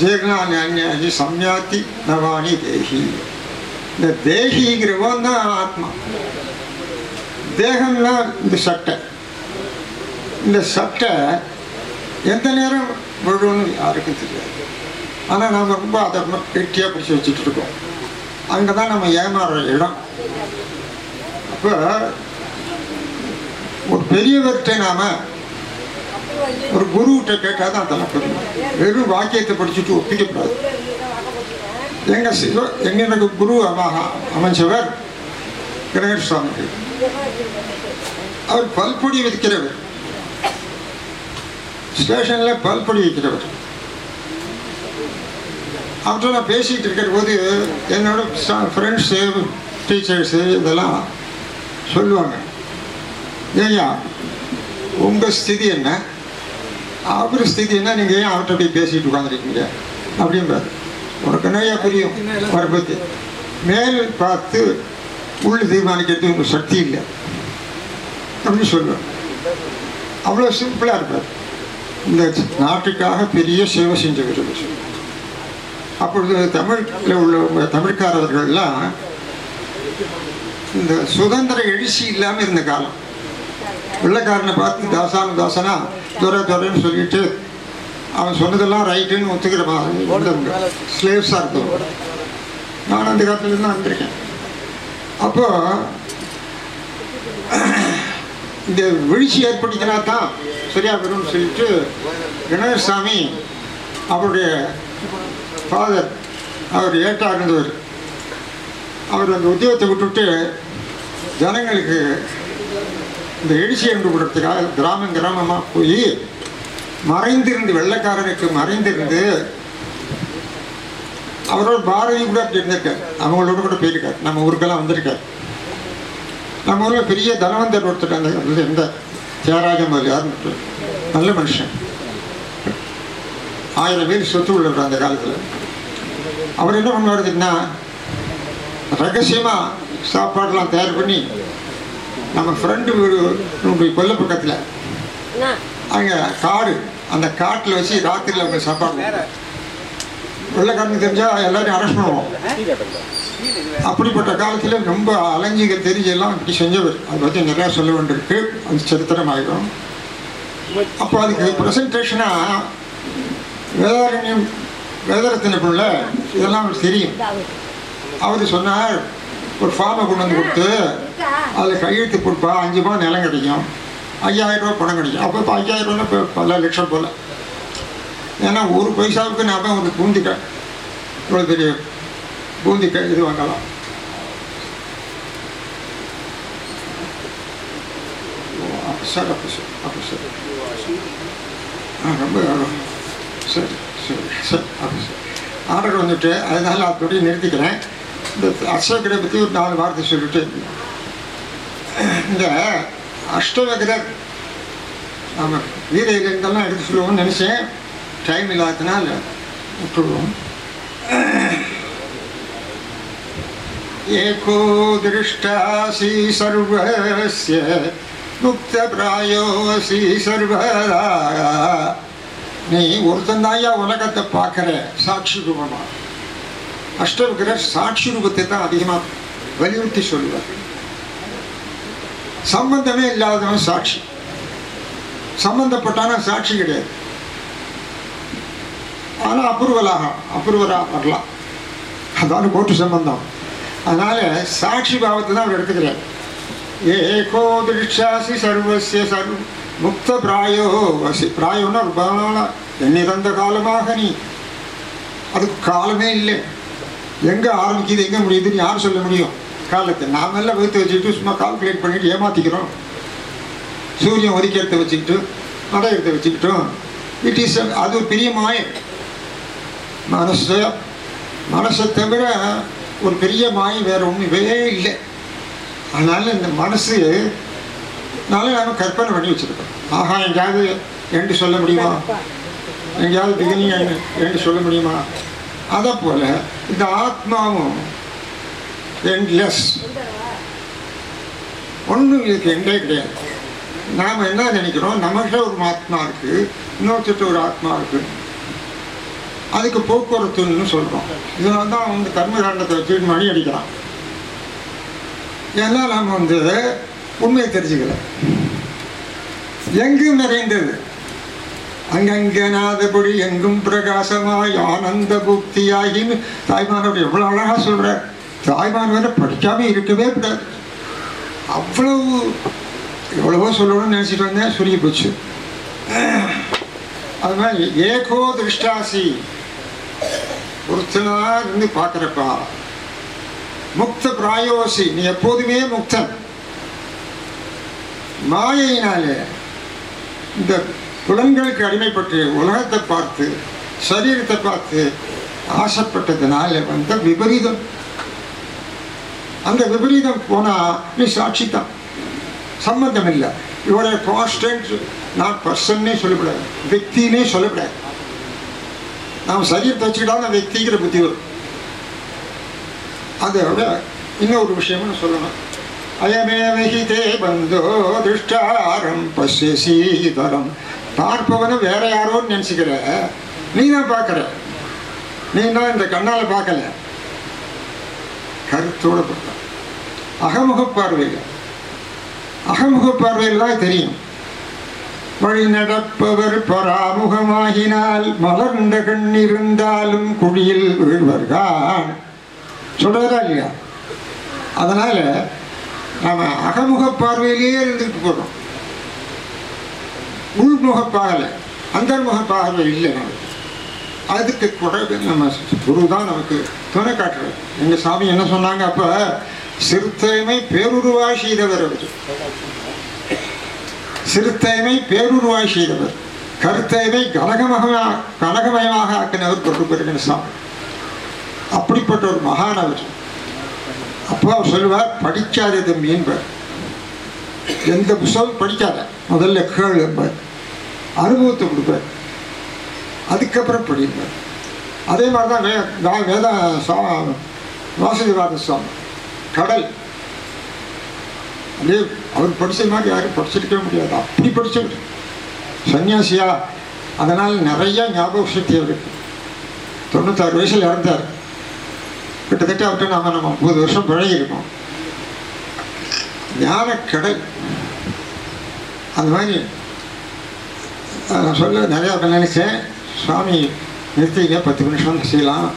ஜீர்ணானி அந்யாதி சம்யாத்தி நவாணி தேகி. இந்த தேகிங்கிறவன் தான் ஆத்மா. தேகம்னா இந்த சட்டை. இந்த சட்டை எந்த நேரம் விழுன்னு யாருக்கும் தெரியாது. ஆனால் நாம் ரொம்ப அதை கெட்டியாக பிடிச்சி வச்சுட்டு இருக்கோம். அங்கே தான் நம்ம ஏமாறுற இடம். அப்போ ஒரு பெரியவர்கிட்ட நாம் ஒரு குருகிட்ட கேட்டால் தான் அதெல்லாம் புரியும். வெறும் வாக்கியத்தை படிச்சுட்டு ஒப்பிக்கக்கூடாது. எங்க சிவ எங்க எனக்கு குரு அமாக அமைச்சவர் கணேஷ் சுவாமி. அவர் பல்பொடி விதிக்கிறவர். ஸ்டேஷன்ல பல்பொடி வைக்கிறவர். அவர்கிட்ட நான் பேசிகிட்டு இருக்கிற போது என்னோட ஃப்ரெண்ட்ஸு டீச்சர்ஸு இதெல்லாம் சொல்லுவாங்க. ஏய்யா உங்கள் ஸ்திதி என்ன? அவர் ஸ்திதி என்ன? நீங்கள் ஏன் அவர்கிட்ட போய் பேசிகிட்டு உட்காந்துருக்கீங்க அப்படின்றார் உனக்கு நிறையா புரியும்? அவரை பற்றி மேல் பார்த்து உள் தீர்மானிக்கிறதுக்கு உங்களுக்கு சக்தி இல்லை. அப்படின்னு சொல்லுவேன் அவ்வளோ சிம்பிளாக இருப்பார். இந்த நாட்டுக்காக பெரிய சேவை செஞ்சவர் இவர். அப்பொழுது தமிழில் உள்ள தமிழ்காரர்கள்லாம் இந்த சுதந்திர எழுச்சி இல்லாமல் இருந்த காலம். வெள்ளக்காரனை பார்த்து தாசான தாசனா துரை துரைன்னு சொல்லிட்டு அவன் சொன்னதெல்லாம் ரைட்டுன்னு ஒத்துக்கிற மாதிரி ஸ்லேவ்ஸாக இருந்தவங்க. நான் அந்த காலத்துலேருந்து வந்திருக்கேன். அப்போ இந்த வீழ்ச்சி ஏற்படுத்தினா தான் சரியாக வரும்னு சொல்லிட்டு கணேசசாமி அவருடைய ஃபாதர் அவர் ஏற்றாக இருந்தவர் அவர் அந்த உத்தியோகத்தை விட்டுவிட்டு ஜனங்களுக்கு இந்த எழுச்சி என்று கொடுத்துக்காக கிராமம் கிராமமாக போய் மறைந்திருந்து வெள்ளக்காரனுக்கு மறைந்திருந்து அவரோட பாரதி கூட அப்படி இருந்திருக்கார். அவங்களோட கூட போயிருக்கார். நம்ம ஊருக்கெல்லாம் வந்திருக்கார். நம்ம ஊரில் பெரிய தனவந்தர் ஒருத்தர் அந்த இது எந்த தியாகராஜ முதலியார்னு நல்ல மனுஷன். ஆயிரம் பேர் சொத்து உள்ளவர் அந்த காலத்தில். அவர் என்ன பண்ணுவாருன்னா ரகசியமாக சாப்பாடெல்லாம் தயார் பண்ணி நம்ம ஃப்ரெண்டு வீடு கொல்ல பக்கத்தில். அங்கே காடு அந்த காட்டில் வச்சு ராத்திரியில் அவங்க சாப்பாடு வெள்ளக்காரனுக்கு தெரிஞ்சால் எல்லாரையும் அரெஸ்ட் பண்ணுவோம். அப்படிப்பட்ட காலத்தில் ரொம்ப அலைஞ்சிக தெரிஞ்செல்லாம் இப்படி செஞ்சவர். அதை பற்றி நிறையா சொல்ல வேண்டியிருக்கு. அது சரித்திரம் ஆகிடும் அப்போ அதுக்கு ப்ரெசன்டேஷனாக வேதாரண்யம் வேதாரத்தின பிள்ளை இதெல்லாம் அவர் தெரியும். அவர் சொன்னார் ஒரு ஃபார்மை கொண்டு வந்து கொடுத்து அதில் கையெழுத்து கொடுப்பா அஞ்சு ரூபா நிலம் கிடைக்கும். ஐயாயிரம் ரூபா பணம் கிடைக்கும். அப்போ இப்போ ஐயாயிரம் ரூபா இப்போ பல லட்சம் போல். ஏன்னா ஒரு பைசாவுக்கு நான் ஒரு பூந்தி இவ்வளோ பெரிய பூந்திக்காய் இது வாங்கலாம். ஓ, சார் அப்போ சார் அப்போ சார் ஆ ரொம்ப சரி சரி சரி அப்போ சார் ஆர்டர் வந்துட்டு அதனால அதோடய நிறுத்திக்கிறேன். இந்த அசோகரை பற்றி ஒரு நாலு வார்த்தை சொல்லிட்டு இந்த அஷ்டவகரர் ஆமாம் வீர எடுத்து சொல்லுவோம்னு நினச்சேன். டைம் இல்லாததுனால விட்டுடுவோம் ஏகோ திருஷ்டாசி சர்வஸ்ய முக்த பிராயோசி சர்வதா நீ ஒருத்தந்தாயா உலகத்தை பார்க்குற சாட்சி ரூபமா அஷ்டவிக்கிற சாட்சி ரூபத்தை தான் அதிகமாக வலியுறுத்தி சொல்லுவார் சம்பந்தமே இல்லாதவன் சாட்சி சம்பந்தப்பட்டான சாட்சி கிடையாது ஆனால் அப்ரூவலாக அப்ரூவலாக வரலாம். அதான் கோர்ட்டு சம்பந்தம். அதனால சாட்சி பாவத்தை தான் அவர் எடுத்துக்கிறார். ஏகோ திருஷாசி சர்வசிய சர்வ முக்த பிராயோ வசி பிராயோன்னா ஒரு நாளா எண்ணிறந்த காலமாக நீ. அதுக்கு காலமே இல்லை. எங்கே ஆரம்பிக்குது எங்கே முடியுதுன்னு யார் சொல்ல முடியும்? காலத்தை நாமெல்லாம் வகுத்து வச்சுக்கிட்டு சும்மா கால்குலேட் பண்ணிட்டு ஏமாத்திக்கிறோம். சூரியன் ஒதுக்கிறத வச்சுக்கிட்டு நடையத்தை வச்சுக்கிட்டோம். இட் இஸ் அது ஒரு பெரிய மாயம் மனசு மனசை தவிர ஒரு பெரிய மாயம் வேற ஒன்றுமே இல்லை. அதனால் இந்த மனசு நாளை நாம கற்பனை பண்ணி வச்சிருக்கோம் ஆஹா எங்கேயாவது என்று சொல்ல முடியுமா? எங்கேயாவது பிகினிங் என்று சொல்ல முடியுமா? அதை போல் இந்த ஆத்மாவும் என்லெஸ் ஒன்றும் இதுக்கு எண்டே கிடையாது. நாம் என்ன நினைக்கிறோம்? நம்மகிட்ட ஒரு ஆத்மா இருக்குது இன்னொருத்திட்ட ஒரு ஆத்மா இருக்குது அதுக்கு போக்குவரத்துன்னு சொல்கிறோம் இதனால தான் வந்து கர்மகாண்டத்தை வச்சுட்டு மணி அடிக்கிறான். ஏன்னா நாம் வந்து உண்மையை தெரிஞ்சுக்கல. எங்கும் நிறைந்தது. அங்கங்கனாதபடி எங்கும் பிரகாசமாய் ஆனந்த புக்தியாகின்னு தாய்மானவர் எவ்வளோ அழகாக சொல்கிறார் தாய்மானவரை படிக்காமல் இருக்கவே கூடாது. அவ்வளவு எவ்வளவோ சொல்லணும்னு நினச்சிட்டு வந்தேன் சொல்லி போச்சு. அது மாதிரி ஏகோ திருஷ்டாசி. ஒருத்தனா இருந்து பார்க்குறப்பா. முக்த பிராயோசி நீ எப்போதுமே முக்தன். மாயையினாலே இந்த புலன்களுக்கு அடிமைப்பட்டு உலகத்தை பார்த்து சரீரத்தை பார்த்து ஆசைப்பட்டதுனால வந்த விபரீதம். அந்த விபரீதம் போனா நீ சாட்சி தான் சம்மந்தம் இல்லை இவரை கான்ஸ்டன்ட் நான் பர்சன்னே சொல்லக்கூடாது. வியக்தினே சொல்லக்கூடாது. நாம் சரீரத்தை வச்சுக்கிட்டாலும் அதை தீவிர புத்தி வரும். அதோட இன்னொரு விஷயம்னு சொல்லணும். அயமேவஹி தே பந்தோ திருஷ்டாரம் பசிய சீதரம். பார்ப்பவனை வேற யாரோன்னு நினச்சிக்கிற. நீ தான் பார்க்குற. நீ தான் இந்த கண்ணால் பார்க்கல. கருத்தோடு பார்த்தா அகமுக பார்வையில். அகமுக பார்வையில் தான் தெரியும். வழி நடப்பவர் பராமுகமாகினால் மலர்ந்த கண் இருந்தாலும் குழியில் வீழ்வர்கான் சொல்றதா இல்லையா? அதனால நாம அகமுக பார்வையிலேயே இருந்துட்டு போறோம். உள்முக பார்வை அந்தர்முக பார்வை இல்லை நமக்கு. அதுக்கு குறைவு நம்ம குரு தான் நமக்கு துணை காட்டுறது எங்க சாமி என்ன சொன்னாங்க அப்ப? சிறுத்தைமை பேருருவா செய்தவர் அவர். சிறுத்தைமை பேருருவாய் செய்தவர். கருத்தைமை கனகமகமாக கனகமயமாக ஆக்கினவர் பொருட்பெருகிற சாமி. அப்படிப்பட்ட ஒரு மகானவர் அப்போ அவர் சொல்லுவார் படிக்காதது மீன்பர் எந்த புத்தகம் படிக்காத முதல்ல கேள் என்பார். அனுபவத்தை கொடுப்பார். அதுக்கப்புறம் படிப்பார் அதே மாதிரி தான் வே நான் வேதா சா வாசுதேவாத சுவாமி கடல். அப்படியே அவர் படிச்ச மாதிரி யாரும் படிச்சிருக்கவே முடியாது. அப்படி படிச்சவர். சன்னியாசியா அதனால் நிறையா ஞாபக சக்தி அவருக்கு. தொண்ணூத்தாறு வயசில் இறந்தார். கிட்டத்தட்ட அவர்கிட்ட நாம் நம்ம முப்பது வருஷம் பழகிருக்கோம் ஞானக்கடை அந்த மாதிரி நான் சொல்ல நிறையா நினைச்சேன். சுவாமி நிறுத்திங்க பத்து நிமிஷம் செய்யலாம்.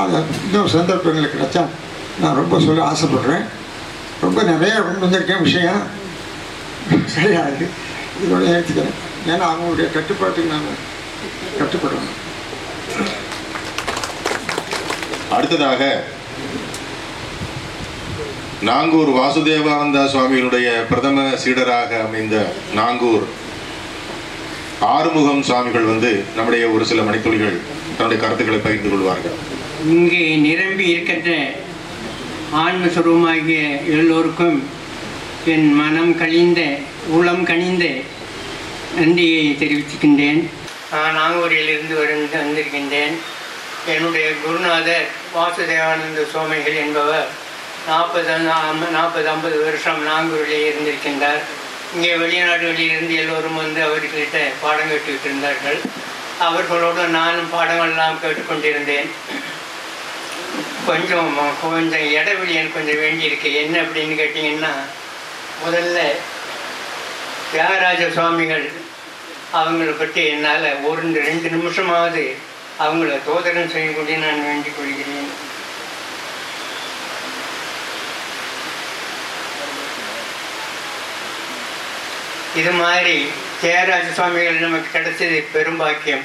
அது இன்னும் சந்தர்ப்பங்கள் கிடைச்சா நான் ரொம்ப சொல்ல ஆசைப்படுறேன். ரொம்ப நிறைய கொண்டு வந்திருக்கேன் விஷயம். கிடையாது இதோட நிறுத்திக்கிறேன். ஏன்னா அவங்களுடைய கட்டுப்பாட்டுக்கு நான் கட்டுப்படணும் அடுத்ததாக நாங்கூர் வாசுதேவானந்தா சுவாமிகளுடைய பிரதம சீடராக அமைந்த நாங்கூர் ஆறுமுகம் சுவாமிகள் வந்து நம்முடைய ஒரு சில மணித்துளிகள் தன்னுடைய கருத்துக்களை பகிர்ந்து கொள்வார்கள். இங்கே நிரம்பி இருக்கின்ற ஆன்மஸ்வரூபமாகிய எல்லோருக்கும் என் மனம் கழிந்த உளம் கனிந்த நன்றியை தெரிவித்துக்கின்றேன். நான் நாகூரிலிருந்து வந்து வந்திருக்கின்றேன். என்னுடைய குருநாதர் வாசுதேவானந்த சுவாமிகள் என்பவர் நாற்பது நாற்பது ஐம்பது வருஷம் நாங்கூரிலே இருந்திருக்கின்றார். இங்கே வெளிநாடுகளிலிருந்து எல்லோரும் வந்து அவர்கிட்ட பாடம் கேட்டுக்கிட்டு இருந்தார்கள். அவர்களோடு நானும் பாடங்கள்லாம் கேட்டுக்கொண்டிருந்தேன். கொஞ்சம் கொஞ்சம் இடைவெளி எனக்கு கொஞ்சம் வேண்டியிருக்கு. என்ன அப்படின்னு கேட்டிங்கன்னா முதல்ல தியாகராஜ சுவாமிகள் அவங்கள பற்றி என்னால் ஒரு ரெண்டு நிமிஷமாவது அவங்கள தோதரம் செய்யக்கூடிய நான் வேண்டிக் கொள்கிறேன். இது மாதிரி தியாகராஜ சுவாமிகள் நமக்கு கிடைச்சது பெரும்பாக்கியம்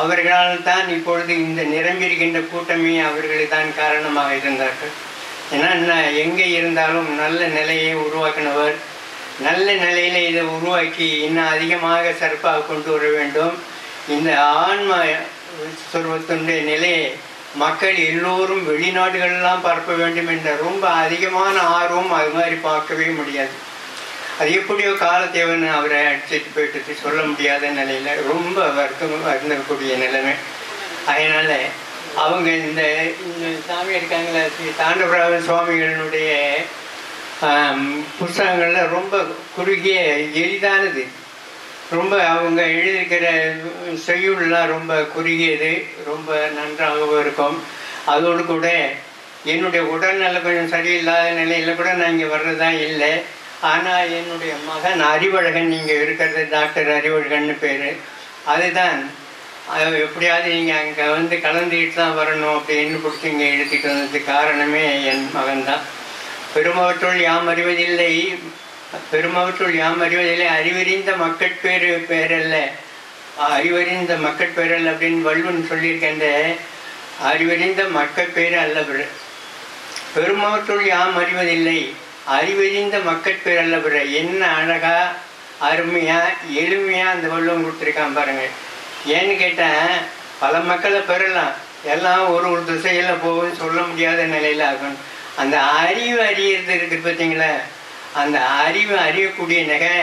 அவர்களால் தான் இப்பொழுது இந்த நிரம்பியிருக்கின்ற கூட்டமே அவர்களே தான் காரணமாக இருந்தார்கள். ஏன்னா எங்கே இருந்தாலும் நல்ல நிலையை உருவாக்கினவர் நல்ல நிலையில் இதை உருவாக்கி இன்னும் அதிகமாக சிறப்பாக கொண்டு வர வேண்டும். இந்த ஆன்ம சொர்வத்தினுடைய நிலையை மக்கள் எல்லோரும் வெளிநாடுகள்லாம் பரப்ப வேண்டும் என்ற ரொம்ப அதிகமான ஆர்வம் அது மாதிரி பார்க்கவே முடியாது. அது எப்படியோ காலத்தேவன் அவரை அடிச்சிட்டு போயிட்டு சொல்ல முடியாத நிலையில ரொம்ப வருத்தம் வருந்தக்கூடிய நிலைமை. அதனால அவங்க இந்த சாமி இருக்காங்களே ஸ்ரீ தாண்டவராஜ சுவாமிகளினுடைய புஸ்தகங்கள்ல ரொம்ப குறுகிய எளிதானது. ரொம்ப அவங்க எழுதியிருக்கிற செய்யுள்லாம் ரொம்ப குறுகியது ரொம்ப நன்றாகவும் இருக்கும். அதோடு கூட என்னுடைய உடல்நல கொஞ்சம் சரியில்லாத நிலையில் கூட நான் இங்கே வர்றதா இல்லை. ஆனால் என்னுடைய மகன் அறிவழகன் இங்கே இருக்கிறது டாக்டர் அறிவழகன்னு பேர். அதுதான். எப்படியாவது நீங்கள் அங்கே வந்து கலந்துக்கிட்டு தான் வரணும் அப்படின்னு பிடிச்சி இங்கே எழுதிட்டு வந்ததுக்கு காரணமே என் மகன்தான். பெருமவற்றுள் யாம் அறிவதில்லை பெருமவற்றுள் யாம் அறிவதில்லை அறிவறிந்த மக்கட்பேர் பேரல்ல. அறிவறிந்த மக்கட்பேரல் அப்படின்னு வள்ளுவன் சொல்லியிருக்கேன் அறிவறிந்த மக்கட்பேர் அல்ல பெருமவற்றுள் யாம் அறிவதில்லை அறிவறிந்த மக்கட்பேரல்ல பிற என்ன அழகா அருமையா எளிமையா அந்த வள்ளுவம் கொடுத்துருக்கான் பாருங்க ஏன்னு கேட்டால் பல மக்களை பெறலாம். எல்லாம் ஒரு ஒரு திசையில் போகும்னு சொல்ல முடியாத நிலையில் ஆகும் அந்த அறிவு அறியறது இருக்கு பார்த்தீங்களா? அந்த அறிவு அறியக்கூடிய நகை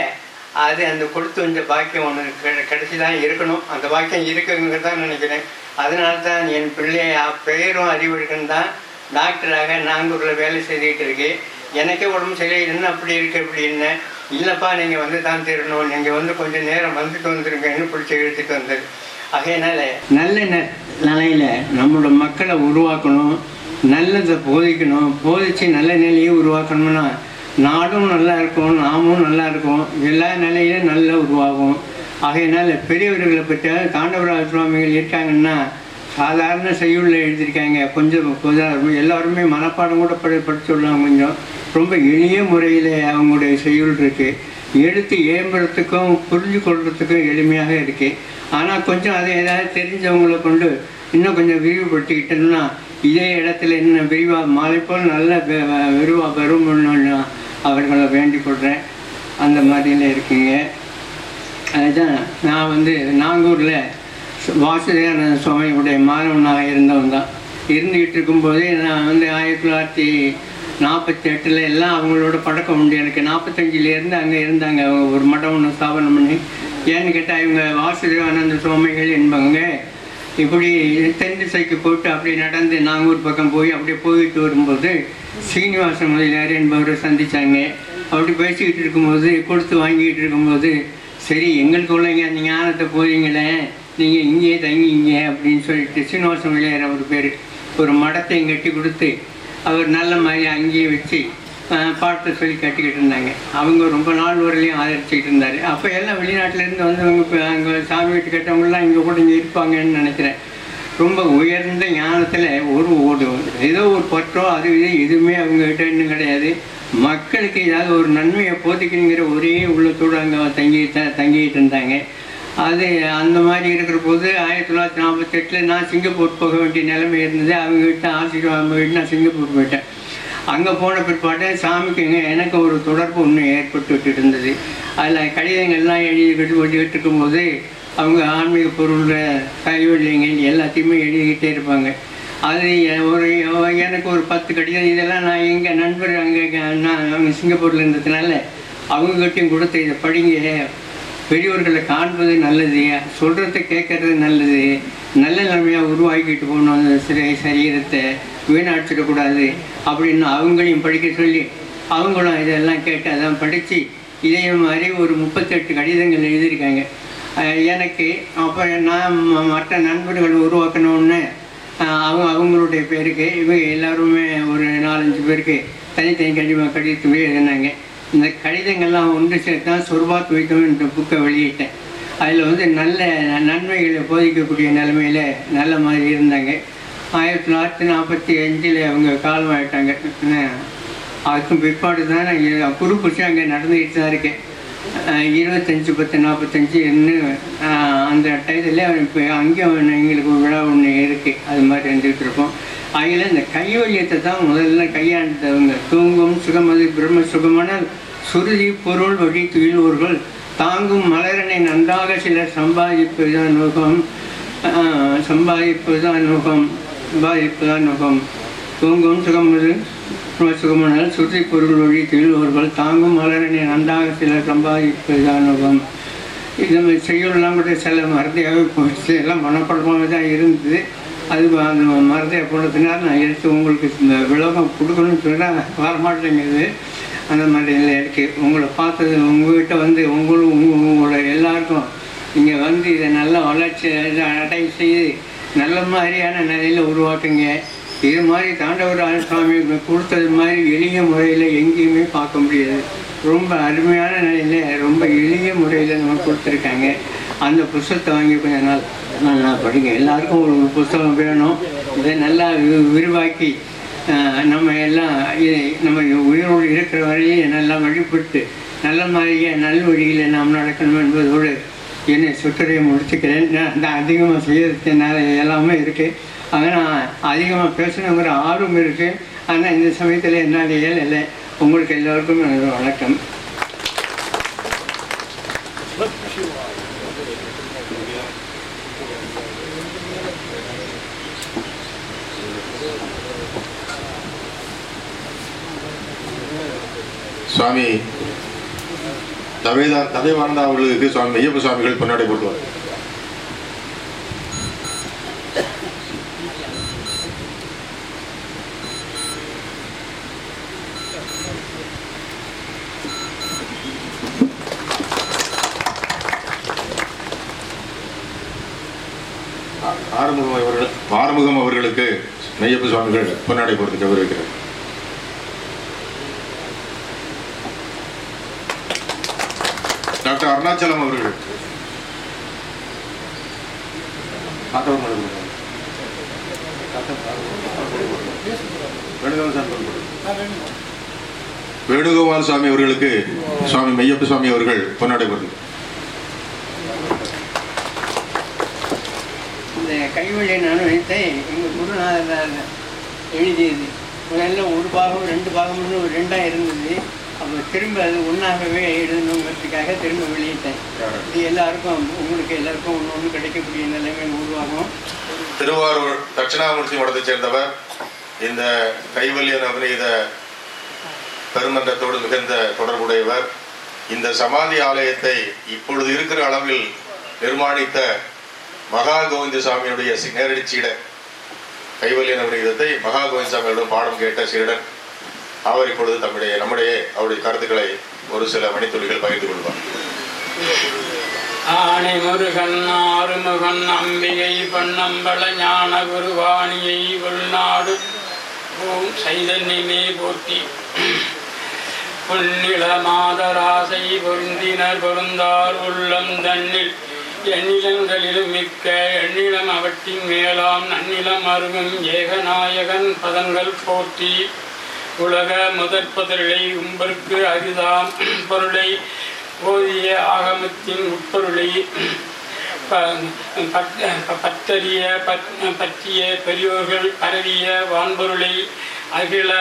அது அந்த கொடுத்து வந்த பாக்கியம் ஒன்று கிடைச்சி தான் இருக்கணும். அந்த பாக்கியம் இருக்குங்கிறது தான் நினைக்கிறேன். அதனால தான் என் பிள்ளை பெயரும் பெயரும் இருக்குன்னு தான். டாக்டராக நாங்கூரில் வேலை செய்துக்கிட்டு இருக்கேன். எனக்கே உடம்பு சரியில்லைன்னு அப்படி இருக்கு அப்படின்னு இல்லைப்பா நீங்கள் வந்து தான் தீரணும். நீங்கள் வந்து கொஞ்சம் நேரம் வந்துட்டு வந்துருங்கன்னு பிடிச்சி இழுத்துட்டு வந்தது ஆகையினால நல்ல ந- நிலையில நம்மளோட மக்களை உருவாக்கணும் நல்லதை போதிக்கணும் போதிச்சு நல்ல நிலையை உருவாக்கணும்னா நாடும் நல்லா இருக்கும் நாமும் நல்லா இருக்கும். எல்லா நிலையிலும் நல்லா உருவாகும். ஆகையினால பெரியவர்களை பற்றி தாண்டவராஜ சுவாமிகள் இருக்காங்கன்னா சாதாரண செய்யுள்ள எழுதியிருக்காங்க. கொஞ்சம் கொஞ்சம் எல்லாருமே மனப்பாடம் கூட படி படிச்சுடலாம் கொஞ்சம். ரொம்ப எளிய முறையில் அவங்களுடைய செய்யுள் இருக்குது எடுத்து ஏம்புறதுக்கும் புரிஞ்சு கொள்றதுக்கும் எளிமையாக இருக்குது ஆனால் கொஞ்சம் அதை ஏதாவது தெரிஞ்சவங்களை கொண்டு இன்னும் கொஞ்சம் விரிவுபடுத்திக்கிட்டோம்னா இதே இடத்துல இன்னும் விரிவாக மாலை போல் நல்ல விரிவாக வரும்னு அவர்களை வேண்டிக் கொள்கிறேன் அந்த மாதிரியில் இருக்கீங்க. அதுதான் நான் வந்து நாங்கூரில் வாசுதேவானந்த சுவாமியுடைய மாணவனாக இருந்தவன் தான் இருந்துக்கிட்டு இருக்கும்போதே நான் வந்து ஆயிரத்தி தொள்ளாயிரத்தி நாற்பத்தி எட்டில் எல்லாம் அவங்களோட பழக்கம் உண்டு. எனக்கு நாற்பத்தஞ்சிலேருந்து அங்கே இருந்தாங்க. அவங்க ஒரு மடம் ஒன்று ஸ்தாபனம் பண்ணி. ஏன்னு கேட்டால் இவங்க வாசுதேவானந்த சுவாமிகள் என்பவங்க இப்படி தென் திசைக்கு போட்டு அப்படி நடந்து நாங்கூர் பக்கம் போய் அப்படியே போயிட்டு வரும்போது சீனிவாச முதலியார் என்பவரை சந்திச்சாங்க. அப்படி பேசிக்கிட்டு இருக்கும்போது கொடுத்து வாங்கிக்கிட்டு இருக்கும்போது சரி எங்களுக்கு உள்ளங்க அந்த ஞானத்தை போகிறீங்களே நீங்கள் இங்கேயே தங்கிங்க அப்படின்னு சொல்லிட்டு சீனிவாச முதலியார் அவர் பேர் ஒரு மடத்தையும் கட்டி கொடுத்து அவர் நல்ல மாதிரி அங்கேயே வச்சு பாடத்தை பாட்டை சொல்லி கட்டிக்கிட்டு இருந்தாங்க. அவங்க ரொம்ப நாள் வரலையும் ஆதரிச்சுக்கிட்டு இருந்தார். அப்போ எல்லாம் வெளிநாட்டிலேருந்து வந்தவங்க இப்போ அங்கே சாமி வீட்டு கட்டவங்களாம் இங்கே கூட இங்கே இருப்பாங்கன்னு நினைக்கிறேன். ரொம்ப உயர்ந்த ஞானத்தில் ஒரு ஓடு ஏதோ ஒரு பற்றோ அது இது எதுவுமே அவங்ககிட்ட இன்னும் கிடையாது. மக்களுக்கு ஏதாவது ஒரு நன்மையை போதிக்கணுங்கிற ஒரே உள்ளத்தோடு அங்கே தங்கி த தங்கிட்டு இருந்தாங்க. அது அந்த மாதிரி இருக்கிற போது ஆயிரத்தி தொள்ளாயிரத்தி நாற்பத்தெட்டில் நான் சிங்கப்பூர் போக வேண்டிய நிலைமை இருந்தது. அவங்க வீட்டு ஆசீர்வாதம் வீட்டு நான் சிங்கப்பூர் போயிட்டேன். அங்கே போன பிற்பாடு சாமிக்குங்க எனக்கு ஒரு தொடர்பு ஒன்று ஏற்பட்டுட்டு இருந்தது. அதில் கடிதங்கள்லாம் எழுதிக்கிட்டு ஓட்டிக்கிட்டு இருக்கும்போது அவங்க ஆன்மீக பொருள் கைவல்யங்கள் எல்லாத்தையுமே எழுதிக்கிட்டே இருப்பாங்க. அது ஒரு எனக்கு ஒரு பத்து கடிதம். இதெல்லாம் நான் எங்கள் நண்பர் அங்கே நான் அவங்க சிங்கப்பூரில் இருந்ததுனால அவங்ககிட்டையும் கொடுத்து இதை படிங்க. பெரியவர்களை காண்பது நல்லது சொல்கிறத கேட்கறது நல்லது நல்ல நிலைமையாக உருவாக்கிட்டு போகணும் அந்த சிறை சரீரத்தை வீணாச்சிடக்கூடாது அப்படின்னு அவங்களையும் படிக்க சொல்லி அவங்களும் இதெல்லாம் கேட்டு அதான் படித்து இதே மாதிரி ஒரு முப்பத்தெட்டு கடிதங்கள் எழுதியிருக்காங்க. எனக்கு அப்போ நான் மற்ற நண்பர்கள் உருவாக்கணும்னு அவங்க அவங்களுடைய பேருக்கு இவங்க எல்லாருமே ஒரு நாலஞ்சு பேருக்கு தனித்தனி கடிதம் கடிதத்துமே எழுதினாங்க. இந்த கடிதங்கள்லாம் ஒன்று சேர்த்து தான் சொர்பாத் என்ற புக்கை வெளியிட்டேன். அதில் வந்து நல்ல நன்மைகளை போதிக்கக்கூடிய நிலைமையில் நல்ல மாதிரி இருந்தாங்க. ஆயிரத்தி தொள்ளாயிரத்தி நாற்பத்தி அஞ்சில் அவங்க காலமாயிட்டாங்க அஹ் அதுக்கும் பிற்பாடு தான் நான் குரு அங்கே நடந்துக்கிட்டு தான் இருக்கேன். இருபத்தஞ்சி பத்து நாற்பத்தஞ்சு இன்னும் அந்த டயத்தில் இப்போ அங்கேயும் எங்களுக்கு விழா ஒன்று இருக்குது அது மாதிரி இருந்துகிட்டு இருப்போம். அதில் இந்த கைவல்யத்தை தான் முதல்ல கையாண்டவங்க. தூங்கும் சுகமது பிரம்ம சுகமான சுருதி பொருள் வழி துயிலூர்கள் தாங்கும் மலரனை நன்றாக சிலர் சம்பாதிப்பதுதான் நோக்கம் சம்பாதிப்பதுதான் நோக்கம் சம்பாதிப்பதுதான் நோக்கம் தூங்கும் சுகமது சுகமனால் சுற்றி பொருள் வழி திகழ்வர்கள் தாங்கும் மலரனை நன்றாக சிலர் சம்பாதிப்பதுதான் நோக்கம் இது மாதிரி செய்யுள்லாம் கூட சில மருந்தையாக எல்லாம் மனப்படமாக தான் இருந்தது. அது அந்த மருந்தையை போனதுனால் நான் எடுத்து உங்களுக்கு இந்த விளக்கம் கொடுக்கணும்னு சொன்னால் வரமாட்டேங்குது அந்த மாதிரி எல்லாம் இருக்குது உங்களை பார்த்தது உங்கள்கிட்ட வந்து உங்களும் உங்களோட எல்லாருக்கும் நீங்கள் வந்து இதை நல்ல வளர்ச்சி அடைய செய்து நல்ல மாதிரியான நிலையில் உருவாக்குங்க. இது மாதிரி தாண்டவராஜ சுவாமி கொடுத்தது மாதிரி எளிய முறையில் எங்கேயுமே பார்க்க முடியாது. ரொம்ப அருமையான நிலையில் ரொம்ப எளிய முறையில் நம்ம கொடுத்துருக்காங்க. அந்த புஸ்தகத்தை வாங்கி கொஞ்ச நாள் நல்லா படிங்க. எல்லாருக்கும் ஒரு புஸ்தகம் வேணும். இதை நல்லா விரிவாக்கி நம்ம எல்லாம் நம்ம உயிரோடு இருக்கிற வரையும் நல்லா வழிபட்டு நல்ல மாதிரியே நல்வழியில் நாம் நடக்கணும் என்பதோடு என்னை சுற்றுரையை முடிச்சுக்கிறேன். நான் அதிகமாக செய்யறதுனால எல்லாமே இருக்குது ஆனால் அதிகமாக பேசணுங்கிற ஆர்வம் இருக்குது ஆனால் இந்த சமயத்தில் என்னால் இயலலை. உங்களுக்கு எல்லோருக்கும் எனது வணக்கம். சுவாமி தவேதா வாழ்ந்த அவர்களுக்கு சுவாமி ஐயப்ப சுவாமிகள் பொன்னாடை போட்டுவார். ஆறுமுகம் அவர்கள் ஆறுமுகம் அவர்களுக்கு மெய்யப்ப சுவாமிகள் பொன்னாடை போட்டு கௌரவிக்கிறார் டாக்டர் அருணாச்சலம் அவர்கள். வேணுகோபால் சாமி சுவாமி அவர்களுக்கு சுவாமி மெய்யப்ப சுவாமி அவர்கள் பொன்னாடை பொருள் இந்த கைவழியை நான் வைத்தேன் எங்கள் குருநாதர் எழுதியது. முதல்ல ஒரு பாகம் ரெண்டு பாகம்னு ஒரு ரெண்டாக இருந்தது. அப்போ திரும்ப அது ஒன்றாகவே எழுதணுங்கிறதுக்காக திரும்ப வெளியிட்டேன். இது எல்லாருக்கும் உங்களுக்கு எல்லாருக்கும் ஒன்று ஒன்று கிடைக்கக்கூடிய நிலைமை உருவாகும். திருவாரூர் தட்சிணாமூர்த்தி மடத்தைச் சேர்ந்தவர் இந்த கைவல்ய நவநீத பெருமன்றத்தோடு மிகுந்த தொடர்புடையவர். இந்த சமாதி ஆலயத்தை இப்பொழுது இருக்கிற அளவில் நிர்மாணித்த மகா கோவிந்த சாமியுடைய நேரடி சீடர் கைவல்ய நவநீதத்தை மகா கோவிந்த சாமியோடும் பாடம் கேட்ட சீடன் அவர் இப்பொழுது தம்முடைய நம்முடைய அவருடைய கருத்துக்களை ஒரு சில மணித்துளிகள் பகிர்ந்து கொள்வார். ஆணை முருகன் ஆறுமுகன் அம்பிகை பொன்னம்பல ஞான குருவாணியை உள்நாடு. ஓம் சைதன்யமே போற்றி. பொன்னில மாதராசை பொருந்தினர் பொருந்தார் உள்ளம் தன்னில். எண்ணிலங்களிலும் மிக்க எண்ணிலம் அவற்றின் மேலாம் நன்னிலம் அருகும் ஏகநாயகன் பதங்கள் போற்றி. உலக முதற்பொருளை உம்பர்க்கு அரிதாம் பொருளை போதிய ஆகமத்தின் உட்பொருளை ப- பட்- பற்றிய பெரியோர்கள் பரவிய வான்பொருளை அகில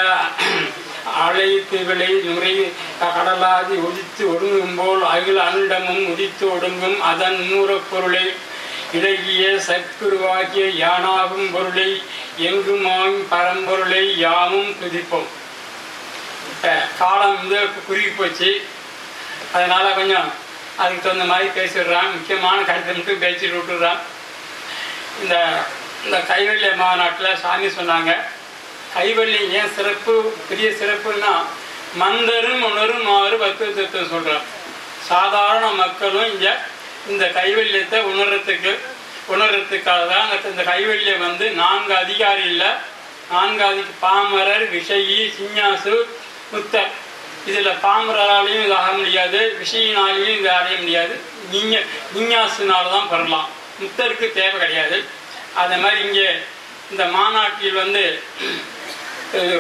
அழைத்துகளை நுரை கடலாதி உதித்து ஒடுங்கும் போல் அகில அண்டமும் உதித்து ஒடுங்கும் அதன் மூலப்பொருளை இலகிய சற்குருவாகிய யானாகும் பொருளை எங்குமாம் பரம்பொருளை யாமும் துதிப்போம். காலம் வந்து குறுகி போச்சு. அதனால கொஞ்சம் அதுக்கு தகுந்த மாதிரி பேசிடுறான். முக்கியமான கருத்தை மட்டும் பேசிட்டு விட்டுடுறான். இந்த இந்த கைவள்ளி மாநாட்டில் சாமி சொன்னாங்க. கைவள்ளி ஏன் சிறப்பு பெரிய சிறப்புன்னா மந்தரும் உணரும் மாறு பக்குவத்தை சொல்கிறான் சாதாரண மக்களும் இங்கே இந்த கைவல்யத்தை உணர்றதுக்கு உணர்றதுக்காக தான் இந்த கைவல்யம் வந்து நான்கு அதிகாரி இல்லை நான்கு அதிக பாமரர் விஷயி சிஞ்ஞாசு முத்தர் இதில் பாமரராலையும் இது ஆக முடியாது விஷயினாலையும் இது அடைய முடியாது. நீங்க விஞ்ஞாசினால தான் பெறலாம் முத்தருக்கு தேவை கிடையாது. அதே மாதிரி இங்கே இந்த மாநாட்டில் வந்து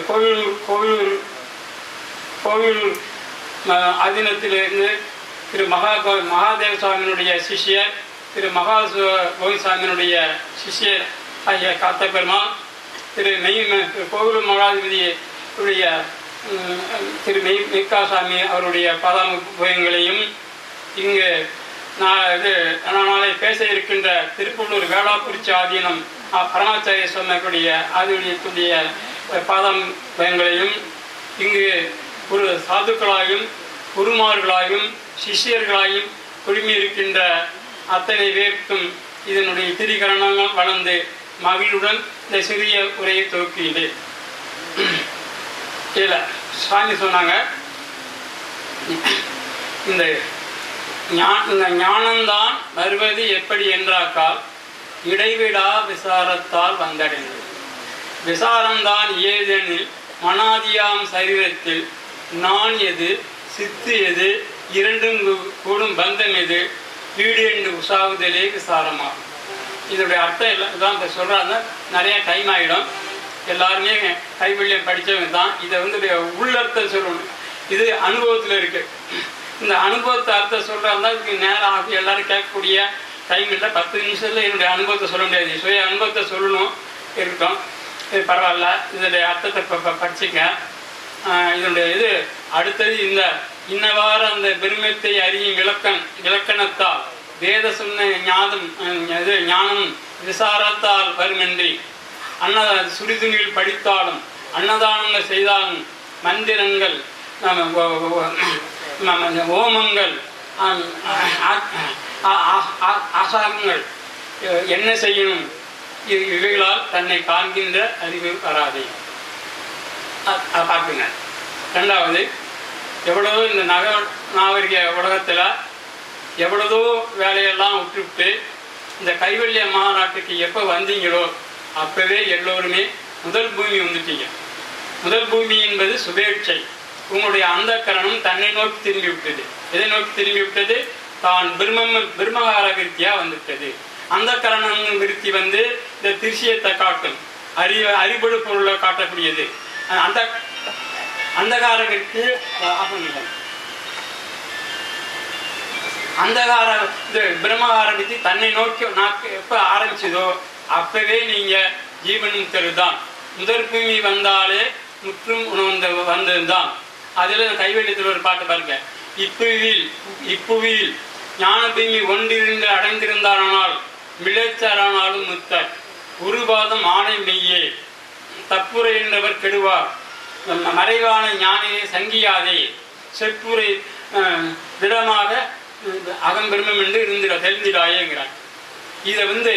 கோவில் கோவில் கோவில் அதினத்திலிருந்து திரு மகா மகாதேவ சுவாமியினுடைய சிஷ்யர் திரு மகா கோவிசாமியினுடைய சிஷ்யர் ஆகிய காத்த பெருமாள் திரு மெய் ம- கோவில் மகாதிபதியுடைய திரு மெய் மெய்காசாமி அவருடைய பாதாமுகங்களையும் இங்கு நான் இது நான் நாளை பேச இருக்கின்ற திருப்பள்ளூர் வேளாக்குறிச்சி ஆதீனம் பரமாச்சாரிய சொன்னக்கூடிய ஆதீனத்துடைய பாதம் பயங்களையும் இங்கு ஒரு சாதுக்களாயும் குருமார்களாயும் சிஷ்யர்களாயும் குழுமி இருக்கின்ற அத்தனை பேருக்கும் இதனுடைய திரிகரணங்கள் வளர்ந்து மகிழுடன் இந்த சிறிய உரையை துவக்கியது இல்லை சுவாமி சொன்னாங்க. இந்த இந்த ஞானம்தான் வருவது எப்படி என்றாக்கால் இடைவிடா விசாரத்தால் வந்தடைந்தது. விசாரம்தான் ஏதெனில் மனாதியாம் சரீரத்தில் நான் எது சித்து எது இரண்டும் கூடும் பந்தம் எது வீடு என்று உசாவுதலே விசாரமாகும். இதோடைய அர்த்தம் இல்லை இதான் இப்போ சொல்கிறாங்க நிறையா டைம் ஆகிடும் எல்லாருமே கைவல்யம் படித்தவங்க தான். இதை வந்து உள்ளர்த்தம் சொல்லணும். இது அனுபவத்தில் இருக்குது இந்த அனுபவத்தை அர்த்தம் சொல்கிறாங்க இதுக்கு நேரம் ஆகும். எல்லாரும் கேட்கக்கூடிய டைம் இல்லை. பத்து நிமிஷத்தில் என்னுடைய அனுபவத்தை சொல்ல முடியாது. சுய அனுபவத்தை சொல்லணும். இருக்கட்டும். இது பரவாயில்ல. இதனுடைய அர்த்தத்தை இப்போ படிச்சுங்க. இதனுடைய இது அடுத்தது இந்த இன்னவாறு அந்த பெருமத்தை அறியும் இலக்கண் இலக்கணத்தால் வேத சொன்ன ஞானம் இது ஞானம் விசாரத்தால் வருமென்றி அன்னத சுடுதுணியில் படித்தாலும் அன்னதானங்கள் செய்தாலும் மந்திரங்கள் ஓமங்கள் ஆ- ஆசாரங்கள் என்ன செய்யணும்? இ- இவைகளால் தன்னை காண்கின்ற அறிவு வராது. பார்க்குங்க ரெண்டாவது எவ்வளவோ இந்த நக நாகரிக உலகத்தில் எவ்வளவோ வேலையெல்லாம் விட்டுவிட்டு இந்த கைவல்ய மாநாட்டுக்கு எப்போ வந்தீங்களோ அப்போவே எல்லோருமே முதல் பூமி வந்துட்டீங்க. முதல் பூமி என்பது சுபேட்சை. உங்களுடைய அந்த கரணம் தன்னை நோக்கி திரும்பி விட்டது எதை நோக்கி திரும்பி விட்டது தான் பிரம்ம பிரம்மகார விருத்தியாக வந்துவிட்டது அந்த கரணம் விருத்தி வந்து இந்த திருஷியத்தை காட்டும். அறி அறிபடு பொருளை காட்டக்கூடியது. அந்த அந்தகார விருத்தி ஆகணும் அந்தகார இது பிரம்மகார விருத்தி தன்னை நோக்கி நாக்கு எப்போ ஆரம்பிச்சதோ அப்பவே நீங்க ஜீவன் முக்தர் முதற் பூமி வந்தாலே முற்றும் உணர்ந்த வந்ததுதான் அதுல கைவெளியத்தில் ஒரு பாட்டு பாருங்க. இப்புவியில் இப்புவியில் ஞான பூமி ஒன்றிருந்து அடைந்திருந்தாரானால் மிளைச்சாரானாலும் முத்தர். உருவாதம் ஆணை மெய்யே. தப்புரை என்றவர் கெடுவார். மறைவான ஞானியை சங்கியாதே. செப்புரை திடமாக அகம்பெருமம் என்று இருந்திட தெரிந்திடாயேங்கிறார். இதை வந்து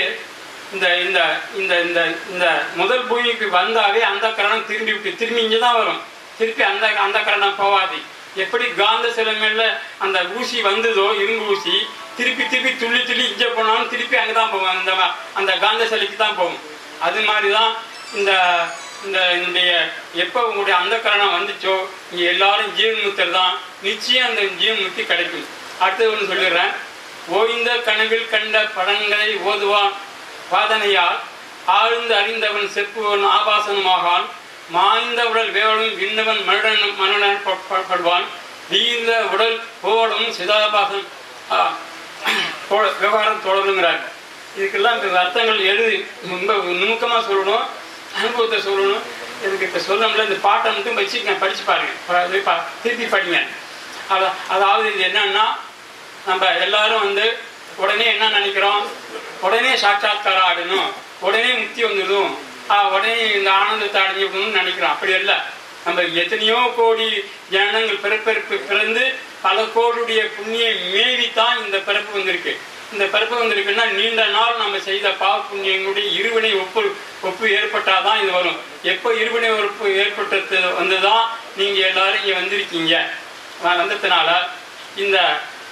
இந்த இந்த இந்த இந்த இந்த முதல் பூமிக்கு வந்தாவே அந்த கரணம் திரும்பி விட்டு திரும்பி இங்கே தான் வரும். திருப்பி அந்த அந்த கரணம் போகாது எப்படி காந்த சிலமையில் அந்த ஊசி வந்ததோ இரும்பு ஊசி திருப்பி திருப்பி துள்ளி துள்ளி இங்கே போனாலும் திருப்பி அங்கே தான் போவோம் அந்த அந்த காந்த சிலைக்கு தான் போகும். அது மாதிரி தான் இந்த இந்த என்னுடைய எப்போ உங்களுடைய அந்த கரணம் வந்துச்சோ இங்கே எல்லாரும் ஜீவன்முத்தர் தான். நிச்சயம் அந்த ஜீவன்முக்தி கிடைக்கும். அடுத்தது ஒன்று சொல்லிடுறேன். ஓய்ந்த கனவில் கண்ட படங்களை ஓதுவான். வாதனையால் ஆழ்ந்து அறிந்தவன் செப்புவன் ஆபாசனமாகான் மாய்ந்த உடல் வேவலும் விண்ணவன் மருடன் மனுடன் படுவான். வீழ்ந்த உடல் போடும் சிதாபாசம் விவகாரம் தொடருங்கிறார். இதுக்கெல்லாம் இந்த அர்த்தங்கள் எழுதி ரொம்ப நுணுக்கமாக சொல்லணும் அனுபவத்தை சொல்லணும். எனக்கு இப்போ சொல்ல முடியல இந்த பாட்டை மட்டும் வச்சு படித்து பாருங்க. திருப்பி படிங்க. அதாவது இது என்னன்னா நம்ம எல்லாரும் வந்து உடனே என்ன நினைக்கிறோம்? உடனே சாட்சாத்காரம் ஆகணும் உடனே முக்தி வந்துடும். உடனே இந்த ஆனந்தத்தை அடைஞ்சிக்கணும்னு நினைக்கிறோம். அப்படி இல்லை நம்ம எத்தனையோ கோடி ஜனங்கள் பிறப்பிறப்பு பிறந்து பல கோடுடைய மேவி தான் இந்த பிறப்பு வந்திருக்கு. இந்த பிறப்பு வந்திருக்குன்னா நீண்ட நாள் நம்ம செய்த பாவ புண்ணியங்களுடைய இருவினை ஒப்பு ஒப்பு ஏற்பட்டாதான் இது வரும். எப்போ இருவினை ஒப்பு ஏற்பட்டது வந்துதான் நீங்க எல்லாரும் இங்கே வந்திருக்கீங்க. வந்ததுனால இந்த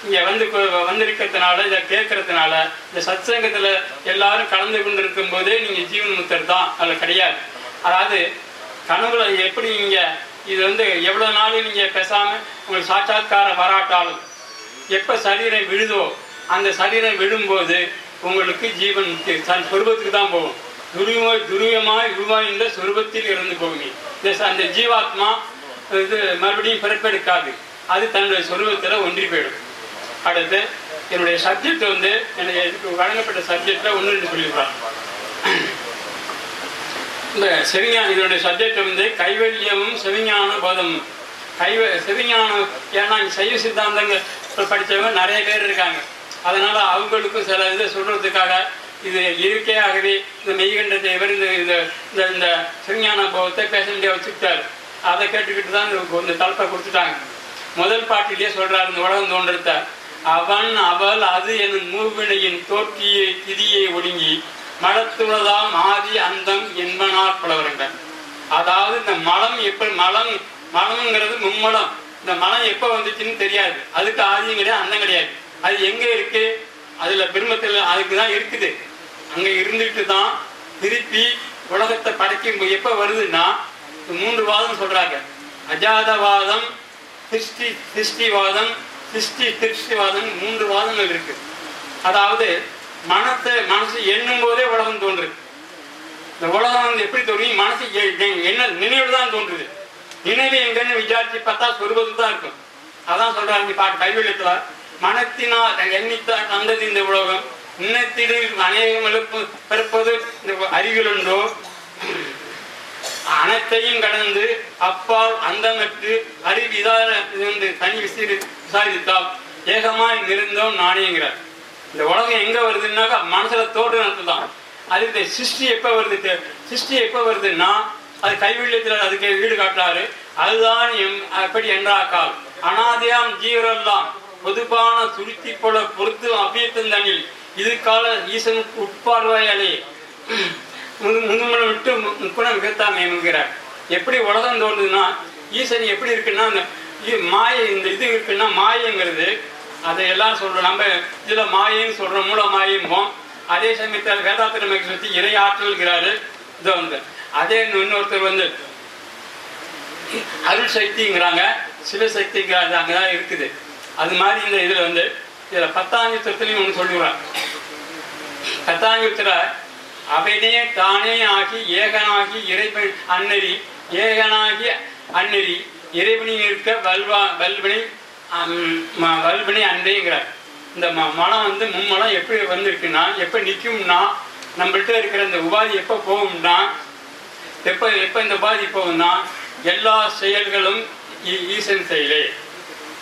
இங்க வந்து வந்திருக்கிறதுனால இதை கேட்கறதுனால இந்த சத்சங்கத்துல எல்லாரும் கலந்து கொண்டிருக்கும் போதே நீங்க ஜீவன் முத்தர் தான் அதுல கிடையாது. அதாவது கனவுல எப்படி நீங்க இது வந்து எவ்வளவு நாள் நீங்க பேசாம உங்களுக்கு சாட்சாத்கார வராட்டாலும் எப்ப சரீரம் விழுதோ அந்த சரீரம் விழும்போது உங்களுக்கு ஜீவன் முக்தி தன் சொருபத்துக்கு தான் போகும். துருவமாய் துருவமாய் உருவாய்ந்த சொருபத்தில் இருந்து போகுமே இந்த அந்த ஜீவாத்மா இது மறுபடியும் பிறப்பெடுக்காது. அது தன்னுடைய சொருபத்தில் ஒன்றி போயிடும். அடுத்து என்னுடைய சப்ஜெக்ட் வந்து எனக்கு வழங்கப்பட்ட சப்ஜெக்டில் ஒன்று ரெண்டு சொல்லிடுறான் இந்த செவிஞான இதனுடைய சப்ஜெக்ட் வந்து கைவல்யமும் செவிஞான போதமும். கைவ செவிஞானம் ஏன்னா சைவ சித்தாந்தங்க படித்தவங்க நிறைய பேர் இருக்காங்க. அதனால் அவங்களுக்கும் சில இதை சொல்கிறதுக்காக இது இயற்கையாகவே இந்த மெய்கண்ட தேவர் இந்த இந்த இந்த- இந்த சிவஞான போகத்தை பேசண்டியாக வச்சுக்கிட்டார் வச்சுக்கிட்டாரு அதை கேட்டுக்கிட்டு தான் இந்த- தலைப்பை கொடுத்துட்டாங்க. முதல் பாட்டிலேயே சொல்கிறார் இந்த உலகம் தோன்றத அவன் அவள் அது எனும் மூவினையின் தோற்றியை திதியை ஒடுங்கி மலத்துள்ளதாம் ஆதி அந்தம் என்பனார் புலவருங்கள் அதாவது இந்த மலம் எப்படி மலம் மலம்ங்கிறது மும்மலம். இந்த மலம் எப்போ வந்துச்சுன்னு தெரியாது. அதுக்கு ஆதியும் கிடையாது அந்தம் கிடையாது. அது எங்க இருக்கு? அதுல பிரம்மத்தில் அதுக்கு தான் இருக்குது. அங்க இருந்துட்டு தான் திருப்பி உலகத்தை படைக்கும் எப்ப வருதுன்னா மூன்று வாதம் சொல்றாங்க. அஜாதவாதம் சிருஷ்டி சிருஷ்டிவாதம் கிறிஸ்டி திருஷ்டிவாதம் மூன்று வாதங்கள் இருக்கு. அதாவது மனத்தை மனசு எண்ணும் போதே உலகம் தோன்றுது. இந்த உலகம் வந்து எப்படி தோன்றி மனசு எ- என்ன நினைவு தான் தோன்றுது. நினைவு எங்கன்னு விசாரிச்சு பார்த்தா சொருபத்து தான் இருக்கும். அதான் சொல்றாங்க பாட்டு கைவெழுத்துல மனத்தினால் எண்ணித்தான் வந்தது இந்த உலகம். இன்னத்திடில் அநேகம் எழுப்பு பிறப்பது இந்த அறிவிலுண்டோ அனைத்தையும் கடந்து அப்பால் அந்தமற்று அறிவிதார என்று தனி விசிறு விசாரித்தால் ஏகமாய் நிறந்தோம் நாணயங்கிறார் இந்த உலகம் எங்க வருதுன்னாக்கா மனசுல தோற்றம் தான் அது இந்த சிருஷ்டி எப்ப வருது சிருஷ்டி எப்ப வருதுன்னா அது கைவில்லத்தில் அதுக்கு வீடு காட்டுறாரு. அதுதான் எம் அப்படி என்றாக்கால். அனாதியாம் ஜீவரெல்லாம் பொதுப்பான சுருத்தி போல பொறுத்து அபியத்தந்தனில். இது கால ஈசனுக்கு உட்பார்வையாலே. முதுமணம் விட்டு முக்குணம் விகத்தாமை என்கிறார். எப்படி உலகம் தோன்றுதுன்னா ஈசன் எப்படி இருக்குன்னா அந்த மாய இந்த இது இருக்குன்னா மாயங்கிறது அதை எல்லாம் சொல்கிறோம் நம்ம இதில் மாயின்னு சொல்கிறோம் மூல மாயும்போம். அதே சமயத்தில் வேதாத்திர சுற்றி இறை ஆற்றல்கிறாரு இதை வந்து அதே இன்னொருத்தர் வந்து அருள் சக்திங்கிறாங்க சிவசக்திங்கிறாங்க அங்கதான் இருக்குது. அது மாதிரி இந்த இதில் வந்து இதுல பத்தாஞ்சுத்திரத்துலையும் ஒன்று சொல்லுறாங்க பத்தாஞ்சுத்திர அவனே தானே ஆகி ஏகனாகி இறைவன் அன்னரி ஏகனாகி அன்னரி இறைவனை இருக்க வல்வா வல்வினை அம், ம- வல்வினை அன்றைங்கிறார் இந்த ம மனம் வந்து மும்மலம் எப்படி வந்திருக்குன்னா எப்போ நிற்கும்னா நம்மள்கிட்ட இருக்கிற இந்த உபாதி எப்போ போகும்னா எப்போ எப்போ இந்த உபாதி போகும்னா எல்லா செயல்களும் ஈ- ஈசன் செயலே.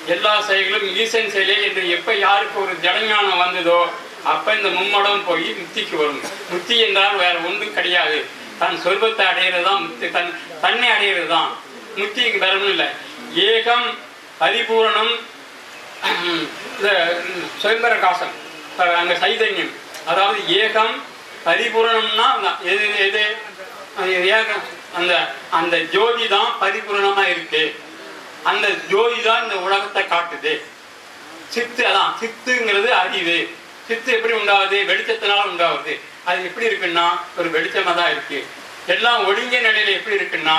எல்லா செயல்களும் ஈசன் செயலே என்று எப்போ யாருக்கு ஒரு ஜனஞானம் வந்ததோ அப்ப இந்த மும்மடம் போய் முத்திக்கு வரும். முத்தி என்றால் வேற ஒன்றும் கிடையாது. தன் சொல்பத்தை அடையிறது தான் முக்தி தன் தன்னை அடையிறது தான் முக்திக்கு வேற ஒன்றும் இல்லை. ஏகம் பரிபூரணம் இந்த சுயம்பர காசம் அஹ் அங்க சைதன்யம். அதாவது ஏகம் பரிபூரணம்னா எது எது ஏகம் அந்த அந்த ஜோதி தான் பரிபூரணமா இருக்கு. அந்த ஜோதி தான் இந்த உலகத்தை காட்டுது. சித்து அதான் சித்துங்கிறது அறிவு. சித்து எப்படி உண்டாகுது வெளிச்சத்தினால உண்டாகுது அது எப்படி இருக்குன்னா ஒரு வெளிச்சமா தான் இருக்கு. எல்லாம் ஒடுங்கிய நிலையில எப்படி இருக்குன்னா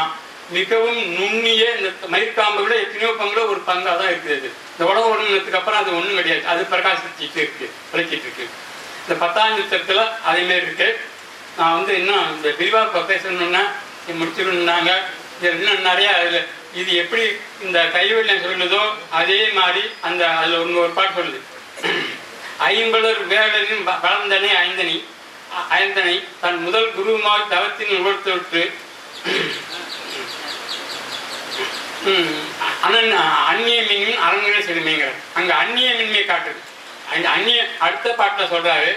மிகவும் நுண்ணிய இந்த மயிர்காம்புகள எத்தனையோ பங்குல ஒரு பங்கா தான் இருக்குது. அது. இந்த உலக ஒடுங்கினதுக்கு அப்புறம் அது ஒண்ணும் கிடையாது. அது பிரகாசிச்சுட்டு இருக்கு விளக்கிட்டு இருக்கு. இந்த பத்தாம் சித்திரத்துல அதே மாதிரி இருக்கு. நான் வந்து இன்னும் இந்த விரிவாக பேசணும்னா முடிச்சிருந்தாங்க இன்னும் நிறைய இதுல இது எப்படி இந்த கைவெளியம் சொல்லுதோ அதே மாதிரி அந்த அதுல ஒன்று ஒரு பாட்டு சொல்லுது. ஐம்பலர் வேடரின் பலந்தனை வளர்ந்தனை ஐந்தனி. ஐந்தனை தன் முதல் குருமாய் தவத்தின் உணர்த்தொட்டு அனன் அந்நிய மின்மின் அரண்மனை செழுமைங்கிற அங்கே அந்நிய மின்மையை காட்டுது. அந்த அந்நிய அடுத்த பாட்டில் சொல்றாரு.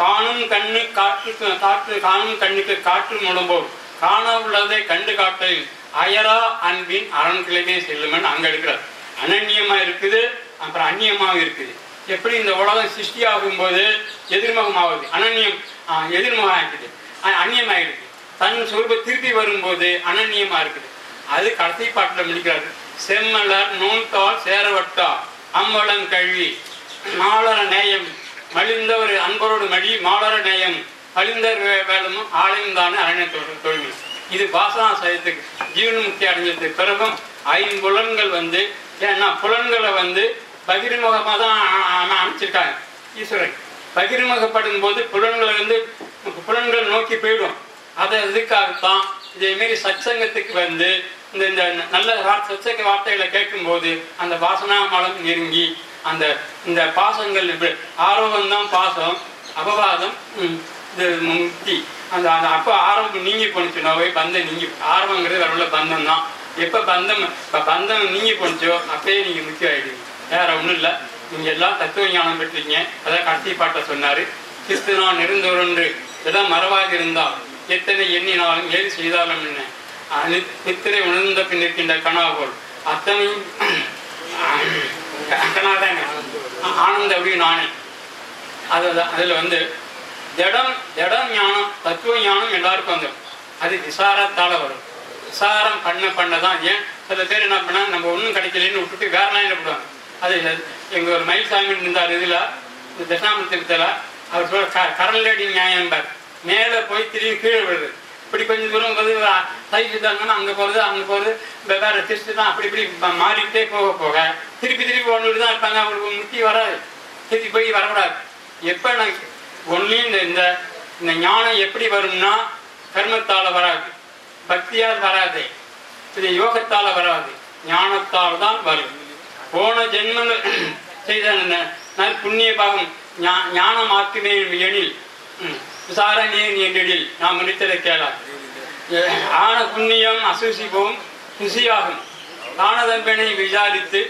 காணும் கண்ணு காற்று காற்று காணும் கண்ணுக்கு காற்று முடம்போர் காண உள்ளதை கண்டு காட்டலில் அயரா அன்பின் அரண்கிழமே செல்லுமன் அங்க எடுக்கிறார். அனன்யமாக இருக்குது அப்புறம் அந்நியமாக இருக்குது. எப்படி இந்த உலகம் சிருஷ்டியாகும் போது எதிர்முகமாகுது? அனன்யம் ஆ, எதிர்முகம் ஆகிடுது அந்நியமாயிடுது தன் சொருப திருப்பி வரும்போது அனன்யமா இருக்குது அது கடைசி பாட்டில் முடிக்கிறாரு. செம்மலர் நூல்தால் சேரவட்டா அம்பலம் கல்வி மாலர நேயம். மலிந்த ஒரு அன்பரோடு மடி மாலர நேயம். மலிந்தர் வேலமும் ஆலயம் தானே தொழில் இது வாசனா சயத்துக்கு ஜீவன்முக்தி அடைஞ்சதுக்கு பிறகும் ஐம்புலன்கள் வந்து ஏன்னா புலன்களை வந்து பகிர்முகமாக தான் அமைச்சிருக்காங்க ஈஸ்வரன் பகிர்முகப்படும் போது புலன்களை வந்து புலன்கள் நோக்கி போயிடும். அதை இதுக்காகத்தான் தான் இதேமாரி சத்சங்கத்துக்கு வந்து இந்த இந்த நல்ல வார்த்தை சத்சங்க வார்த்தைகளை கேட்கும்போது அந்த வாசனா மலம் நெருங்கி அந்த இந்த பாசங்கள் இப்படி தான் பாசம் அபவாதம் இது முக்தி. அந்த அந்த அப்போ ஆரம்பம் நீங்கி போணுச்சுனாவே பந்தம் நீங்கி ஆரம்பங்கிறது வரவுள்ள பந்தம் தான் எப்போ பந்தம் இப்போ பந்தம் நீங்கி போணுச்சோ அப்பயே நீங்கள் முக்கியம் ஆகிடுவீங்க வேற ஒன்றும் இல்லை. நீங்கள் எல்லாம் தத்துவ ஞானம் பெற்றீங்க. அதான் கடைசி பாட்டை சொன்னார். கிறிஸ்து நான் நெருந்தோரென்று எல்லாம் மறவாக இருந்தால் எத்தனை எண்ணினாலும் ஏது செய்தாலும் என்ன? நித்திரை உணர்ந்த பின் இருக்கின்ற கனாவோல் அத்தனையும் கனாதாங்க ஆனந்த அப்படி நானே. அது அதில் வந்து ஜடம் ஜடம் ஞானம் தத்துவ ஞானம் எல்லாருக்கும் வந்துடும் அது விசாரத்தால் வரும். விசாரம் பண்ண பண்ண தான் ஏன்? சில பேர் என்ன பண்ணால் நம்ம ஒன்றும் கிடைக்கலன்னு விட்டுட்டு வேற என்ன பண்ணுவாங்க அது எங்கள் ஒரு மயில்சாமி இருந்தார் இதில் தட்சிணாமூர்த்தத்தில் அவர் சொல்ல க நியாயம் நியாயம்பார் மேலே போய் திரும்பி கீழே விடுது இப்படி கொஞ்சம் தூரம் வந்து சைஸ் இருந்தாங்கன்னா அங்கே போகிறது அங்கே போகிறது வெவ்வேறு திருச்சி தான். அப்படி இப்படி மாறிக்கிட்டே போக போக திருப்பி திருப்பி ஒன்று தான் இருப்பாங்க அவங்களுக்கு முத்தி வராது. திருப்பி போய் வரக்கூடாது. எப்போ நான் ஒன்றையும் இந்த இந்த இந்த ஞானம் எப்படி வரும்னா கர்மத்தால் வராது. பக்தியால் வராது. இது யோகத்தால் வராது. ஞானத்தால் தான் வரும். போன ஜென்மங்கள் செய்த ந- புண்ணிய பாகம் ஞானம் ஆக்குமே எனில் விசாரணியன் விசாரணே என்றில் நாம் முடித்ததை கேளார். ஆன புண்ணியம் அசூசிப்போம் குசியாகும். ஆனதன்பனை விசாரித்து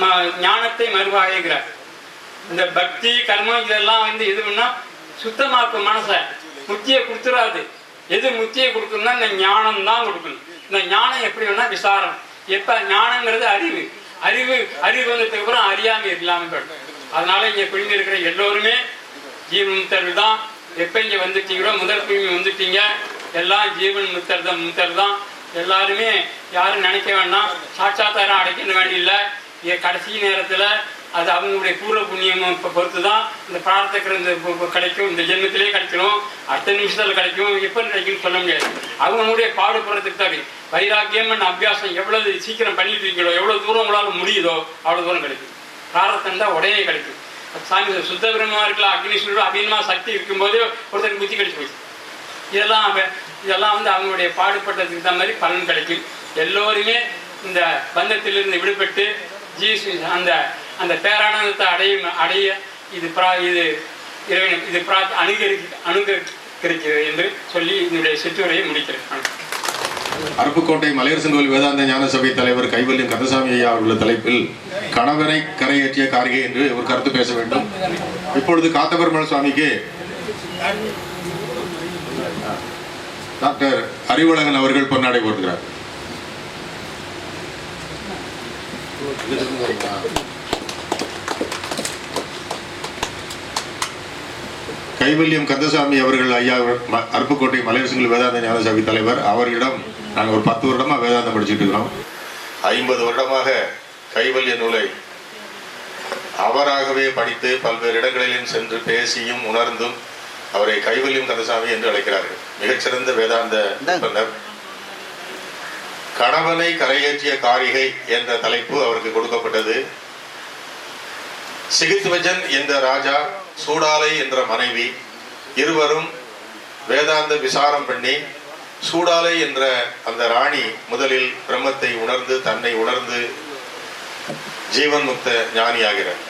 ம- ஞானத்தை மறுவாகிறார் இந்த பக்தி கர்மம் இதெல்லாம் வந்து எதுன்னா சுத்தமாக்கும் மனசை. முத்தியை கொடுத்துடாது எது முத்தியை கொடுக்கணும்னா இந்த ஞானம் தான் கொடுக்கணும். இந்த ஞானம் எப்படி வேணா விசாரம். எப்ப ஞானங்கிறது அறிவு. அறிவு அறிவு வந்ததுக்கு அப்புறம் அறியாம இல்லாமல் அதனால இங்க பிரிஞ்சு இருக்கிற எல்லோருமே ஜீவன் முத்தர்கள் தான். எப்ப இங்க வந்துட்டீங்களோ முதல் பிரிவு வந்துட்டீங்க. எல்லாம் ஜீவன் முத்தர் தான் முத்தர் தான். எல்லாருமே யாரும் நினைக்க வேண்டாம். சாட்சாத்தாரம் அடைக்கணும் வேண்டியில்லை கடைசி நேரத்துல அது அவங்களுடைய பூர்வ புண்ணியம் இப்போ பொறுத்து தான் இந்த பிரார்த்தக்கிற இந்த கிடைக்கும் இந்த ஜென்மத்திலே கிடைக்கணும் அடுத்த நிமிஷத்தில் கிடைக்கும் எப்போ கிடைக்கும்னு சொல்ல முடியாது. அவங்களுடைய பாடுபடுறதுக்கு தான் வைராக்கியம் and அபியாசம் எவ்வளவு சீக்கிரம் பண்ணிட்டு இருக்கீங்களோ எவ்வளவு தூரம் உங்களால் முடியுதோ அவ்வளவு தூரம் கிடைக்கும். பிரார்த்தம் தான் உடனே கிடைக்கும். சாமி சுத்த பிரம்மா இருக்கலாம் அக்னி சுருள் அபிநமா சக்தி இருக்கும்போது ஒருத்தருக்கு புத்தி கழிச்சு போச்சு. இதெல்லாம் இதெல்லாம் வந்து அவங்களுடைய பாடுபட்டதுக்கு தகுந்த மாதிரி பலன் கிடைக்கும். எல்லோருமே இந்த பந்தத்திலிருந்து விடுபட்டு ஜீசு அந்த அந்த பேரானந்தத்தை அடையும் அடைய இது பிரா இது இறைவனை இது பிரா அணுகரி அணுகரிக்கிறது என்று சொல்லி என்னுடைய சிற்றுரையை முடிக்கிறேன். அருப்புக்கோட்டை மலையரசன் கோவில் வேதாந்த ஞான சபை தலைவர் கைவல்யம் கந்தசாமி ஐயா அவர்கள் தலைப்பில் கணவரை கரையேற்றிய காரிகை என்று ஒரு கருத்து பேச வேண்டும். இப்பொழுது காத்தபெருமாள் சுவாமிக்கு டாக்டர் அறிவழகன் அவர்கள் பொன்னாடை போடுகிறார். கைவல்யம் கந்தசாமி அவர்கள் ஐயா அருப்புக்கோட்டை மலையரசங்கள் வேதாந்த ஞான சபை தலைவர். அவர்களிடம் நாங்கள் ஒரு பத்து வருடமா வேதாந்தம் படிச்சுட்டு இருக்கிறோம். ஐம்பது வருடமாக கைவல்ய நூலை அவராகவே படித்து பல்வேறு இடங்களிலும் சென்று பேசியும் உணர்ந்தும் அவரை கைவல்யம் கந்தசாமி என்று அழைக்கிறார்கள். மிகச்சிறந்த வேதாந்த கணவனை கரையேற்றிய காரிகை என்ற தலைப்பு அவருக்கு கொடுக்கப்பட்டது. சிகித்வஜன் என்ற ராஜா சூடாலை என்ற மனைவி இருவரும் வேதாந்த விசாரம் பண்ணி சூடாலை என்ற அந்த ராணி முதலில் பிரம்மத்தை உணர்ந்து தன்னை உணர்ந்து ஜீவன் முக்த ஞானியாகிறார்.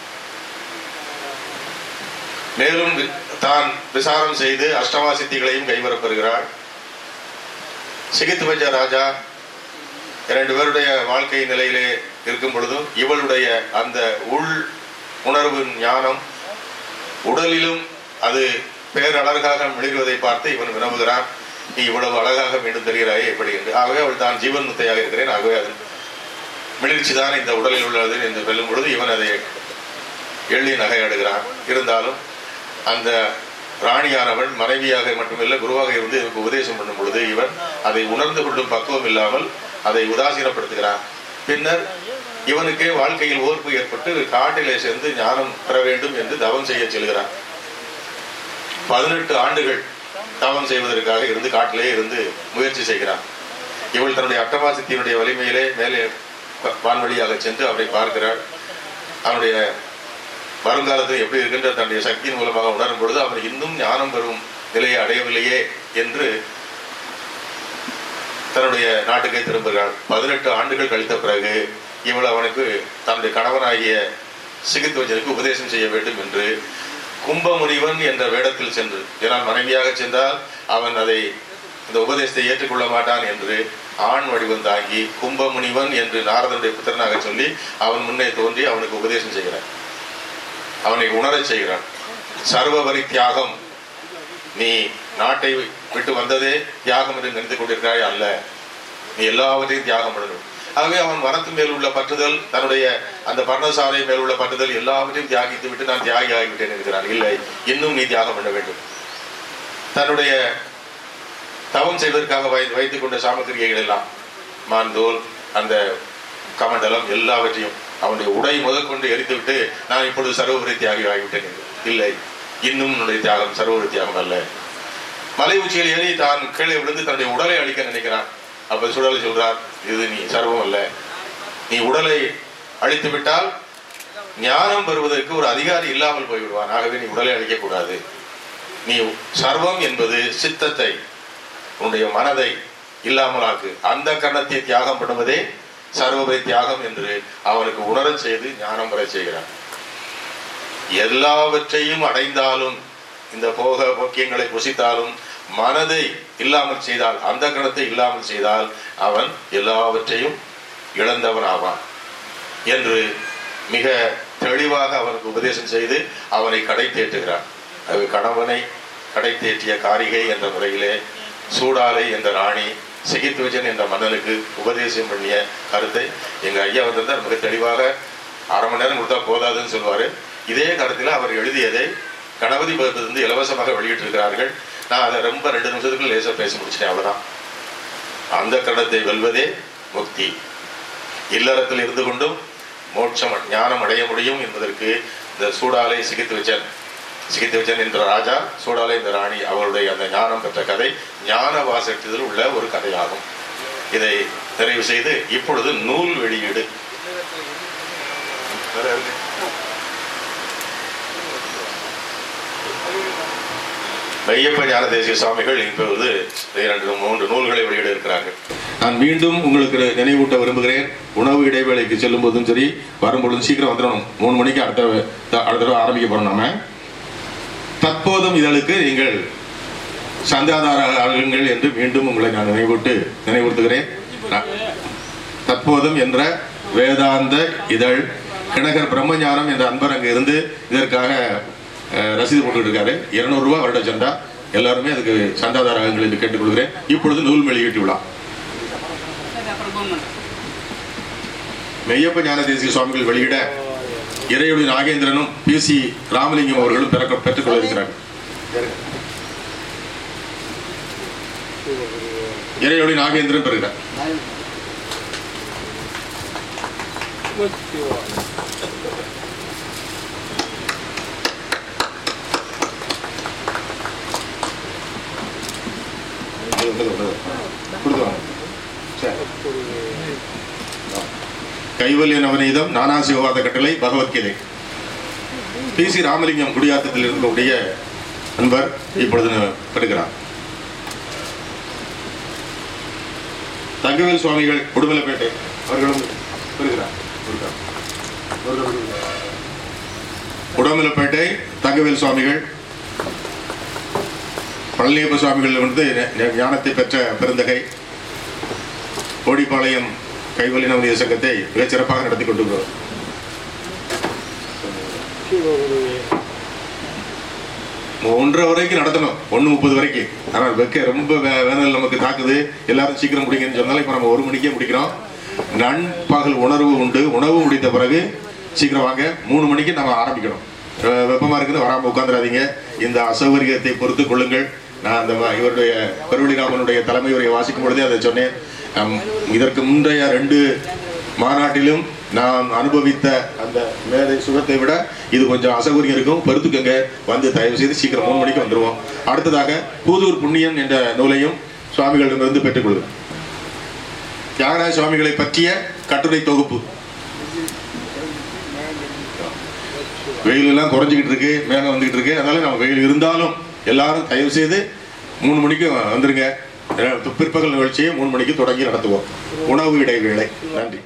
மேலும் தான் விசாரம் செய்து அஷ்டமா சித்திகளையும் கைவரப்பெறுகிறார் சிகித்வஜ ராஜா இரண்டு பேருடைய வாழ்க்கை நிலையிலே இருக்கும் பொழுதும் இவளுடைய அந்த உள் உணர்வு ஞானம் உடலிலும் அது பேரழகாக மிளிர்வதை பார்த்து இவன் வினவுகிறான் நீ இவ்வளவு அழகாக மீண்டும் தெரிகிறாயே எப்படி என்று. ஆகவே அவள் தான் ஜீவன் முத்தையாக இருக்கிறேன். ஆகவே அது மிளிர்ச்சி தான் இந்த உடலில் உள்ளது என்று சொல்லும் பொழுது இவன் அதை எள்ளி நகையாடுகிறான். இருந்தாலும் அந்த ராணியானவன் மனைவியாக மட்டுமில்லை குருவாக இருந்து இவனுக்கு உபதேசம் பண்ணும் பொழுது இவன் அதை உணர்ந்து கொள்ளும் பக்குவம் இல்லாமல் அதை உதாசீனப்படுத்துகிறான். பின்னர் இவனுக்கே வாழ்க்கையில் ஓர்ப்பு ஏற்பட்டு காட்டிலே சேர்ந்து ஞானம் பெற வேண்டும் என்று தவம் செய்ய செல்கிறான். பதினெட்டு ஆண்டுகள் தவம் செய்வதற்காக இருந்து காட்டிலே இருந்து முயற்சி செய்கிறான். இவள் தன்னுடைய அட்டமாசத்தினுடைய வலிமையிலே மேலே வான்வழியாக சென்று அவரை பார்க்கிறாள். அவனுடைய வருங்காலத்தில் எப்படி இருக்கின்ற தன்னுடைய சக்தியின் மூலமாக உணரும் பொழுது அவன் இன்னும் ஞானம் பெறும் நிலையை அடையவில்லையே என்று தன்னுடைய நாட்டுக்கே திரும்புகிறாள் பதினெட்டு ஆண்டுகள் கழித்த பிறகு இவள் அவனுக்கு தன்னுடைய கணவனாகிய சிகித்வஜனுக்கு உபதேசம் செய்ய வேண்டும் என்று கும்பமுனிவன் என்ற வேடத்தில் சென்று ஏனால் மனைவியாக சென்றால் அவன் அதை இந்த உபதேசத்தை ஏற்றுக்கொள்ள மாட்டான் என்று ஆண் வடிவம் தாங்கி கும்பமுனிவன் என்று நாரதனுடைய புத்திரனாக சொல்லி அவன் முன்னே தோன்றி அவனுக்கு உபதேசம் செய்கிறான். அவனை உணரச் செய்கிறான். சர்வவரி தியாகம் நீ நாட்டை விட்டு வந்ததே தியாகம் என்று நினைத்துக் கொண்டிருக்கிறாய் அல்ல. நீ எல்லாவற்றையும் தியாகம் பண்ணணும். ஆகவே அவன் வனத்து மேல் உள்ள பற்றுதல் தன்னுடைய அந்த பர்ணசாலை மேல் உள்ள பற்றுதல் எல்லாவற்றையும் தியாகித்து விட்டு நான் தியாகி ஆகிவிட்டேன் இருக்கிறான் இல்லை இன்னும் நீ தியாகம் பண்ண வேண்டும். தன்னுடைய தவம் செய்வதற்காக வை வைத்துக் கொண்ட சாமக்கிரிகைகள் எல்லாம் மாந்தோல் அந்த கமண்டலம் எல்லாவற்றையும் அவனுடைய உடை முதற்கொண்டு எரித்துவிட்டு நான் இப்பொழுது சர்வபுரி தியாகி ஆகிவிட்டேன் இல்லை இன்னும் என்னுடைய தியாகம் சர்வபுரி தியாகம் அல்ல. மலை உச்சியில் ஏறி தான் கீழே விழுந்து தன்னுடைய உடலை அழிக்க நினைக்கிறான். அப்ப சுடலை சொல்றார் இது நீ சர்வம் அல்ல. நீ உடலை அழித்து விட்டால் ஞானம் பெறுவதற்கு ஒரு அதிகாரி இல்லாமல் போய்விடுவான். ஆகவே நீ உடலை அழிக்க கூடாது. நீ சர்வம் என்பது சித்தத்தை உன்னுடைய மனதை இல்லாமல் ஆக்கு. அந்த கரணத்தை தியாகம் பண்ணுவதே சர்வபை தியாகம் என்று அவனுக்கு உணர செய்து ஞானம் வர செய்கிறான். எல்லாவற்றையும் அடைந்தாலும் இந்த போக போக்கியங்களை புசித்தாலும் மனதை இல்லாமல் செய்தால் அந்த கணத்தை இல்லாமல் செய்தால் அவன் எல்லாவற்றையும் இழந்தவன் ஆவான் என்று மிக தெளிவாக அவனுக்கு உபதேசம் செய்து அவனை கடை தேற்றுகிறான் அது கணவனை கடை தேற்றிய காரிகை என்ற முறையிலே சூடாலை என்ற ராணி சிகித்வஜன் என்ற மன்னனுக்கு உபதேசம் பண்ணிய கருத்தை எங்கள் ஐயா வந்திருந்தார். மிக தெளிவாக அரை மணி நேரம் கொடுத்தா போதாதுன்னு சொல்லுவார். இதே கருத்தில் அவர் எழுதியதை கணபதி பதிலிருந்து இலவசமாக வெளியிட்டிருக்கிறார்கள். நான் அதை ரொம்ப ரெண்டு நிமிஷத்துக்கு லேசாக பேச முடிச்சிட்டேன் அவ்வளோதான் அந்த கடத்தை வெல்வதே முக்தி. இல்லறத்தில் இருந்து கொண்டும் மோட்சம் ஞானம் அடைய முடியும் என்பதற்கு இந்த சூடாலை சிகித்து வச்சன் சிகித்து வச்சன் என்ற ராஜா சூடாலை இந்த ராணி அவருடைய அந்த ஞானம் பெற்ற கதை ஞான வாசத்தில் உள்ள ஒரு கதையாகும். இதை நிறைவு செய்து இப்பொழுது நூல் வெளியீடு. ஐயப்ப ஞான தேசிய சுவாமிகள் இப்பொழுது இரண்டு மூன்று நூல்களை வெளியிட இருக்கிறார்கள். நான் மீண்டும் உங்களுக்கு நினைவூட்ட விரும்புகிறேன். உணவு இடைவேளைக்கு செல்லும் போதும் சரி வரும்பொழுதும் சீக்கிரம் வந்துடணும். மூணு மணிக்கு அடுத்த அடுத்த தடவை ஆரம்பிக்க போறோம் நாம. தற்போதும் இதழுக்கு நீங்கள் சந்தாதார ஆளுங்கள் என்று மீண்டும் உங்களை நான் நினைவூட்டு நினைவுறுத்துகிறேன் தற்போதும் என்ற வேதாந்த இதழ் கிணகர் பிரம்மஞானம் என்ற அன்பர் அங்கு இருந்து இதற்காக ரசீது போட்டுட்டு இருக்காரு இருநூறு ரூபாய் வருட சந்தா. எல்லாருமே அதுக்கு சந்தாதாரங்கள் என்று கேட்டுக்கொள்கிறேன். இப்பொழுது நூல் வெளியீட்டு விழா. மெய்யப்ப ஞான தேசிய சுவாமிகள் வெளியிட இறையொளி நாகேந்திரனும் பி சி ராமலிங்கம் அவர்களும் பிறக்க பெற்றுக்கொள்ள இருக்கிறார்கள் இறையொளி நாகேந்திரன் பெறுகிறார். கைவல்ய நவநீதம் நானாசிவாத கட்டளை பகவத்கீதை. பி. சி. ராமலிங்கம் குடியாத்தத்தில் இருக்கக்கூடிய நண்பர் இப்பொழுது பெறுகிறார் தங்கவேல் சுவாமிகள் உடுமலைப்பேட்டை அவர்களும் பெறுகிறார் கொடுக்கிறார். உடுமலைப்பேட்டை தங்கவேல் சுவாமிகள் பழனியப்ப சுவாமிகள் வந்து ஞானத்தை பெற்ற பெருந்தகை கோடிப்பாளையம் கைவலி நவநீத சங்கத்தை மிகச் சிறப்பாக நடத்தி கொண்டு வருகிறார். ஒன்றரை வரைக்கும் நடத்தணும். ஒன்று முப்பது வரைக்கும். ஆனால் வெக்க ரொம்ப வே- வேனல் நமக்கு தாக்குது. எல்லாரும் சீக்கிரம் முடிங்கன்னு சொன்னாலும் இப்போ நம்ம ஒரு மணிக்கே முடிக்கிறோம். நண்பகல் உணர்வு உண்டு. உணவு முடித்த பிறகு சீக்கிரம் வாங்க. மூணு மணிக்கு நம்ம ஆரம்பிக்கணும். வெப்பமாக இருக்குது. வராமல் உட்காந்துடாதீங்க இந்த அசௌகரியத்தை பொறுத்து கொள்ளுங்கள். நான் அந்த இவருடைய கருவடிராமனுடைய தலைமையுரை வாசிக்கும் பொழுதே அதை சொன்னேன். இதற்கு முந்தைய ரெண்டு மாநாட்டிலும் நான் அனுபவித்த அந்த மேதை சுகத்தை விட இது கொஞ்சம் அசௌகரியம் இருக்கும். பருத்துக்கங்க வந்து தயவு செய்து சீக்கிரம் மூணு மணிக்கு வந்துடுவோம் அடுத்ததாக பூதூர் புண்ணியன் என்ற நூலையும் சுவாமிகளிடமிருந்து பெற்றுக்கொள்கிறேன் தியாகராஜ சுவாமிகளை பற்றிய கட்டுரை தொகுப்பு. வெயில் எல்லாம் குறைஞ்சிக்கிட்டு இருக்கு மேகம் வந்துகிட்டு இருக்கு. அதனால நம்ம வெயில் இருந்தாலும் எல்லாரும் தயவு செய்து மூணு மணிக்கு வந்துருங்க. பிற்பகல் நிகழ்ச்சியை மூணு மணிக்கு தொடங்கி நடத்துவோம். உணவு இடைவேளை. நன்றி.